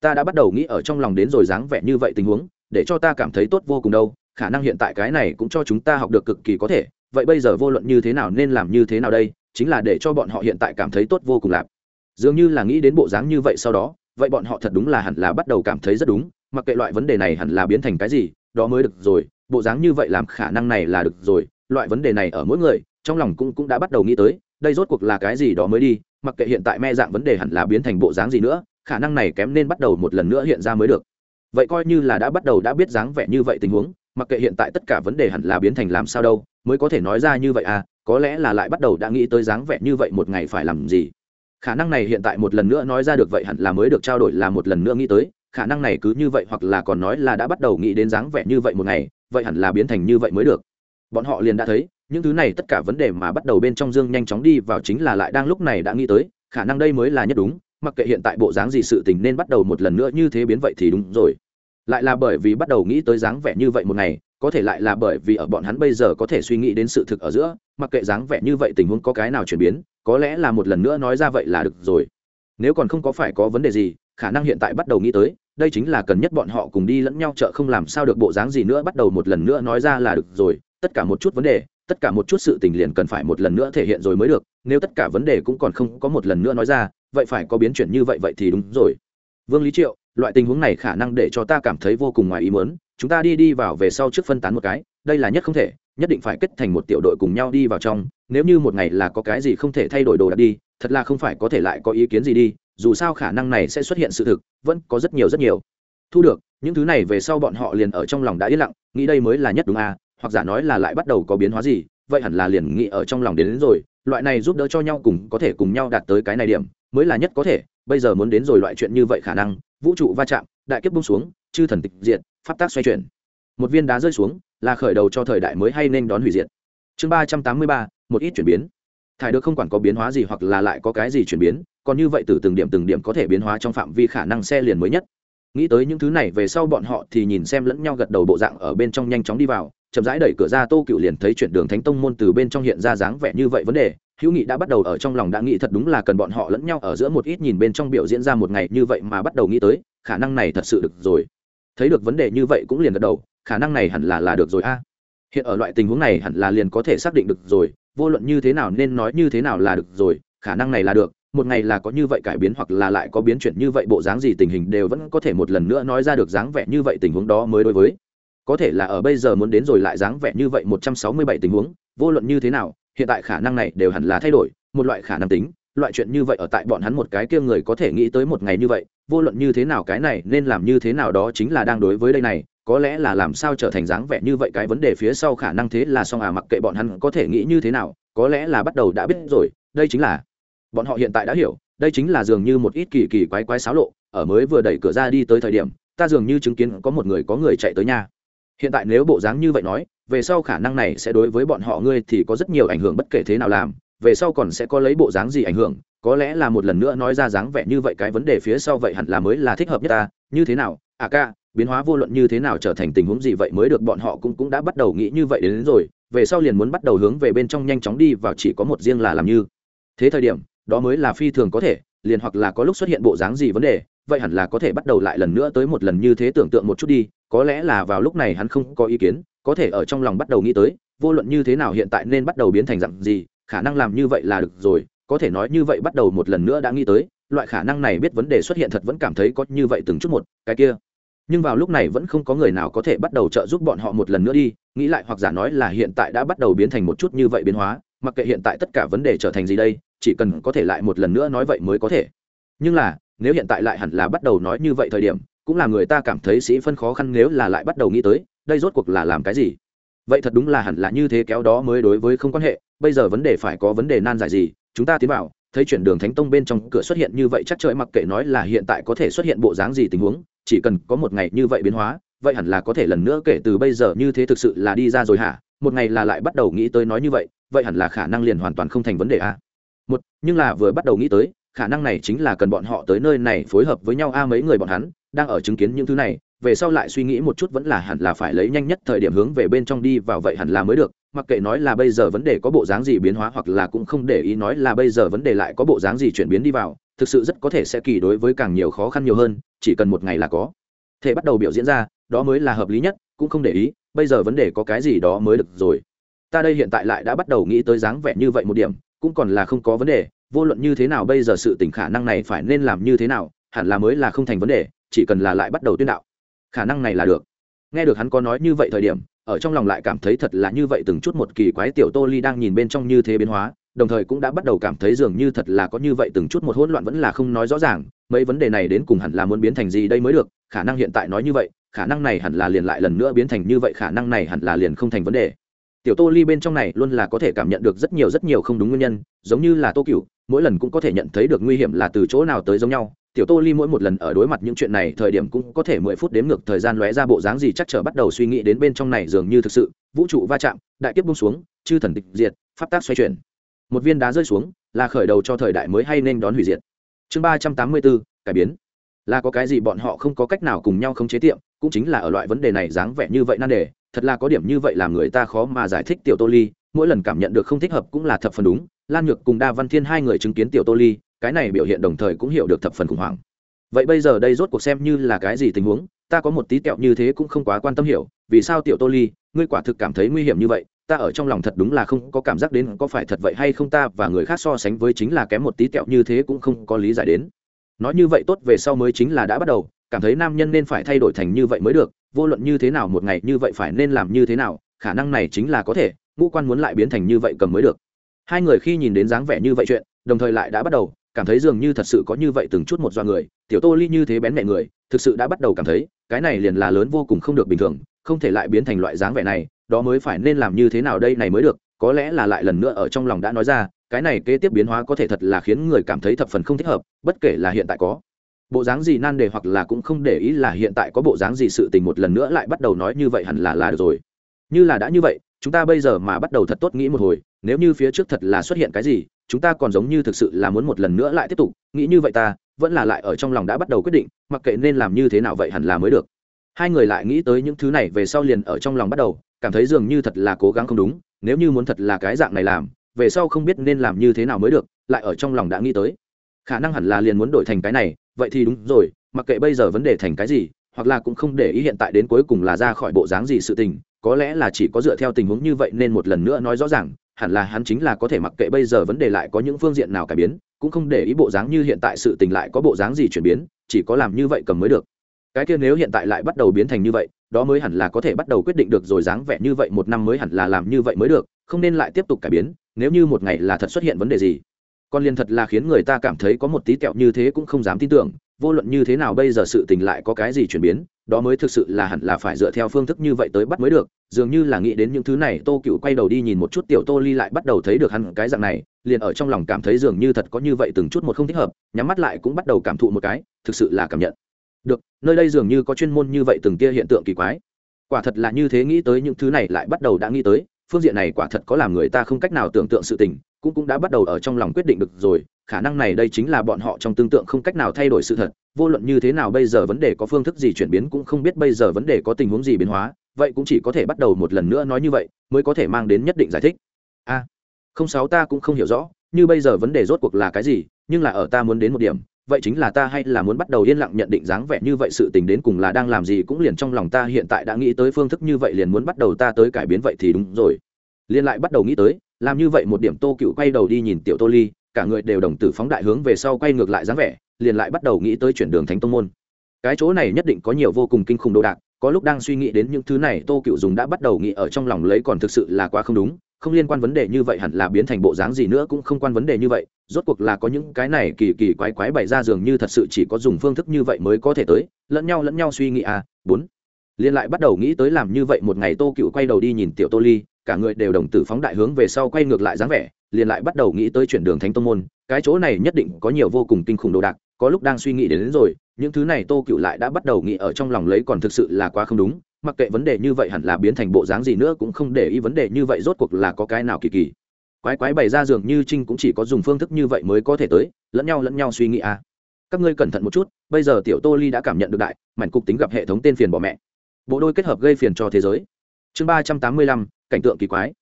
Ta đã bắt đầu nghĩ ở trong lòng đến rồi dáng vẻ như vậy tình huống, để cho ta cảm thấy tốt vô cùng đâu khả năng hiện tại cái này cũng cho chúng ta học được cực kỳ có thể, vậy bây giờ vô luận như thế nào nên làm như thế nào đây, chính là để cho bọn họ hiện tại cảm thấy tốt vô cùng lạp dường như là nghĩ đến bộ dáng như vậy sau đó, vậy bọn họ thật đúng là hẳn là bắt đầu cảm thấy rất đúng, mặc kệ loại vấn đề này hẳn là biến thành cái gì, đó mới được rồi, bộ dáng như vậy làm khả năng này là được rồi, loại vấn đề này ở mỗi người, trong lòng cũng cũng đã bắt đầu nghĩ tới, đây rốt cuộc là cái gì đó mới đi, mặc kệ hiện tại me dạng vấn đề hẳn là biến thành bộ dáng gì nữa, khả năng này kém nên bắt đầu một lần nữa hiện ra mới được. Vậy coi như là đã bắt đầu đã biết dáng vẻ như vậy tình huống mặc kệ hiện tại tất cả vấn đề hẳn là biến thành làm sao đâu, mới có thể nói ra như vậy à có lẽ là lại bắt đầu đã nghĩ tới dáng vẻ như vậy một ngày phải làm gì. Khả năng này hiện tại một lần nữa nói ra được vậy hẳn là mới được trao đổi là một lần nữa nghĩ tới, khả năng này cứ như vậy hoặc là còn nói là đã bắt đầu nghĩ đến dáng vẻ như vậy một ngày, vậy hẳn là biến thành như vậy mới được. Bọn họ liền đã thấy, những thứ này tất cả vấn đề mà bắt đầu bên trong dương nhanh chóng đi vào chính là lại đang lúc này đã nghĩ tới, khả năng đây mới là nhất đúng, mặc kệ hiện tại bộ dáng gì sự tình nên bắt đầu một lần nữa như thế biến vậy thì đúng rồi lại là bởi vì bắt đầu nghĩ tới dáng vẻ như vậy một ngày, có thể lại là bởi vì ở bọn hắn bây giờ có thể suy nghĩ đến sự thực ở giữa, mặc kệ dáng vẻ như vậy tình huống có cái nào chuyển biến, có lẽ là một lần nữa nói ra vậy là được rồi. Nếu còn không có phải có vấn đề gì, khả năng hiện tại bắt đầu nghĩ tới, đây chính là cần nhất bọn họ cùng đi lẫn nhau chợ không làm sao được bộ dáng gì nữa bắt đầu một lần nữa nói ra là được rồi, tất cả một chút vấn đề, tất cả một chút sự tình liền cần phải một lần nữa thể hiện rồi mới được, nếu tất cả vấn đề cũng còn không có một lần nữa nói ra, vậy phải có biến chuyển như vậy vậy thì đúng rồi. Vương lý triệu loại tình huống này khả năng để cho ta cảm thấy vô cùng ngoài ý muốn chúng ta đi đi vào về sau trước phân tán một cái đây là nhất không thể nhất định phải kết thành một tiểu đội cùng nhau đi vào trong nếu như một ngày là có cái gì không thể thay đổi đồ đạc đi thật là không phải có thể lại có ý kiến gì đi dù sao khả năng này sẽ xuất hiện sự thực vẫn có rất nhiều rất nhiều. Thu được những thứ này về sau bọn họ liền ở trong lòng đã yên lặng nghĩ đây mới là nhất đúng à hoặc giả nói là lại bắt đầu có biến hóa gì vậy hẳn là liền nghĩ ở trong lòng đến, đến rồi loại này giúp đỡ cho nhau cùng có thể cùng nhau đạt tới cái này điểm mới là nhất có thể bây giờ muốn đến rồi loại chuyện như vậy khả năng vũ trụ va chạm, đại kiếp bung xuống, chư thần tịch diệt, pháp tác xoay chuyển. Một viên đá rơi xuống, là khởi đầu cho thời đại mới hay nên đón hủy diệt. Chương ba trăm tám mươi ba, một ít chuyển biến. Thải được không quản có biến hóa gì hoặc là lại có cái gì chuyển biến, còn như vậy từ từng điểm từng điểm có thể biến hóa trong phạm vi khả năng xe liền mới nhất. Nghĩ tới những thứ này, về sau bọn họ thì nhìn xem lẫn nhau gật đầu bộ dạng ở bên trong nhanh chóng đi vào, chậm rãi đẩy cửa ra tô cựu liền thấy chuyển đường thánh tông môn từ bên trong hiện ra dáng vẻ như vậy vấn đề hữu nghị đã bắt đầu ở trong lòng đã nghĩ thật đúng là cần bọn họ lẫn nhau ở giữa một ít nhìn bên trong biểu diễn ra một ngày như vậy mà bắt đầu nghĩ tới, khả năng này thật sự được rồi. Thấy được vấn đề như vậy cũng liền gật đầu, khả năng này hẳn là là được rồi a. Hiện ở loại tình huống này hẳn là liền có thể xác định được rồi, vô luận như thế nào nên nói như thế nào là được rồi, khả năng này là được, một ngày là có như vậy cải biến hoặc là lại có biến chuyển như vậy, bộ dáng gì tình hình đều vẫn có thể một lần nữa nói ra được dáng vẻ như vậy tình huống đó mới đối với. Có thể là ở bây giờ muốn đến rồi lại dáng vẻ như vậy một trăm sáu mươi bảy tình huống, vô luận như thế nào hiện tại khả năng này đều hẳn là thay đổi, một loại khả năng tính, loại chuyện như vậy ở tại bọn hắn một cái kia người có thể nghĩ tới một ngày như vậy, vô luận như thế nào cái này nên làm như thế nào đó chính là đang đối với đây này, có lẽ là làm sao trở thành dáng vẻ như vậy cái vấn đề phía sau khả năng thế là xong à mặc kệ bọn hắn có thể nghĩ như thế nào, có lẽ là bắt đầu đã biết rồi, đây chính là, bọn họ hiện tại đã hiểu, đây chính là dường như một ít kỳ kỳ quái quái xáo lộ, ở mới vừa đẩy cửa ra đi tới thời điểm, ta dường như chứng kiến có một người có người chạy tới nhà hiện tại nếu bộ dáng như vậy nói về sau khả năng này sẽ đối với bọn họ ngươi thì có rất nhiều ảnh hưởng bất kể thế nào làm về sau còn sẽ có lấy bộ dáng gì ảnh hưởng có lẽ là một lần nữa nói ra dáng vẻ như vậy cái vấn đề phía sau vậy hẳn là mới là thích hợp nhất ta như thế nào à ca biến hóa vô luận như thế nào trở thành tình huống gì vậy mới được bọn họ cũng cũng đã bắt đầu nghĩ như vậy đến, đến rồi về sau liền muốn bắt đầu hướng về bên trong nhanh chóng đi vào chỉ có một riêng là làm như. Thế thời điểm đó mới là phi thường có thể liền hoặc là có lúc xuất hiện bộ dáng gì vấn đề vậy hẳn là có thể bắt đầu lại lần nữa tới một lần như thế tưởng tượng một chút đi, có lẽ là vào lúc này hắn không có ý kiến, có thể ở trong lòng bắt đầu nghĩ tới, vô luận như thế nào hiện tại nên bắt đầu biến thành dặn gì, khả năng làm như vậy là được rồi, có thể nói như vậy bắt đầu một lần nữa đã nghĩ tới, loại khả năng này biết vấn đề xuất hiện thật vẫn cảm thấy có như vậy từng chút một, cái kia. Nhưng vào lúc này vẫn không có người nào có thể bắt đầu trợ giúp bọn họ một lần nữa đi, nghĩ lại hoặc giả nói là hiện tại đã bắt đầu biến thành một chút như vậy biến hóa, mặc kệ hiện tại tất cả vấn đề trở thành gì đây, chỉ cần có thể lại một lần nữa nói vậy mới có thể. Nhưng là nếu hiện tại lại hẳn là bắt đầu nói như vậy thời điểm, cũng là người ta cảm thấy sĩ phân khó khăn nếu là lại bắt đầu nghĩ tới, đây rốt cuộc là làm cái gì? Vậy thật đúng là hẳn là như thế kéo đó mới đối với không quan hệ, bây giờ vấn đề phải có vấn đề nan giải gì? Chúng ta tiến vào, thấy chuyển đường thánh tông bên trong cửa xuất hiện như vậy chắc trời mặc kệ nói là hiện tại có thể xuất hiện bộ dáng gì tình huống, chỉ cần có một ngày như vậy biến hóa, vậy hẳn là có thể lần nữa kể từ bây giờ như thế thực sự là đi ra rồi hả? Một ngày là lại bắt đầu nghĩ tới nói như vậy vậy hẳn là khả năng liền hoàn toàn không thành vấn đề a một, nhưng là vừa bắt đầu nghĩ tới khả năng này chính là cần bọn họ tới nơi này phối hợp với nhau a mấy người bọn hắn, đang ở chứng kiến những thứ này, về sau lại suy nghĩ một chút vẫn là hẳn là phải lấy nhanh nhất thời điểm hướng về bên trong đi vào vậy hẳn là mới được, mặc kệ nói là bây giờ vấn đề có bộ dáng gì biến hóa hoặc là cũng không để ý nói là bây giờ vấn đề lại có bộ dáng gì chuyển biến đi vào, thực sự rất có thể sẽ kỳ đối với càng nhiều khó khăn nhiều hơn, chỉ cần một ngày là có. Thể bắt đầu biểu diễn ra, đó mới là hợp lý nhất, cũng không để ý, bây giờ vấn đề có cái gì đó mới được rồi. Ta đây hiện tại lại đã bắt đầu nghĩ tới dáng vẻ như vậy một điểm, cũng còn là không có vấn đề vô luận như thế nào bây giờ sự tỉnh khả năng này phải nên làm như thế nào, hẳn là mới là không thành vấn đề, chỉ cần là lại bắt đầu tuyên đạo. Khả năng này là được. Nghe được hắn có nói như vậy thời điểm, ở trong lòng lại cảm thấy thật là như vậy từng chút một kỳ quái tiểu tô ly đang nhìn bên trong như thế biến hóa, đồng thời cũng đã bắt đầu cảm thấy dường như thật là có như vậy từng chút một hỗn loạn vẫn là không nói rõ ràng, mấy vấn đề này đến cùng hẳn là muốn biến thành gì đây mới được, khả năng hiện tại nói như vậy, khả năng này hẳn là liền lại lần nữa biến thành như vậy, khả năng này hẳn là liền không thành vấn đề. Tiểu tô ly bên trong này luôn là có thể cảm nhận được rất nhiều rất nhiều không đúng nguyên nhân, giống như là tô cựu mỗi lần cũng có thể nhận thấy được nguy hiểm là từ chỗ nào tới giống nhau. Tiểu tô ly mỗi một lần ở đối mặt những chuyện này thời điểm cũng có thể mười phút đếm ngược thời gian lóe ra bộ dáng gì chắc chờ bắt đầu suy nghĩ đến bên trong này dường như thực sự. Vũ trụ va chạm, đại kiếp bung xuống, chư thần tịch diệt, pháp tác xoay chuyển. Một viên đá rơi xuống, là khởi đầu cho thời đại mới hay nên đón hủy diệt? Chương ba trăm tám mươi bốn, cải biến. Là có cái gì bọn họ không có cách nào cùng nhau không chế tiệm, cũng chính là ở loại vấn đề này dáng vẻ như vậy nan đề. Thật là có điểm như vậy làm người ta khó mà giải thích tiểu tô ly mỗi lần cảm nhận được không thích hợp cũng là thập phần đúng. Lan nhược cùng đa văn thiên hai người chứng kiến tiểu tô ly, cái này biểu hiện đồng thời cũng hiểu được thập phần khủng hoảng. Vậy bây giờ đây rốt cuộc xem như là cái gì tình huống, ta có một tí tẹo như thế cũng không quá quan tâm hiểu, vì sao tiểu tô ly, ngươi quả thực cảm thấy nguy hiểm như vậy, ta ở trong lòng thật đúng là không có cảm giác đến có phải thật vậy hay không ta và người khác so sánh với chính là kém một tí tẹo như thế cũng không có lý giải đến. Nói như vậy tốt, về sau mới chính là đã bắt đầu, cảm thấy nam nhân nên phải thay đổi thành như vậy mới được, vô luận như thế nào một ngày như vậy phải nên làm như thế nào, khả năng này chính là có thể ngũ quan muốn lại biến thành như vậy cầm mới được. Hai người khi nhìn đến dáng vẻ như vậy chuyện, đồng thời lại đã bắt đầu, cảm thấy dường như thật sự có như vậy từng chút một do người, tiểu tô ly như thế bén mẹ người, thực sự đã bắt đầu cảm thấy, cái này liền là lớn vô cùng không được bình thường, không thể lại biến thành loại dáng vẻ này, đó mới phải nên làm như thế nào đây này mới được, có lẽ là lại lần nữa ở trong lòng đã nói ra, cái này kế tiếp biến hóa có thể thật là khiến người cảm thấy thập phần không thích hợp, bất kể là hiện tại có bộ dáng gì nan đề hoặc là cũng không để ý là hiện tại có bộ dáng gì sự tình một lần nữa lại bắt đầu nói như vậy hẳn là là được rồi. Như là đã như vậy chúng ta bây giờ mà bắt đầu thật tốt nghĩ một hồi, nếu như phía trước thật là xuất hiện cái gì, chúng ta còn giống như thực sự là muốn một lần nữa lại tiếp tục, nghĩ như vậy ta, vẫn là lại ở trong lòng đã bắt đầu quyết định, mặc kệ nên làm như thế nào vậy hẳn là mới được. Hai người lại nghĩ tới những thứ này về sau liền ở trong lòng bắt đầu, cảm thấy dường như thật là cố gắng không đúng, nếu như muốn thật là cái dạng này làm, về sau không biết nên làm như thế nào mới được, lại ở trong lòng đã nghĩ tới. Khả năng hẳn là liền muốn đổi thành cái này, vậy thì đúng rồi, mặc kệ bây giờ vấn đề thành cái gì, hoặc là cũng không để ý hiện tại đến cuối cùng là ra khỏi bộ dáng gì sự tình có lẽ là chỉ có dựa theo tình huống như vậy nên một lần nữa nói rõ ràng, hẳn là hắn chính là có thể mặc kệ bây giờ vấn đề lại có những phương diện nào cải biến, cũng không để ý bộ dáng như hiện tại sự tình lại có bộ dáng gì chuyển biến, chỉ có làm như vậy cầm mới được. Cái kia nếu hiện tại lại bắt đầu biến thành như vậy, đó mới hẳn là có thể bắt đầu quyết định được rồi dáng vẻ như vậy một năm mới hẳn là làm như vậy mới được, không nên lại tiếp tục cải biến, nếu như một ngày là thật xuất hiện vấn đề gì. Còn liền thật là khiến người ta cảm thấy có một tí kẹo như thế cũng không dám tin tưởng vô luận như thế nào bây giờ sự tình lại có cái gì chuyển biến, đó mới thực sự là hẳn là phải dựa theo phương thức như vậy tới bắt mới được. Dường như là nghĩ đến những thứ này, tô cựu quay đầu đi nhìn một chút tiểu tô ly lại bắt đầu thấy được hẳn cái dạng này, liền ở trong lòng cảm thấy dường như thật có như vậy từng chút một không thích hợp, nhắm mắt lại cũng bắt đầu cảm thụ một cái, thực sự là cảm nhận. Được, nơi đây dường như có chuyên môn như vậy từng tia hiện tượng kỳ quái. Quả thật là như thế nghĩ tới những thứ này lại bắt đầu đã nghĩ tới, phương diện này quả thật có làm người ta không cách nào tưởng tượng sự tình cũng cũng đã bắt đầu ở trong lòng quyết định được rồi, khả năng này đây chính là bọn họ trong tương tượng không cách nào thay đổi sự thật, vô luận như thế nào bây giờ vấn đề có phương thức gì chuyển biến cũng không biết bây giờ vấn đề có tình huống gì biến hóa, vậy cũng chỉ có thể bắt đầu một lần nữa nói như vậy, mới có thể mang đến nhất định giải thích. A, không sáu ta cũng không hiểu rõ, như bây giờ vấn đề rốt cuộc là cái gì, nhưng là ở ta muốn đến một điểm, vậy chính là ta hay là muốn bắt đầu yên lặng nhận định dáng vẻ như vậy sự tình đến cùng là đang làm gì cũng liền trong lòng ta hiện tại đã nghĩ tới phương thức như vậy liền muốn bắt đầu ta tới cải biến vậy thì đúng rồi. Liền lại bắt đầu nghĩ tới làm như vậy một điểm tô cựu quay đầu đi nhìn tiểu tô ly, cả người đều đồng tử phóng đại hướng về sau quay ngược lại dáng vẻ, liền lại bắt đầu nghĩ tới chuyển đường thánh tông môn. Cái chỗ này nhất định có nhiều vô cùng kinh khủng đồ đạc, có lúc đang suy nghĩ đến những thứ này tô cựu dùng đã bắt đầu nghĩ ở trong lòng lấy còn thực sự là quá không đúng, không liên quan vấn đề như vậy hẳn là biến thành bộ dáng gì nữa cũng không quan vấn đề như vậy, rốt cuộc là có những cái này kỳ kỳ quái quái bày ra dường như thật sự chỉ có dùng phương thức như vậy mới có thể tới, lẫn nhau lẫn nhau suy nghĩ à bốn. Liên lại bắt đầu nghĩ tới làm như vậy một ngày tô cựu quay đầu đi nhìn tiểu tô ly cả người đều đồng tử phóng đại hướng về sau quay ngược lại dáng vẻ liền lại bắt đầu nghĩ tới chuyển đường thánh tông môn cái chỗ này nhất định có nhiều vô cùng kinh khủng đồ đạc có lúc đang suy nghĩ đến, đến rồi những thứ này tô cựu lại đã bắt đầu nghĩ ở trong lòng lấy còn thực sự là quá không đúng mặc kệ vấn đề như vậy hẳn là biến thành bộ dáng gì nữa cũng không để ý vấn đề như vậy rốt cuộc là có cái nào kỳ kỳ. Quái quái bày ra dường như trinh cũng chỉ có dùng phương thức như vậy mới có thể tới lẫn nhau lẫn nhau suy nghĩ à. Các ngươi cẩn thận một chút bây giờ tiểu tô ly đã cảm nhận được đại mảnh cục tính gặp hệ thống tên phiền bỏ mẹ. Bộ đôi kết hợp gây phiền cho thế giới. Chương ba trăm tám mươi lăm cảnh tượng kỳ quái.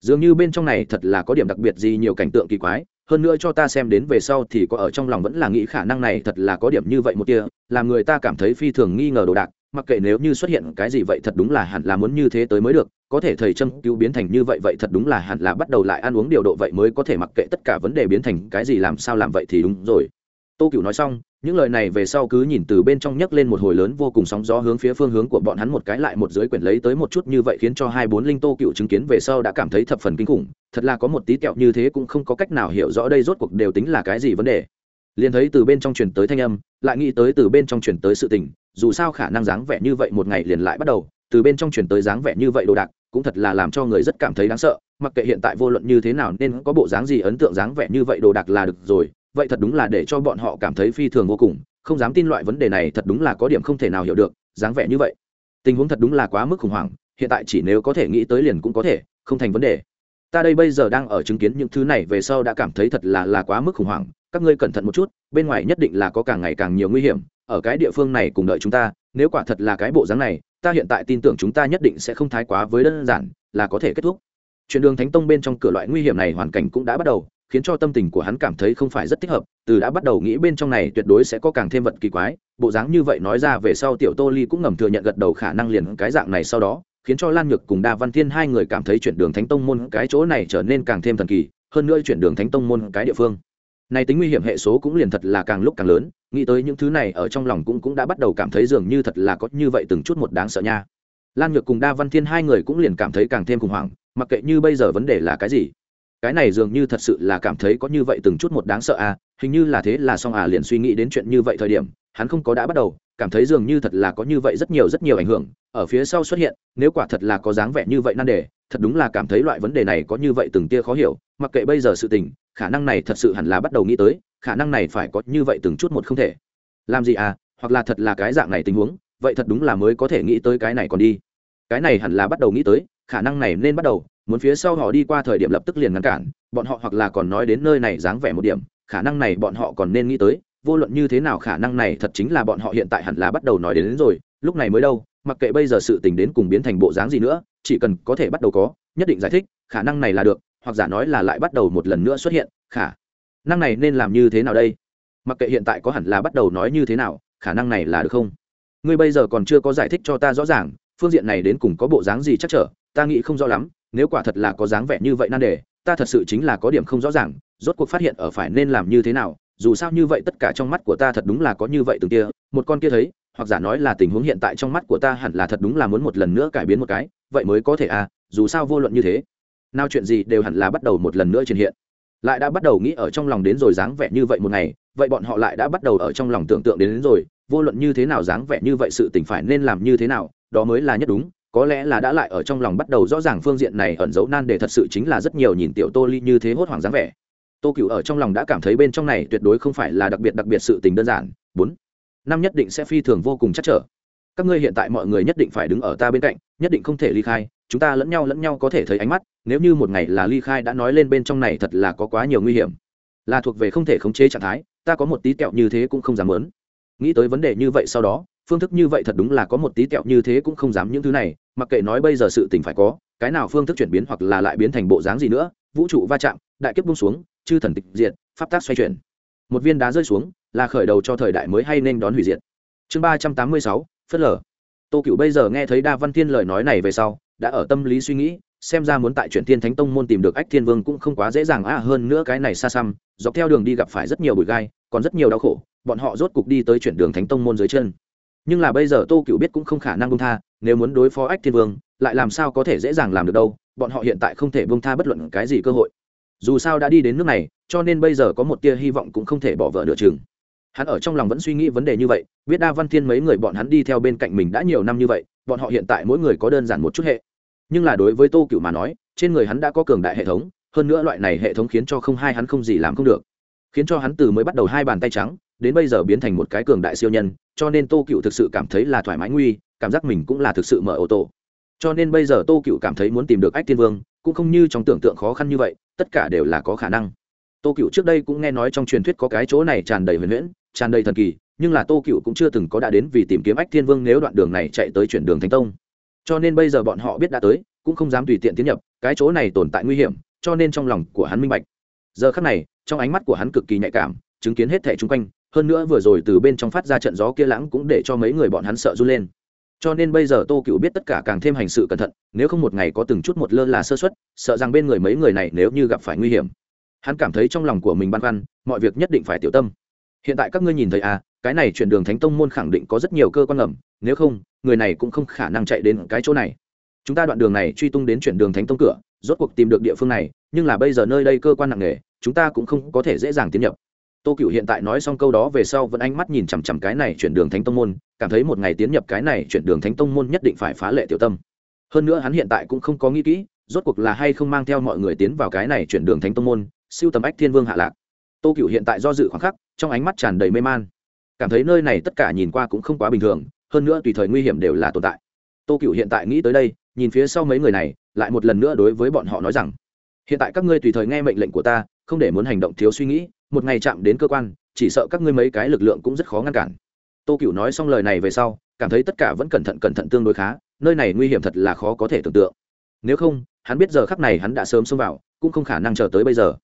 Dường như bên trong này thật là có điểm đặc biệt gì nhiều cảnh tượng kỳ quái, hơn nữa cho ta xem đến về sau thì có ở trong lòng vẫn là nghĩ khả năng này thật là có điểm như vậy một tia, làm người ta cảm thấy phi thường nghi ngờ đồ đạc, mặc kệ nếu như xuất hiện cái gì vậy thật đúng là hẳn là muốn như thế tới mới được, có thể thầy châm cứu biến thành như vậy vậy thật đúng là hẳn là bắt đầu lại ăn uống điều độ vậy mới có thể mặc kệ tất cả vấn đề biến thành cái gì làm sao làm vậy thì đúng rồi. Tô cựu nói xong những lời này về sau cứ nhìn từ bên trong nhấc lên một hồi lớn vô cùng sóng gió hướng phía phương hướng của bọn hắn một cái lại một dưới quyển lấy tới một chút như vậy khiến cho hai bốn linh tô cựu chứng kiến về sau đã cảm thấy thập phần kinh khủng. Thật là có một tí kẹo như thế cũng không có cách nào hiểu rõ đây rốt cuộc đều tính là cái gì vấn đề. Liền thấy từ bên trong truyền tới thanh âm, lại nghĩ tới từ bên trong truyền tới sự tình, dù sao khả năng dáng vẻ như vậy một ngày liền lại bắt đầu, từ bên trong truyền tới dáng vẻ như vậy đồ đạc, cũng thật là làm cho người rất cảm thấy đáng sợ, mặc kệ hiện tại vô luận như thế nào nên có bộ dáng gì ấn tượng dáng vẻ như vậy đồ đạc là được rồi vậy thật đúng là để cho bọn họ cảm thấy phi thường vô cùng, không dám tin loại vấn đề này thật đúng là có điểm không thể nào hiểu được, dáng vẻ như vậy. Tình huống thật đúng là quá mức khủng hoảng, hiện tại chỉ nếu có thể nghĩ tới liền cũng có thể, không thành vấn đề. Ta đây bây giờ đang ở chứng kiến những thứ này về sau đã cảm thấy thật là là quá mức khủng hoảng, các ngươi cẩn thận một chút, bên ngoài nhất định là có càng ngày càng nhiều nguy hiểm, ở cái địa phương này cùng đợi chúng ta, nếu quả thật là cái bộ dáng này, ta hiện tại tin tưởng chúng ta nhất định sẽ không thái quá với đơn giản, là có thể kết thúc. Chuyện đường thánh tông bên trong cửa loại nguy hiểm này hoàn cảnh cũng đã bắt đầu khiến cho tâm tình của hắn cảm thấy không phải rất thích hợp, từ đã bắt đầu nghĩ bên trong này tuyệt đối sẽ có càng thêm vật kỳ quái, bộ dáng như vậy nói ra về sau tiểu tô ly cũng ngầm thừa nhận gật đầu khả năng liền cái dạng này sau đó, khiến cho lan nhược cùng đa văn thiên hai người cảm thấy chuyển đường thánh tông môn cái chỗ này trở nên càng thêm thần kỳ, hơn nữa chuyển đường thánh tông môn cái địa phương. Này tính nguy hiểm hệ số cũng liền thật là càng lúc càng lớn, nghĩ tới những thứ này ở trong lòng cũng cũng đã bắt đầu cảm thấy dường như thật là có như vậy từng chút một đáng sợ nha. Lan nhược cùng đa văn thiên hai người cũng liền cảm thấy càng thêm khủng hoảng, mặc kệ như bây giờ vấn đề là cái gì cái này dường như thật sự là cảm thấy có như vậy từng chút một đáng sợ à hình như là thế là xong à liền suy nghĩ đến chuyện như vậy thời điểm, hắn không có đã bắt đầu, cảm thấy dường như thật là có như vậy rất nhiều rất nhiều ảnh hưởng, ở phía sau xuất hiện, nếu quả thật là có dáng vẻ như vậy nan đề, thật đúng là cảm thấy loại vấn đề này có như vậy từng tia khó hiểu, mặc kệ bây giờ sự tình, khả năng này thật sự hẳn là bắt đầu nghĩ tới, khả năng này phải có như vậy từng chút một không thể. Làm gì à hoặc là thật là cái dạng này tình huống, vậy thật đúng là mới có thể nghĩ tới cái này còn đi. Cái này hẳn là bắt đầu nghĩ tới khả năng này nên bắt đầu muốn phía sau họ đi qua thời điểm lập tức liền ngăn cản bọn họ hoặc là còn nói đến nơi này dáng vẻ một điểm khả năng này bọn họ còn nên nghĩ tới vô luận như thế nào khả năng này thật chính là bọn họ hiện tại hẳn là bắt đầu nói đến, đến rồi lúc này mới đâu mặc kệ bây giờ sự tình đến cùng biến thành bộ dáng gì nữa chỉ cần có thể bắt đầu có nhất định giải thích khả năng này là được hoặc giả nói là lại bắt đầu một lần nữa xuất hiện khả năng này nên làm như thế nào đây? Mặc kệ hiện tại có hẳn là bắt đầu nói như thế nào khả năng này là được không? Ngươi bây giờ còn chưa có giải thích cho ta rõ ràng phương diện này đến cùng có bộ dáng gì chắc trở ta nghĩ không rõ lắm nếu quả thật là có dáng vẻ như vậy nan đề ta thật sự chính là có điểm không rõ ràng rốt cuộc phát hiện ở phải nên làm như thế nào dù sao như vậy tất cả trong mắt của ta thật đúng là có như vậy từng kia một con kia thấy hoặc giả nói là tình huống hiện tại trong mắt của ta hẳn là thật đúng là muốn một lần nữa cải biến một cái vậy mới có thể à dù sao vô luận như thế nào chuyện gì đều hẳn là bắt đầu một lần nữa trên hiện. Lại đã bắt đầu nghĩ ở trong lòng đến rồi dáng vẻ như vậy một ngày vậy bọn họ lại đã bắt đầu ở trong lòng tưởng tượng đến, đến rồi vô luận như thế nào dáng vẻ như vậy sự tình phải nên làm như thế nào đó mới là nhất đúng, có lẽ là đã lại ở trong lòng bắt đầu rõ ràng phương diện này ẩn dấu nan đề thật sự chính là rất nhiều nhìn tiểu tô ly như thế hốt hoảng dáng vẻ. Tô cựu ở trong lòng đã cảm thấy bên trong này tuyệt đối không phải là đặc biệt đặc biệt sự tình đơn giản. Bốn, năm nhất định sẽ phi thường vô cùng chắc trở. Các ngươi hiện tại mọi người nhất định phải đứng ở ta bên cạnh, nhất định không thể ly khai, chúng ta lẫn nhau lẫn nhau có thể thấy ánh mắt, nếu như một ngày là ly khai đã nói lên bên trong này thật là có quá nhiều nguy hiểm. Là thuộc về không thể khống chế trạng thái, ta có một tí kẹo như thế cũng không dám lớn nghĩ tới vấn đề như vậy sau đó phương thức như vậy thật đúng là có một tí tẹo như thế cũng không dám những thứ này, mặc kệ nói bây giờ sự tình phải có, cái nào phương thức chuyển biến hoặc là lại biến thành bộ dáng gì nữa, vũ trụ va chạm, đại kiếp bung xuống, chư thần tịch diệt, pháp tác xoay chuyển. Một viên đá rơi xuống, là khởi đầu cho thời đại mới hay nên đón hủy diệt. Chương ba trăm tám mươi sáu, phớt lờ. Tô cựu bây giờ nghe thấy đa văn thiên lời nói này về sau, đã ở tâm lý suy nghĩ, xem ra muốn tại chuyển thiên thánh tông môn tìm được ách thiên vương cũng không quá dễ dàng à hơn nữa cái này xa xăm, dọc theo đường đi gặp phải rất nhiều bụi gai, còn rất nhiều đau khổ, bọn họ rốt cục đi tới chuyển đường thánh tông môn dưới chân nhưng là bây giờ tô cựu biết cũng không khả năng bông tha, nếu muốn đối phó ách thiên vương, lại làm sao có thể dễ dàng làm được đâu, bọn họ hiện tại không thể bông tha bất luận cái gì cơ hội. Dù sao đã đi đến nước này, cho nên bây giờ có một tia hy vọng cũng không thể bỏ vợ nửa chừng. Hắn ở trong lòng vẫn suy nghĩ vấn đề như vậy, biết đa văn thiên mấy người bọn hắn đi theo bên cạnh mình đã nhiều năm như vậy, bọn họ hiện tại mỗi người có đơn giản một chút hệ. Nhưng là đối với tô cựu mà nói, trên người hắn đã có cường đại hệ thống, hơn nữa loại này hệ thống khiến cho không hai hắn không gì làm không được. Khiến cho hắn từ mới bắt đầu hai bàn tay trắng đến bây giờ biến thành một cái cường đại siêu nhân, cho nên tô cựu thực sự cảm thấy là thoải mái nguy, cảm giác mình cũng là thực sự mở ô tô. Cho nên bây giờ tô cựu cảm thấy muốn tìm được ách thiên vương, cũng không như trong tưởng tượng khó khăn như vậy, tất cả đều là có khả năng. Tô cựu trước đây cũng nghe nói trong truyền thuyết có cái chỗ này tràn đầy huyền huyễn, tràn đầy thần kỳ, nhưng là tô cựu cũng chưa từng có đã đến vì tìm kiếm ách thiên vương nếu đoạn đường này chạy tới chuyển đường thánh tông. Cho nên bây giờ bọn họ biết đã tới, cũng không dám tùy tiện tiến nhập, cái chỗ này tồn tại nguy hiểm, cho nên trong lòng của hắn minh bạch. Giờ khắc này, trong ánh mắt của hắn cực kỳ nhạy cảm, chứng kiến hết thẻ chung quanh hơn nữa vừa rồi từ bên trong phát ra trận gió kia lãng cũng để cho mấy người bọn hắn sợ run lên. Cho nên bây giờ tô cựu biết tất cả càng thêm hành sự cẩn thận, nếu không một ngày có từng chút một lơ là sơ xuất sợ rằng bên người mấy người này nếu như gặp phải nguy hiểm, hắn cảm thấy trong lòng của mình băn khoăn, mọi việc nhất định phải tiểu tâm. Hiện tại các ngươi nhìn thấy à cái này chuyển đường thánh tông môn khẳng định có rất nhiều cơ quan ngầm, nếu không, người này cũng không khả năng chạy đến cái chỗ này. Chúng ta đoạn đường này truy tung đến chuyển đường thánh tông cửa, rốt cuộc tìm được địa phương này, nhưng là bây giờ nơi đây cơ quan nặng nề, chúng ta cũng không có thể dễ dàng tiến nhập tô cựu hiện tại nói xong câu đó về sau vẫn ánh mắt nhìn chằm chằm cái này chuyển đường thánh tông môn, cảm thấy một ngày tiến nhập cái này chuyển đường thánh tông môn nhất định phải phá lệ tiểu tâm. Hơn nữa hắn hiện tại cũng không có nghĩ kỹ, rốt cuộc là hay không mang theo mọi người tiến vào cái này chuyển đường thánh tông môn, siêu tầm ách thiên vương hạ lạc. Tô cựu hiện tại do dự khoảng khắc, trong ánh mắt tràn đầy mê man. Cảm thấy nơi này tất cả nhìn qua cũng không quá bình thường, hơn nữa tùy thời nguy hiểm đều là tồn tại. Tô cựu hiện tại nghĩ tới đây, nhìn phía sau mấy người này, lại một lần nữa đối với bọn họ nói rằng, hiện tại các ngươi tùy thời nghe mệnh lệnh của ta, không để muốn hành động thiếu suy nghĩ một ngày chạm đến cơ quan, chỉ sợ các ngươi mấy cái lực lượng cũng rất khó ngăn cản. Tô cựu nói xong lời này về sau, cảm thấy tất cả vẫn cẩn thận cẩn thận tương đối khá, nơi này nguy hiểm thật là khó có thể tưởng tượng. Nếu không, hắn biết giờ khắc này hắn đã sớm xông vào, cũng không khả năng chờ tới bây giờ.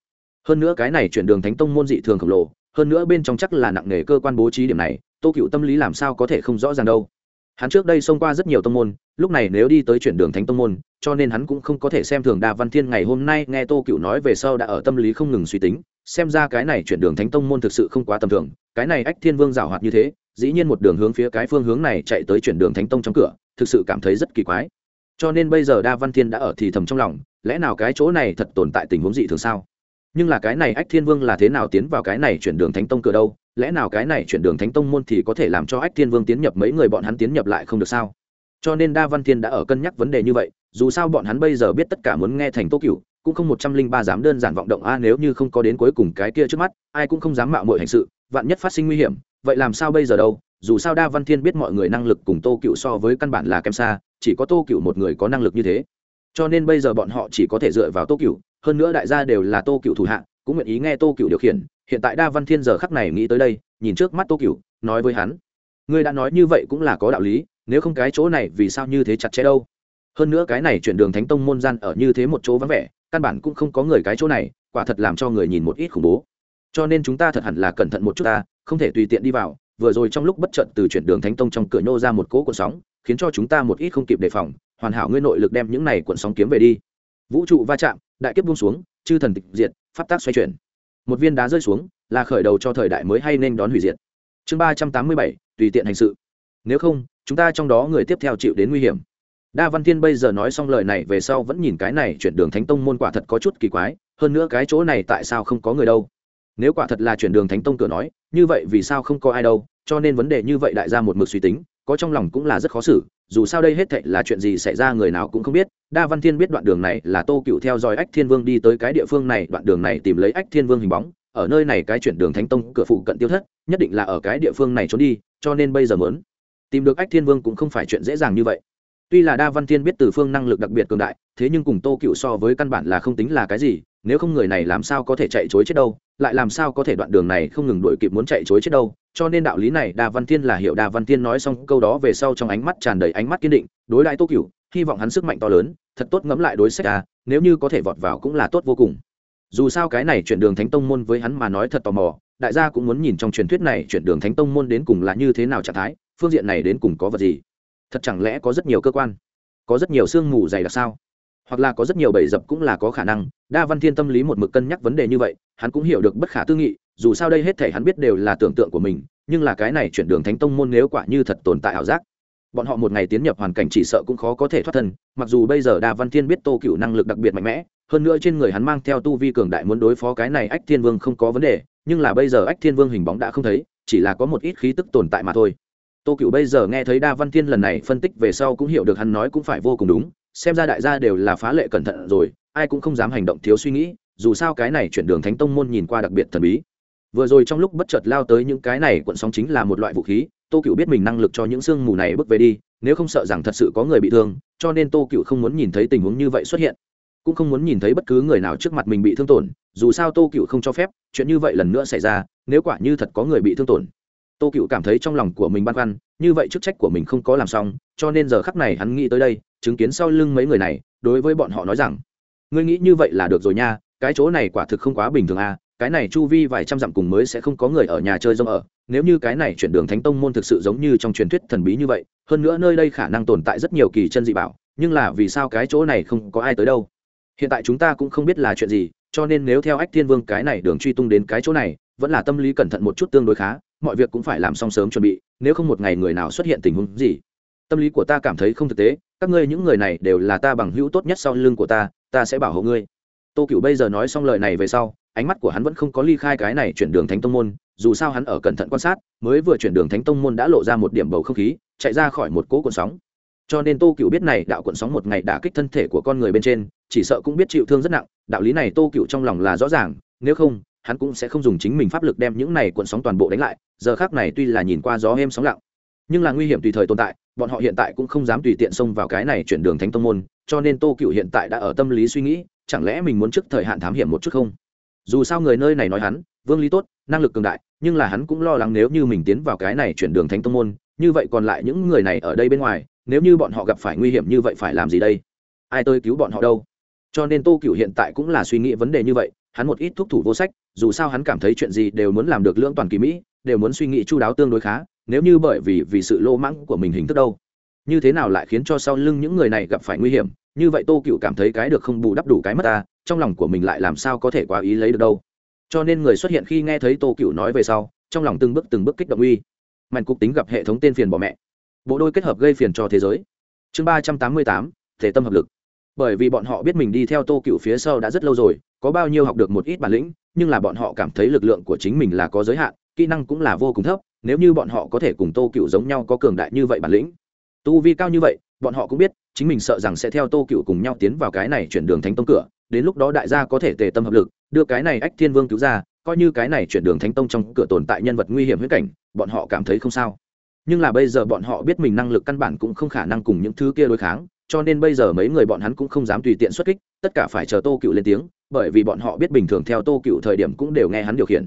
Hơn nữa cái này chuyển đường thánh tông môn dị thường khổng lồ, hơn nữa bên trong chắc là nặng nề cơ quan bố trí điểm này, tô cựu tâm lý làm sao có thể không rõ ràng đâu hắn trước đây xông qua rất nhiều tông môn, lúc này nếu đi tới chuyển đường thánh tông môn, cho nên hắn cũng không có thể xem thường đa văn thiên ngày hôm nay nghe tô cựu nói về sau đã ở tâm lý không ngừng suy tính, xem ra cái này chuyển đường thánh tông môn thực sự không quá tầm thường, cái này ách thiên vương giảo hoạt như thế, dĩ nhiên một đường hướng phía cái phương hướng này chạy tới chuyển đường thánh tông trong cửa, thực sự cảm thấy rất kỳ quái. Cho nên bây giờ đa văn thiên đã ở thì thầm trong lòng, lẽ nào cái chỗ này thật tồn tại tình huống dị thường sao? Nhưng là cái này ách thiên vương là thế nào tiến vào cái này chuyển đường thánh tông cửa đâu? Lẽ nào cái này chuyển đường thánh tông môn thì có thể làm cho ách thiên vương tiến nhập mấy người bọn hắn tiến nhập lại không được sao? Cho nên đa văn thiên đã ở cân nhắc vấn đề như vậy, dù sao bọn hắn bây giờ biết tất cả muốn nghe thành tô cựu cũng không một trăm linh ba dám đơn giản vọng động, a, nếu như không có đến cuối cùng cái kia trước mắt, ai cũng không dám mạo mọi hành sự, vạn nhất phát sinh nguy hiểm, vậy làm sao bây giờ đâu? Dù sao đa văn thiên biết mọi người năng lực cùng tô cựu so với căn bản là kém xa, chỉ có tô cựu một người có năng lực như thế. Cho nên bây giờ bọn họ chỉ có thể dựa vào tô cựu hơn nữa đại gia đều là tô cựu thủ hạ, cũng nguyện ý nghe tô cựu điều khiển. Hiện tại đa văn thiên giờ khắc này nghĩ tới đây, nhìn trước mắt tô cựu nói với hắn. Ngươi đã nói như vậy cũng là có đạo lý, nếu không cái chỗ này vì sao như thế chặt chẽ đâu? Hơn nữa cái này chuyển đường thánh tông môn gian ở như thế một chỗ vắng vẻ, căn bản cũng không có người cái chỗ này, quả thật làm cho người nhìn một ít khủng bố. Cho nên chúng ta thật hẳn là cẩn thận một chút ta, không thể tùy tiện đi vào. Vừa rồi trong lúc bất trận từ chuyển đường thánh tông trong cửa nhô ra một cỗ cuộn sóng, khiến cho chúng ta một ít không kịp đề phòng. Hoàn hảo ngươi nội lực đem những này cuộn sóng kiếm về đi. Vũ trụ va chạm đại kiếp buông xuống, chư thần tịch diệt, pháp tác xoay chuyển. Một viên đá rơi xuống, là khởi đầu cho thời đại mới hay nên đón hủy diệt. Chương ba trăm tám mươi bảy, tùy tiện hành sự. Nếu không, chúng ta trong đó người tiếp theo chịu đến nguy hiểm. Đa văn thiên bây giờ nói xong lời này về sau vẫn nhìn cái này chuyển đường thánh tông môn quả thật có chút kỳ quái, hơn nữa cái chỗ này tại sao không có người đâu? Nếu quả thật là chuyển đường thánh tông cửa nói, như vậy vì sao không có ai đâu, cho nên vấn đề như vậy đại ra một mực suy tính, có trong lòng cũng là rất khó xử dù sao đây hết thệ là chuyện gì xảy ra người nào cũng không biết. Đa văn thiên biết đoạn đường này là tô cựu theo dõi ách thiên vương đi tới cái địa phương này, đoạn đường này tìm lấy ách thiên vương hình bóng. Ở nơi này cái chuyển đường thánh tông cửa phụ cận tiêu thất, nhất định là ở cái địa phương này trốn đi, cho nên bây giờ mớn tìm được ách thiên vương cũng không phải chuyện dễ dàng như vậy. Tuy là đa văn thiên biết từ phương năng lực đặc biệt cường đại, thế nhưng cùng tô cựu so với căn bản là không tính là cái gì nếu không người này làm sao có thể chạy chối chết đâu, lại làm sao có thể đoạn đường này không ngừng đuổi kịp muốn chạy chối chết đâu, cho nên đạo lý này đa văn thiên là hiệu đa văn thiên nói xong câu đó về sau trong ánh mắt tràn đầy ánh mắt kiên định, đối lại tô cựu hy vọng hắn sức mạnh to lớn, thật tốt ngẫm lại đối sách à nếu như có thể vọt vào cũng là tốt vô cùng. Dù sao cái này chuyển đường thánh tông môn với hắn mà nói thật tò mò, đại gia cũng muốn nhìn trong truyền thuyết này chuyển đường thánh tông môn đến cùng là như thế nào trạng thái, phương diện này đến cùng có vật gì? Thật chẳng lẽ có rất nhiều cơ quan, có rất nhiều sương mù dày đặc sao? Hoặc là có rất nhiều bẫy dập cũng là có khả năng. Đa văn thiên tâm lý một mực cân nhắc vấn đề như vậy, hắn cũng hiểu được bất khả tư nghị, dù sao đây hết thể hắn biết đều là tưởng tượng của mình, nhưng là cái này chuyển đường thánh tông môn nếu quả như thật tồn tại ảo giác, bọn họ một ngày tiến nhập hoàn cảnh chỉ sợ cũng khó có thể thoát thân. Mặc dù bây giờ đa văn thiên biết tô cựu năng lực đặc biệt mạnh mẽ, hơn nữa trên người hắn mang theo tu vi cường đại muốn đối phó cái này ách thiên vương không có vấn đề, nhưng là bây giờ ách thiên vương hình bóng đã không thấy, chỉ là có một ít khí tức tồn tại mà thôi. Tô cựu bây giờ nghe thấy đa văn thiên lần này phân tích về sau cũng hiểu được hắn nói cũng phải vô cùng đúng xem ra đại gia đều là phá lệ cẩn thận rồi, ai cũng không dám hành động thiếu suy nghĩ, dù sao cái này chuyển đường thánh tông môn nhìn qua đặc biệt thần bí. Vừa rồi trong lúc bất chợt lao tới những cái này cuộn sóng chính là một loại vũ khí, tô cựu biết mình năng lực cho những sương mù này bước về đi, nếu không sợ rằng thật sự có người bị thương, cho nên tô cựu không muốn nhìn thấy tình huống như vậy xuất hiện. Cũng không muốn nhìn thấy bất cứ người nào trước mặt mình bị thương tổn, dù sao tô cựu không cho phép, chuyện như vậy lần nữa xảy ra, nếu quả như thật có người bị thương tổn. Tô cựu cảm thấy trong lòng của mình băn khoăn, như vậy chức trách của mình không có làm xong, cho nên giờ khắc này hắn nghĩ tới đây chứng kiến sau lưng mấy người này, đối với bọn họ nói rằng, ngươi nghĩ như vậy là được rồi nha, cái chỗ này quả thực không quá bình thường à cái này chu vi vài trăm dặm cùng mới sẽ không có người ở nhà chơi rông ở. Nếu như cái này chuyển đường thánh tông môn thực sự giống như trong truyền thuyết thần bí như vậy, hơn nữa nơi đây khả năng tồn tại rất nhiều kỳ chân dị bảo, nhưng là vì sao cái chỗ này không có ai tới đâu? Hiện tại chúng ta cũng không biết là chuyện gì, cho nên nếu theo ách thiên vương cái này đường truy tung đến cái chỗ này, vẫn là tâm lý cẩn thận một chút tương đối khá, mọi việc cũng phải làm xong sớm chuẩn bị, nếu không một ngày người nào xuất hiện tình huống gì, tâm lý của ta cảm thấy không thực tế các ngươi những người này đều là ta bằng hữu tốt nhất sau lưng của ta ta sẽ bảo hộ ngươi. Tô cựu bây giờ nói xong lời này về sau, ánh mắt của hắn vẫn không có ly khai cái này chuyển đường thánh tông môn, dù sao hắn ở cẩn thận quan sát, mới vừa chuyển đường thánh tông môn đã lộ ra một điểm bầu không khí, chạy ra khỏi một cỗ cuộn sóng. Cho nên tô cựu biết này đạo cuộn sóng một ngày đã kích thân thể của con người bên trên, chỉ sợ cũng biết chịu thương rất nặng, đạo lý này tô cựu trong lòng là rõ ràng, nếu không, hắn cũng sẽ không dùng chính mình pháp lực đem những này cuộn sóng toàn bộ đánh lại, giờ khác này tuy là nhìn qua gió êm sóng lặng nhưng là nguy hiểm tùy thời tồn tại, bọn họ hiện tại cũng không dám tùy tiện xông vào cái này chuyển đường thánh tông môn, cho nên tô cựu hiện tại đã ở tâm lý suy nghĩ, chẳng lẽ mình muốn trước thời hạn thám hiểm một chút không? Dù sao người nơi này nói hắn, vương lý tốt, năng lực cường đại, nhưng là hắn cũng lo lắng nếu như mình tiến vào cái này chuyển đường thánh tông môn, như vậy còn lại những người này ở đây bên ngoài, nếu như bọn họ gặp phải nguy hiểm như vậy phải làm gì đây? Ai tôi cứu bọn họ đâu? Cho nên tô cựu hiện tại cũng là suy nghĩ vấn đề như vậy, hắn một ít thúc thủ vô sách, dù sao hắn cảm thấy chuyện gì đều muốn làm được lưỡng toàn kỳ mỹ, đều muốn suy nghĩ chu đáo tương đối khá nếu như bởi vì vì sự lô mãng của mình hình thức đâu, như thế nào lại khiến cho sau lưng những người này gặp phải nguy hiểm? Như vậy tô cựu cảm thấy cái được không bù đắp đủ cái mất ta, trong lòng của mình lại làm sao có thể quá ý lấy được đâu. Cho nên người xuất hiện khi nghe thấy tô cựu nói về sau, trong lòng từng bước từng bước kích động uy. Mạnh cục tính gặp hệ thống tên phiền bỏ mẹ. Bộ đôi kết hợp gây phiền cho thế giới. Chương ba trăm tám mươi tám, thể tâm hợp lực. Bởi vì bọn họ biết mình đi theo tô cựu phía sau đã rất lâu rồi, có bao nhiêu học được một ít bản lĩnh, nhưng là bọn họ cảm thấy lực lượng của chính mình là có giới hạn, kỹ năng cũng là vô cùng thấp nếu như bọn họ có thể cùng tô cựu giống nhau có cường đại như vậy bản lĩnh, tu vi cao như vậy, bọn họ cũng biết, chính mình sợ rằng sẽ theo tô cựu cùng nhau tiến vào cái này chuyển đường thánh tông cửa, đến lúc đó đại gia có thể tề tâm hợp lực, đưa cái này ách thiên vương cứu ra, coi như cái này chuyển đường thánh tông trong cửa tồn tại nhân vật nguy hiểm huyết cảnh, bọn họ cảm thấy không sao. Nhưng là bây giờ bọn họ biết mình năng lực căn bản cũng không khả năng cùng những thứ kia đối kháng, cho nên bây giờ mấy người bọn hắn cũng không dám tùy tiện xuất kích, tất cả phải chờ tô cựu lên tiếng, bởi vì bọn họ biết bình thường theo tô cựu thời điểm cũng đều nghe hắn điều khiển.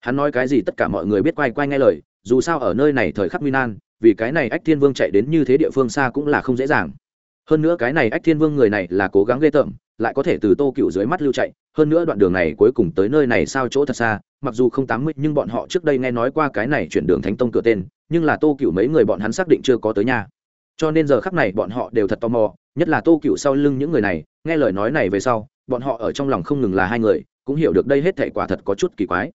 Hắn nói cái gì tất cả mọi người biết quay quay nghe lời dù sao ở nơi này thời khắc nguy nan, vì cái này ách thiên vương chạy đến như thế địa phương xa cũng là không dễ dàng. Hơn nữa cái này ách thiên vương người này là cố gắng ghê tởm, lại có thể từ tô cựu dưới mắt lưu chạy, hơn nữa đoạn đường này cuối cùng tới nơi này sao chỗ thật xa, mặc dù không tám mươi, nhưng bọn họ trước đây nghe nói qua cái này chuyển đường thánh tông cửa tên, nhưng là tô cựu mấy người bọn hắn xác định chưa có tới nhà. Cho nên giờ khắc này bọn họ đều thật tò mò, nhất là tô cựu sau lưng những người này, nghe lời nói này về sau, bọn họ ở trong lòng không ngừng là hai người, cũng hiểu được đây hết thể quả thật có chút kỳ quái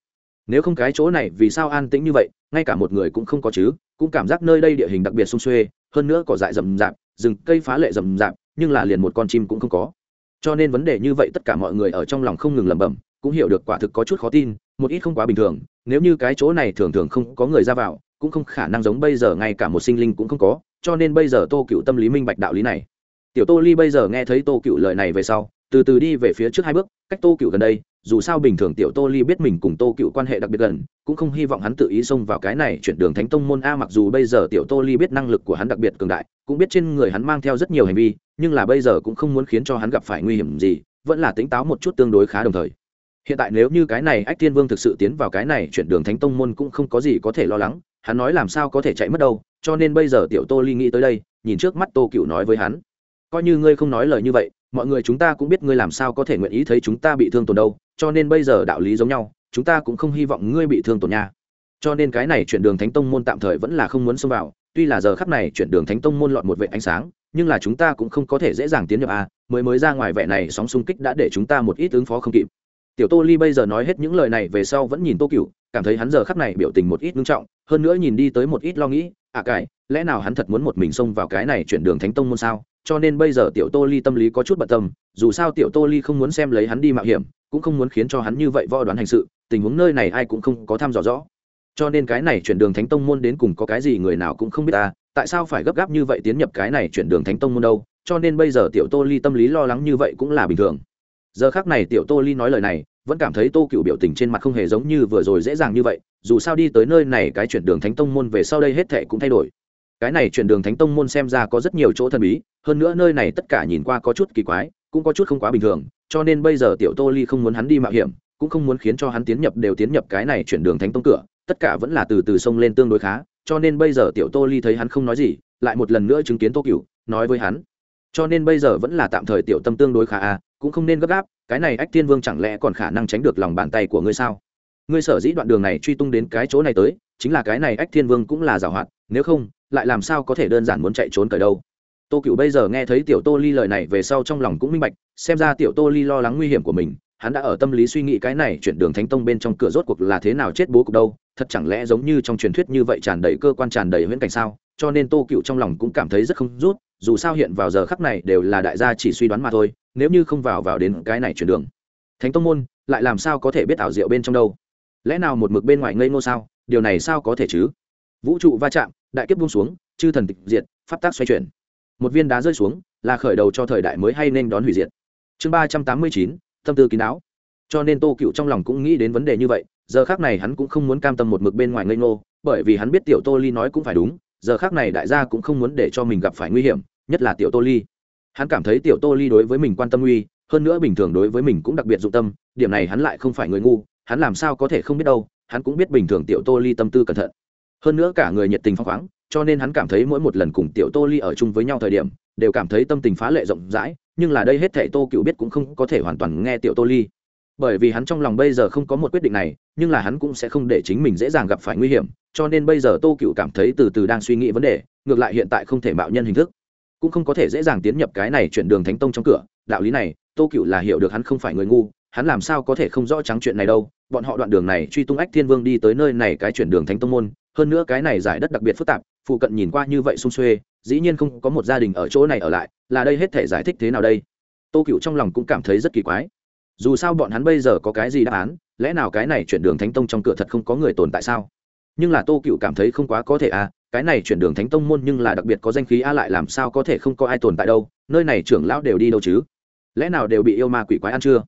nếu không cái chỗ này vì sao an tĩnh như vậy, ngay cả một người cũng không có chứ, cũng cảm giác nơi đây địa hình đặc biệt sung xuê, hơn nữa cỏ dại rậm rạp, rừng cây phá lệ rậm rạp, nhưng là liền một con chim cũng không có. Cho nên vấn đề như vậy tất cả mọi người ở trong lòng không ngừng lẩm bẩm, cũng hiểu được quả thực có chút khó tin, một ít không quá bình thường, nếu như cái chỗ này thường thường không có người ra vào, cũng không khả năng giống bây giờ ngay cả một sinh linh cũng không có, cho nên bây giờ tô cựu tâm lý minh bạch đạo lý này. Tiểu tô ly bây giờ nghe thấy tô cựu lời này về sau, từ từ đi về phía trước hai bước, cách tô cựu gần đây dù sao bình thường tiểu tô ly biết mình cùng tô cựu quan hệ đặc biệt gần, cũng không hy vọng hắn tự ý xông vào cái này chuyển đường thánh tông môn a, mặc dù bây giờ tiểu tô ly biết năng lực của hắn đặc biệt cường đại, cũng biết trên người hắn mang theo rất nhiều hành vi, nhưng là bây giờ cũng không muốn khiến cho hắn gặp phải nguy hiểm gì, vẫn là tính táo một chút tương đối khá đồng thời. Hiện tại nếu như cái này ách thiên vương thực sự tiến vào cái này chuyển đường thánh tông môn cũng không có gì có thể lo lắng, hắn nói làm sao có thể chạy mất đâu, cho nên bây giờ tiểu tô ly nghĩ tới đây, nhìn trước mắt tô cựu nói với hắn. Coi như ngươi không nói lời như vậy, mọi người chúng ta cũng biết ngươi làm sao có thể nguyện ý thấy chúng ta bị thương tổn đâu cho nên bây giờ đạo lý giống nhau, chúng ta cũng không hy vọng ngươi bị thương tổn nha. Cho nên cái này chuyển đường thánh tông môn tạm thời vẫn là không muốn xông vào, tuy là giờ khắp này chuyển đường thánh tông môn lọt một vệ ánh sáng, nhưng là chúng ta cũng không có thể dễ dàng tiến nhập a, mới mới ra ngoài vẻ này sóng xung kích đã để chúng ta một ít ứng phó không kịp. Tiểu tô ly bây giờ nói hết những lời này về sau vẫn nhìn tô cựu cảm thấy hắn giờ khắp này biểu tình một ít ngưng trọng, hơn nữa nhìn đi tới một ít lo nghĩ à cải lẽ nào hắn thật muốn một mình xông vào cái này chuyển đường thánh tông môn sao? Cho nên bây giờ tiểu tô ly tâm lý có chút bận tâm, dù sao tiểu tô ly không muốn xem lấy hắn đi mạo hiểm cũng không muốn khiến cho hắn như vậy võ đoán hành sự, tình huống nơi này ai cũng không có thăm dò rõ. Cho nên cái này chuyển đường thánh tông môn đến cùng có cái gì người nào cũng không biết ta, tại sao phải gấp gáp như vậy tiến nhập cái này chuyển đường thánh tông môn đâu, cho nên bây giờ tiểu tô ly tâm lý lo lắng như vậy cũng là bình thường. Giờ khác này tiểu tô ly nói lời này, vẫn cảm thấy tô cựu biểu tình trên mặt không hề giống như vừa rồi dễ dàng như vậy, dù sao đi tới nơi này cái chuyển đường thánh tông môn về sau đây hết thệ cũng thay đổi. Cái này chuyển đường thánh tông môn xem ra có rất nhiều chỗ thần bí, hơn nữa nơi này tất cả nhìn qua có chút kỳ quái cũng có chút không quá bình thường, cho nên bây giờ tiểu tô ly không muốn hắn đi mạo hiểm, cũng không muốn khiến cho hắn tiến nhập đều tiến nhập cái này chuyển đường thánh tông cửa, tất cả vẫn là từ từ sông lên tương đối khá, cho nên bây giờ tiểu tô ly thấy hắn không nói gì, lại một lần nữa chứng kiến tô cựu nói với hắn. Cho nên bây giờ vẫn là tạm thời tiểu tâm tương đối khá à cũng không nên gấp gáp, cái này ách thiên vương chẳng lẽ còn khả năng tránh được lòng bàn tay của ngươi sao? Ngươi sở dĩ đoạn đường này truy tung đến cái chỗ này tới, chính là cái này ách thiên vương cũng là giảo hoạt, nếu không, lại làm sao có thể đơn giản muốn chạy trốn cởi đâu? Tô cựu bây giờ nghe thấy tiểu tô ly lời này về sau trong lòng cũng minh bạch, xem ra tiểu tô ly lo lắng nguy hiểm của mình, hắn đã ở tâm lý suy nghĩ cái này chuyển đường thánh tông bên trong cửa rốt cuộc là thế nào chết bố cục đâu, thật chẳng lẽ giống như trong truyền thuyết như vậy tràn đầy cơ quan tràn đầy viễn cảnh sao? Cho nên tô cựu trong lòng cũng cảm thấy rất không rút, dù sao hiện vào giờ khắc này đều là đại gia chỉ suy đoán mà thôi, nếu như không vào vào đến cái này chuyển đường. Thánh tông môn, lại làm sao có thể biết ảo diệu bên trong đâu? Lẽ nào một mực bên ngoài ngây ngô sao? Điều này sao có thể chứ? Vũ trụ va chạm, đại kiếp buông xuống, chư thần tịch diệt, pháp tác xoay chuyển một viên đá rơi xuống, là khởi đầu cho thời đại mới hay nên đón hủy diệt. Chương ba trăm tám mươi chín, tâm tư kín đáo. Cho nên tô cựu trong lòng cũng nghĩ đến vấn đề như vậy, giờ khác này hắn cũng không muốn cam tâm một mực bên ngoài ngây ngô, bởi vì hắn biết tiểu tô ly nói cũng phải đúng, giờ khác này đại gia cũng không muốn để cho mình gặp phải nguy hiểm, nhất là tiểu tô ly. Hắn cảm thấy tiểu tô ly đối với mình quan tâm uy, hơn nữa bình thường đối với mình cũng đặc biệt dụng tâm, điểm này hắn lại không phải người ngu, hắn làm sao có thể không biết đâu, hắn cũng biết bình thường tiểu tô ly tâm tư cẩn thận. Hơn nữa cả người nhiệt tình phăng khoáng cho nên hắn cảm thấy mỗi một lần cùng tiểu tô ly ở chung với nhau thời điểm, đều cảm thấy tâm tình phá lệ rộng rãi, nhưng là đây hết thảy tô cựu biết cũng không có thể hoàn toàn nghe tiểu tô ly. Bởi vì hắn trong lòng bây giờ không có một quyết định này, nhưng là hắn cũng sẽ không để chính mình dễ dàng gặp phải nguy hiểm, cho nên bây giờ tô cựu cảm thấy từ từ đang suy nghĩ vấn đề, ngược lại hiện tại không thể mạo nhân hình thức. Cũng không có thể dễ dàng tiến nhập cái này chuyển đường thánh tông trong cửa. Đạo lý này, tô cựu là hiểu được hắn không phải người ngu, hắn làm sao có thể không rõ trắng chuyện này đâu. Bọn họ đoạn đường này truy tung ách thiên vương đi tới nơi này cái chuyển đường thánh tông môn, hơn nữa cái này giải đất đặc biệt phức tạp phụ cận nhìn qua như vậy xung xuê, dĩ nhiên không có một gia đình ở chỗ này ở lại, là đây hết thể giải thích thế nào đây? Tô cựu trong lòng cũng cảm thấy rất kỳ quái. Dù sao bọn hắn bây giờ có cái gì đáp án, lẽ nào cái này chuyển đường thánh tông trong cửa thật không có người tồn tại sao? Nhưng là tô cựu cảm thấy không quá có thể à cái này chuyển đường thánh tông môn nhưng là đặc biệt có danh khí a lại làm sao có thể không có ai tồn tại đâu, nơi này trưởng lão đều đi đâu chứ? Lẽ nào đều bị yêu ma quỷ quái ăn chưa?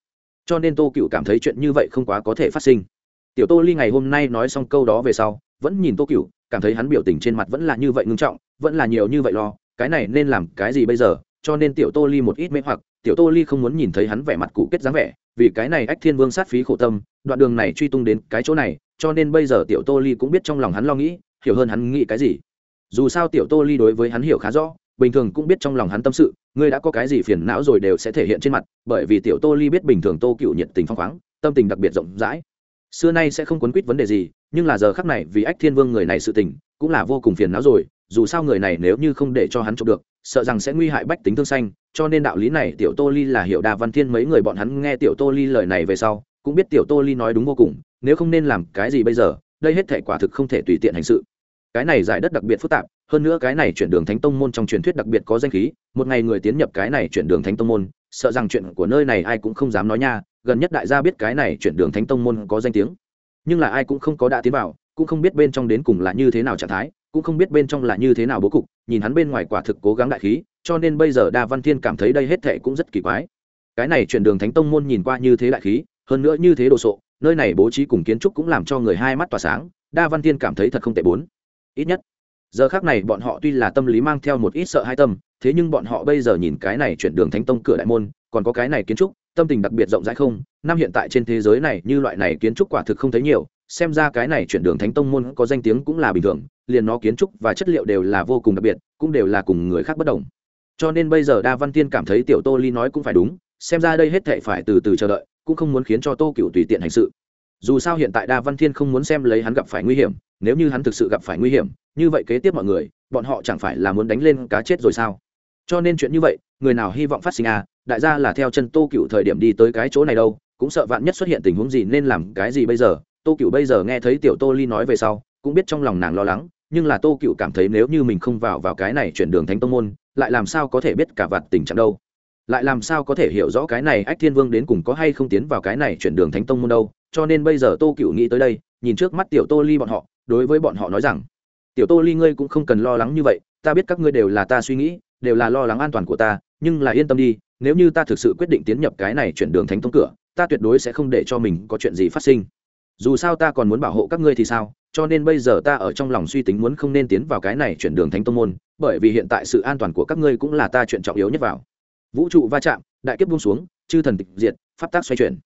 Cho nên tô cựu cảm thấy chuyện như vậy không quá có thể phát sinh. Tiểu tô ly ngày hôm nay nói xong câu đó về sau, vẫn nhìn tô cựu cảm thấy hắn biểu tình trên mặt vẫn là như vậy ngưng trọng, vẫn là nhiều như vậy lo, cái này nên làm cái gì bây giờ? Cho nên tiểu tô ly một ít mê hoặc, tiểu tô ly không muốn nhìn thấy hắn vẻ mặt cụ kết dáng vẻ, vì cái này ách thiên vương sát phí khổ tâm, đoạn đường này truy tung đến cái chỗ này, cho nên bây giờ tiểu tô ly cũng biết trong lòng hắn lo nghĩ, hiểu hơn hắn nghĩ cái gì. Dù sao tiểu tô ly đối với hắn hiểu khá rõ, bình thường cũng biết trong lòng hắn tâm sự, ngươi đã có cái gì phiền não rồi đều sẽ thể hiện trên mặt, bởi vì tiểu tô ly biết bình thường tô cựu nhiệt tình phong khoáng, tâm tình đặc biệt rộng rãi xưa nay sẽ không quấn quýt vấn đề gì, nhưng là giờ khắc này vì ách thiên vương người này sự tình, cũng là vô cùng phiền não rồi, dù sao người này nếu như không để cho hắn chụp được, sợ rằng sẽ nguy hại bách tính thương xanh cho nên đạo lý này tiểu tô ly là hiệu đa văn thiên mấy người bọn hắn nghe tiểu tô ly lời này về sau, cũng biết tiểu tô ly nói đúng vô cùng, nếu không nên làm cái gì bây giờ, đây hết thể quả thực không thể tùy tiện hành sự. Cái này giải đất đặc biệt phức tạp, hơn nữa cái này chuyển đường thánh tông môn trong truyền thuyết đặc biệt có danh khí, một ngày người tiến nhập cái này chuyển đường thánh tông môn sợ rằng chuyện của nơi này ai cũng không dám nói nha, gần nhất đại gia biết cái này chuyển đường thánh tông môn có danh tiếng. Nhưng là ai cũng không có đã tiến vào, cũng không biết bên trong đến cùng là như thế nào trạng thái, cũng không biết bên trong là như thế nào bố cục, nhìn hắn bên ngoài quả thực cố gắng đại khí, cho nên bây giờ đa văn thiên cảm thấy đây hết thệ cũng rất kỳ quái. Cái này chuyển đường thánh tông môn nhìn qua như thế đại khí, hơn nữa như thế đồ sộ, nơi này bố trí cùng kiến trúc cũng làm cho người hai mắt tỏa sáng, đa văn thiên cảm thấy thật không tệ bốn. Ít nhất, giờ khác này bọn họ tuy là tâm lý mang theo một ít sợ hai tâm thế nhưng bọn họ bây giờ nhìn cái này chuyển đường thánh tông cửa đại môn, còn có cái này kiến trúc, tâm tình đặc biệt rộng rãi không? Năm hiện tại trên thế giới này, như loại này kiến trúc quả thực không thấy nhiều, xem ra cái này chuyển đường thánh tông môn có danh tiếng cũng là bình thường, liền nó kiến trúc và chất liệu đều là vô cùng đặc biệt, cũng đều là cùng người khác bất đồng. Cho nên bây giờ đa văn tiên cảm thấy tiểu tô ly nói cũng phải đúng, xem ra đây hết thệ phải từ từ chờ đợi, cũng không muốn khiến cho tô cựu tùy tiện hành sự. Dù sao hiện tại đa văn thiên không muốn xem lấy hắn gặp phải nguy hiểm, nếu như hắn thực sự gặp phải nguy hiểm, như vậy kế tiếp mọi người, bọn họ chẳng phải là muốn đánh lên cá chết rồi sao? Cho nên chuyện như vậy, người nào hy vọng phát sinh à? Đại gia là theo chân tô cựu thời điểm đi tới cái chỗ này đâu, cũng sợ vạn nhất xuất hiện tình huống gì nên làm cái gì bây giờ? Tô cựu bây giờ nghe thấy tiểu tô ly nói về sau, cũng biết trong lòng nàng lo lắng, nhưng là tô cựu cảm thấy nếu như mình không vào vào cái này chuyển đường thánh tông môn, lại làm sao có thể biết cả vạt tình trạng đâu? Lại làm sao có thể hiểu rõ cái này ách thiên vương đến cùng có hay không tiến vào cái này chuyển đường thánh tông môn đâu? Cho nên bây giờ tô cựu nghĩ tới đây, nhìn trước mắt tiểu tô ly bọn họ, đối với bọn họ nói rằng, tiểu tô ly ngươi cũng không cần lo lắng như vậy, ta biết các ngươi đều là ta suy nghĩ đều là lo lắng an toàn của ta, nhưng là yên tâm đi, nếu như ta thực sự quyết định tiến nhập cái này chuyển đường thánh tông cửa, ta tuyệt đối sẽ không để cho mình có chuyện gì phát sinh. Dù sao ta còn muốn bảo hộ các ngươi thì sao, cho nên bây giờ ta ở trong lòng suy tính muốn không nên tiến vào cái này chuyển đường thánh tông môn, bởi vì hiện tại sự an toàn của các ngươi cũng là ta chuyện trọng yếu nhất vào. Vũ trụ va chạm, đại kiếp buông xuống, chư thần tịch diệt, pháp tác xoay chuyển.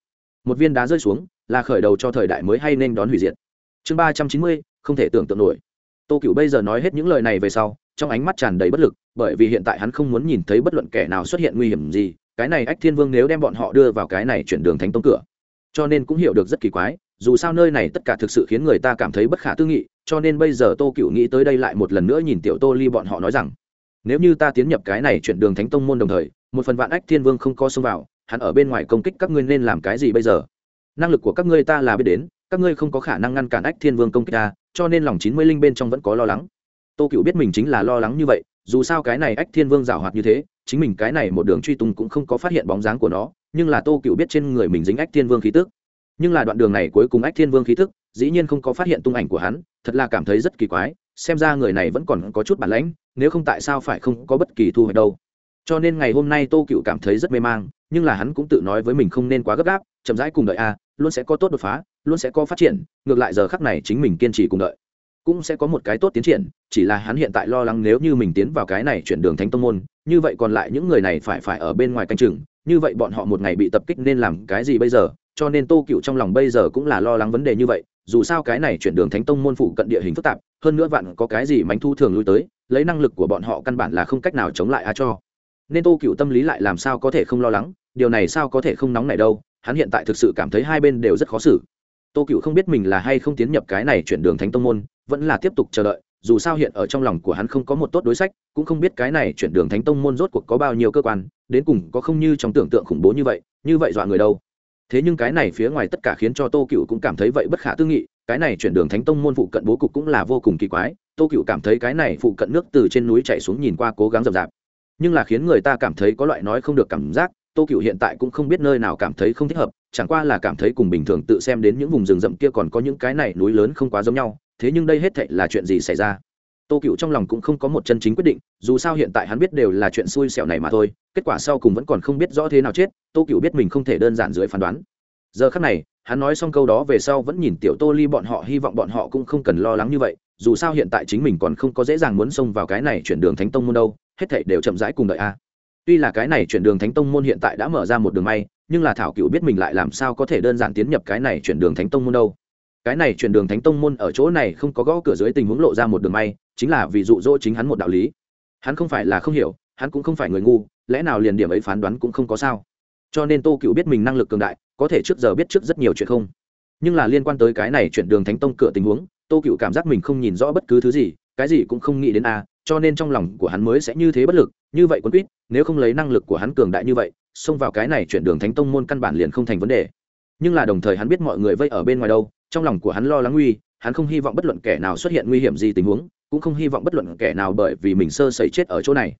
Một viên đá rơi xuống, là khởi đầu cho thời đại mới hay nên đón hủy diệt? Chương ba trăm chín mươi, không thể tưởng tượng nổi. Tô cựu bây giờ nói hết những lời này về sau trong ánh mắt tràn đầy bất lực, bởi vì hiện tại hắn không muốn nhìn thấy bất luận kẻ nào xuất hiện nguy hiểm gì, cái này ách thiên vương nếu đem bọn họ đưa vào cái này chuyển đường thánh tông cửa. Cho nên cũng hiểu được rất kỳ quái, dù sao nơi này tất cả thực sự khiến người ta cảm thấy bất khả tư nghị, cho nên bây giờ tô cựu nghĩ tới đây lại một lần nữa nhìn tiểu tô ly bọn họ nói rằng, nếu như ta tiến nhập cái này chuyển đường thánh tông môn đồng thời, một phần vạn ách thiên vương không co xông vào, hắn ở bên ngoài công kích các ngươi nên làm cái gì bây giờ? Năng lực của các ngươi ta là biết đến, các ngươi không có khả năng ngăn cản ách thiên vương công kích ta, cho nên lòng chín mươi linh bên trong vẫn có lo lắng tô cựu biết mình chính là lo lắng như vậy, dù sao cái này ách thiên vương rào hoạt như thế, chính mình cái này một đường truy tung cũng không có phát hiện bóng dáng của nó, nhưng là tô cựu biết trên người mình dính ách thiên vương khí tức. Nhưng là đoạn đường này cuối cùng ách thiên vương khí tức, dĩ nhiên không có phát hiện tung ảnh của hắn, thật là cảm thấy rất kỳ quái, xem ra người này vẫn còn có chút bản lãnh, nếu không tại sao phải không có bất kỳ thu hoạch đâu. Cho nên ngày hôm nay tô cựu cảm thấy rất mê mang, nhưng là hắn cũng tự nói với mình không nên quá gấp gáp, chậm rãi cùng đợi a, luôn sẽ có tốt đột phá, luôn sẽ có phát triển, ngược lại giờ khắc này chính mình kiên trì cùng đợi cũng sẽ có một cái tốt tiến triển, chỉ là hắn hiện tại lo lắng nếu như mình tiến vào cái này chuyển đường thánh tông môn, như vậy còn lại những người này phải phải ở bên ngoài canh chừng, như vậy bọn họ một ngày bị tập kích nên làm cái gì bây giờ? Cho nên tô cựu trong lòng bây giờ cũng là lo lắng vấn đề như vậy, dù sao cái này chuyển đường thánh tông môn phụ cận địa hình phức tạp, hơn nữa vạn có cái gì mánh thu thường lui tới, lấy năng lực của bọn họ căn bản là không cách nào chống lại a cho. Nên tô cựu tâm lý lại làm sao có thể không lo lắng, điều này sao có thể không nóng này đâu, hắn hiện tại thực sự cảm thấy hai bên đều rất khó xử tô cựu không biết mình là hay không tiến nhập cái này chuyển đường thánh tông môn, vẫn là tiếp tục chờ đợi, dù sao hiện ở trong lòng của hắn không có một tốt đối sách, cũng không biết cái này chuyển đường thánh tông môn rốt cuộc có bao nhiêu cơ quan, đến cùng có không như trong tưởng tượng khủng bố như vậy như vậy dọa người đâu. Thế nhưng cái này phía ngoài tất cả khiến cho tô cựu cũng cảm thấy vậy bất khả tư nghị, cái này chuyển đường thánh tông môn phụ cận bố cục cũng là vô cùng kỳ quái, tô cựu cảm thấy cái này phụ cận nước từ trên núi chạy xuống nhìn qua cố gắng dập dạp nhưng là khiến người ta cảm thấy có loại nói không được cảm giác, tô cựu hiện tại cũng không biết nơi nào cảm thấy không thích hợp chẳng qua là cảm thấy cùng bình thường tự xem đến những vùng rừng rậm kia còn có những cái này núi lớn không quá giống nhau, thế nhưng đây hết thệ là chuyện gì xảy ra? Tô cựu trong lòng cũng không có một chân chính quyết định, dù sao hiện tại hắn biết đều là chuyện xui xẻo này mà thôi, kết quả sau cùng vẫn còn không biết rõ thế nào chết, tô cựu biết mình không thể đơn giản dưới phán đoán. Giờ khắc này, hắn nói xong câu đó về sau vẫn nhìn tiểu tô ly bọn họ, hy vọng bọn họ cũng không cần lo lắng như vậy, dù sao hiện tại chính mình còn không có dễ dàng muốn xông vào cái này chuyển đường thánh tông môn đâu, hết thảy đều chậm rãi cùng đợi a tuy là cái này chuyển đường thánh tông môn hiện tại đã mở ra một đường may, nhưng là thảo cựu biết mình lại làm sao có thể đơn giản tiến nhập cái này chuyển đường thánh tông môn đâu. Cái này chuyển đường thánh tông môn ở chỗ này không có gõ cửa dưới tình huống lộ ra một đường may, chính là vì dụ dỗ chính hắn một đạo lý. Hắn không phải là không hiểu, hắn cũng không phải người ngu, lẽ nào liền điểm ấy phán đoán cũng không có sao. Cho nên tô cựu biết mình năng lực cường đại, có thể trước giờ biết trước rất nhiều chuyện không. Nhưng là liên quan tới cái này chuyển đường thánh tông cửa tình huống, tô cựu cảm giác mình không nhìn rõ bất cứ thứ gì, cái gì cũng không nghĩ đến a cho nên trong lòng của hắn mới sẽ như thế bất lực, như vậy quân quýt, nếu không lấy năng lực của hắn cường đại như vậy, xông vào cái này chuyển đường thánh tông môn căn bản liền không thành vấn đề. Nhưng là đồng thời hắn biết mọi người vây ở bên ngoài đâu, trong lòng của hắn lo lắng nguy, hắn không hy vọng bất luận kẻ nào xuất hiện nguy hiểm gì tình huống, cũng không hy vọng bất luận kẻ nào bởi vì mình sơ sẩy chết ở chỗ này.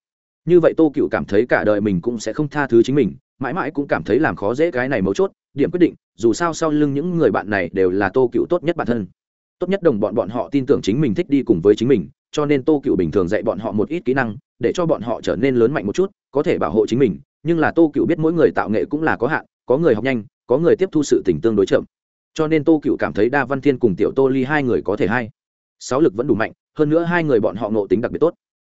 Như vậy tô cựu cảm thấy cả đời mình cũng sẽ không tha thứ chính mình, mãi mãi cũng cảm thấy làm khó dễ cái này mấu chốt, điểm quyết định, dù sao sau lưng những người bạn này đều là tô cựu tốt nhất bản thân. Tốt nhất đồng bọn bọn họ tin tưởng chính mình thích đi cùng với chính mình cho nên tô cựu bình thường dạy bọn họ một ít kỹ năng, để cho bọn họ trở nên lớn mạnh một chút, có thể bảo hộ chính mình, nhưng là tô cựu biết mỗi người tạo nghệ cũng là có hạn, có người học nhanh, có người tiếp thu sự tỉnh tương đối chậm. Cho nên tô cựu cảm thấy đa văn thiên cùng tiểu tô ly hai người có thể hay. Sáu lực vẫn đủ mạnh, hơn nữa hai người bọn họ nộ tính đặc biệt tốt.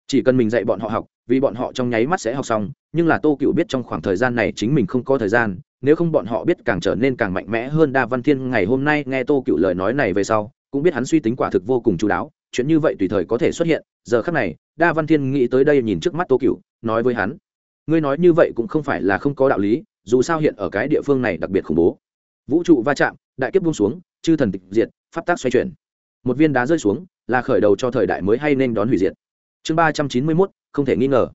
Chỉ cần mình dạy bọn họ học, vì bọn họ trong nháy mắt sẽ học xong, nhưng là tô cựu biết trong khoảng thời gian này chính mình không có thời gian, nếu không bọn họ biết càng trở nên càng mạnh mẽ hơn đa văn thiên ngày hôm nay nghe tô cựu lời nói này về sau, cũng biết hắn suy tính quả thực vô cùng chú đáo chuyện như vậy tùy thời có thể xuất hiện, giờ khắc này, đa văn thiên nghĩ tới đây nhìn trước mắt tô cựu nói với hắn, ngươi nói như vậy cũng không phải là không có đạo lý, dù sao hiện ở cái địa phương này đặc biệt khủng bố. Vũ trụ va chạm, đại kiếp buông xuống, chư thần tịch diệt, pháp tác xoay chuyển. Một viên đá rơi xuống, là khởi đầu cho thời đại mới hay nên đón hủy diệt. Chương ba trăm chín mươi mốt, không thể nghi ngờ.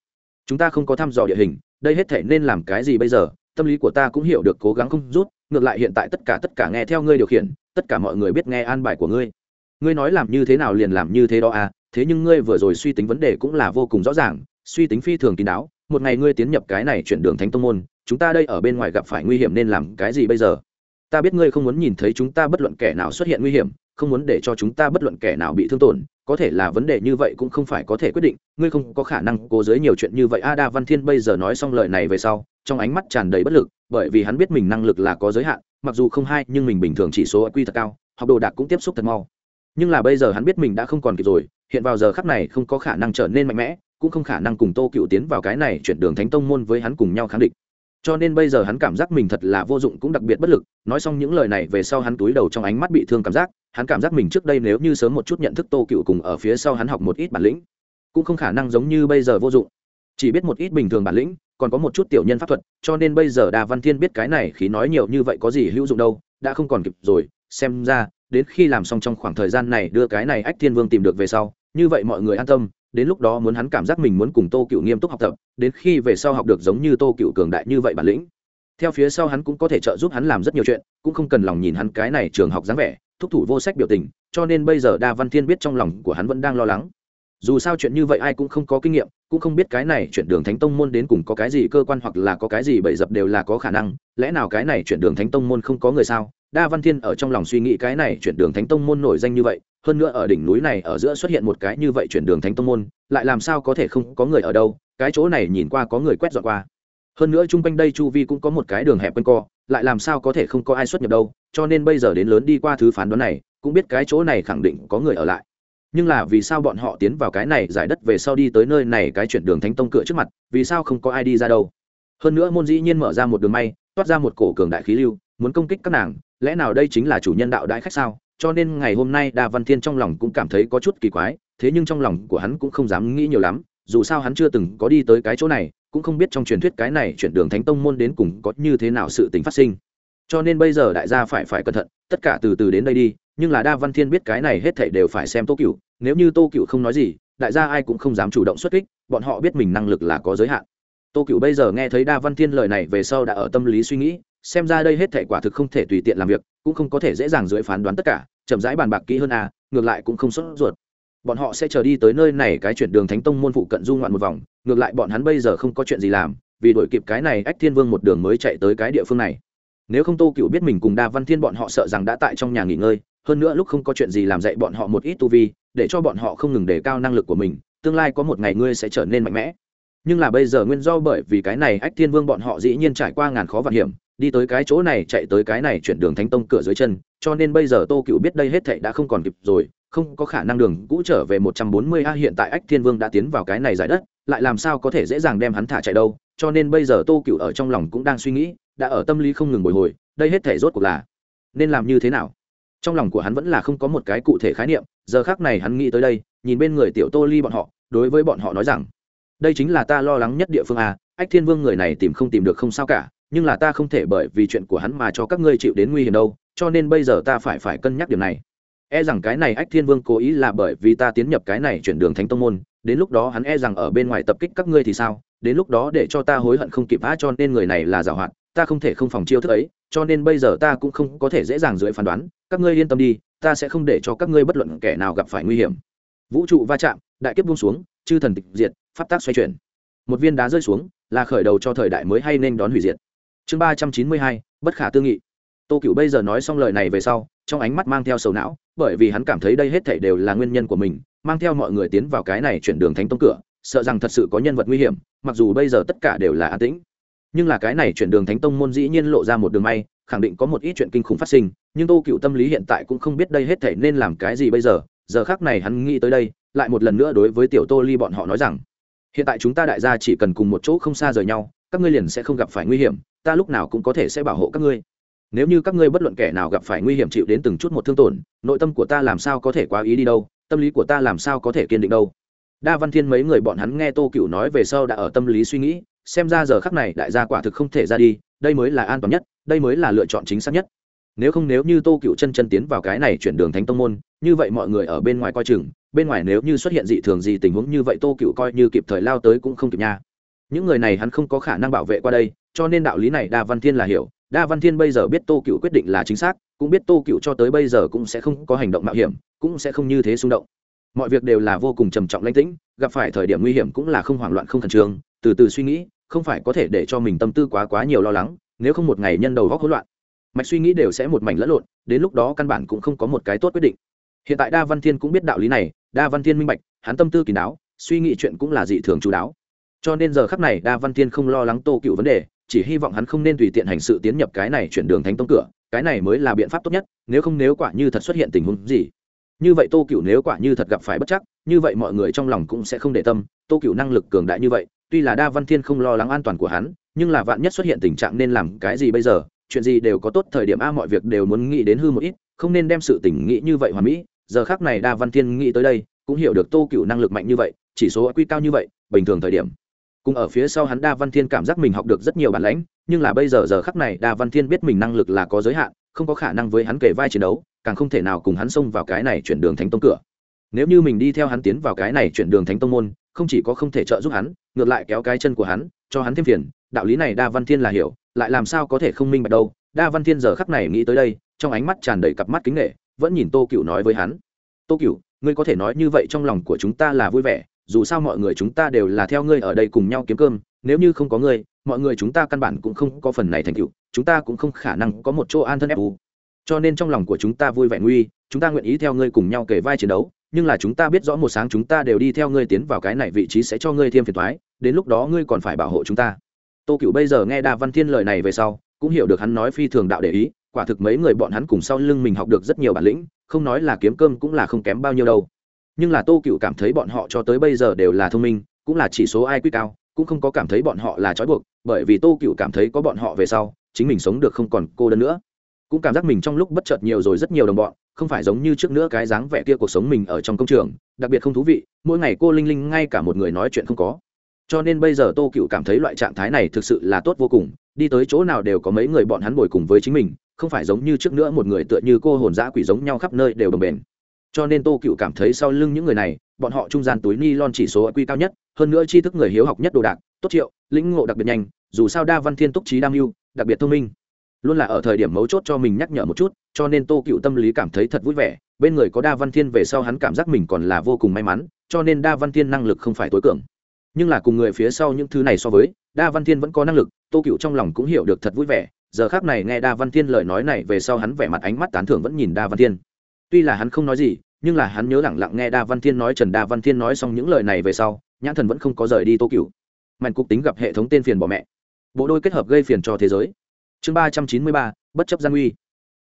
Chúng ta không có thăm dò địa hình, đây hết thể nên làm cái gì bây giờ? Tâm lý của ta cũng hiểu được cố gắng không rút, ngược lại hiện tại tất cả tất cả nghe theo ngươi điều khiển, tất cả mọi người biết nghe an bài của ngươi ngươi nói làm như thế nào liền làm như thế đó à thế nhưng ngươi vừa rồi suy tính vấn đề cũng là vô cùng rõ ràng, suy tính phi thường kín đáo, một ngày ngươi tiến nhập cái này chuyển đường thánh tông môn, chúng ta đây ở bên ngoài gặp phải nguy hiểm nên làm cái gì bây giờ? Ta biết ngươi không muốn nhìn thấy chúng ta bất luận kẻ nào xuất hiện nguy hiểm, không muốn để cho chúng ta bất luận kẻ nào bị thương tổn, có thể là vấn đề như vậy cũng không phải có thể quyết định, ngươi không có khả năng cố dưới nhiều chuyện như vậy. A đa văn thiên bây giờ nói xong lời này về sau, trong ánh mắt tràn đầy bất lực, bởi vì hắn biết mình năng lực là có giới hạn, mặc dù không hay nhưng mình bình thường chỉ số quy thật cao, học đồ đạc cũng tiếp xúc thật mau nhưng là bây giờ hắn biết mình đã không còn kịp rồi, hiện vào giờ khắc này không có khả năng trở nên mạnh mẽ, cũng không khả năng cùng tô cựu tiến vào cái này chuyển đường thánh tông môn với hắn cùng nhau kháng địch. Cho nên bây giờ hắn cảm giác mình thật là vô dụng cũng đặc biệt bất lực, nói xong những lời này về sau hắn túi đầu trong ánh mắt bị thương cảm giác, hắn cảm giác mình trước đây nếu như sớm một chút nhận thức tô cựu cùng ở phía sau hắn học một ít bản lĩnh, cũng không khả năng giống như bây giờ vô dụng. Chỉ biết một ít bình thường bản lĩnh, còn có một chút tiểu nhân pháp thuật, cho nên bây giờ đà văn thiên biết cái này khi nói nhiều như vậy có gì hữu dụng đâu, đã không còn kịp rồi, xem ra đến khi làm xong trong khoảng thời gian này đưa cái này ách thiên vương tìm được về sau, như vậy mọi người an tâm, đến lúc đó muốn hắn cảm giác mình muốn cùng tô cựu nghiêm túc học tập, đến khi về sau học được giống như tô cựu cường đại như vậy bản lĩnh. Theo phía sau hắn cũng có thể trợ giúp hắn làm rất nhiều chuyện, cũng không cần lòng nhìn hắn cái này trường học dáng vẻ, thúc thủ vô sách biểu tình, cho nên bây giờ đa văn thiên biết trong lòng của hắn vẫn đang lo lắng. Dù sao chuyện như vậy ai cũng không có kinh nghiệm, cũng không biết cái này chuyển đường thánh tông môn đến cùng có cái gì cơ quan hoặc là có cái gì bậy dập đều là có khả năng, lẽ nào cái này chuyển đường thánh tông môn không có người sao? Đa văn thiên ở trong lòng suy nghĩ cái này chuyển đường thánh tông môn nổi danh như vậy, hơn nữa ở đỉnh núi này ở giữa xuất hiện một cái như vậy chuyển đường thánh tông môn, lại làm sao có thể không có người ở đâu, cái chỗ này nhìn qua có người quét dọn qua. Hơn nữa chung quanh đây chu vi cũng có một cái đường hẹp quanh co, lại làm sao có thể không có ai xuất nhập đâu, cho nên bây giờ đến lớn đi qua thứ phán đoán này, cũng biết cái chỗ này khẳng định có người ở lại. Nhưng là vì sao bọn họ tiến vào cái này giải đất về sau đi tới nơi này cái chuyển đường thánh tông cửa trước mặt, vì sao không có ai đi ra đâu? Hơn nữa môn dĩ nhiên mở ra một đường may, toát ra một cổ cường đại khí lưu muốn công kích các nàng, lẽ nào đây chính là chủ nhân đạo đại khách sao? Cho nên ngày hôm nay đa văn thiên trong lòng cũng cảm thấy có chút kỳ quái, thế nhưng trong lòng của hắn cũng không dám nghĩ nhiều lắm, dù sao hắn chưa từng có đi tới cái chỗ này, cũng không biết trong truyền thuyết cái này chuyển đường thánh tông môn đến cùng có như thế nào sự tình phát sinh. Cho nên bây giờ đại gia phải phải cẩn thận, tất cả từ từ đến đây đi, nhưng là đa văn thiên biết cái này hết thảy đều phải xem tô cựu nếu như tô cựu không nói gì, đại gia ai cũng không dám chủ động xuất kích, bọn họ biết mình năng lực là có giới hạn. Tô cựu bây giờ nghe thấy đa văn thiên lời này về sau đã ở tâm lý suy nghĩ xem ra đây hết thảy quả thực không thể tùy tiện làm việc, cũng không có thể dễ dàng dưới phán đoán tất cả, chậm rãi bàn bạc kỹ hơn à ngược lại cũng không sốt ruột. Bọn họ sẽ chờ đi tới nơi này cái chuyển đường thánh tông môn phụ cận du ngoạn một vòng, ngược lại bọn hắn bây giờ không có chuyện gì làm, vì đổi kịp cái này ách thiên vương một đường mới chạy tới cái địa phương này. Nếu không tô cựu biết mình cùng đa văn thiên bọn họ sợ rằng đã tại trong nhà nghỉ ngơi, hơn nữa lúc không có chuyện gì làm dạy bọn họ một ít tu vi, để cho bọn họ không ngừng đề cao năng lực của mình, tương lai có một ngày ngươi sẽ trở nên mạnh mẽ. Nhưng là bây giờ nguyên do bởi vì cái này ách thiên vương bọn họ dĩ nhiên trải qua ngàn khó vạn hiểm đi tới cái chỗ này chạy tới cái này chuyển đường thánh tông cửa dưới chân, cho nên bây giờ tô cựu biết đây hết thệ đã không còn kịp rồi, không có khả năng đường cũ trở về một trăm bốn mươi a hiện tại ách thiên vương đã tiến vào cái này giải đất, lại làm sao có thể dễ dàng đem hắn thả chạy đâu, cho nên bây giờ tô cựu ở trong lòng cũng đang suy nghĩ, đã ở tâm lý không ngừng bồi hồi, đây hết thể rốt cuộc là nên làm như thế nào. Trong lòng của hắn vẫn là không có một cái cụ thể khái niệm, giờ khác này hắn nghĩ tới đây, nhìn bên người tiểu tô ly bọn họ, đối với bọn họ nói rằng, đây chính là ta lo lắng nhất địa phương a ách thiên vương người này tìm không tìm được không sao cả nhưng là ta không thể bởi vì chuyện của hắn mà cho các ngươi chịu đến nguy hiểm đâu, cho nên bây giờ ta phải phải cân nhắc điểm này. E rằng cái này ách thiên vương cố ý là bởi vì ta tiến nhập cái này chuyển đường thánh tông môn, đến lúc đó hắn e rằng ở bên ngoài tập kích các ngươi thì sao? Đến lúc đó để cho ta hối hận không kịp phá cho nên người này là giảo hoạt, ta không thể không phòng chiêu thức ấy, cho nên bây giờ ta cũng không có thể dễ dàng dưới phán đoán. Các ngươi yên tâm đi, ta sẽ không để cho các ngươi bất luận kẻ nào gặp phải nguy hiểm. Vũ trụ va chạm, đại kiếp buông xuống, chư thần tịch diệt, pháp tác xoay chuyển. Một viên đá rơi xuống, là khởi đầu cho thời đại mới hay nên đón hủy diệt chương ba trăm chín mươi hai, bất khả tư nghị. Tô cựu bây giờ nói xong lời này về sau, trong ánh mắt mang theo sầu não, bởi vì hắn cảm thấy đây hết thảy đều là nguyên nhân của mình, mang theo mọi người tiến vào cái này chuyển đường thánh tông cửa, sợ rằng thật sự có nhân vật nguy hiểm, mặc dù bây giờ tất cả đều là an tĩnh. Nhưng là cái này chuyển đường thánh tông môn dĩ nhiên lộ ra một đường may, khẳng định có một ít chuyện kinh khủng phát sinh, nhưng tô cựu tâm lý hiện tại cũng không biết đây hết thảy nên làm cái gì bây giờ giờ khác này hắn nghĩ tới đây, lại một lần nữa đối với tiểu tô ly bọn họ nói rằng, hiện tại chúng ta đại gia chỉ cần cùng một chỗ không xa rời nhau, các ngươi liền sẽ không gặp phải nguy hiểm ta lúc nào cũng có thể sẽ bảo hộ các ngươi. Nếu như các ngươi bất luận kẻ nào gặp phải nguy hiểm chịu đến từng chút một thương tổn, nội tâm của ta làm sao có thể quá ý đi đâu, tâm lý của ta làm sao có thể kiên định đâu. Đa văn thiên mấy người bọn hắn nghe tô cựu nói về sau đã ở tâm lý suy nghĩ, xem ra giờ khắc này đại gia quả thực không thể ra đi, đây mới là an toàn nhất, đây mới là lựa chọn chính xác nhất. Nếu không nếu như tô cựu chân chân tiến vào cái này chuyển đường thánh tông môn, như vậy mọi người ở bên ngoài coi chừng, bên ngoài nếu như xuất hiện dị thường gì tình huống như vậy tô cựu coi như kịp thời lao tới cũng không kịp nha những người này hắn không có khả năng bảo vệ qua đây, cho nên đạo lý này đa văn thiên là hiểu. Đa văn thiên bây giờ biết tô cựu quyết định là chính xác, cũng biết tô cựu cho tới bây giờ cũng sẽ không có hành động mạo hiểm, cũng sẽ không như thế xung động. Mọi việc đều là vô cùng trầm trọng lãnh tĩnh, gặp phải thời điểm nguy hiểm cũng là không hoảng loạn, không khẩn trương, từ từ suy nghĩ, không phải có thể để cho mình tâm tư quá quá nhiều lo lắng, nếu không một ngày nhân đầu góc hỗn loạn, mạch suy nghĩ đều sẽ một mảnh lẫn lộn, đến lúc đó căn bản cũng không có một cái tốt quyết định. Hiện tại đa văn thiên cũng biết đạo lý này, đa văn thiên minh bạch, hắn tâm tư kỳ đáo, suy nghĩ chuyện cũng là dị thường chú đáo cho nên giờ khắc này đa văn thiên không lo lắng tô cựu vấn đề, chỉ hy vọng hắn không nên tùy tiện hành sự tiến nhập cái này chuyển đường thánh tông cửa, cái này mới là biện pháp tốt nhất, nếu không nếu quả như thật xuất hiện tình huống gì. Như vậy tô cựu nếu quả như thật gặp phải bất chắc, như vậy mọi người trong lòng cũng sẽ không để tâm, tô cựu năng lực cường đại như vậy, tuy là đa văn thiên không lo lắng an toàn của hắn, nhưng là vạn nhất xuất hiện tình trạng nên làm cái gì bây giờ, chuyện gì đều có tốt thời điểm a, mọi việc đều muốn nghĩ đến hư một ít, không nên đem sự tỉnh nghĩ như vậy hoàn mỹ. Giờ khác này đa văn thiên nghĩ tới đây, cũng hiểu được tô cựu năng lực mạnh như vậy, chỉ số quy cao như vậy, bình thường thời điểm cùng ở phía sau hắn đa văn thiên cảm giác mình học được rất nhiều bản lãnh, nhưng là bây giờ giờ khắc này đa văn thiên biết mình năng lực là có giới hạn, không có khả năng với hắn kể vai chiến đấu, càng không thể nào cùng hắn xông vào cái này chuyển đường thánh tông cửa. Nếu như mình đi theo hắn tiến vào cái này chuyển đường thánh tông môn, không chỉ có không thể trợ giúp hắn, ngược lại kéo cái chân của hắn, cho hắn thêm phiền, đạo lý này đa văn thiên là hiểu, lại làm sao có thể không minh bạch đâu. Đa văn thiên giờ khắc này nghĩ tới đây, trong ánh mắt tràn đầy cặp mắt kính nghệ vẫn nhìn tô cựu nói với hắn. Tô cựu ngươi có thể nói như vậy trong lòng của chúng ta là vui vẻ dù sao mọi người chúng ta đều là theo ngươi ở đây cùng nhau kiếm cơm, nếu như không có ngươi, mọi người chúng ta căn bản cũng không có phần này thành tựu, chúng ta cũng không khả năng có một chỗ an thân ép u. Cho nên trong lòng của chúng ta vui vẻ nguy, chúng ta nguyện ý theo ngươi cùng nhau kể vai chiến đấu, nhưng là chúng ta biết rõ một sáng chúng ta đều đi theo ngươi tiến vào cái này vị trí sẽ cho ngươi thêm phiền thoái đến lúc đó ngươi còn phải bảo hộ chúng ta. Tô cựu bây giờ nghe đa văn thiên lời này về sau, cũng hiểu được hắn nói phi thường đạo để ý, quả thực mấy người bọn hắn cùng sau lưng mình học được rất nhiều bản lĩnh, không nói là kiếm cơm cũng là không kém bao nhiêu đâu nhưng là tô cựu cảm thấy bọn họ cho tới bây giờ đều là thông minh, cũng là chỉ số ai quy cao, cũng không có cảm thấy bọn họ là trói buộc, bởi vì tô cựu cảm thấy có bọn họ về sau, chính mình sống được không còn cô đơn nữa. Cũng cảm giác mình trong lúc bất chợt nhiều rồi rất nhiều đồng bọn, không phải giống như trước nữa cái dáng vẻ kia cuộc sống mình ở trong công trường, đặc biệt không thú vị, mỗi ngày cô linh linh ngay cả một người nói chuyện không có. Cho nên bây giờ tô cựu cảm thấy loại trạng thái này thực sự là tốt vô cùng, đi tới chỗ nào đều có mấy người bọn hắn bồi cùng với chính mình, không phải giống như trước nữa một người tựa như cô hồn dã quỷ giống nhau khắp nơi đều đồng bền cho nên tô cựu cảm thấy sau lưng những người này, bọn họ trung gian túi ni lon chỉ số quy cao nhất, hơn nữa tri thức người hiếu học nhất đồ đạc, tốt triệu, lĩnh ngộ đặc biệt nhanh, dù sao đa văn thiên túc trí đam mưu, đặc biệt thông minh. Luôn là ở thời điểm mấu chốt cho mình nhắc nhở một chút, cho nên tô cựu tâm lý cảm thấy thật vui vẻ, bên người có đa văn thiên về sau hắn cảm giác mình còn là vô cùng may mắn, cho nên đa văn thiên năng lực không phải tối cường. Nhưng là cùng người phía sau những thứ này so với, đa văn thiên vẫn có năng lực, tô cựu trong lòng cũng hiểu được thật vui vẻ, giờ khác này nghe đa văn thiên lời nói này về sau hắn vẻ mặt ánh mắt tán thưởng vẫn nhìn đa văn thiên tuy là hắn không nói gì, nhưng là hắn nhớ lẳng lặng nghe đa văn thiên nói trần đa văn thiên nói xong những lời này về sau, nhãn thần vẫn không có rời đi tô cựu mạnh cục tính gặp hệ thống tên phiền bỏ mẹ. Bộ đôi kết hợp gây phiền cho thế giới. Chương ba trăm chín mươi ba, bất chấp gian uy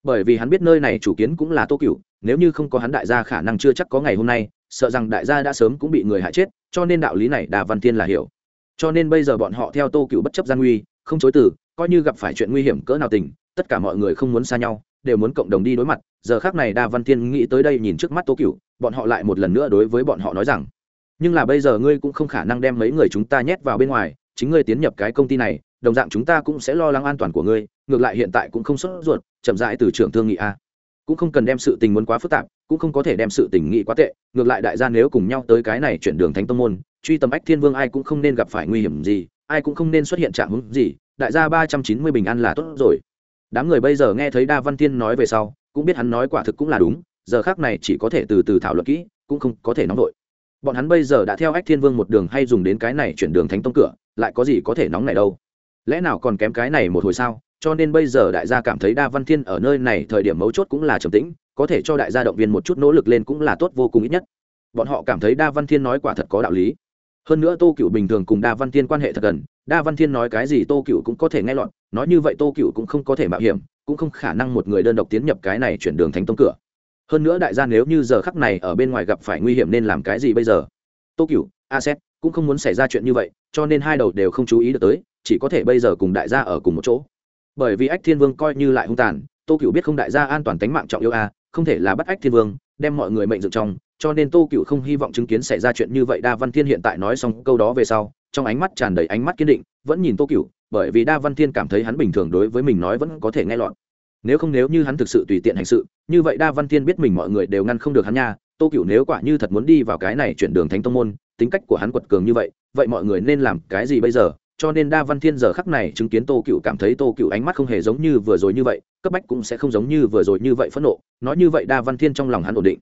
bởi vì hắn biết nơi này chủ kiến cũng là tô cựu nếu như không có hắn đại gia khả năng chưa chắc có ngày hôm nay, sợ rằng đại gia đã sớm cũng bị người hại chết, cho nên đạo lý này đà văn thiên là hiểu. Cho nên bây giờ bọn họ theo tô cựu bất chấp gian uy không chối từ, coi như gặp phải chuyện nguy hiểm cỡ nào tình, tất cả mọi người không muốn xa nhau đều muốn cộng đồng đi đối mặt, giờ khác này đa văn thiên nghĩ tới đây nhìn trước mắt tô cựu bọn họ lại một lần nữa đối với bọn họ nói rằng, nhưng là bây giờ ngươi cũng không khả năng đem mấy người chúng ta nhét vào bên ngoài, chính ngươi tiến nhập cái công ty này, đồng dạng chúng ta cũng sẽ lo lắng an toàn của ngươi, ngược lại hiện tại cũng không sốt ruột, chậm rãi từ trưởng thương nghị a. Cũng không cần đem sự tình muốn quá phức tạp, cũng không có thể đem sự tình nghị quá tệ, ngược lại đại gia nếu cùng nhau tới cái này chuyển đường thánh tông môn, truy tầm ách thiên vương ai cũng không nên gặp phải nguy hiểm gì, ai cũng không nên xuất hiện trạng hứng gì, đại gia ba trăm chín mươi bình an là tốt rồi đám người bây giờ nghe thấy đa văn thiên nói về sau, cũng biết hắn nói quả thực cũng là đúng, giờ khác này chỉ có thể từ từ thảo luận kỹ, cũng không có thể nóng vội. Bọn hắn bây giờ đã theo ách thiên vương một đường hay dùng đến cái này chuyển đường thánh tông cửa, lại có gì có thể nóng này đâu? Lẽ nào còn kém cái này một hồi sao? Cho nên bây giờ đại gia cảm thấy đa văn thiên ở nơi này thời điểm mấu chốt cũng là trầm tĩnh, có thể cho đại gia động viên một chút nỗ lực lên cũng là tốt vô cùng ít nhất. Bọn họ cảm thấy đa văn thiên nói quả thật có đạo lý. Hơn nữa tô cựu bình thường cùng đa văn thiên quan hệ thật gần, đa văn thiên nói cái gì tô cựu cũng có thể nghe lọt nói như vậy tô cựu cũng không có thể mạo hiểm, cũng không khả năng một người đơn độc tiến nhập cái này chuyển đường thánh tông cửa. Hơn nữa đại gia nếu như giờ khắc này ở bên ngoài gặp phải nguy hiểm nên làm cái gì bây giờ? Tô cựu, a xét, cũng không muốn xảy ra chuyện như vậy, cho nên hai đầu đều không chú ý được tới, chỉ có thể bây giờ cùng đại gia ở cùng một chỗ. Bởi vì ách thiên vương coi như lại hung tàn, tô cựu biết không đại gia an toàn tính mạng trọng yêu a à, không thể là bắt ách thiên vương, đem mọi người mệnh dựng trong, cho nên tô cựu không hy vọng chứng kiến xảy ra chuyện như vậy. Đa văn thiên hiện tại nói xong câu đó về sau trong ánh mắt tràn đầy ánh mắt kiên định, vẫn nhìn tô cựu bởi vì đa văn thiên cảm thấy hắn bình thường đối với mình nói vẫn có thể nghe lọt. Nếu không nếu như hắn thực sự tùy tiện hành sự, như vậy đa văn thiên biết mình mọi người đều ngăn không được hắn nha. Tô cựu nếu quả như thật muốn đi vào cái này chuyển đường thánh tông môn, tính cách của hắn quật cường như vậy vậy mọi người nên làm cái gì bây giờ? Cho nên đa văn thiên giờ khắc này chứng kiến tô cựu cảm thấy tô cựu ánh mắt không hề giống như vừa rồi như vậy, cấp bách cũng sẽ không giống như vừa rồi như vậy phẫn nộ. Nói như vậy đa văn thiên trong lòng hắn ổn định.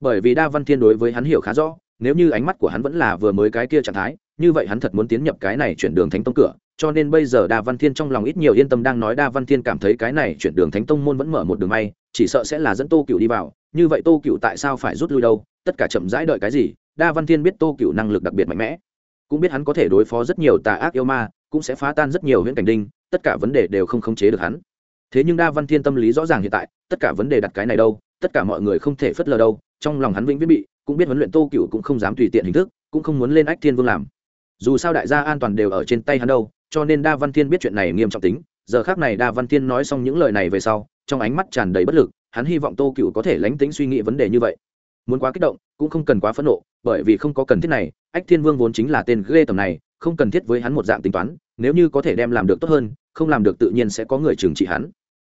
Bởi vì đa văn thiên đối với hắn hiểu khá rõ, nếu như ánh mắt của hắn vẫn là vừa mới cái kia trạng thái như vậy hắn thật muốn tiến nhập cái này chuyển đường thánh tông cửa, cho nên bây giờ đa văn thiên trong lòng ít nhiều yên tâm đang nói đa văn thiên cảm thấy cái này chuyển đường thánh tông môn vẫn mở một đường may, chỉ sợ sẽ là dẫn tô cựu đi vào. Như vậy tô cựu tại sao phải rút lui đâu? Tất cả chậm rãi đợi cái gì? Đa văn thiên biết tô cựu năng lực đặc biệt mạnh mẽ. Cũng biết hắn có thể đối phó rất nhiều tà ác yêu ma, cũng sẽ phá tan rất nhiều huyễn cảnh đinh, tất cả vấn đề đều không khống chế được hắn. Thế nhưng đa văn thiên tâm lý rõ ràng hiện tại, tất cả vấn đề đặt cái này đâu, tất cả mọi người không thể phớt lờ đâu, trong lòng hắn vĩnh viễn bị, cũng biết huấn luyện tô cựu cũng không dám tùy tiện hình thức, cũng không muốn lên ách thiên vương làm dù sao đại gia an toàn đều ở trên tay hắn đâu, cho nên đa văn thiên biết chuyện này nghiêm trọng tính. Giờ khác này đa văn thiên nói xong những lời này về sau, trong ánh mắt tràn đầy bất lực, hắn hy vọng tô cựu có thể lánh tính suy nghĩ vấn đề như vậy. Muốn quá kích động, cũng không cần quá phẫn nộ, bởi vì không có cần thiết này, ách thiên vương vốn chính là tên ghê tầm này, không cần thiết với hắn một dạng tính toán, nếu như có thể đem làm được tốt hơn, không làm được tự nhiên sẽ có người trừng trị hắn.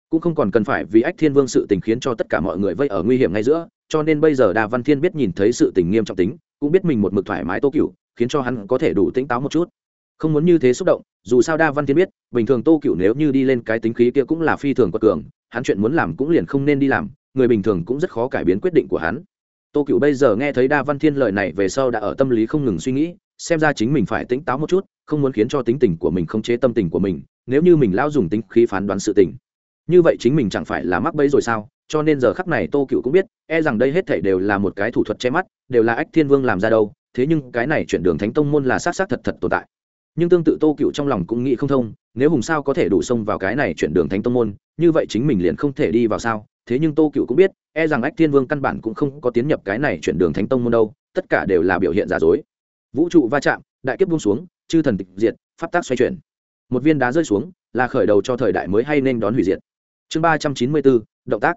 Cũng không còn cần phải vì ách thiên vương sự tình khiến cho tất cả mọi người vây ở nguy hiểm ngay giữa, cho nên bây giờ đa văn thiên biết nhìn thấy sự tình nghiêm trọng tính, cũng biết mình một mực thoải mái tô cựu khiến cho hắn có thể đủ tỉnh táo một chút. Không muốn như thế xúc động, dù sao đa văn thiên biết, bình thường tô cựu nếu như đi lên cái tính khí kia cũng là phi thường quật cường, hắn chuyện muốn làm cũng liền không nên đi làm, người bình thường cũng rất khó cải biến quyết định của hắn. Tô cựu bây giờ nghe thấy đa văn thiên lời này về sau đã ở tâm lý không ngừng suy nghĩ, xem ra chính mình phải tỉnh táo một chút, không muốn khiến cho tính tình của mình không chế tâm tình của mình, nếu như mình lao dùng tính khí phán đoán sự tình. Như vậy chính mình chẳng phải là mắc bẫy rồi sao? Cho nên giờ khắc này tô cựu cũng biết e rằng đây hết thể đều là một cái thủ thuật che mắt, đều là ách thiên vương làm ra đâu thế nhưng cái này chuyển đường thánh tông môn là xác xác thật thật tồn tại. Nhưng tương tự tô cựu trong lòng cũng nghĩ không thông, nếu hùng sao có thể đủ xông vào cái này chuyển đường thánh tông môn, như vậy chính mình liền không thể đi vào sao? Thế nhưng tô cựu cũng biết e rằng ách thiên vương căn bản cũng không có tiến nhập cái này chuyển đường thánh tông môn đâu, tất cả đều là biểu hiện giả dối. Vũ trụ va chạm, đại kiếp buông xuống, chư thần tịch diệt, pháp tác xoay chuyển. Một viên đá rơi xuống, là khởi đầu cho thời đại mới hay nên đón hủy diệt. Chương ba trăm chín mươi bốn, động tác.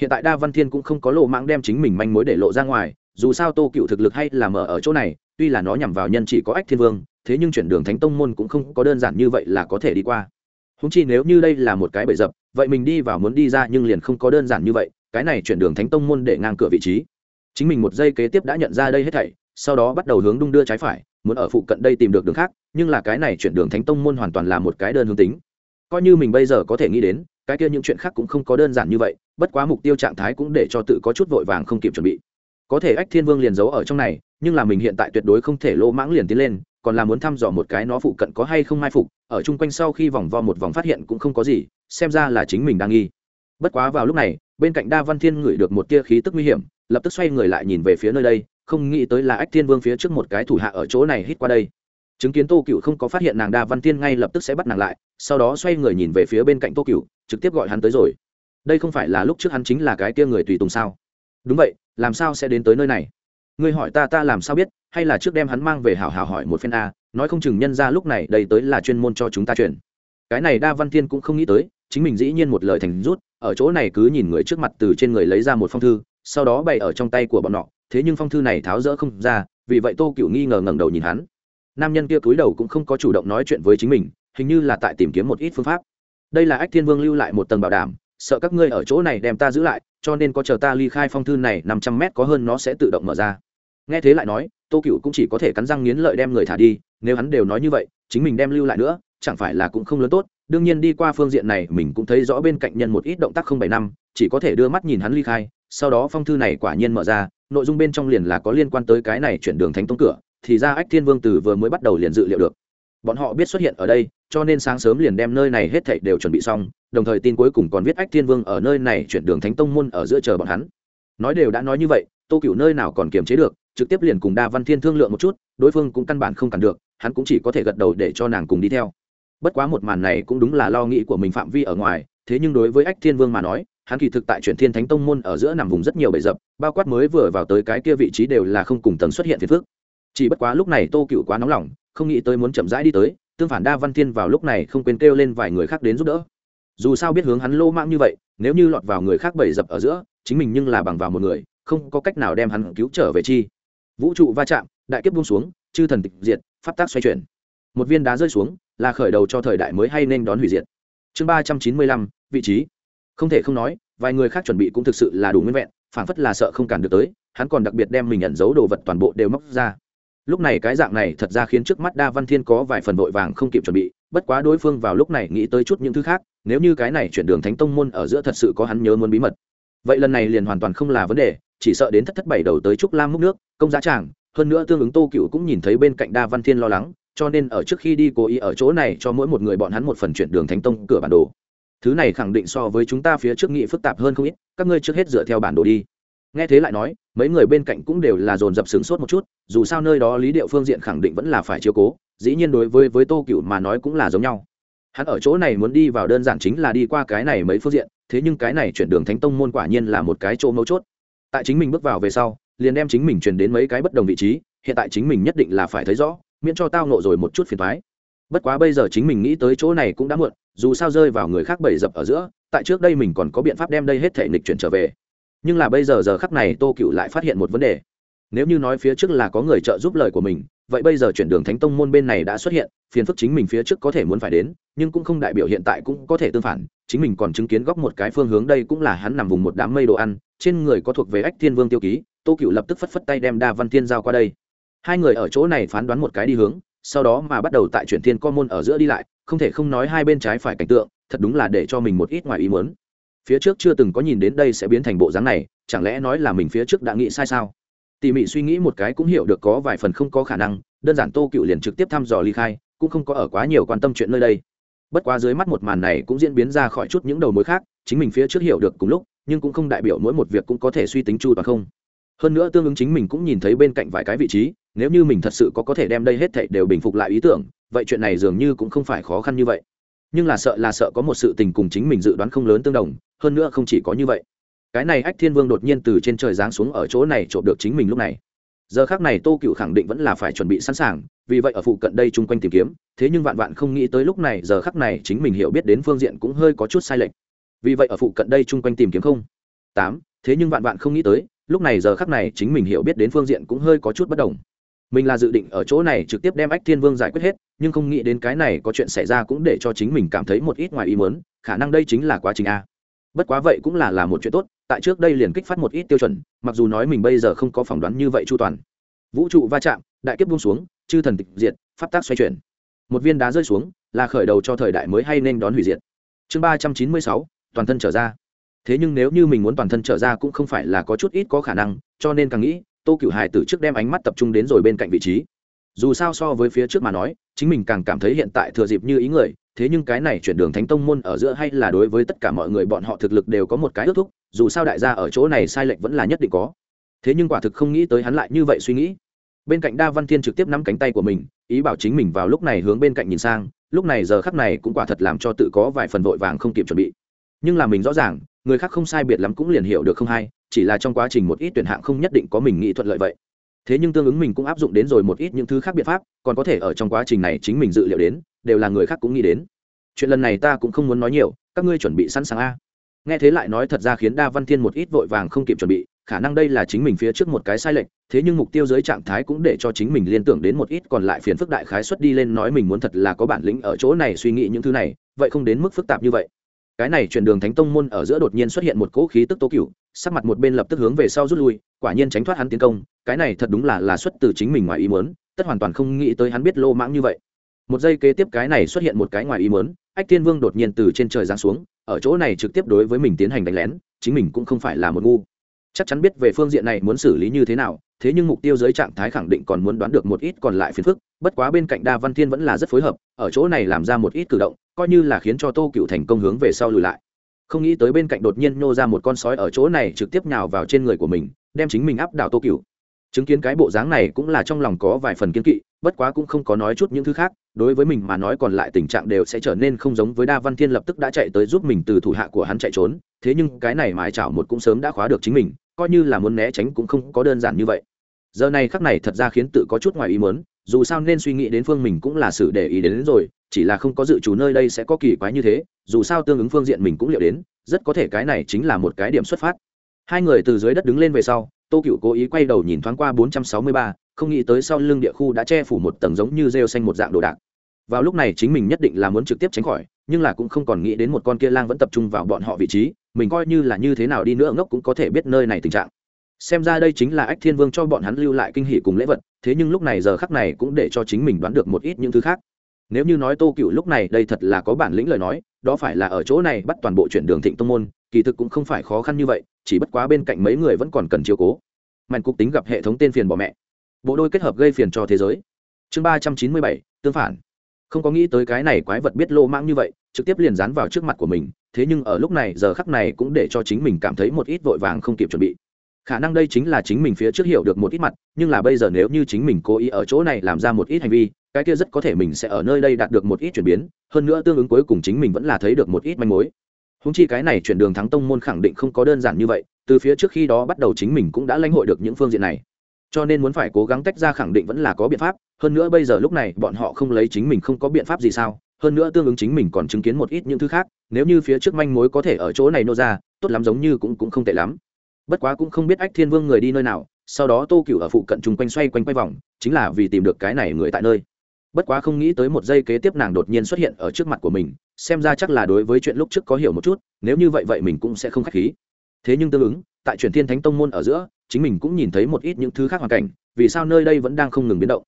Hiện tại đa văn thiên cũng không có lộ mạng đem chính mình manh mối để lộ ra ngoài dù sao tô cựu thực lực hay là mở ở chỗ này, tuy là nó nhằm vào nhân chỉ có ách thiên vương, thế nhưng chuyển đường thánh tông môn cũng không có đơn giản như vậy là có thể đi qua. Húng chi nếu như đây là một cái bẫy dập, vậy mình đi vào muốn đi ra nhưng liền không có đơn giản như vậy, cái này chuyển đường thánh tông môn để ngang cửa vị trí. Chính mình một giây kế tiếp đã nhận ra đây hết thảy, sau đó bắt đầu hướng đung đưa trái phải, muốn ở phụ cận đây tìm được đường khác, nhưng là cái này chuyển đường thánh tông môn hoàn toàn là một cái đơn hướng tính. Coi như mình bây giờ có thể nghĩ đến, cái kia những chuyện khác cũng không có đơn giản như vậy, bất quá mục tiêu trạng thái cũng để cho tự có chút vội vàng không kịp chuẩn bị có thể ách thiên vương liền giấu ở trong này, nhưng là mình hiện tại tuyệt đối không thể lỗ mãng liền tiến lên, còn là muốn thăm dò một cái nó phụ cận có hay không mai phục, ở chung quanh sau khi vòng vo một vòng phát hiện cũng không có gì, xem ra là chính mình đang nghi. Bất quá vào lúc này, bên cạnh đa văn thiên ngửi được một tia khí tức nguy hiểm, lập tức xoay người lại nhìn về phía nơi đây, không nghĩ tới là ách thiên vương phía trước một cái thủ hạ ở chỗ này hít qua đây. Chứng kiến tô cựu không có phát hiện nàng, đa văn thiên ngay lập tức sẽ bắt nàng lại, sau đó xoay người nhìn về phía bên cạnh tô cựu trực tiếp gọi hắn tới rồi. Đây không phải là lúc trước hắn chính là cái tia người tùy tùng sao? Đúng vậy làm sao sẽ đến tới nơi này? Ngươi hỏi ta ta làm sao biết? Hay là trước đem hắn mang về hảo hảo hỏi một phen a, nói không chừng nhân ra lúc này đây tới là chuyên môn cho chúng ta chuyển. Cái này đa văn thiên cũng không nghĩ tới, chính mình dĩ nhiên một lời thành rút, ở chỗ này cứ nhìn người trước mặt từ trên người lấy ra một phong thư, sau đó bày ở trong tay của bọn nọ. Thế nhưng phong thư này tháo rỡ không ra, vì vậy tô cựu nghi ngờ ngẩng đầu nhìn hắn. Nam nhân kia cúi đầu cũng không có chủ động nói chuyện với chính mình, hình như là tại tìm kiếm một ít phương pháp. Đây là ách thiên vương lưu lại một tầng bảo đảm, sợ các ngươi ở chỗ này đem ta giữ lại cho nên có chờ ta ly khai phong thư này năm trăm mét có hơn nó sẽ tự động mở ra. Nghe thế lại nói, tô cựu cũng chỉ có thể cắn răng nghiến lợi đem người thả đi, nếu hắn đều nói như vậy, chính mình đem lưu lại nữa, chẳng phải là cũng không lớn tốt. Đương nhiên đi qua phương diện này, mình cũng thấy rõ bên cạnh nhân một ít động tác không bảy năm, chỉ có thể đưa mắt nhìn hắn ly khai, sau đó phong thư này quả nhiên mở ra, nội dung bên trong liền là có liên quan tới cái này chuyển đường thánh tông cửa, thì ra ách thiên vương từ vừa mới bắt đầu liền dự liệu được bọn họ biết xuất hiện ở đây, cho nên sáng sớm liền đem nơi này hết thảy đều chuẩn bị xong, đồng thời tin cuối cùng còn viết ách thiên vương ở nơi này chuyển đường thánh tông môn ở giữa chờ bọn hắn. Nói đều đã nói như vậy, tô cựu nơi nào còn kiềm chế được, trực tiếp liền cùng đa văn thiên thương lượng một chút, đối phương cũng căn bản không cản được, hắn cũng chỉ có thể gật đầu để cho nàng cùng đi theo. Bất quá một màn này cũng đúng là lo nghĩ của mình phạm vi ở ngoài, thế nhưng đối với ách thiên vương mà nói, hắn kỳ thực tại chuyển thiên thánh tông môn ở giữa nằm vùng rất nhiều bể dập, bao quát mới vừa vào tới cái kia vị trí đều là không cùng tầng xuất hiện phiền phức. Chỉ bất quá lúc này tô cựu quá nóng lòng không nghĩ tới muốn chậm rãi đi tới, tương phản đa văn thiên vào lúc này không quên kêu lên vài người khác đến giúp đỡ. Dù sao biết hướng hắn lô mang như vậy, nếu như lọt vào người khác bầy dập ở giữa, chính mình nhưng là bằng vào một người, không có cách nào đem hắn cứu trở về chi. Vũ trụ va chạm, đại kiếp buông xuống, chư thần tịch diệt, pháp tác xoay chuyển. Một viên đá rơi xuống, là khởi đầu cho thời đại mới hay nên đón hủy diệt. Chương ba trăm chín mươi lăm, vị trí. Không thể không nói, vài người khác chuẩn bị cũng thực sự là đủ nguyên vẹn phản phất là sợ không cản được tới, hắn còn đặc biệt đem mình nhận dấu đồ vật toàn bộ đều móc ra lúc này cái dạng này thật ra khiến trước mắt đa văn thiên có vài phần vội vàng không kịp chuẩn bị, bất quá đối phương vào lúc này nghĩ tới chút những thứ khác, nếu như cái này chuyển đường thánh tông môn ở giữa thật sự có hắn nhớ muốn bí mật. Vậy lần này liền hoàn toàn không là vấn đề, chỉ sợ đến thất thất bảy đầu tới trúc lam múc nước, công giá tràng, hơn nữa tương ứng tô cựu cũng nhìn thấy bên cạnh đa văn thiên lo lắng, cho nên ở trước khi đi cố ý ở chỗ này cho mỗi một người bọn hắn một phần chuyển đường thánh tông cửa bản đồ. Thứ này khẳng định so với chúng ta phía trước nghị phức tạp hơn không ít, các ngươi trước hết dựa theo bản đồ đi nghe thế lại nói, mấy người bên cạnh cũng đều là dồn dập sửng sốt một chút, dù sao nơi đó lý điệu phương diện khẳng định vẫn là phải chiếu cố, dĩ nhiên đối với với tô cựu mà nói cũng là giống nhau. Hắn ở chỗ này muốn đi vào đơn giản chính là đi qua cái này mấy phương diện, thế nhưng cái này chuyển đường thánh tông môn quả nhiên là một cái chỗ mấu chốt. Tại chính mình bước vào về sau, liền đem chính mình truyền đến mấy cái bất đồng vị trí, hiện tại chính mình nhất định là phải thấy rõ, miễn cho tao nộ rồi một chút phiền thoái bất quá bây giờ chính mình nghĩ tới chỗ này cũng đã muộn, dù sao rơi vào người khác bầy dập ở giữa, tại trước đây mình còn có biện pháp đem đây hết thể lịch chuyển trở về nhưng là bây giờ giờ khắc này tô cựu lại phát hiện một vấn đề. Nếu như nói phía trước là có người trợ giúp lời của mình, vậy bây giờ chuyển đường thánh tông môn bên này đã xuất hiện, phiền phức chính mình phía trước có thể muốn phải đến, nhưng cũng không đại biểu hiện tại cũng có thể tương phản, chính mình còn chứng kiến góc một cái phương hướng đây cũng là hắn nằm vùng một đám mây đồ ăn, trên người có thuộc về ách thiên vương tiêu ký, tô cựu lập tức phất phất tay đem đa văn thiên giao qua đây. Hai người ở chỗ này phán đoán một cái đi hướng, sau đó mà bắt đầu tại chuyển thiên co môn ở giữa đi lại, không thể không nói hai bên trái phải cảnh tượng, thật đúng là để cho mình một ít ngoài ý muốn phía trước chưa từng có nhìn đến đây sẽ biến thành bộ dáng này, chẳng lẽ nói là mình phía trước đã nghĩ sai sao? Tỉ mỉ suy nghĩ một cái cũng hiểu được có vài phần không có khả năng, đơn giản tô cựu liền trực tiếp thăm dò ly khai, cũng không có ở quá nhiều quan tâm chuyện nơi đây. Bất quá dưới mắt một màn này cũng diễn biến ra khỏi chút những đầu mối khác, chính mình phía trước hiểu được cùng lúc, nhưng cũng không đại biểu mỗi một việc cũng có thể suy tính chu toàn không. Hơn nữa tương ứng chính mình cũng nhìn thấy bên cạnh vài cái vị trí, nếu như mình thật sự có có thể đem đây hết thảy đều bình phục lại ý tưởng, vậy chuyện này dường như cũng không phải khó khăn như vậy nhưng là sợ là sợ có một sự tình cùng chính mình dự đoán không lớn tương đồng, hơn nữa không chỉ có như vậy. Cái này ách thiên vương đột nhiên từ trên trời giáng xuống ở chỗ này trộm được chính mình lúc này. Giờ khác này tô cựu khẳng định vẫn là phải chuẩn bị sẵn sàng, vì vậy ở phụ cận đây chung quanh tìm kiếm, thế nhưng vạn vạn không nghĩ tới lúc này, giờ khắc này chính mình hiểu biết đến phương diện cũng hơi có chút sai lệch. Vì vậy ở phụ cận đây chung quanh tìm kiếm không? Tám, thế nhưng vạn vạn không nghĩ tới, lúc này giờ khắc này chính mình hiểu biết đến phương diện cũng hơi có chút bất đồng mình là dự định ở chỗ này trực tiếp đem ách thiên vương giải quyết hết, nhưng không nghĩ đến cái này có chuyện xảy ra cũng để cho chính mình cảm thấy một ít ngoài ý mớn khả năng đây chính là quá trình a. Bất quá vậy cũng là là một chuyện tốt, tại trước đây liền kích phát một ít tiêu chuẩn, mặc dù nói mình bây giờ không có phỏng đoán như vậy chu toàn. Vũ trụ va chạm, đại kiếp buông xuống, chư thần tịch diệt, pháp tác xoay chuyển. Một viên đá rơi xuống, là khởi đầu cho thời đại mới hay nên đón hủy diệt. Chương ba trăm chín mươi sáu, toàn thân trở ra. Thế nhưng nếu như mình muốn toàn thân trở ra cũng không phải là có chút ít có khả năng, cho nên càng nghĩ tô cựu hài từ trước đem ánh mắt tập trung đến rồi bên cạnh vị trí. Dù sao so với phía trước mà nói, chính mình càng cảm thấy hiện tại thừa dịp như ý người, thế nhưng cái này chuyển đường thánh tông môn ở giữa hay là đối với tất cả mọi người bọn họ thực lực đều có một cái ước thúc, dù sao đại gia ở chỗ này sai lệch vẫn là nhất định có. Thế nhưng quả thực không nghĩ tới hắn lại như vậy suy nghĩ. Bên cạnh đa văn thiên trực tiếp nắm cánh tay của mình, ý bảo chính mình vào lúc này hướng bên cạnh nhìn sang, lúc này giờ khắc này cũng quả thật làm cho tự có vài phần vội vàng không kịp chuẩn bị. Nhưng là mình rõ ràng người khác không sai biệt lắm cũng liền hiểu được không hay, chỉ là trong quá trình một ít tuyển hạng không nhất định có mình nghĩ thuận lợi vậy. Thế nhưng tương ứng mình cũng áp dụng đến rồi một ít những thứ khác biện pháp, còn có thể ở trong quá trình này chính mình dự liệu đến, đều là người khác cũng nghĩ đến. Chuyện lần này ta cũng không muốn nói nhiều, các ngươi chuẩn bị sẵn sàng a. Nghe thế lại nói thật ra khiến đa văn thiên một ít vội vàng không kịp chuẩn bị, khả năng đây là chính mình phía trước một cái sai lệch, thế nhưng mục tiêu dưới trạng thái cũng để cho chính mình liên tưởng đến một ít còn lại phiền phức đại khái xuất đi lên nói mình muốn thật là có bản lĩnh ở chỗ này suy nghĩ những thứ này, vậy không đến mức phức tạp như vậy cái này chuyển đường thánh tông môn ở giữa đột nhiên xuất hiện một cỗ khí tức tố cựu sắc mặt một bên lập tức hướng về sau rút lui, quả nhiên tránh thoát hắn tiến công, cái này thật đúng là là xuất từ chính mình ngoài ý muốn, tất hoàn toàn không nghĩ tới hắn biết lô mãng như vậy. Một giây kế tiếp cái này xuất hiện một cái ngoài ý muốn, ách thiên vương đột nhiên từ trên trời giáng xuống, ở chỗ này trực tiếp đối với mình tiến hành đánh lén, chính mình cũng không phải là một ngu chắc chắn biết về phương diện này muốn xử lý như thế nào, thế nhưng mục tiêu dưới trạng thái khẳng định còn muốn đoán được một ít còn lại phiền phức, bất quá bên cạnh đa văn thiên vẫn là rất phối hợp, ở chỗ này làm ra một ít cử động, coi như là khiến cho tô cựu thành công hướng về sau lùi lại. Không nghĩ tới bên cạnh đột nhiên nhô ra một con sói ở chỗ này trực tiếp nhào vào trên người của mình, đem chính mình áp đảo tô cựu chứng kiến cái bộ dáng này cũng là trong lòng có vài phần kiên kỵ, bất quá cũng không có nói chút những thứ khác, đối với mình mà nói còn lại tình trạng đều sẽ trở nên không giống với đa văn thiên lập tức đã chạy tới giúp mình từ thủ hạ của hắn chạy trốn, thế nhưng cái này mái chảo một cũng sớm đã khóa được chính mình coi như là muốn né tránh cũng không có đơn giản như vậy. Giờ này khắc này thật ra khiến tự có chút ngoài ý muốn dù sao nên suy nghĩ đến phương mình cũng là sự để ý đến, đến rồi chỉ là không có dự trù nơi đây sẽ có kỳ quái như thế dù sao tương ứng phương diện mình cũng liệu đến rất có thể cái này chính là một cái điểm xuất phát. Hai người từ dưới đất đứng lên về sau tô cựu cố ý quay đầu nhìn thoáng qua bốn trăm sáu mươi ba không nghĩ tới sau lưng địa khu đã che phủ một tầng giống như rêu xanh một dạng đồ đạc. Vào lúc này chính mình nhất định là muốn trực tiếp tránh khỏi nhưng là cũng không còn nghĩ đến một con kia lang vẫn tập trung vào bọn họ vị trí mình coi như là như thế nào đi nữa ngốc cũng có thể biết nơi này tình trạng. Xem ra đây chính là ách thiên vương cho bọn hắn lưu lại kinh hỷ cùng lễ vật, thế nhưng lúc này giờ khắc này cũng để cho chính mình đoán được một ít những thứ khác. Nếu như nói tô cựu lúc này đây thật là có bản lĩnh lời nói, đó phải là ở chỗ này bắt toàn bộ chuyển đường thịnh tông môn, kỳ thực cũng không phải khó khăn như vậy, chỉ bất quá bên cạnh mấy người vẫn còn cần chiều cố. Mạnh cục tính gặp hệ thống tên phiền bỏ mẹ. Bộ đôi kết hợp gây phiền cho thế giới. Chương ba trăm chín mươi bảy, tương phản không có nghĩ tới cái này quái vật biết lô mang như vậy, trực tiếp liền dán vào trước mặt của mình, thế nhưng ở lúc này, giờ khắc này cũng để cho chính mình cảm thấy một ít vội vàng không kịp chuẩn bị. Khả năng đây chính là chính mình phía trước hiểu được một ít mặt, nhưng là bây giờ nếu như chính mình cố ý ở chỗ này làm ra một ít hành vi, cái kia rất có thể mình sẽ ở nơi đây đạt được một ít chuyển biến, hơn nữa tương ứng cuối cùng chính mình vẫn là thấy được một ít manh mối. Húng chi cái này chuyển đường thắng tông môn khẳng định không có đơn giản như vậy, từ phía trước khi đó bắt đầu chính mình cũng đã lãnh hội được những phương diện này cho nên muốn phải cố gắng tách ra khẳng định vẫn là có biện pháp, hơn nữa bây giờ lúc này bọn họ không lấy chính mình không có biện pháp gì sao, hơn nữa tương ứng chính mình còn chứng kiến một ít những thứ khác, nếu như phía trước manh mối có thể ở chỗ này nô ra, tốt lắm giống như cũng cũng không tệ lắm. Bất quá cũng không biết ách thiên vương người đi nơi nào, sau đó tô cựu ở phụ cận chung quanh xoay quanh quay vòng, chính là vì tìm được cái này người tại nơi. Bất quá không nghĩ tới một giây kế tiếp nàng đột nhiên xuất hiện ở trước mặt của mình, xem ra chắc là đối với chuyện lúc trước có hiểu một chút, nếu như vậy vậy mình cũng sẽ không k h á c h khí. Thế nhưng tương ứng, tại truyền thiên thánh tông môn ở giữa chính mình cũng nhìn thấy một ít những thứ khác hoàn cảnh, vì sao nơi đây vẫn đang không ngừng biến động?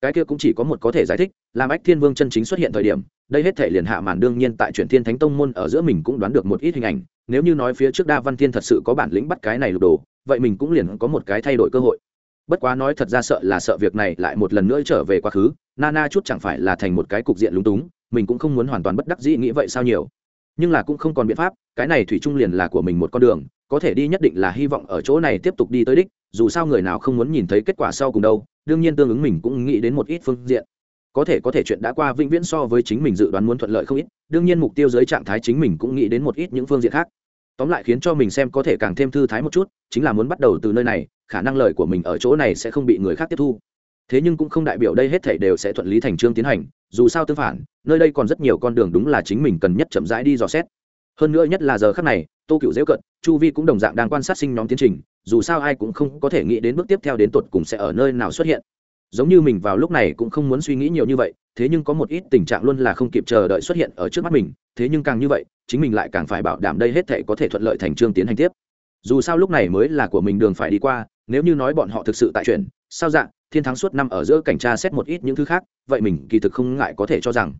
Cái kia cũng chỉ có một có thể giải thích, làm ách thiên vương chân chính xuất hiện thời điểm, đây hết thể liền hạ màn đương nhiên tại truyền thiên thánh tông môn ở giữa mình cũng đoán được một ít hình ảnh, nếu như nói phía trước đa văn thiên thật sự có bản lĩnh bắt cái này lục đồ, vậy mình cũng liền có một cái thay đổi cơ hội. Bất quá nói thật ra sợ là sợ việc này lại một lần nữa trở về quá khứ nana chút chẳng phải là thành một cái cục diện lúng túng, mình cũng không muốn hoàn toàn bất đắc dĩ nghĩ vậy sao nhiều. Nhưng là cũng không còn biện pháp, cái này thủy trung liền là của mình một con đường có thể đi nhất định là hy vọng ở chỗ này tiếp tục đi tới đích, dù sao người nào không muốn nhìn thấy kết quả sau cùng đâu, đương nhiên tương ứng mình cũng nghĩ đến một ít phương diện. Có thể có thể chuyện đã qua vĩnh viễn so với chính mình dự đoán muốn thuận lợi không ít, đương nhiên mục tiêu dưới trạng thái chính mình cũng nghĩ đến một ít những phương diện khác. Tóm lại khiến cho mình xem có thể càng thêm thư thái một chút, chính là muốn bắt đầu từ nơi này, khả năng lời của mình ở chỗ này sẽ không bị người khác tiếp thu. Thế nhưng cũng không đại biểu đây hết thể đều sẽ thuận lý thành trương tiến hành, dù sao tương phản, nơi đây còn rất nhiều con đường đúng là chính mình cần nhất chậm rãi đi dò xét. Hơn nữa nhất là giờ khắc này tô cựu dễu cận, chu vi cũng đồng dạng đang quan sát sinh nhóm tiến trình, dù sao ai cũng không có thể nghĩ đến bước tiếp theo đến tột cùng sẽ ở nơi nào xuất hiện. Giống như mình vào lúc này cũng không muốn suy nghĩ nhiều như vậy, thế nhưng có một ít tình trạng luôn là không kịp chờ đợi xuất hiện ở trước mắt mình, thế nhưng càng như vậy, chính mình lại càng phải bảo đảm đây hết thể có thể thuận lợi thành trương tiến hành tiếp. Dù sao lúc này mới là của mình đường phải đi qua, nếu như nói bọn họ thực sự tại chuyện sao dạng, thiên thắng suốt năm ở giữa cảnh tra xét một ít những thứ khác, vậy mình kỳ thực không ngại có thể cho rằng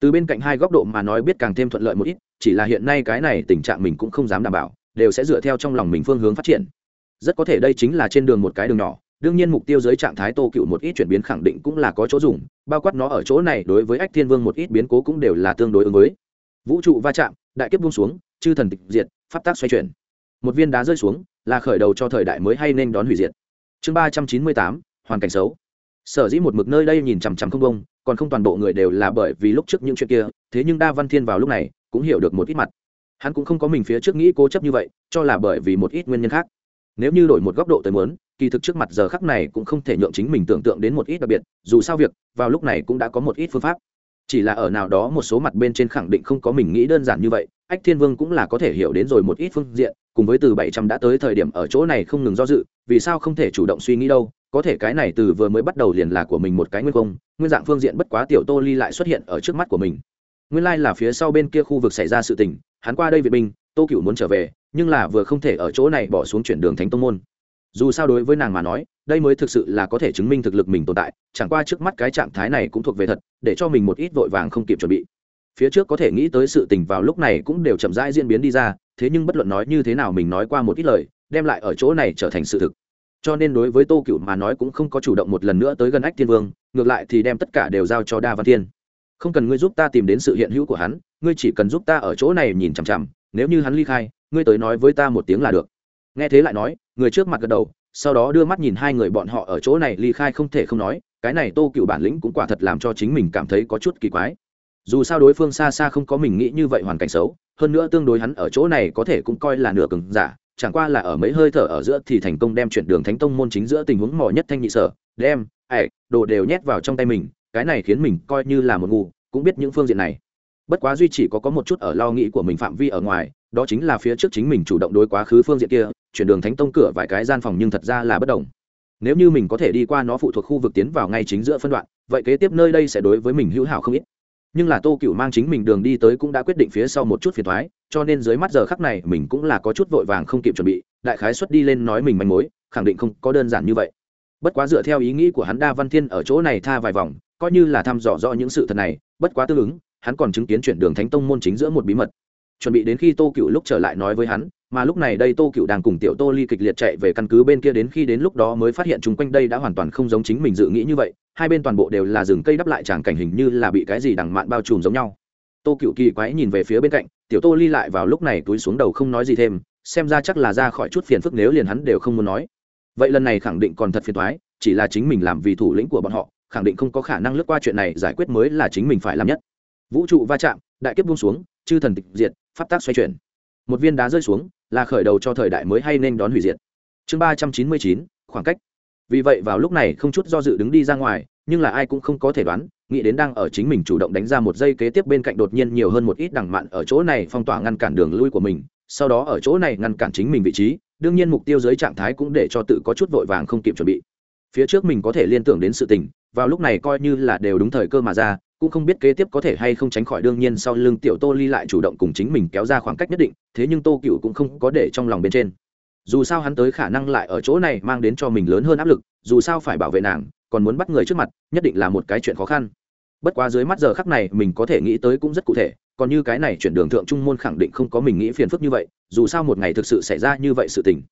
từ bên cạnh hai góc độ mà nói biết càng thêm thuận lợi một ít, chỉ là hiện nay cái này tình trạng mình cũng không dám đảm bảo, đều sẽ dựa theo trong lòng mình phương hướng phát triển. Rất có thể đây chính là trên đường một cái đường nhỏ, đương nhiên mục tiêu dưới trạng thái tô cựu một ít chuyển biến khẳng định cũng là có chỗ dùng, bao quát nó ở chỗ này đối với ách thiên vương một ít biến cố cũng đều là tương đối ứng với. Vũ trụ va chạm, đại kiếp buông xuống, chư thần tịch diệt, pháp tác xoay chuyển. Một viên đá rơi xuống, là khởi đầu cho thời đại mới hay nên đón hủy diệt. Chương ba trăm chín mươi tám, hoàn cảnh xấu. Sở dĩ một mực nơi đây nhìn chằm chằm không bông còn không toàn bộ người đều là bởi vì lúc trước những chuyện kia, thế nhưng đa văn thiên vào lúc này cũng hiểu được một ít mặt. Hắn cũng không có mình phía trước nghĩ cố chấp như vậy, cho là bởi vì một ít nguyên nhân khác. Nếu như đổi một góc độ tới muốn, kỳ thực trước mặt giờ khắc này cũng không thể nhượng chính mình tưởng tượng đến một ít đặc biệt, dù sao việc, vào lúc này cũng đã có một ít phương pháp. Chỉ là ở nào đó một số mặt bên trên khẳng định không có mình nghĩ đơn giản như vậy, ách thiên vương cũng là có thể hiểu đến rồi một ít phương diện, cùng với từ bảy trăm đã tới thời điểm ở chỗ này không ngừng do dự, vì sao không thể chủ động suy nghĩ đâu có thể cái này từ vừa mới bắt đầu liền là của mình một cái nguyên công nguyên dạng phương diện bất quá tiểu tô ly lại xuất hiện ở trước mắt của mình. Nguyên lai là phía sau bên kia khu vực xảy ra sự tình, hắn qua đây vệ binh, tô cựu muốn trở về, nhưng là vừa không thể ở chỗ này bỏ xuống chuyển đường thánh tông môn. Dù sao đối với nàng mà nói, đây mới thực sự là có thể chứng minh thực lực mình tồn tại, chẳng qua trước mắt cái trạng thái này cũng thuộc về thật, để cho mình một ít vội vàng không kịp chuẩn bị. Phía trước có thể nghĩ tới sự tình vào lúc này cũng đều chậm rãi diễn biến đi ra, thế nhưng bất luận nói như thế nào mình nói qua một ít lời, đem lại ở chỗ này trở thành sự thực cho nên đối với tô cựu mà nói cũng không có chủ động một lần nữa tới gần ách thiên vương, ngược lại thì đem tất cả đều giao cho đa văn thiên. Không cần ngươi giúp ta tìm đến sự hiện hữu của hắn, ngươi chỉ cần giúp ta ở chỗ này nhìn chằm chằm, nếu như hắn ly khai, ngươi tới nói với ta một tiếng là được. Nghe thế lại nói, người trước mặt gật đầu, sau đó đưa mắt nhìn hai người bọn họ ở chỗ này ly khai không thể không nói, cái này tô cựu bản lĩnh cũng quả thật làm cho chính mình cảm thấy có chút kỳ quái. Dù sao đối phương xa xa không có mình nghĩ như vậy hoàn cảnh xấu, hơn nữa tương đối hắn ở chỗ này có thể cũng coi là nửa cừng giả chẳng qua là ở mấy hơi thở ở giữa thì thành công đem chuyển đường thánh tông môn chính giữa tình huống mò nhất thanh nhị sở, đem ải đồ đều nhét vào trong tay mình, cái này khiến mình coi như là một ngu, cũng biết những phương diện này. Bất quá duy chỉ có có một chút ở lo nghĩ của mình phạm vi ở ngoài, đó chính là phía trước chính mình chủ động đối quá khứ phương diện kia, chuyển đường thánh tông cửa vài cái gian phòng nhưng thật ra là bất đồng. Nếu như mình có thể đi qua nó phụ thuộc khu vực tiến vào ngay chính giữa phân đoạn, vậy kế tiếp nơi đây sẽ đối với mình hữu hảo không ít. Nhưng là tô cựu mang chính mình đường đi tới cũng đã quyết định phía sau một chút phiền thoái cho nên dưới mắt giờ khắc này mình cũng là có chút vội vàng không kịp chuẩn bị, đại khái xuất đi lên nói mình manh mối, khẳng định không có đơn giản như vậy. Bất quá dựa theo ý nghĩ của hắn đa văn thiên ở chỗ này tha vài vòng, coi như là thăm dò rõ những sự thật này, bất quá tương ứng, hắn còn chứng kiến chuyển đường thánh tông môn chính giữa một bí mật. Chuẩn bị đến khi tô cựu lúc trở lại nói với hắn, mà lúc này đây tô cựu đang cùng tiểu tô ly kịch liệt chạy về căn cứ bên kia đến khi đến lúc đó mới phát hiện chung quanh đây đã hoàn toàn không giống chính mình dự nghĩ như vậy, hai bên toàn bộ đều là rừng cây đắp lại tràng cảnh hình như là bị cái gì đằng mạn bao trùm giống nhau. Tô cựu kỳ quái nhìn về phía bên cạnh tiểu tô ly lại vào lúc này túi xuống đầu không nói gì thêm, xem ra chắc là ra khỏi chút phiền phức nếu liền hắn đều không muốn nói. Vậy lần này khẳng định còn thật phiền thoái chỉ là chính mình làm vì thủ lĩnh của bọn họ, khẳng định không có khả năng lướt qua chuyện này, giải quyết mới là chính mình phải làm nhất. Vũ trụ va chạm, đại kiếp buông xuống, chư thần tịch diệt, pháp tác xoay chuyển. Một viên đá rơi xuống, là khởi đầu cho thời đại mới hay nên đón hủy diệt. Chương ba trăm chín mươi chín, khoảng cách vì vậy vào lúc này không chút do dự đứng đi ra ngoài, nhưng là ai cũng không có thể đoán, nghĩ đến đang ở chính mình chủ động đánh ra một giây kế tiếp bên cạnh đột nhiên nhiều hơn một ít đằng mạn ở chỗ này phong tỏa ngăn cản đường lui của mình, sau đó ở chỗ này ngăn cản chính mình vị trí, đương nhiên mục tiêu dưới trạng thái cũng để cho tự có chút vội vàng không kịp chuẩn bị. Phía trước mình có thể liên tưởng đến sự tình, vào lúc này coi như là đều đúng thời cơ mà ra, cũng không biết kế tiếp có thể hay không tránh khỏi đương nhiên sau lưng tiểu tô ly lại chủ động cùng chính mình kéo ra khoảng cách nhất định, thế nhưng tô cựu cũng không có để trong lòng bên trên dù sao hắn tới khả năng lại ở chỗ này mang đến cho mình lớn hơn áp lực, dù sao phải bảo vệ nàng, còn muốn bắt người trước mặt, nhất định là một cái chuyện khó khăn. Bất quá dưới mắt giờ khắc này, mình có thể nghĩ tới cũng rất cụ thể, còn như cái này chuyển đường thượng trung môn khẳng định không có mình nghĩ phiền phức như vậy, dù sao một ngày thực sự xảy ra như vậy sự tình.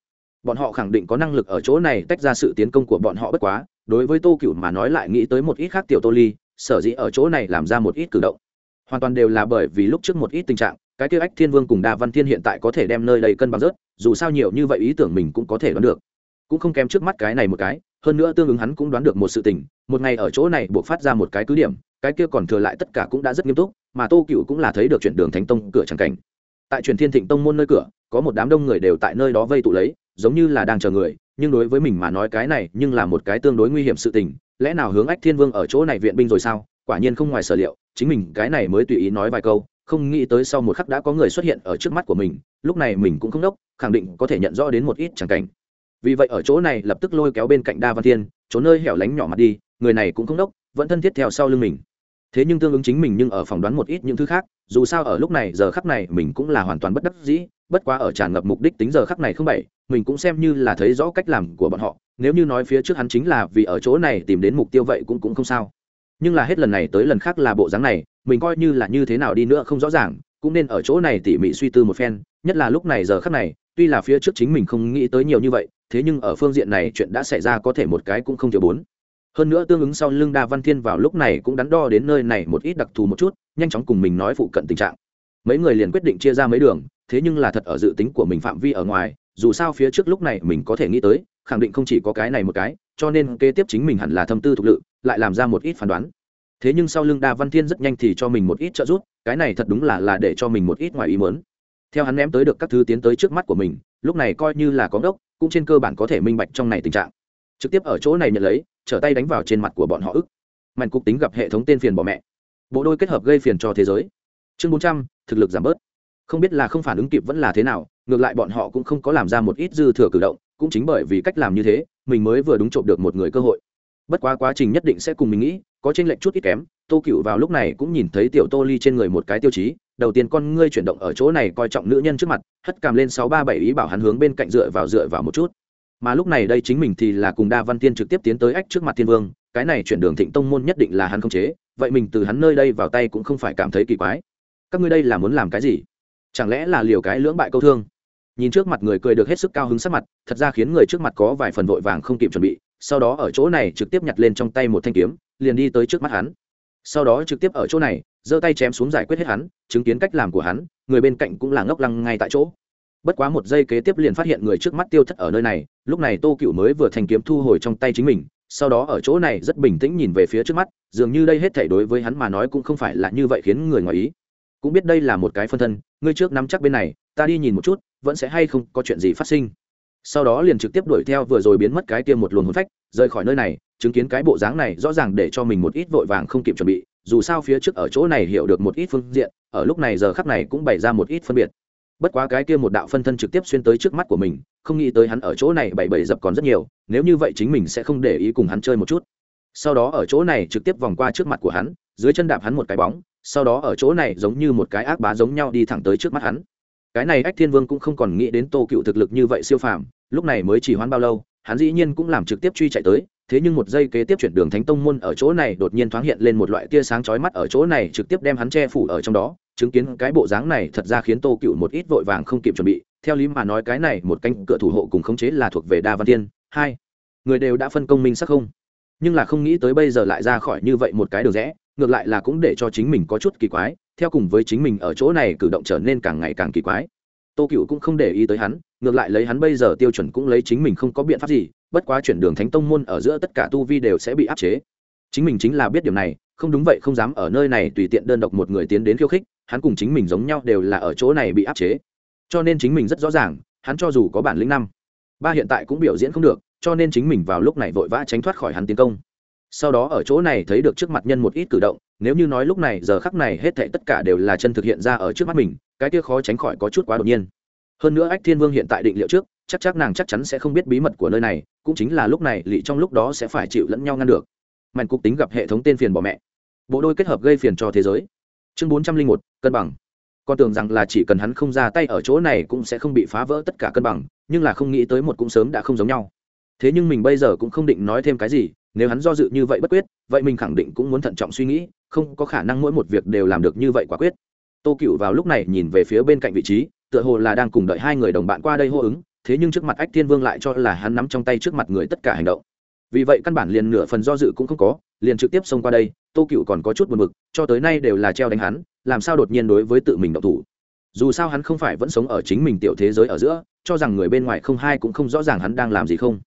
Bọn họ khẳng định có năng lực ở chỗ này tách ra sự tiến công của bọn họ bất quá, đối với tô cựu mà nói lại nghĩ tới một ít khác tiểu tô ly, sở dĩ ở chỗ này làm ra một ít cử động. Hoàn toàn đều là bởi vì lúc trước một ít tình trạng cái kia ách thiên vương cùng đa văn thiên hiện tại có thể đem nơi đầy cân bằng rớt, dù sao nhiều như vậy ý tưởng mình cũng có thể đoán được. Cũng không kém trước mắt cái này một cái, hơn nữa tương ứng hắn cũng đoán được một sự tình, một ngày ở chỗ này buộc phát ra một cái cứ điểm, cái kia còn thừa lại tất cả cũng đã rất nghiêm túc, mà tô cựu cũng là thấy được chuyển đường thánh tông cửa tràng cảnh. Tại truyền thiên thịnh tông môn nơi cửa, có một đám đông người đều tại nơi đó vây tụ lấy, giống như là đang chờ người, nhưng đối với mình mà nói cái này nhưng là một cái tương đối nguy hiểm sự tình, lẽ nào hướng ách thiên vương ở chỗ này viện binh rồi sao? Quả nhiên không ngoài sở liệu, chính mình cái này mới tùy ý nói vài câu không nghĩ tới sau một khắc đã có người xuất hiện ở trước mắt của mình, lúc này mình cũng không đốc, khẳng định có thể nhận rõ đến một ít chẳng cảnh. Vì vậy ở chỗ này lập tức lôi kéo bên cạnh đa văn thiên trốn nơi hẻo lánh nhỏ mặt đi, người này cũng không đốc, vẫn thân thiết theo sau lưng mình. Thế nhưng tương ứng chính mình nhưng ở phỏng đoán một ít những thứ khác, dù sao ở lúc này giờ khắc này mình cũng là hoàn toàn bất đắc dĩ, bất quá ở tràn ngập mục đích tính giờ khắc này không bảy mình cũng xem như là thấy rõ cách làm của bọn họ, nếu như nói phía trước hắn chính là vì ở chỗ này tìm đến mục tiêu vậy cũng cũng không sao. Nhưng là hết lần này tới lần khác là bộ dáng này mình coi như là như thế nào đi nữa không rõ ràng, cũng nên ở chỗ này tỉ mỉ suy tư một phen, nhất là lúc này giờ khắc này, tuy là phía trước chính mình không nghĩ tới nhiều như vậy, thế nhưng ở phương diện này chuyện đã xảy ra có thể một cái cũng không thiếu bốn. Hơn nữa tương ứng sau lưng đa văn thiên vào lúc này cũng đắn đo đến nơi này một ít đặc thù một chút, nhanh chóng cùng mình nói phụ cận tình trạng. Mấy người liền quyết định chia ra mấy đường, thế nhưng là thật ở dự tính của mình phạm vi ở ngoài, dù sao phía trước lúc này mình có thể nghĩ tới, khẳng định không chỉ có cái này một cái, cho nên kế tiếp chính mình hẳn là thâm tư thục lự, lại làm ra một ít phán đoán thế nhưng sau lưng đa văn thiên rất nhanh thì cho mình một ít trợ giúp, cái này thật đúng là là để cho mình một ít ngoài ý muốn. Theo hắn ném tới được các thứ tiến tới trước mắt của mình, lúc này coi như là có đốc cũng trên cơ bản có thể minh bạch trong này tình trạng. Trực tiếp ở chỗ này nhận lấy, trở tay đánh vào trên mặt của bọn họ ức. Mạnh cục tính gặp hệ thống tên phiền bỏ mẹ. Bộ đôi kết hợp gây phiền cho thế giới. Chương bốn trăm, thực lực giảm bớt. Không biết là không phản ứng kịp vẫn là thế nào, ngược lại bọn họ cũng không có làm ra một ít dư thừa cử động, cũng chính bởi vì cách làm như thế, mình mới vừa đúng trộm được một người cơ hội. Bất quá quá trình nhất định sẽ cùng mình nghĩ có trên lệch chút ít kém, tô cựu vào lúc này cũng nhìn thấy tiểu tô ly trên người một cái tiêu chí, đầu tiên con ngươi chuyển động ở chỗ này coi trọng nữ nhân trước mặt, hất cằm lên sáu ba bảy ý bảo hắn hướng bên cạnh dựa vào dựa vào một chút. Mà lúc này đây chính mình thì là cùng đa văn tiên trực tiếp tiến tới ách trước mặt thiên vương, cái này chuyển đường thịnh tông môn nhất định là hắn không chế, vậy mình từ hắn nơi đây vào tay cũng không phải cảm thấy kỳ quái. Các ngươi đây là muốn làm cái gì? Chẳng lẽ là liều cái lưỡng bại câu thương? Nhìn trước mặt người cười được hết sức cao hứng sắc mặt, thật ra khiến người trước mặt có vài phần vội vàng không kịp chuẩn bị, sau đó ở chỗ này trực tiếp nhặt lên trong tay một thanh kiếm liền đi tới trước mắt hắn. Sau đó trực tiếp ở chỗ này, giơ tay chém xuống giải quyết hết hắn, chứng kiến cách làm của hắn, người bên cạnh cũng là ngốc lăng ngay tại chỗ. Bất quá một giây kế tiếp liền phát hiện người trước mắt tiêu thất ở nơi này, lúc này tô cựu mới vừa thành kiếm thu hồi trong tay chính mình, sau đó ở chỗ này rất bình tĩnh nhìn về phía trước mắt, dường như đây hết thể đối với hắn mà nói cũng không phải là như vậy khiến người ngoài ý. Cũng biết đây là một cái phân thân, ngươi trước nắm chắc bên này, ta đi nhìn một chút, vẫn sẽ hay không có chuyện gì phát sinh sau đó liền trực tiếp đuổi theo vừa rồi biến mất cái kia một luồng hồn phách, rời khỏi nơi này, chứng kiến cái bộ dáng này rõ ràng để cho mình một ít vội vàng không kịp chuẩn bị, dù sao phía trước ở chỗ này hiểu được một ít phương diện, ở lúc này giờ khắc này cũng bày ra một ít phân biệt. Bất quá cái kia một đạo phân thân trực tiếp xuyên tới trước mắt của mình, không nghĩ tới hắn ở chỗ này bảy bảy dập còn rất nhiều, nếu như vậy chính mình sẽ không để ý cùng hắn chơi một chút. Sau đó ở chỗ này trực tiếp vòng qua trước mặt của hắn, dưới chân đạp hắn một cái bóng, sau đó ở chỗ này giống như một cái ác bá giống nhau đi thẳng tới trước mắt hắn cái này ách thiên vương cũng không còn nghĩ đến tô cựu thực lực như vậy siêu phàm, lúc này mới chỉ hoãn bao lâu, hắn dĩ nhiên cũng làm trực tiếp truy chạy tới, thế nhưng một giây kế tiếp chuyển đường thánh tông môn ở chỗ này đột nhiên thoáng hiện lên một loại tia sáng chói mắt ở chỗ này trực tiếp đem hắn che phủ ở trong đó, chứng kiến cái bộ dáng này thật ra khiến tô cựu một ít vội vàng không kịp chuẩn bị, theo lý mà nói cái này một cánh cửa thủ hộ cùng khống chế là thuộc về đa văn tiên hai, người đều đã phân công minh sắc không? Nhưng là không nghĩ tới bây giờ lại ra khỏi như vậy một cái đường rẽ, ngược lại là cũng để cho chính mình có chút kỳ quái theo cùng với chính mình ở chỗ này cử động trở nên càng ngày càng kỳ quái. Tô cựu cũng không để ý tới hắn, ngược lại lấy hắn bây giờ tiêu chuẩn cũng lấy chính mình không có biện pháp gì, bất quá chuyển đường thánh tông môn ở giữa tất cả tu vi đều sẽ bị áp chế. Chính mình chính là biết điều này, không đúng vậy không dám ở nơi này tùy tiện đơn độc một người tiến đến khiêu khích, hắn cùng chính mình giống nhau đều là ở chỗ này bị áp chế. Cho nên chính mình rất rõ ràng, hắn cho dù có bản lĩnh năm, ba hiện tại cũng biểu diễn không được, cho nên chính mình vào lúc này vội vã tránh thoát khỏi hắn tiến công. Sau đó ở chỗ này thấy được trước mặt nhân một ít cử động nếu như nói lúc này, giờ khắc này hết thảy tất cả đều là chân thực hiện ra ở trước mắt mình, cái kia khó tránh khỏi có chút quá đột nhiên. Hơn nữa ách thiên vương hiện tại định liệu trước, chắc chắc nàng chắc chắn sẽ không biết bí mật của nơi này, cũng chính là lúc này lỵ trong lúc đó sẽ phải chịu lẫn nhau ngăn được. Mạnh cục tính gặp hệ thống tên phiền bỏ mẹ. Bộ đôi kết hợp gây phiền cho thế giới. Chương bốn trăm linh một, cân bằng. Con tưởng rằng là chỉ cần hắn không ra tay ở chỗ này cũng sẽ không bị phá vỡ tất cả cân bằng, nhưng là không nghĩ tới một cũng sớm đã không giống nhau. Thế nhưng mình bây giờ cũng không định nói thêm cái gì, nếu hắn do dự như vậy bất quyết vậy mình khẳng định cũng muốn thận trọng suy nghĩ, không có khả năng mỗi một việc đều làm được như vậy quả quyết. Tô cựu vào lúc này nhìn về phía bên cạnh vị trí, tựa hồ là đang cùng đợi hai người đồng bạn qua đây hô ứng, thế nhưng trước mặt ách thiên vương lại cho là hắn nắm trong tay trước mặt người tất cả hành động. Vì vậy căn bản liền nửa phần do dự cũng không có, liền trực tiếp xông qua đây, tô cựu còn có chút buồn mực cho tới nay đều là treo đánh hắn, làm sao đột nhiên đối với tự mình động thủ. Dù sao hắn không phải vẫn sống ở chính mình tiểu thế giới ở giữa, cho rằng người bên ngoài không hai cũng không rõ ràng hắn đang làm gì không.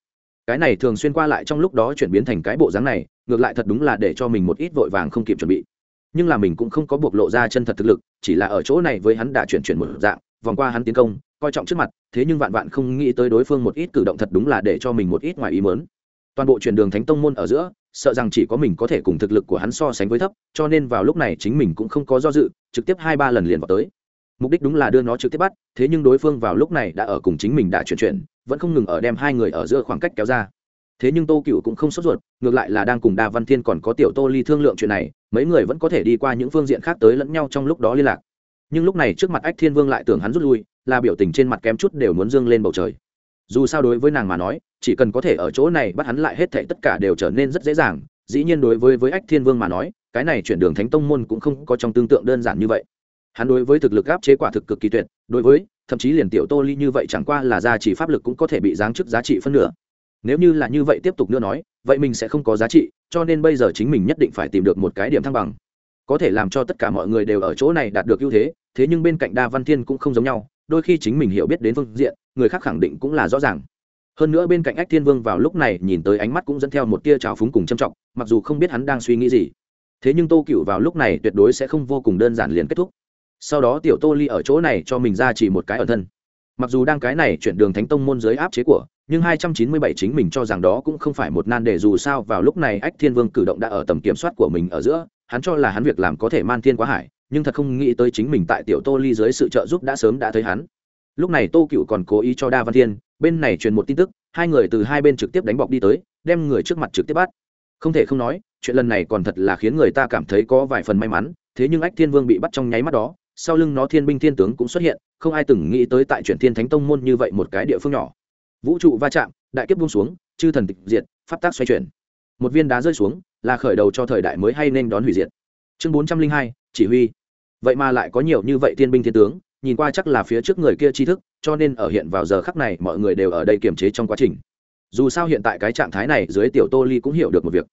Cái này thường xuyên qua lại trong lúc đó chuyển biến thành cái bộ dáng này ngược lại thật đúng là để cho mình một ít vội vàng không kịp chuẩn bị. Nhưng là mình cũng không có bộc lộ ra chân thật thực lực, chỉ là ở chỗ này với hắn đã chuyển chuyển một dạng, vòng qua hắn tiến công, coi trọng trước mặt, thế nhưng vạn vạn không nghĩ tới đối phương một ít cử động thật đúng là để cho mình một ít ngoài ý mớn toàn bộ chuyển đường thánh tông môn ở giữa, sợ rằng chỉ có mình có thể cùng thực lực của hắn so sánh với thấp, cho nên vào lúc này chính mình cũng không có do dự, trực tiếp hai ba lần liền vào tới. Mục đích đúng là đưa nó trực tiếp bắt, thế nhưng đối phương vào lúc này đã ở cùng chính mình đã chuyển chuyển, vẫn không ngừng ở đem hai người ở giữa khoảng cách kéo ra thế nhưng tô cựu cũng không sốt ruột, ngược lại là đang cùng đa văn thiên còn có tiểu tô ly thương lượng chuyện này, mấy người vẫn có thể đi qua những phương diện khác tới lẫn nhau trong lúc đó liên lạc. Nhưng lúc này trước mặt ách thiên vương lại tưởng hắn rút lui, là biểu tình trên mặt kém chút đều muốn dương lên bầu trời. Dù sao đối với nàng mà nói, chỉ cần có thể ở chỗ này bắt hắn lại hết thảy tất cả đều trở nên rất dễ dàng, dĩ nhiên đối với với ách thiên vương mà nói, cái này chuyển đường thánh tông môn cũng không có trong tương tượng đơn giản như vậy. Hắn đối với thực lực áp chế quả thực cực kỳ tuyệt, đối với, thậm chí liền tiểu tô ly như vậy chẳng qua là gia chỉ pháp lực cũng có thể bị giáng chức giá trị phân nửa nếu như là như vậy tiếp tục nữa nói, vậy mình sẽ không có giá trị, cho nên bây giờ chính mình nhất định phải tìm được một cái điểm thăng bằng. Có thể làm cho tất cả mọi người đều ở chỗ này đạt được ưu thế thế nhưng bên cạnh đa văn thiên cũng không giống nhau, đôi khi chính mình hiểu biết đến phương diện, người khác khẳng định cũng là rõ ràng. Hơn nữa bên cạnh ách thiên vương vào lúc này nhìn tới ánh mắt cũng dẫn theo một tia trào phúng cùng châm trọng, mặc dù không biết hắn đang suy nghĩ gì. Thế nhưng tô cựu vào lúc này tuyệt đối sẽ không vô cùng đơn giản liền kết thúc. Sau đó tiểu tô ly ở chỗ này cho mình ra chỉ một cái ở thân. Mặc dù đang cái này chuyển đường thánh tông môn giới áp chế của nhưng hai trăm chín mươi bảy chính mình cho rằng đó cũng không phải một nan đề dù sao vào lúc này ách thiên vương cử động đã ở tầm kiểm soát của mình ở giữa, hắn cho là hắn việc làm có thể man thiên quá hải, nhưng thật không nghĩ tới chính mình tại tiểu tô ly dưới sự trợ giúp đã sớm đã thấy hắn. Lúc này tô cựu còn cố ý cho đa văn thiên, bên này truyền một tin tức, hai người từ hai bên trực tiếp đánh bọc đi tới, đem người trước mặt trực tiếp bắt. Không thể không nói, chuyện lần này còn thật là khiến người ta cảm thấy có vài phần may mắn, thế nhưng ách thiên vương bị bắt trong nháy mắt đó, sau lưng nó thiên binh thiên tướng cũng xuất hiện, không ai từng nghĩ tới tại chuyển thiên thánh tông môn như vậy một cái địa phương nhỏ vũ trụ va chạm, đại kiếp buông xuống, chư thần tịch diệt, pháp tác xoay chuyển. Một viên đá rơi xuống, là khởi đầu cho thời đại mới hay nên đón hủy diệt. Chương bốn trăm linh hai, chỉ huy. Vậy mà lại có nhiều như vậy thiên binh thiên tướng, nhìn qua chắc là phía trước người kia tri thức, cho nên ở hiện vào giờ khắc này mọi người đều ở đây kiềm chế trong quá trình. Dù sao hiện tại cái trạng thái này, dưới tiểu tô ly cũng hiểu được một việc.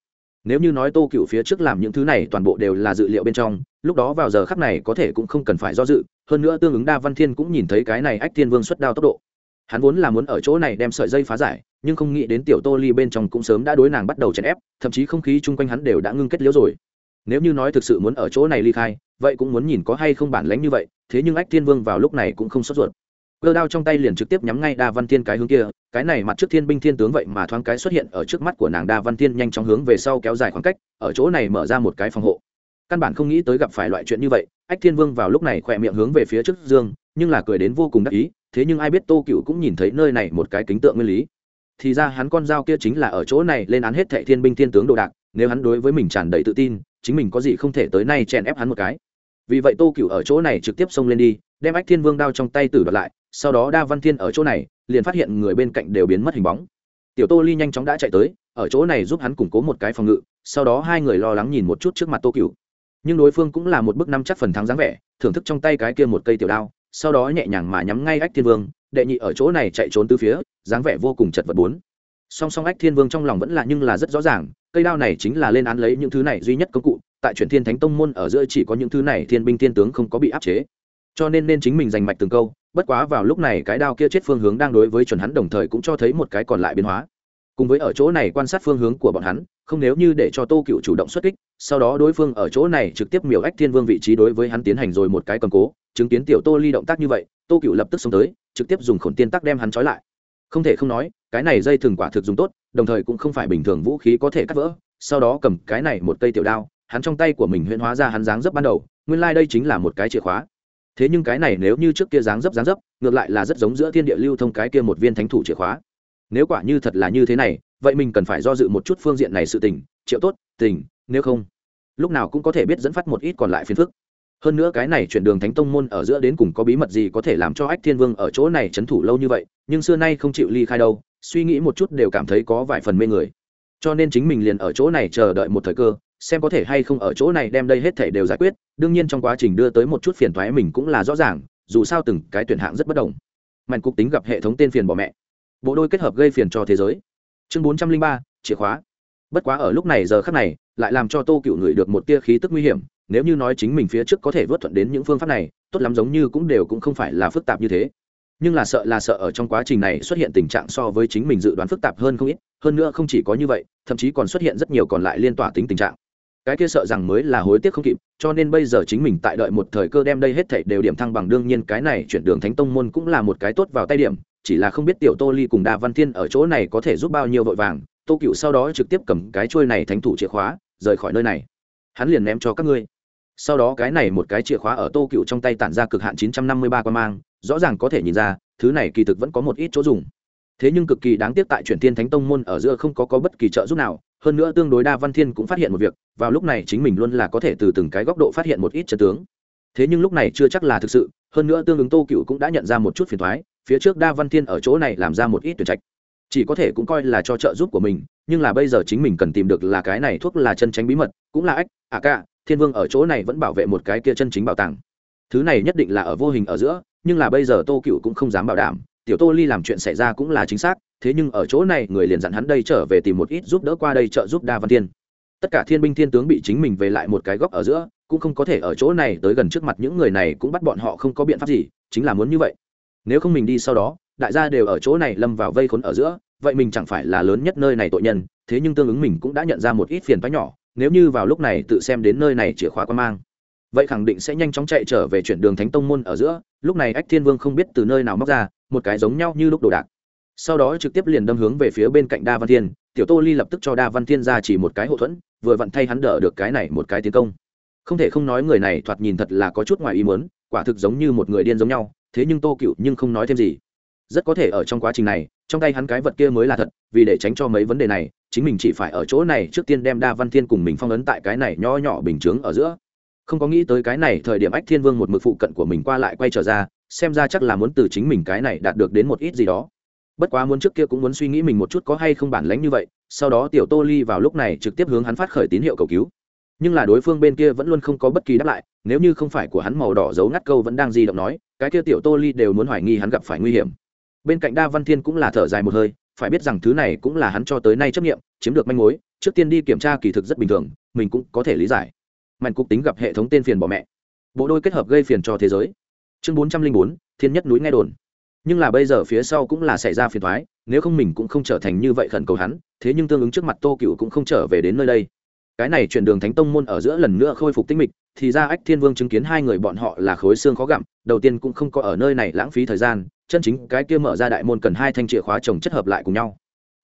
Nếu như nói tô cựu phía trước làm những thứ này toàn bộ đều là dự liệu bên trong, lúc đó vào giờ khắc này có thể cũng không cần phải do dự, hơn nữa tương ứng đa văn thiên cũng nhìn thấy cái này ách thiên vương xuất đao tốc độ hắn vốn là muốn ở chỗ này đem sợi dây phá giải, nhưng không nghĩ đến tiểu tô ly bên trong cũng sớm đã đối nàng bắt đầu chèn ép, thậm chí không khí chung quanh hắn đều đã ngưng kết liễu rồi. Nếu như nói thực sự muốn ở chỗ này ly khai, vậy cũng muốn nhìn có hay không bản lánh như vậy, thế nhưng ách thiên vương vào lúc này cũng không sốt ruột. Cơ đao trong tay liền trực tiếp nhắm ngay đa văn thiên cái hướng kia, cái này mặt trước thiên binh thiên tướng vậy mà thoáng cái xuất hiện ở trước mắt của nàng đa văn thiên nhanh chóng hướng về sau kéo dài khoảng cách, ở chỗ này mở ra một cái phòng hộ. Căn bản không nghĩ tới gặp phải loại chuyện như vậy, ách thiên vương vào lúc này khỏe miệng hướng về phía trước dương, nhưng là cười đến vô cùng đắc ý thế nhưng ai biết tô cựu cũng nhìn thấy nơi này một cái kính tượng nguyên lý. Thì ra hắn con dao kia chính là ở chỗ này lên án hết thệ thiên binh thiên tướng đồ đạc, nếu hắn đối với mình tràn đầy tự tin, chính mình có gì không thể tới nay chèn ép hắn một cái. Vì vậy tô cựu ở chỗ này trực tiếp xông lên đi, đem ách thiên vương đao trong tay tử đoạt lại, sau đó đa văn thiên ở chỗ này, liền phát hiện người bên cạnh đều biến mất hình bóng. Tiểu tô ly nhanh chóng đã chạy tới, ở chỗ này giúp hắn củng cố một cái phòng ngự, sau đó hai người lo lắng nhìn một chút trước mặt tô cựu nhưng đối phương cũng là một bức năm chắc phần thắng dáng vẻ, thưởng thức trong tay cái kia một cây tiểu đao sau đó nhẹ nhàng mà nhắm ngay ách thiên vương, đệ nhị ở chỗ này chạy trốn từ phía, dáng vẻ vô cùng chật vật bốn. Song song ách thiên vương trong lòng vẫn là nhưng là rất rõ ràng, cây đao này chính là lên án lấy những thứ này duy nhất công cụ, tại chuyển thiên thánh tông môn ở giữa chỉ có những thứ này thiên binh thiên tướng không có bị áp chế. Cho nên nên chính mình giành mạch từng câu, bất quá vào lúc này cái đao kia chết phương hướng đang đối với chuẩn hắn đồng thời cũng cho thấy một cái còn lại biến hóa cùng với ở chỗ này quan sát phương hướng của bọn hắn, không nếu như để cho tô cựu chủ động xuất kích, sau đó đối phương ở chỗ này trực tiếp miểu ách thiên vương vị trí đối với hắn tiến hành rồi một cái cầm cố, chứng kiến tiểu tô ly động tác như vậy, tô cựu lập tức xông tới, trực tiếp dùng khổn tiên tắc đem hắn trói lại. Không thể không nói, cái này dây thừng quả thực dùng tốt, đồng thời cũng không phải bình thường vũ khí có thể cắt vỡ, sau đó cầm cái này một cây tiểu đao, hắn trong tay của mình huyễn hóa ra hắn dáng dấp ban đầu, nguyên lai、like、đây chính là một cái chìa khóa. Thế nhưng cái này nếu như trước kia dáng dấp dáng dấp, ngược lại là rất giống giữa thiên địa lưu thông cái kia một viên thánh thủ chìa khóa nếu quả như thật là như thế này, vậy mình cần phải do dự một chút phương diện này sự tình, triệu tốt, tình, nếu không, lúc nào cũng có thể biết dẫn phát một ít còn lại phiền phức. Hơn nữa cái này chuyển đường thánh tông môn ở giữa đến cùng có bí mật gì có thể làm cho ách thiên vương ở chỗ này c thủ lâu như vậy, nhưng xưa nay không chịu ly khai đâu, suy nghĩ một chút đều cảm thấy có vài phần mê người. Cho nên chính mình liền ở chỗ này chờ đợi một thời cơ, xem có thể hay không ở chỗ này đem đây hết thể đều giải quyết, đương nhiên trong quá trình đưa tới một chút phiền thoái mình cũng là rõ ràng, dù sao từng cái tuyển hạng rất bất đồng. Mạnh cục tính gặp hệ thống tên phiền bỏ mẹ bộ đôi kết hợp gây phiền cho thế giới. Chương bốn trăm linh ba, chìa khóa. Bất quá ở lúc này giờ khắc này, lại làm cho tô cựu ngửi được một tia khí tức nguy hiểm, nếu như nói chính mình phía trước có thể vớt thuận đến những phương pháp này, tốt lắm giống như cũng đều cũng không phải là phức tạp như thế. Nhưng là sợ là sợ ở trong quá trình này xuất hiện tình trạng so với chính mình dự đoán phức tạp hơn không ít, hơn nữa không chỉ có như vậy, thậm chí còn xuất hiện rất nhiều còn lại liên tỏa tính tình trạng. Cái kia sợ rằng mới là hối tiếc không kịp, cho nên bây giờ chính mình tại đợi một thời cơ đem đây hết thảy đều điểm thăng bằng, đương nhiên cái này chuyển đường thánh tông môn cũng là một cái tốt vào tay điểm chỉ là không biết tiểu tô ly cùng đa văn thiên ở chỗ này có thể giúp bao nhiêu vội vàng tô cựu sau đó trực tiếp cầm cái trôi này thánh thủ chìa khóa rời khỏi nơi này. Hắn liền ném cho các ngươi. Sau đó cái này một cái chìa khóa ở tô cựu trong tay tản ra cực hạn chín trăm năm mươi ba quan mang rõ ràng có thể nhìn ra thứ này kỳ thực vẫn có một ít chỗ dùng. Thế nhưng cực kỳ đáng tiếc tại chuyển thiên thánh tông môn ở giữa không có, có bất kỳ trợ giúp nào hơn nữa tương đối đa văn thiên cũng phát hiện một việc vào lúc này chính mình luôn là có thể từ từng cái góc độ phát hiện một ít chân tướng. Thế nhưng lúc này chưa chắc là thực sự hơn nữa tương ứng tô cựu cũng đã nhận ra một chút phiền thoái phía trước đa văn thiên ở chỗ này làm ra một ít tuyển trạch. Chỉ có thể cũng coi là cho trợ giúp của mình, nhưng là bây giờ chính mình cần tìm được là cái này thuốc là chân tránh bí mật, cũng là ách à ca thiên vương ở chỗ này vẫn bảo vệ một cái kia chân chính bảo tàng. Thứ này nhất định là ở vô hình ở giữa, nhưng là bây giờ tô cựu cũng không dám bảo đảm, tiểu tô ly làm chuyện xảy ra cũng là chính xác, thế nhưng ở chỗ này người liền dặn hắn đây trở về tìm một ít giúp đỡ qua đây trợ giúp đa văn thiên. Tất cả thiên binh thiên tướng bị chính mình về lại một cái góc ở giữa, cũng không có thể ở chỗ này tới gần trước mặt những người này cũng bắt bọn họ không có biện pháp gì, chính là muốn như vậy nếu không mình đi sau đó, đại gia đều ở chỗ này lâm vào vây khốn ở giữa, vậy mình chẳng phải là lớn nhất nơi này tội nhân, thế nhưng tương ứng mình cũng đã nhận ra một ít phiền toái nhỏ, nếu như vào lúc này tự xem đến nơi này chìa khóa quan mang, vậy khẳng định sẽ nhanh chóng chạy trở về chuyển đường thánh tông môn ở giữa, lúc này ách thiên vương không biết từ nơi nào móc ra, một cái giống nhau như lúc đồ đạc. Sau đó trực tiếp liền đâm hướng về phía bên cạnh đa văn thiên, tiểu tô ly lập tức cho đa văn thiên ra chỉ một cái hậu thuẫn, vừa vặn thay hắn đỡ được cái này một cái tiến công. Không thể không nói người này thoạt nhìn thật là có chút ngoài ý muốn, quả thực giống như một người điên giống nhau thế nhưng tô cựu nhưng không nói thêm gì. Rất có thể ở trong quá trình này, trong tay hắn cái vật kia mới là thật, vì để tránh cho mấy vấn đề này, chính mình chỉ phải ở chỗ này trước tiên đem đa văn thiên cùng mình phong ấn tại cái này nho nhỏ bình chướng ở giữa. Không có nghĩ tới cái này thời điểm ách thiên vương một mực phụ cận của mình qua lại quay trở ra, xem ra chắc là muốn từ chính mình cái này đạt được đến một ít gì đó. Bất quá muốn trước kia cũng muốn suy nghĩ mình một chút có hay không bản lánh như vậy, sau đó tiểu tô ly vào lúc này trực tiếp hướng hắn phát khởi tín hiệu cầu cứu. Nhưng là đối phương bên kia vẫn luôn không có bất kỳ đáp lại, nếu như không phải của hắn màu đỏ giấu ngắt câu vẫn đang di động nói cái kia tiểu tô ly đều muốn hoài nghi hắn gặp phải nguy hiểm. Bên cạnh đa văn thiên cũng là thở dài một hơi, phải biết rằng thứ này cũng là hắn cho tới nay chấp nghiệm chiếm được manh mối, trước tiên đi kiểm tra kỳ thực rất bình thường, mình cũng có thể lý giải. Mạnh cục tính gặp hệ thống tên phiền bỏ mẹ. Bộ đôi kết hợp gây phiền cho thế giới. Chương bốn trăm linh bốn, thiên nhất núi nghe đồn. Nhưng là bây giờ phía sau cũng là xảy ra phiền thoái nếu không mình cũng không trở thành như vậy khẩn cầu hắn, thế nhưng tương ứng trước mặt tô cựu cũng không trở về đến nơi đây. Cái này chuyển đường thánh tông môn ở giữa lần nữa khôi phục tinh mịch thì ra ách thiên vương chứng kiến hai người bọn họ là khối xương khó gặm, đầu tiên cũng không có ở nơi này lãng phí thời gian, chân chính cái kia mở ra đại môn cần hai thanh chìa khóa chồng chất hợp lại cùng nhau.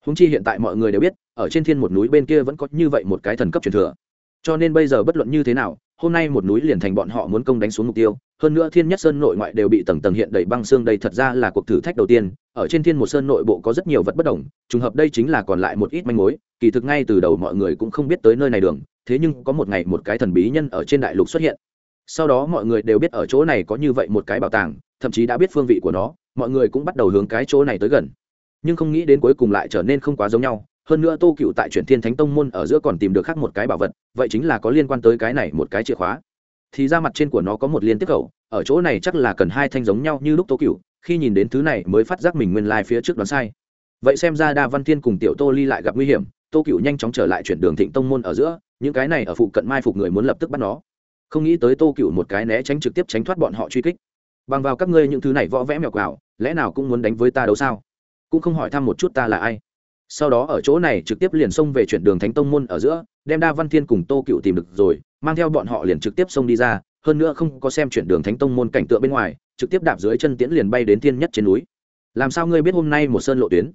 Húng chi hiện tại mọi người đều biết, ở trên thiên một núi bên kia vẫn có như vậy một cái thần cấp truyền thừa. Cho nên bây giờ bất luận như thế nào, hôm nay một núi liền thành bọn họ muốn công đánh xuống mục tiêu. Hơn nữa thiên nhất sơn nội ngoại đều bị tầng tầng hiện đầy băng xương đây thật ra là cuộc thử thách đầu tiên. Ở trên thiên một sơn nội bộ có rất nhiều vật bất đồng, trùng hợp đây chính là còn lại một ít manh mối, kỳ thực ngay từ đầu mọi người cũng không biết tới nơi này đường thế nhưng có một ngày một cái thần bí nhân ở trên đại lục xuất hiện. Sau đó mọi người đều biết ở chỗ này có như vậy một cái bảo tàng, thậm chí đã biết phương vị của nó, mọi người cũng bắt đầu hướng cái chỗ này tới gần. Nhưng không nghĩ đến cuối cùng lại trở nên không quá giống nhau, hơn nữa tô cựu tại chuyển thiên thánh tông môn ở giữa còn tìm được khác một cái bảo vật, vậy chính là có liên quan tới cái này một cái chìa khóa. Thì ra mặt trên của nó có một liên tiếp khẩu, ở chỗ này chắc là cần hai thanh giống nhau như lúc tô cựu, khi nhìn đến thứ này mới phát giác mình nguyên lai、like、phía trước đoán sai. Vậy xem ra đa văn thiên cùng tiểu tô ly lại gặp nguy hiểm tô cựu nhanh chóng trở lại chuyển đường thịnh tông môn ở giữa, những cái này ở phụ cận mai phục người muốn lập tức bắt nó. Không nghĩ tới tô cựu một cái né tránh trực tiếp tránh thoát bọn họ truy kích. Bằng vào các ngươi những thứ này võ vẽ mèo quào, lẽ nào cũng muốn đánh với ta đâu sao? Cũng không hỏi thăm một chút ta là ai. Sau đó ở chỗ này trực tiếp liền xông về chuyển đường thánh tông môn ở giữa, đem đa văn thiên cùng tô cựu tìm được rồi, mang theo bọn họ liền trực tiếp xông đi ra, hơn nữa không có xem chuyển đường thánh tông môn cảnh tượng bên ngoài, trực tiếp đạp dưới chân tiễn liền bay đến thiên nhất trên núi. Làm sao ngươi biết hôm nay một sơn lộ tuyến?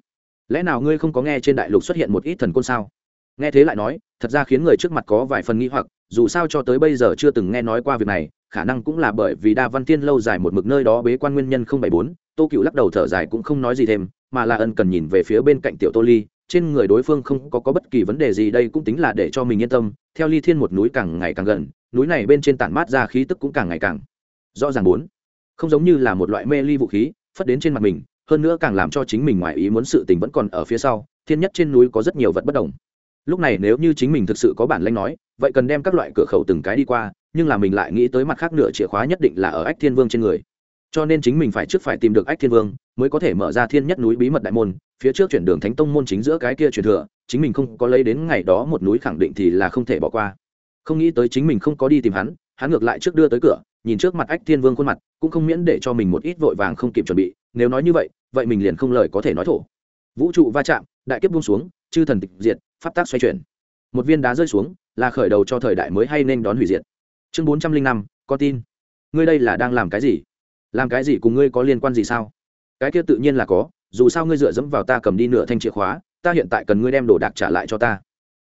Lẽ nào ngươi không có nghe trên đại lục xuất hiện một ít thần côn sao? Nghe thế lại nói thật ra khiến người trước mặt có vài phần nghi hoặc dù sao cho tới bây giờ chưa từng nghe nói qua việc này khả năng cũng là bởi vì đa văn tiên lâu dài một mực nơi đó bế quan nguyên nhân không bảy bốn tô cựu lắc đầu thở dài cũng không nói gì thêm mà là ân cần nhìn về phía bên cạnh tiểu tô ly trên người đối phương không có, có bất kỳ vấn đề gì đây cũng tính là để cho mình yên tâm theo ly thiên một núi càng ngày càng gần núi này bên trên tản mát ra khí tức cũng càng ngày càng rõ ràng bốn. Không giống như là một loại mê ly vũ khí phất đến trên mặt mình hơn nữa càng làm cho chính mình ngoài ý muốn sự tình vẫn còn ở phía sau, thiên nhất trên núi có rất nhiều vật bất đồng. Lúc này nếu như chính mình thực sự có bản lanh nói, vậy cần đem các loại cửa khẩu từng cái đi qua, nhưng là mình lại nghĩ tới mặt khác nửa chìa khóa nhất định là ở ách thiên vương trên người. Cho nên chính mình phải trước phải tìm được ách thiên vương, mới có thể mở ra thiên nhất núi bí mật đại môn, phía trước chuyển đường thánh tông môn chính giữa cái kia truyền thừa, chính mình không có lấy đến ngày đó một núi khẳng định thì là không thể bỏ qua. Không nghĩ tới chính mình không có đi tìm hắn hắn ngược lại trước đưa tới cửa, nhìn trước mặt ách thiên vương khuôn mặt, cũng không miễn để cho mình một ít vội vàng không kịp chuẩn bị nếu nói như vậy vậy mình liền không lời có thể nói thổ. Vũ trụ va chạm, đại kiếp buông xuống, chư thần tịch diệt, pháp tác xoay chuyển. Một viên đá rơi xuống, là khởi đầu cho thời đại mới hay nên đón hủy diệt. Chương bốn trăm linh năm, con tin. Ngươi đây là đang làm cái gì? Làm cái gì cùng ngươi có liên quan gì sao? Cái kia tự nhiên là có, dù sao ngươi dựa dẫm vào ta cầm đi nửa thanh chìa khóa, ta hiện tại cần ngươi đem đồ đạc trả lại cho ta.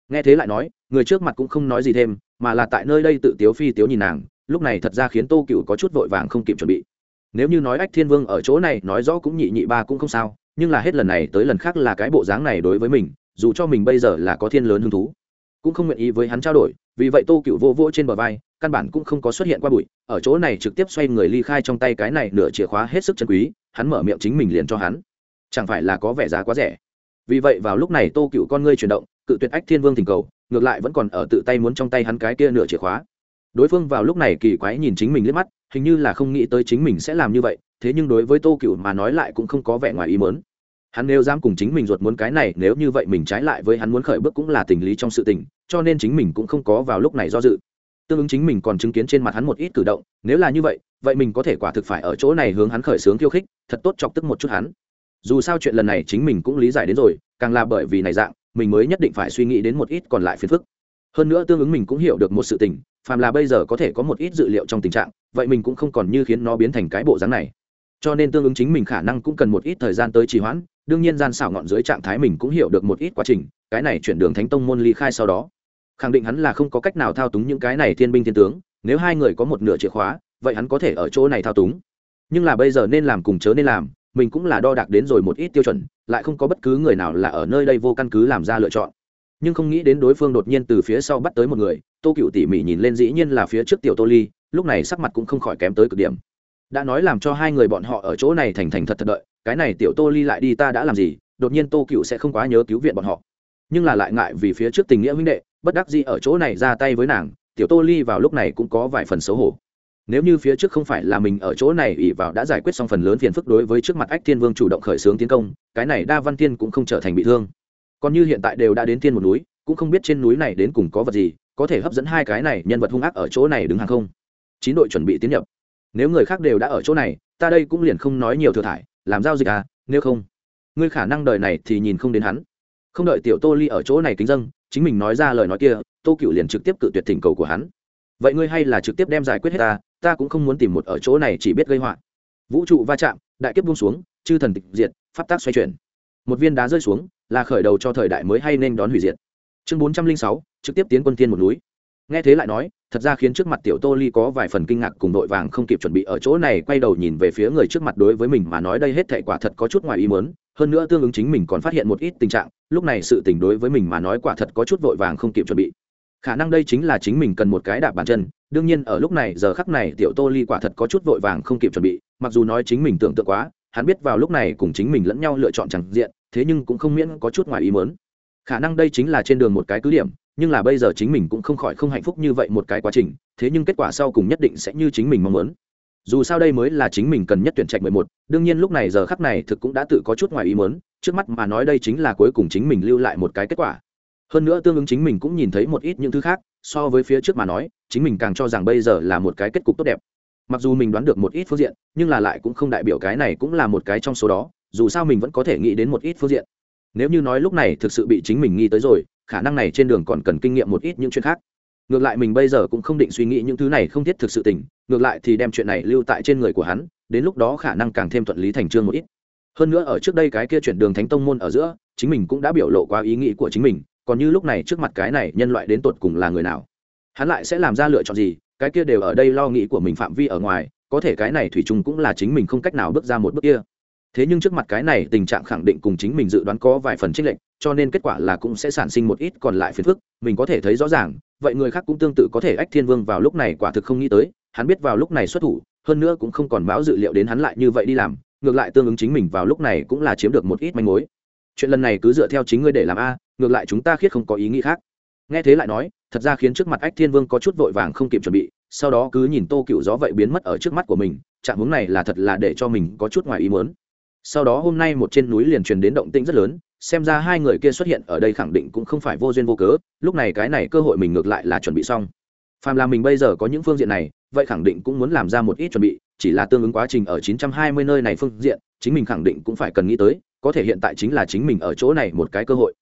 Nghe thế lại nói, người trước mặt cũng không nói gì thêm, mà là tại nơi đây tự tiếu phi tiếu nhìn nàng, lúc này thật ra khiến tô cựu có chút vội vàng không kịp chuẩn bị nếu như nói ách thiên vương ở chỗ này, nói rõ cũng nhị nhị ba cũng không sao, nhưng là hết lần này tới lần khác là cái bộ dáng này đối với mình, dù cho mình bây giờ là có thiên lớn hứng thú, cũng không nguyện ý với hắn trao đổi, vì vậy tô cựu vô vô trên bờ vai, căn bản cũng không có xuất hiện qua bụi, ở chỗ này trực tiếp xoay người ly khai trong tay cái này nửa chìa khóa hết sức chân quý, hắn mở miệng chính mình liền cho hắn. Chẳng phải là có vẻ giá quá rẻ. Vì vậy vào lúc này tô cựu con ngươi chuyển động, cự tuyệt ách thiên vương thỉnh cầu, ngược lại vẫn còn ở tự tay muốn trong tay hắn cái kia nửa chìa khóa đối phương vào lúc này kỳ quái nhìn chính mình liếc mắt, hình như là không nghĩ tới chính mình sẽ làm như vậy, thế nhưng đối với tô cựu mà nói lại cũng không có vẻ ngoài ý mớn hắn nếu dám cùng chính mình ruột muốn cái này, nếu như vậy mình trái lại với hắn muốn khởi bước cũng là tình lý trong sự tình, cho nên chính mình cũng không có vào lúc này do dự. Tương ứng chính mình còn chứng kiến trên mặt hắn một ít cử động, nếu là như vậy vậy mình có thể quả thực phải ở chỗ này hướng hắn khởi sướng khiêu khích, thật tốt chọc tức một chút hắn. Dù sao chuyện lần này chính mình cũng lý giải đến rồi, càng là bởi vì này dạng, mình mới nhất định phải suy nghĩ đến một ít còn lại phiền phức. Hơn nữa tương ứng mình cũng hiểu được một sự tình phàm là bây giờ có thể có một ít dự liệu trong tình trạng, vậy mình cũng không còn như khiến nó biến thành cái bộ dáng này. Cho nên tương ứng chính mình khả năng cũng cần một ít thời gian tới trì hoãn, đương nhiên gian xảo ngọn dưới trạng thái mình cũng hiểu được một ít quá trình, cái này chuyển đường thánh tông môn ly khai sau đó. Khẳng định hắn là không có cách nào thao túng những cái này thiên binh thiên tướng, nếu hai người có một nửa chìa khóa, vậy hắn có thể ở chỗ này thao túng. Nhưng là bây giờ nên làm cùng chớ nên làm, mình cũng là đo đạc đến rồi một ít tiêu chuẩn, lại không có bất cứ người nào là ở nơi đây vô căn cứ làm ra lựa chọn. Nhưng không nghĩ đến đối phương đột nhiên từ phía sau bắt tới một người tô cựu tỉ mỉ nhìn lên dĩ nhiên là phía trước tiểu tô ly, lúc này sắc mặt cũng không khỏi kém tới cực điểm. Đã nói làm cho hai người bọn họ ở chỗ này thành thành thật thật đợi, cái này tiểu tô ly lại đi ta đã làm gì, đột nhiên tô cựu sẽ không quá nhớ cứu viện bọn họ. Nhưng là lại ngại vì phía trước tình nghĩa huynh đệ, bất đắc dĩ ở chỗ này ra tay với nàng, tiểu tô ly vào lúc này cũng có vài phần xấu hổ. Nếu như phía trước không phải là mình ở chỗ này ỉ vào đã giải quyết xong phần lớn phiền phức đối với trước mặt ách thiên vương chủ động khởi xướng tiến công, cái này đa văn thiên cũng không trở thành bị thương. Còn như hiện tại đều đã đến thiên một núi, cũng không biết trên núi này đến cùng có vật gì có thể hấp dẫn hai cái này nhân vật hung ác ở chỗ này đứng hàng không? Chín đội chuẩn bị tiến nhập. Nếu người khác đều đã ở chỗ này, ta đây cũng liền không nói nhiều thừa thải, làm giao dịch à nếu không, ngươi khả năng đời này thì nhìn không đến hắn. Không đợi tiểu tô ly ở chỗ này kính dâng, chính mình nói ra lời nói kia, tô cựu liền trực tiếp cự tuyệt thỉnh cầu của hắn. Vậy ngươi hay là trực tiếp đem giải quyết hết ta ta cũng không muốn tìm một ở chỗ này chỉ biết gây họa. Vũ trụ va chạm, đại kiếp buông xuống, chư thần tịch diệt, pháp tác xoay chuyển. Một viên đá rơi xuống, là khởi đầu cho thời đại mới hay nên đón hủy diệt chương bốn trăm linh sáu, trực tiếp tiến quân tiên một núi. Nghe thế lại nói, thật ra khiến trước mặt tiểu tô ly có vài phần kinh ngạc cùng đội vàng không kịp chuẩn bị ở chỗ này, quay đầu nhìn về phía người trước mặt đối với mình mà nói đây hết thệ quả thật có chút ngoài ý mớn hơn nữa tương ứng chính mình còn phát hiện một ít tình trạng, lúc này sự tình đối với mình mà nói quả thật có chút vội vàng không kịp chuẩn bị. Khả năng đây chính là chính mình cần một cái đạp bàn chân, đương nhiên ở lúc này, giờ khắc này tiểu tô ly quả thật có chút vội vàng không kịp chuẩn bị, mặc dù nói chính mình tưởng tượng quá, hắn biết vào lúc này cùng chính mình lẫn nhau lựa chọn chẳng diện, thế nhưng cũng không miễn có chút ngoài ý mớn khả năng đây chính là trên đường một cái cứ điểm, nhưng là bây giờ chính mình cũng không khỏi không hạnh phúc như vậy một cái quá trình, thế nhưng kết quả sau cùng nhất định sẽ như chính mình mong muốn. Dù sao đây mới là chính mình cần nhất tuyển trạch mười một, đương nhiên lúc này giờ khắc này thực cũng đã tự có chút ngoài ý muốn, trước mắt mà nói đây chính là cuối cùng chính mình lưu lại một cái kết quả. Hơn nữa tương ứng chính mình cũng nhìn thấy một ít những thứ khác, so với phía trước mà nói, chính mình càng cho rằng bây giờ là một cái kết cục tốt đẹp. Mặc dù mình đoán được một ít phương diện, nhưng là lại cũng không đại biểu cái này cũng là một cái trong số đó, dù sao mình vẫn có thể nghĩ đến một ít phương diện nếu như nói lúc này thực sự bị chính mình nghi tới rồi, khả năng này trên đường còn cần kinh nghiệm một ít những chuyện khác. Ngược lại mình bây giờ cũng không định suy nghĩ những thứ này không thiết thực sự tình, ngược lại thì đem chuyện này lưu tại trên người của hắn, đến lúc đó khả năng càng thêm thuận lý thành trương một ít. Hơn nữa ở trước đây cái kia chuyển đường thánh tông môn ở giữa, chính mình cũng đã biểu lộ qua ý nghĩ của chính mình, còn như lúc này trước mặt cái này nhân loại đến tột cùng là người nào? Hắn lại sẽ làm ra lựa chọn gì? Cái kia đều ở đây lo nghĩ của mình phạm vi ở ngoài, có thể cái này thủy chung cũng là chính mình không cách nào bước ra một bước kia thế nhưng trước mặt cái này tình trạng khẳng định cùng chính mình dự đoán có vài phần trích lệnh cho nên kết quả là cũng sẽ sản sinh một ít còn lại phiền phức, mình có thể thấy rõ ràng, vậy người khác cũng tương tự có thể ách thiên vương vào lúc này quả thực không nghĩ tới, hắn biết vào lúc này xuất thủ, hơn nữa cũng không còn báo dự liệu đến hắn lại như vậy đi làm, ngược lại tương ứng chính mình vào lúc này cũng là chiếm được một ít manh mối. Chuyện lần này cứ dựa theo chính ngươi để làm a, ngược lại chúng ta khiết không có ý nghĩ khác. Nghe thế lại nói, thật ra khiến trước mặt ách thiên vương có chút vội vàng không kịp chuẩn bị, sau đó cứ nhìn tô cựu gió vậy biến mất ở trước mắt của mình, trạng hướng này là thật là để cho mình có chút ngoài ý muốn sau đó hôm nay một trên núi liền truyền đến động tĩnh rất lớn, xem ra hai người kia xuất hiện ở đây khẳng định cũng không phải vô duyên vô cớ, lúc này cái này cơ hội mình ngược lại là chuẩn bị xong. Phàm là mình bây giờ có những phương diện này, vậy khẳng định cũng muốn làm ra một ít chuẩn bị, chỉ là tương ứng quá trình ở 920 nơi này phương diện, chính mình khẳng định cũng phải cần nghĩ tới, có thể hiện tại chính là chính mình ở chỗ này một cái cơ hội.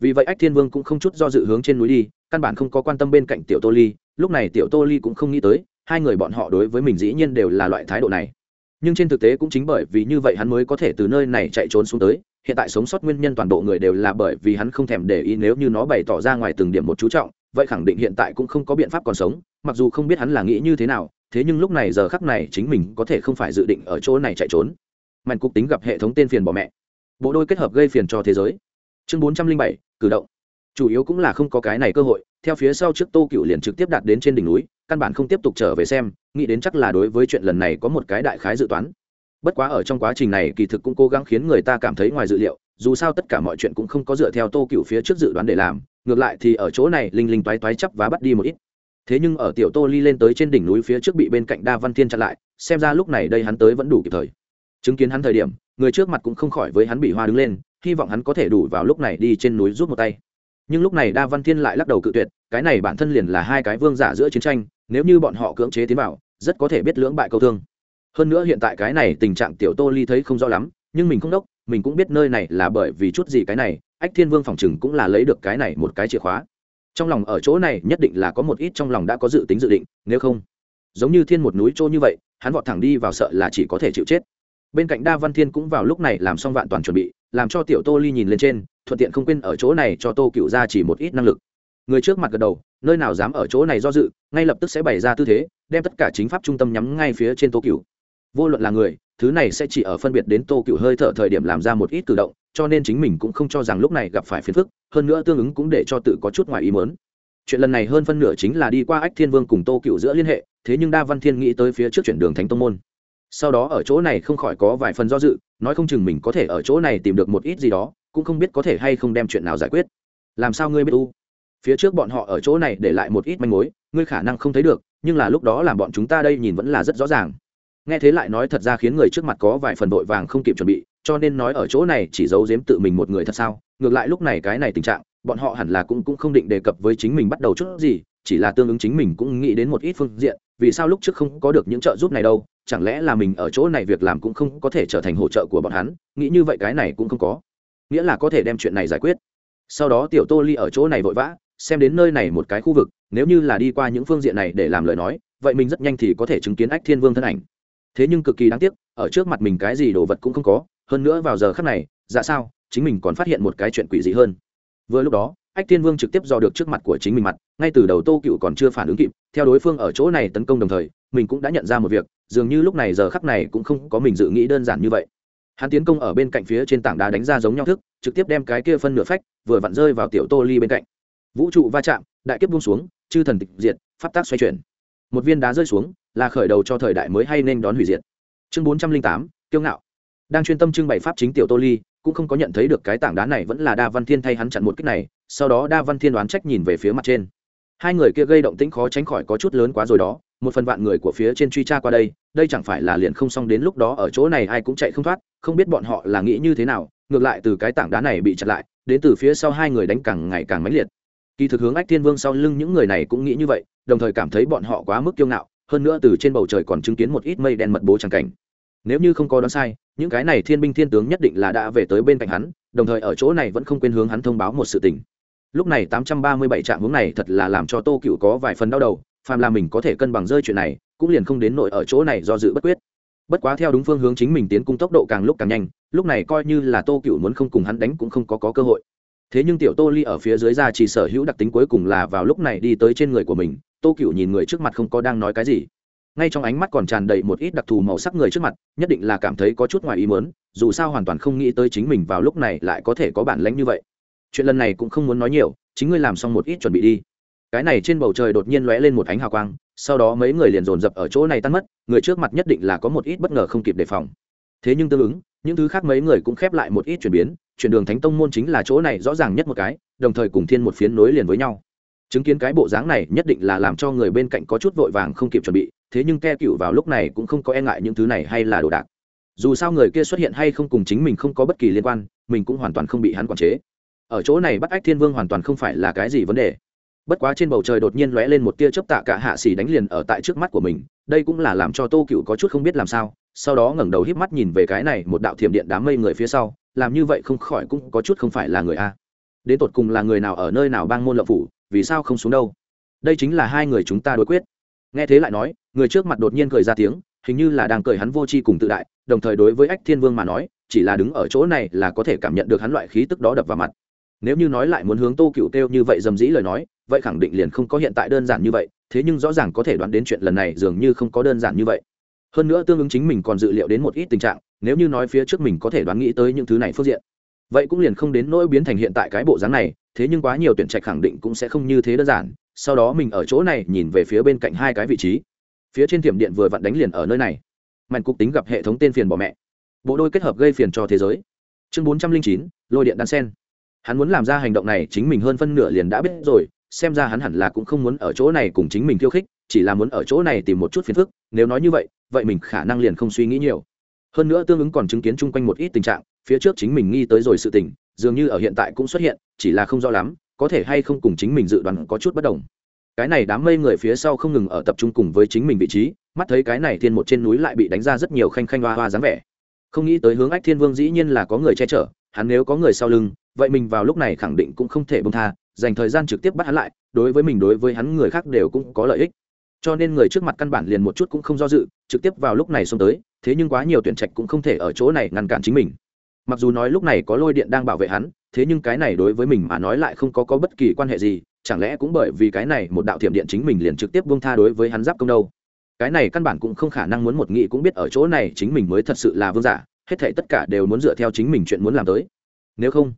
Vì vậy ách thiên vương cũng không chút do dự hướng trên núi đi, căn bản không có quan tâm bên cạnh tiểu tô ly, lúc này tiểu tô ly cũng không nghĩ tới, hai người bọn họ đối với mình dĩ nhiên đều là loại thái độ này nhưng trên thực tế cũng chính bởi vì như vậy hắn mới có thể từ nơi này chạy trốn xuống tới. Hiện tại sống sót nguyên nhân toàn bộ người đều là bởi vì hắn không thèm để ý nếu như nó bày tỏ ra ngoài từng điểm một chú trọng, vậy khẳng định hiện tại cũng không có biện pháp còn sống, mặc dù không biết hắn là nghĩ như thế nào, thế nhưng lúc này giờ khắc này chính mình có thể không phải dự định ở chỗ này chạy trốn. Mạnh cục tính gặp hệ thống tên phiền bỏ mẹ. Bộ đôi kết hợp gây phiền cho thế giới. Chương bốn trăm linh bảy, cử động. Chủ yếu cũng là không có cái này cơ hội, theo phía sau trước tô cựu liền trực tiếp đạt đến trên đỉnh núi căn bản không tiếp tục trở về xem, nghĩ đến chắc là đối với chuyện lần này có một cái đại khái dự toán. Bất quá ở trong quá trình này, kỳ thực cũng cố gắng khiến người ta cảm thấy ngoài dự liệu, dù sao tất cả mọi chuyện cũng không có dựa theo tô cựu phía trước dự đoán để làm, ngược lại thì ở chỗ này, linh linh toái toái chấp và bắt đi một ít. Thế nhưng ở tiểu tô ly lên tới trên đỉnh núi phía trước bị bên cạnh đa văn thiên chặn lại, xem ra lúc này đây hắn tới vẫn đủ kịp thời. Chứng kiến hắn thời điểm, người trước mặt cũng không khỏi với hắn bị hoa đứng lên, hy vọng hắn có thể đủ vào lúc này đi trên núi rút một tay. Nhưng lúc này đa văn thiên lại lắc đầu cự tuyệt, cái này bản thân liền là hai cái vương giả giữa chiến tranh nếu như bọn họ cưỡng chế tiến vào, rất có thể biết lưỡng bại câu thương. Hơn nữa hiện tại cái này tình trạng tiểu tô ly thấy không rõ lắm, nhưng mình không đốc, mình cũng biết nơi này là bởi vì chút gì cái này, ách thiên vương phòng chừng cũng là lấy được cái này một cái chìa khóa. Trong lòng ở chỗ này nhất định là có một ít trong lòng đã có dự tính dự định, nếu không, giống như thiên một núi trô như vậy, hắn vọt thẳng đi vào sợ là chỉ có thể chịu chết. Bên cạnh đa văn thiên cũng vào lúc này làm xong vạn toàn chuẩn bị, làm cho tiểu tô ly nhìn lên trên, thuận tiện không quên ở chỗ này cho tô cựu ra chỉ một ít năng lực người trước mặt gật đầu, nơi nào dám ở chỗ này do dự, ngay lập tức sẽ bày ra tư thế, đem tất cả chính pháp trung tâm nhắm ngay phía trên tô cựu vô luận là người, thứ này sẽ chỉ ở phân biệt đến tô cựu hơi thở thời điểm làm ra một ít cử động, cho nên chính mình cũng không cho rằng lúc này gặp phải phiền phức, hơn nữa tương ứng cũng để cho tự có chút ngoài ý mớn chuyện lần này hơn phân nửa chính là đi qua ách thiên vương cùng tô cựu giữa liên hệ, thế nhưng đa văn thiên nghĩ tới phía trước chuyển đường thánh tông môn. Sau đó ở chỗ này không khỏi có vài phần do dự, nói không chừng mình có thể ở chỗ này tìm được một ít gì đó, cũng không biết có thể hay không đem chuyện nào giải quyết. Làm sao ngươi biết u? Phía trước bọn họ ở chỗ này để lại một ít manh mối, ngươi khả năng không thấy được, nhưng là lúc đó làm bọn chúng ta đây nhìn vẫn là rất rõ ràng. Nghe thế lại nói thật ra khiến người trước mặt có vài phần vội vàng không kịp chuẩn bị, cho nên nói ở chỗ này chỉ giấu giếm tự mình một người thật sao? Ngược lại lúc này cái này tình trạng, bọn họ hẳn là cũng cũng không định đề cập với chính mình bắt đầu chút gì, chỉ là tương ứng chính mình cũng nghĩ đến một ít phương diện, vì sao lúc trước không có được những trợ giúp này đâu, chẳng lẽ là mình ở chỗ này việc làm cũng không có thể trở thành hỗ trợ của bọn hắn, nghĩ như vậy cái này cũng không có. Nghĩa là có thể đem chuyện này giải quyết. Sau đó tiểu tô ly ở chỗ này vội vã xem đến nơi này một cái khu vực, nếu như là đi qua những phương diện này để làm lời nói, vậy mình rất nhanh thì có thể chứng kiến ách thiên vương thân ảnh. Thế nhưng cực kỳ đáng tiếc, ở trước mặt mình cái gì đồ vật cũng không có, hơn nữa vào giờ khắc này dạ sao, chính mình còn phát hiện một cái chuyện quỷ dị hơn. Vừa lúc đó, ách thiên vương trực tiếp dò được trước mặt của chính mình mặt, ngay từ đầu tô cựu còn chưa phản ứng kịp, theo đối phương ở chỗ này tấn công đồng thời, mình cũng đã nhận ra một việc, dường như lúc này giờ khắc này cũng không có mình dự nghĩ đơn giản như vậy. Hắn tiến công ở bên cạnh phía trên tảng đá đánh ra giống nhau thức, trực tiếp đem cái kia phân nửa phách, vừa vặn rơi vào tiểu tô ly bên cạnh vũ trụ va chạm, đại kiếp buông xuống, chư thần tịch diệt, pháp tác xoay chuyển. Một viên đá rơi xuống, là khởi đầu cho thời đại mới hay nên đón hủy diệt. Chương bốn trăm linh tám, kiêu ngạo. Đang chuyên tâm trưng bày pháp chính tiểu tô ly, cũng không có nhận thấy được cái tảng đá này vẫn là đa văn thiên thay hắn chặn một cách này, sau đó đa văn thiên đoán trách nhìn về phía mặt trên. Hai người kia gây động tĩnh khó tránh khỏi có chút lớn quá rồi đó, một phần vạn người của phía trên truy tra qua đây đây chẳng phải là liền không xong đến lúc đó ở chỗ này ai cũng chạy không thoát, không biết bọn họ là nghĩ như thế nào, ngược lại từ cái tảng đá này bị chặn lại, đến từ phía sau hai người đánh càng ngày càng mãnh liệt kỳ thực hướng ách thiên vương sau lưng những người này cũng nghĩ như vậy đồng thời cảm thấy bọn họ quá mức kiêu ngạo hơn nữa từ trên bầu trời còn chứng kiến một ít mây đen mật bố tràng cảnh. Nếu như không có đoán sai những cái này thiên binh thiên tướng nhất định là đã về tới bên cạnh hắn đồng thời ở chỗ này vẫn không quên hướng hắn thông báo một sự tình. Lúc này tám trăm ba mươi bảy trạm hướng này thật là làm cho tô cựu có vài phần đau đầu phàm là mình có thể cân bằng rơi chuyện này cũng liền không đến nội ở chỗ này do dự bất quyết. Bất quá theo đúng phương hướng chính mình tiến cung tốc độ càng lúc càng nhanh lúc này coi như là tô cựu muốn không cùng hắn đánh cũng không có, có cơ hội thế nhưng tiểu tô ly ở phía dưới ra chỉ sở hữu đặc tính cuối cùng là vào lúc này đi tới trên người của mình, tô cựu nhìn người trước mặt không có đang nói cái gì. Ngay trong ánh mắt còn tràn đầy một ít đặc thù màu sắc người trước mặt, nhất định là cảm thấy có chút ngoài ý mớn dù sao hoàn toàn không nghĩ tới chính mình vào lúc này lại có thể có bản lãnh như vậy. Chuyện lần này cũng không muốn nói nhiều, chính ngươi làm xong một ít chuẩn bị đi. Cái này trên bầu trời đột nhiên lóe lên một ánh hào quang, sau đó mấy người liền dồn dập ở chỗ này tan mất, người trước mặt nhất định là có một ít bất ngờ không kịp đề phòng. Thế nhưng tương ứng, những thứ khác mấy người cũng khép lại một ít chuyển biến chuyển đường thánh tông môn chính là chỗ này rõ ràng nhất một cái, đồng thời cùng thiên một phiến nối liền với nhau. Chứng kiến cái bộ dáng này nhất định là làm cho người bên cạnh có chút vội vàng không kịp chuẩn bị, thế nhưng ke cựu vào lúc này cũng không có e ngại những thứ này hay là đồ đạc. Dù sao người kia xuất hiện hay không cùng chính mình không có bất kỳ liên quan, mình cũng hoàn toàn không bị hắn quản chế. Ở chỗ này bắt ách thiên vương hoàn toàn không phải là cái gì vấn đề bất quá trên bầu trời đột nhiên lóe lên một tia chớp tạ cả hạ xỉ đánh liền ở tại trước mắt của mình, đây cũng là làm cho tô cựu có chút không biết làm sao, sau đó ngẩng đầu híp mắt nhìn về cái này một đạo thiểm điện đám mây người phía sau, làm như vậy không khỏi cũng có chút không phải là người a. Đến tột cùng là người nào ở nơi nào bang môn lộng phủ, vì sao không xuống đâu? Đây chính là hai người chúng ta đối quyết. Nghe thế lại nói, người trước mặt đột nhiên cười ra tiếng, hình như là đang cười hắn vô tri cùng tự đại, đồng thời đối với ách thiên vương mà nói, chỉ là đứng ở chỗ này là có thể cảm nhận được hắn loại khí tức đó đập vào mặt nếu như nói lại muốn hướng tô cựu kêu như vậy dầm dĩ lời nói, vậy khẳng định liền không có hiện tại đơn giản như vậy, thế nhưng rõ ràng có thể đoán đến chuyện lần này dường như không có đơn giản như vậy. Hơn nữa tương ứng chính mình còn dự liệu đến một ít tình trạng, nếu như nói phía trước mình có thể đoán nghĩ tới những thứ này phương diện, vậy cũng liền không đến nỗi biến thành hiện tại cái bộ dáng này, thế nhưng quá nhiều tuyển trạch khẳng định cũng sẽ không như thế đơn giản, sau đó mình ở chỗ này nhìn về phía bên cạnh hai cái vị trí. Phía trên tiệm điện vừa vặn đánh liền ở nơi này. Mạnh cục tính gặp hệ thống tên phiền bỏ mẹ. Bộ đôi kết hợp gây phiền cho thế giới. Chương bốn trăm linh chín, lôi điện đan sen hắn muốn làm ra hành động này chính mình hơn phân nửa liền đã biết rồi, xem ra hắn hẳn là cũng không muốn ở chỗ này cùng chính mình khiêu khích, chỉ là muốn ở chỗ này tìm một chút phiền phức, nếu nói như vậy vậy mình khả năng liền không suy nghĩ nhiều. Hơn nữa tương ứng còn chứng kiến chung quanh một ít tình trạng, phía trước chính mình nghi tới rồi sự tình, dường như ở hiện tại cũng xuất hiện, chỉ là không rõ lắm, có thể hay không cùng chính mình dự đoán có chút bất đồng. Cái này đám mây người phía sau không ngừng ở tập trung cùng với chính mình vị trí, mắt thấy cái này thiên một trên núi lại bị đánh ra rất nhiều khanh khanh hoa hoa dáng vẻ. Không nghĩ tới hướng ách thiên vương dĩ nhiên là có người che chở hắn nếu có người sau lưng, vậy mình vào lúc này khẳng định cũng không thể bông tha, dành thời gian trực tiếp bắt hắn lại, đối với mình, đối với hắn người khác đều cũng có lợi ích. Cho nên người trước mặt căn bản liền một chút cũng không do dự, trực tiếp vào lúc này xông tới, thế nhưng quá nhiều tuyển trạch cũng không thể ở chỗ này ngăn cản chính mình. Mặc dù nói lúc này có lôi điện đang bảo vệ hắn, thế nhưng cái này đối với mình mà nói lại không có có bất kỳ quan hệ gì, chẳng lẽ cũng bởi vì cái này một đạo thiểm điện chính mình liền trực tiếp buông tha đối với hắn giáp công đâu? Cái này căn bản cũng không khả năng muốn một nghị cũng biết ở chỗ này chính mình mới thật sự là vương giả hết thể tất cả đều muốn dựa theo chính mình chuyện muốn làm tới. Nếu không,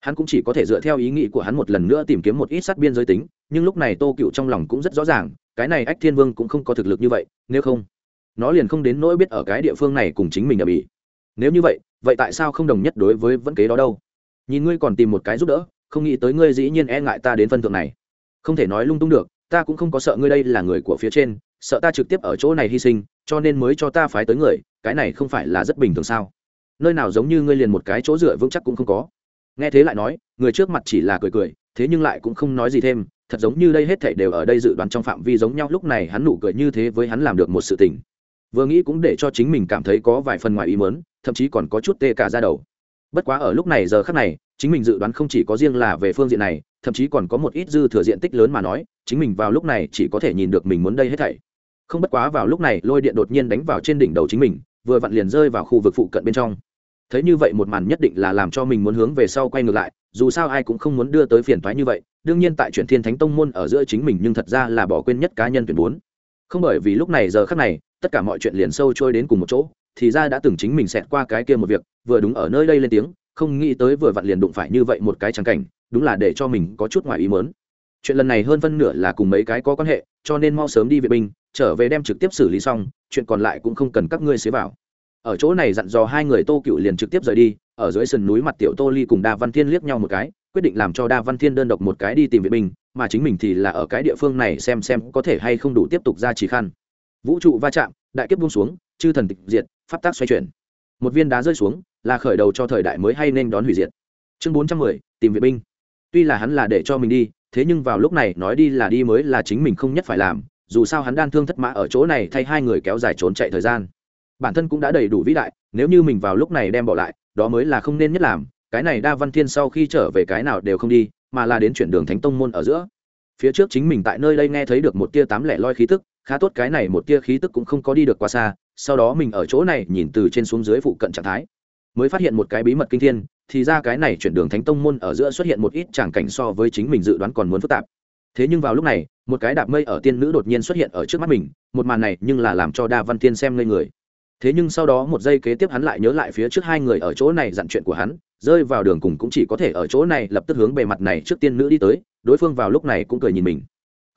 hắn cũng chỉ có thể dựa theo ý nghĩ của hắn một lần nữa tìm kiếm một ít sát biên giới tính, nhưng lúc này tô cựu trong lòng cũng rất rõ ràng, cái này ách thiên vương cũng không có thực lực như vậy, nếu không, nó liền không đến nỗi biết ở cái địa phương này cùng chính mình ở bỉ nếu như vậy vậy tại sao không đồng nhất đối với vẫn kế đó đâu? Nhìn ngươi còn tìm một cái giúp đỡ, không nghĩ tới ngươi dĩ nhiên e ngại ta đến phân thượng này. Không thể nói lung tung được, ta cũng không có sợ ngươi đây là người của phía trên sợ ta trực tiếp ở chỗ này hy sinh, cho nên mới cho ta phái tới người, cái này không phải là rất bình thường sao? Nơi nào giống như ngươi liền một cái chỗ dựa vững chắc cũng không có. Nghe thế lại nói, người trước mặt chỉ là cười cười, thế nhưng lại cũng không nói gì thêm, thật giống như đây hết thảy đều ở đây dự đoán trong phạm vi giống nhau, lúc này hắn nụ cười như thế với hắn làm được một sự tình. Vừa nghĩ cũng để cho chính mình cảm thấy có vài phần ngoài ý mớn thậm chí còn có chút tê cả ra đầu. Bất quá ở lúc này giờ khắc này, chính mình dự đoán không chỉ có riêng là về phương diện này, thậm chí còn có một ít dư thừa diện tích lớn mà nói, chính mình vào lúc này chỉ có thể nhìn được mình muốn đây hết thảy không bất quá vào lúc này, lôi điện đột nhiên đánh vào trên đỉnh đầu chính mình, vừa vặn liền rơi vào khu vực phụ cận bên trong. Thấy như vậy một màn nhất định là làm cho mình muốn hướng về sau quay ngược lại, dù sao ai cũng không muốn đưa tới phiền toái như vậy, đương nhiên tại chuyển thiên thánh tông môn ở giữa chính mình nhưng thật ra là bỏ quên nhất cá nhân tuyển bốn. Không bởi vì lúc này giờ khắc này, tất cả mọi chuyện liền sâu trôi đến cùng một chỗ, thì ra đã từng chính mình xẹt qua cái kia một việc, vừa đúng ở nơi đây lên tiếng, không nghĩ tới vừa vặn liền đụng phải như vậy một cái trắng cảnh, đúng là để cho mình có chút ngoài ý mớn chuyện lần này hơn phân nửa là cùng mấy cái có quan hệ, cho nên mau sớm đi vệ binh, trở về đem trực tiếp xử lý xong, chuyện còn lại cũng không cần các ngươi xế vào. Ở chỗ này dặn dò hai người tô cựu liền trực tiếp rời đi, ở dưới sườn núi mặt tiểu tô ly cùng đa văn thiên liếc nhau một cái, quyết định làm cho đa văn thiên đơn độc một cái đi tìm vệ binh, mà chính mình thì là ở cái địa phương này xem xem có thể hay không đủ tiếp tục ra chỉ khăn. Vũ trụ va chạm, đại kiếp buông xuống, chư thần tịch diệt, pháp tác xoay chuyển. Một viên đá rơi xuống, là khởi đầu cho thời đại mới hay nên đón hủy diệt. Chương bốn trăm mười, tìm vệ binh tuy là hắn là để cho mình đi, thế nhưng vào lúc này nói đi là đi mới là chính mình không nhất phải làm, dù sao hắn đan thương thất mã ở chỗ này thay hai người kéo dài trốn chạy thời gian. Bản thân cũng đã đầy đủ vĩ đại, nếu như mình vào lúc này đem bỏ lại, đó mới là không nên nhất làm, cái này đa văn thiên sau khi trở về cái nào đều không đi, mà là đến chuyển đường thánh tông môn ở giữa. Phía trước chính mình tại nơi đây nghe thấy được một tia tám lẻ loi khí tức, khá tốt cái này một tia khí tức cũng không có đi được quá xa, sau đó mình ở chỗ này nhìn từ trên xuống dưới phụ cận trạng thái, mới phát hiện một cái bí mật kinh thiên thì ra cái này chuyển đường thánh tông môn ở giữa xuất hiện một ít tràng cảnh so với chính mình dự đoán còn muốn phức tạp. Thế nhưng vào lúc này, một cái đạp mây ở tiên nữ đột nhiên xuất hiện ở trước mắt mình, một màn này nhưng là làm cho đa văn tiên xem ngây người. Thế nhưng sau đó một giây kế tiếp hắn lại nhớ lại phía trước hai người ở chỗ này dặn chuyện của hắn, rơi vào đường cùng cũng chỉ có thể ở chỗ này lập tức hướng bề mặt này trước tiên nữ đi tới, đối phương vào lúc này cũng cười nhìn mình.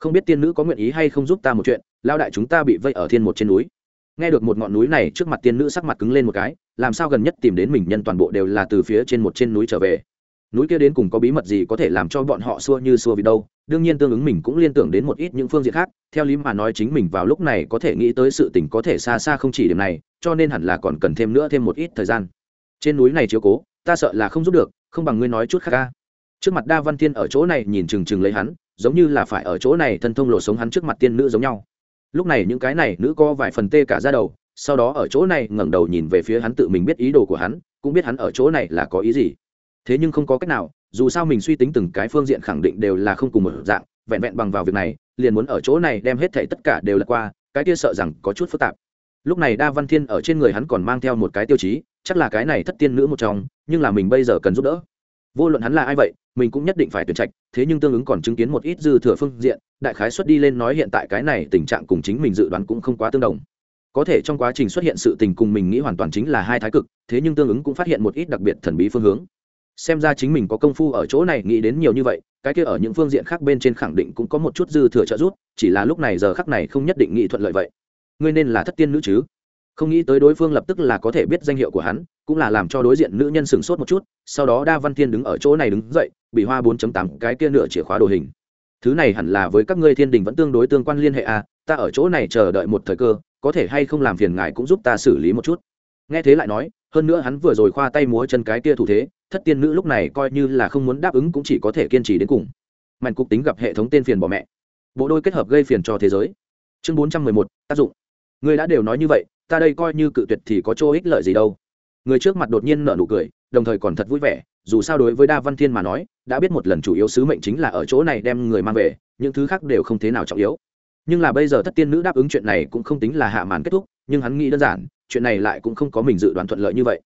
Không biết tiên nữ có nguyện ý hay không giúp ta một chuyện lao đại chúng ta bị vây ở thiên một trên núi nghe được một ngọn núi này, trước mặt tiên nữ sắc mặt cứng lên một cái, làm sao gần nhất tìm đến mình nhân toàn bộ đều là từ phía trên một trên núi trở về? Núi kia đến cùng có bí mật gì có thể làm cho bọn họ xua như xua vì đâu? Đương nhiên tương ứng mình cũng liên tưởng đến một ít những phương diện khác, theo lý mà nói chính mình vào lúc này có thể nghĩ tới sự tình có thể xa xa không chỉ điểm này, cho nên hẳn là còn cần thêm nữa thêm một ít thời gian. Trên núi này chiếu cố, ta sợ là không giúp được, không bằng ngươi nói chút khác ca. Trước mặt đa văn thiên ở chỗ này nhìn chừng chừng lấy hắn, giống như là phải ở chỗ này thân thông lộ sống hắn trước mặt tiên nữ giống nhau lúc này những cái này, nữ có vài phần tê cả ra đầu, sau đó ở chỗ này ngẩng đầu nhìn về phía hắn tự mình biết ý đồ của hắn, cũng biết hắn ở chỗ này là có ý gì. Thế nhưng không có cách nào, dù sao mình suy tính từng cái phương diện khẳng định đều là không cùng một dạng, vẹn vẹn bằng vào việc này, liền muốn ở chỗ này đem hết thảy tất cả đều lật qua, cái kia sợ rằng có chút phức tạp. Lúc này đa văn thiên ở trên người hắn còn mang theo một cái tiêu chí, chắc là cái này thất tiên nữ một trong, nhưng là mình bây giờ cần giúp đỡ. Vô luận hắn là ai vậy mình cũng nhất định phải tuyển trạch, thế nhưng tương ứng còn chứng kiến một ít dư thừa phương diện, đại khái xuất đi lên nói hiện tại cái này tình trạng cùng chính mình dự đoán cũng không quá tương đồng. Có thể trong quá trình xuất hiện sự tình cùng mình nghĩ hoàn toàn chính là hai thái cực, thế nhưng tương ứng cũng phát hiện một ít đặc biệt thần bí phương hướng. Xem ra chính mình có công phu ở chỗ này nghĩ đến nhiều như vậy, cái kia ở những phương diện khác bên trên khẳng định cũng có một chút dư thừa trợ giúp, chỉ là lúc này giờ khắc này không nhất định nghĩ thuận lợi vậy. Ngươi nên là thất tiên nữ chứ? Không nghĩ tới đối phương lập tức là có thể biết danh hiệu của hắn cũng là làm cho đối diện nữ nhân sửng sốt một chút, sau đó đa văn thiên đứng ở chỗ này đứng dậy, bị hoa 4 tám cái kia nửa chìa khóa đồ hình. Thứ này hẳn là với các ngươi thiên đình vẫn tương đối tương quan liên hệ à ta ở chỗ này chờ đợi một thời cơ, có thể hay không làm phiền ngài cũng giúp ta xử lý một chút. Nghe thế lại nói, hơn nữa hắn vừa rồi khoa tay múa chân cái kia thủ thế, thất tiên nữ lúc này coi như là không muốn đáp ứng cũng chỉ có thể kiên trì đến cùng. Mạnh cục tính gặp hệ thống tên phiền bỏ mẹ. Bộ đôi kết hợp gây phiền cho thế giới. Chương bốn trăm mười một, tác dụng. Người đã đều nói như vậy, ta đây coi như cự tuyệt thì có chỗ ích lợi gì đâu người trước mặt đột nhiên nở nụ cười, đồng thời còn thật vui vẻ, dù sao đối với đa văn thiên mà nói, đã biết một lần chủ yếu sứ mệnh chính là ở chỗ này đem người mang về, những thứ khác đều không thế nào trọng yếu. Nhưng là bây giờ thất tiên nữ đáp ứng chuyện này cũng không tính là hạ màn kết thúc, nhưng hắn nghĩ đơn giản, chuyện này lại cũng không có mình dự đoán thuận lợi như vậy.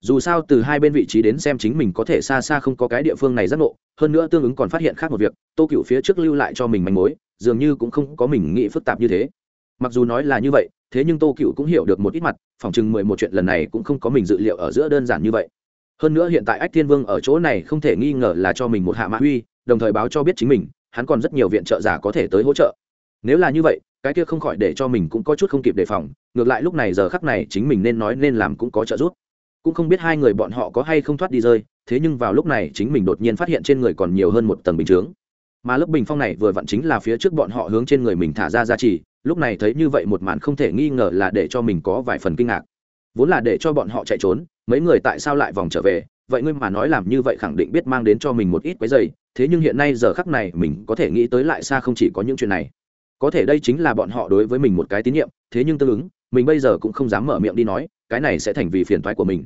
Dù sao từ hai bên vị trí đến xem chính mình có thể xa xa không có cái địa phương này giác ngộ, hơn nữa tương ứng còn phát hiện khác một việc, tô cựu phía trước lưu lại cho mình manh mối, dường như cũng không có mình nghĩ phức tạp như thế. Mặc dù nói là như vậy thế nhưng tô cựu cũng hiểu được một ít mặt phòng chừng mười một chuyện lần này cũng không có mình dự liệu ở giữa đơn giản như vậy. Hơn nữa hiện tại ách thiên vương ở chỗ này không thể nghi ngờ là cho mình một hạ mã huy đồng thời báo cho biết chính mình, hắn còn rất nhiều viện trợ giả có thể tới hỗ trợ. Nếu là như vậy, cái kia không khỏi để cho mình cũng có chút không kịp đề phòng, ngược lại lúc này giờ khắc này chính mình nên nói nên làm cũng có trợ giúp. Cũng không biết hai người bọn họ có hay không thoát đi rơi, thế nhưng vào lúc này chính mình đột nhiên phát hiện trên người còn nhiều hơn một tầng bình chướng mà lớp bình phong này vừa vặn chính là phía trước bọn họ hướng trên người mình thả ra giá trị, lúc này thấy như vậy một màn không thể nghi ngờ là để cho mình có vài phần kinh ngạc. Vốn là để cho bọn họ chạy trốn, mấy người tại sao lại vòng trở về, vậy ngươi mà nói làm như vậy khẳng định biết mang đến cho mình một ít cái dày thế nhưng hiện nay giờ khắc này mình có thể nghĩ tới lại xa không chỉ có những chuyện này. Có thể đây chính là bọn họ đối với mình một cái tín nhiệm, thế nhưng tương ứng, mình bây giờ cũng không dám mở miệng đi nói, cái này sẽ thành vì phiền toái của mình.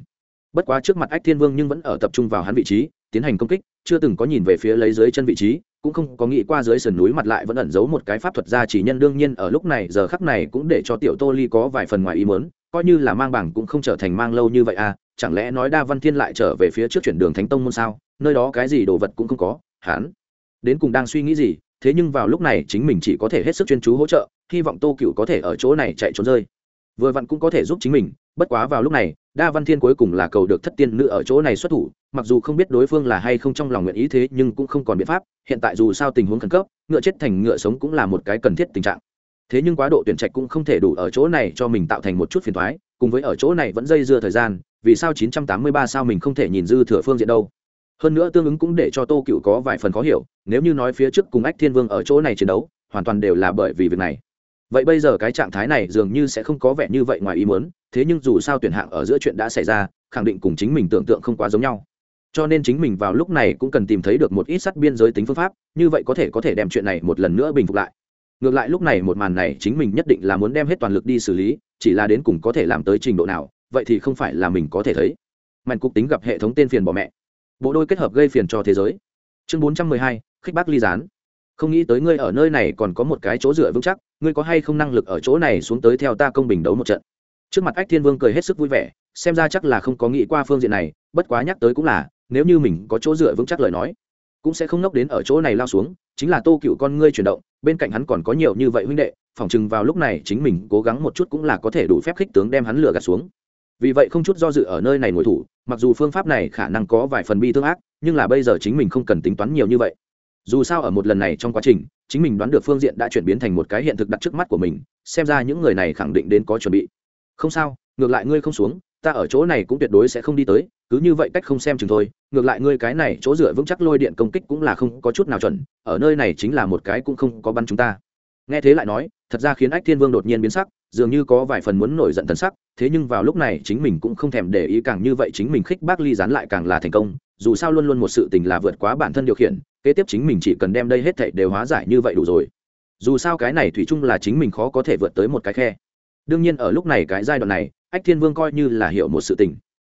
Bất quá trước mặt ách thiên vương nhưng vẫn ở tập trung vào hắn vị trí, tiến hành công kích, chưa từng có nhìn về phía lấy dưới chân vị trí cũng không có nghĩ qua dưới sườn núi mặt lại vẫn ẩn giấu một cái pháp thuật gia chỉ nhân đương nhiên ở lúc này giờ khắc này cũng để cho tiểu tô ly có vài phần ngoài ý mớn coi như là mang bảng cũng không trở thành mang lâu như vậy à chẳng lẽ nói đa văn thiên lại trở về phía trước chuyển đường thánh tông môn sao, nơi đó cái gì đồ vật cũng không có hán đến cùng đang suy nghĩ gì, thế nhưng vào lúc này chính mình chỉ có thể hết sức chuyên chú hỗ trợ, hy vọng tô cựu có thể ở chỗ này chạy trốn rơi. Vừa vặn cũng có thể giúp chính mình, bất quá vào lúc này đa văn thiên cuối cùng là cầu được thất tiên nữ ở chỗ này xuất thủ, mặc dù không biết đối phương là hay không trong lòng nguyện ý thế, nhưng cũng không còn biện pháp, hiện tại dù sao tình huống khẩn cấp, ngựa chết thành ngựa sống cũng là một cái cần thiết tình trạng. Thế nhưng quá độ tuyển trạch cũng không thể đủ ở chỗ này cho mình tạo thành một chút phiền thoái cùng với ở chỗ này vẫn dây dưa thời gian, vì sao 983 sao mình không thể nhìn dư thừa phương diện đâu? Hơn nữa tương ứng cũng để cho tô cựu có vài phần khó hiểu, nếu như nói phía trước cùng ách thiên vương ở chỗ này chiến đấu, hoàn toàn đều là bởi vì việc này vậy bây giờ cái trạng thái này dường như sẽ không có vẻ như vậy ngoài ý muốn, thế nhưng dù sao tuyển hạng ở giữa chuyện đã xảy ra, khẳng định cùng chính mình tưởng tượng không quá giống nhau. Cho nên chính mình vào lúc này cũng cần tìm thấy được một ít sắt biên giới tính phương pháp, như vậy có thể có thể đem chuyện này một lần nữa bình phục lại. Ngược lại lúc này một màn này chính mình nhất định là muốn đem hết toàn lực đi xử lý, chỉ là đến cùng có thể làm tới trình độ nào, vậy thì không phải là mình có thể thấy. Mạnh cục tính gặp hệ thống tên phiền bỏ mẹ. Bộ đôi kết hợp gây phiền cho thế giới. Chương bốn trăm mười hai, khích bác ly gián không nghĩ tới ngươi ở nơi này còn có một cái chỗ dựa vững chắc, ngươi có hay không năng lực ở chỗ này xuống tới theo ta công bình đấu một trận? Trước mặt ách thiên vương cười hết sức vui vẻ, xem ra chắc là không có nghĩ qua phương diện này, bất quá nhắc tới cũng là, nếu như mình có chỗ dựa vững chắc lời nói, cũng sẽ không nốc đến ở chỗ này lao xuống, chính là tô cựu con ngươi chuyển động, bên cạnh hắn còn có nhiều như vậy huynh đệ phỏng chừng vào lúc này chính mình cố gắng một chút cũng là có thể đủ phép khích tướng đem hắn lừa gạt xuống. Vì vậy không chút do dự ở nơi này ngồi thủ, mặc dù phương pháp này khả năng có vài phần bi thương ác, nhưng là bây giờ chính mình không cần tính toán nhiều như vậy dù sao ở một lần này trong quá trình, chính mình đoán được phương diện đã chuyển biến thành một cái hiện thực đặt trước mắt của mình, xem ra những người này khẳng định đến có chuẩn bị. Không sao, ngược lại ngươi không xuống, ta ở chỗ này cũng tuyệt đối sẽ không đi tới, cứ như vậy cách không xem chừng thôi, ngược lại ngươi cái này chỗ dựa vững chắc lôi điện công kích cũng là không có chút nào chuẩn, ở nơi này chính là một cái cũng không có bắn chúng ta. Nghe thế lại nói, thật ra khiến ách thiên vương đột nhiên biến sắc, dường như có vài phần muốn nổi giận thần sắc, thế nhưng vào lúc này chính mình cũng không thèm để ý càng như vậy chính mình khích bác ly dán lại càng là thành công dù sao luôn luôn một sự tình là vượt quá bản thân điều khiển, kế tiếp chính mình chỉ cần đem đây hết thảy đều hóa giải như vậy đủ rồi. Dù sao cái này thủy chung là chính mình khó có thể vượt tới một cái khe. Đương nhiên ở lúc này cái giai đoạn này, ách thiên vương coi như là hiểu một sự tình.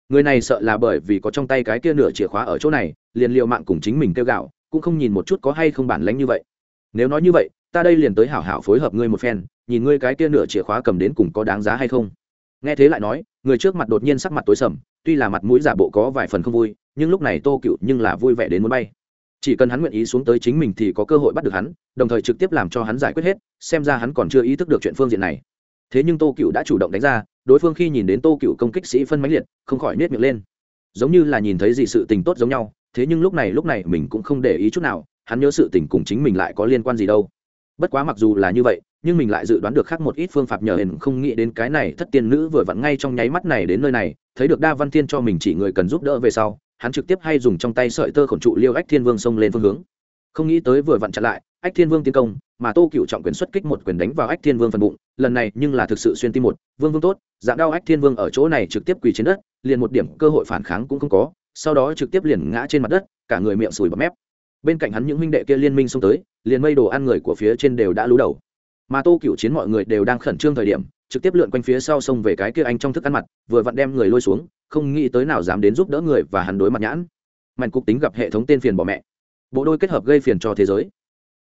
Người này sợ là bởi vì có trong tay cái kia nửa chìa khóa ở chỗ này, liền liệu mạng cùng chính mình kêu gạo, cũng không nhìn một chút có hay không bản lánh như vậy. Nếu nói như vậy, ta đây liền tới hảo hảo phối hợp ngươi một phen, nhìn ngươi cái kia nửa chìa khóa cầm đến cùng có đáng giá hay không. Nghe thế lại nói, người trước mặt đột nhiên sắc mặt tối sầm, tuy là mặt mũi giả bộ có vài phần không vui nhưng lúc này tô cựu nhưng là vui vẻ đến muốn bay. Chỉ cần hắn nguyện ý xuống tới chính mình thì có cơ hội bắt được hắn, đồng thời trực tiếp làm cho hắn giải quyết hết, xem ra hắn còn chưa ý thức được chuyện phương diện này. Thế nhưng tô cựu đã chủ động đánh ra, đối phương khi nhìn đến tô cựu công kích sĩ phân mãnh liệt, không khỏi nết miệng lên. Giống như là nhìn thấy gì sự tình tốt giống nhau, thế nhưng lúc này lúc này mình cũng không để ý chút nào, hắn nhớ sự tình cùng chính mình lại có liên quan gì đâu. Bất quá mặc dù là như vậy, nhưng mình lại dự đoán được khác một ít phương pháp nhờ hình không nghĩ đến cái này thất tiên nữ vừa vặn ngay trong nháy mắt này đến nơi này, thấy được đa văn thiên cho mình chỉ người cần giúp đỡ về sau hắn trực tiếp hay dùng trong tay sợi tơ khổn trụ liêu ách thiên vương xông lên phương hướng. Không nghĩ tới vừa vặn chặn lại, ách thiên vương tiến công, mà tô cựu trọng quyền xuất kích một quyền đánh vào ách thiên vương phần bụng, lần này nhưng là thực sự xuyên tim một, vương vương tốt, dạng đau ách thiên vương ở chỗ này trực tiếp quỳ trên đất, liền một điểm cơ hội phản kháng cũng không có, sau đó trực tiếp liền ngã trên mặt đất, cả người miệng sùi bọt mép. Bên cạnh hắn những huynh đệ kia liên minh xông tới, liền mây đồ ăn người của phía trên đều đã lú đầu. Mà tô cựu chiến mọi người đều đang khẩn trương thời điểm trực tiếp lượn quanh phía sau sông về cái kia anh trong thức ăn mặt, vừa vặn đem người lôi xuống, không nghĩ tới nào dám đến giúp đỡ người và hắn đối mặt nhãn. Mạnh cục tính gặp hệ thống tên phiền bỏ mẹ. Bộ đôi kết hợp gây phiền cho thế giới.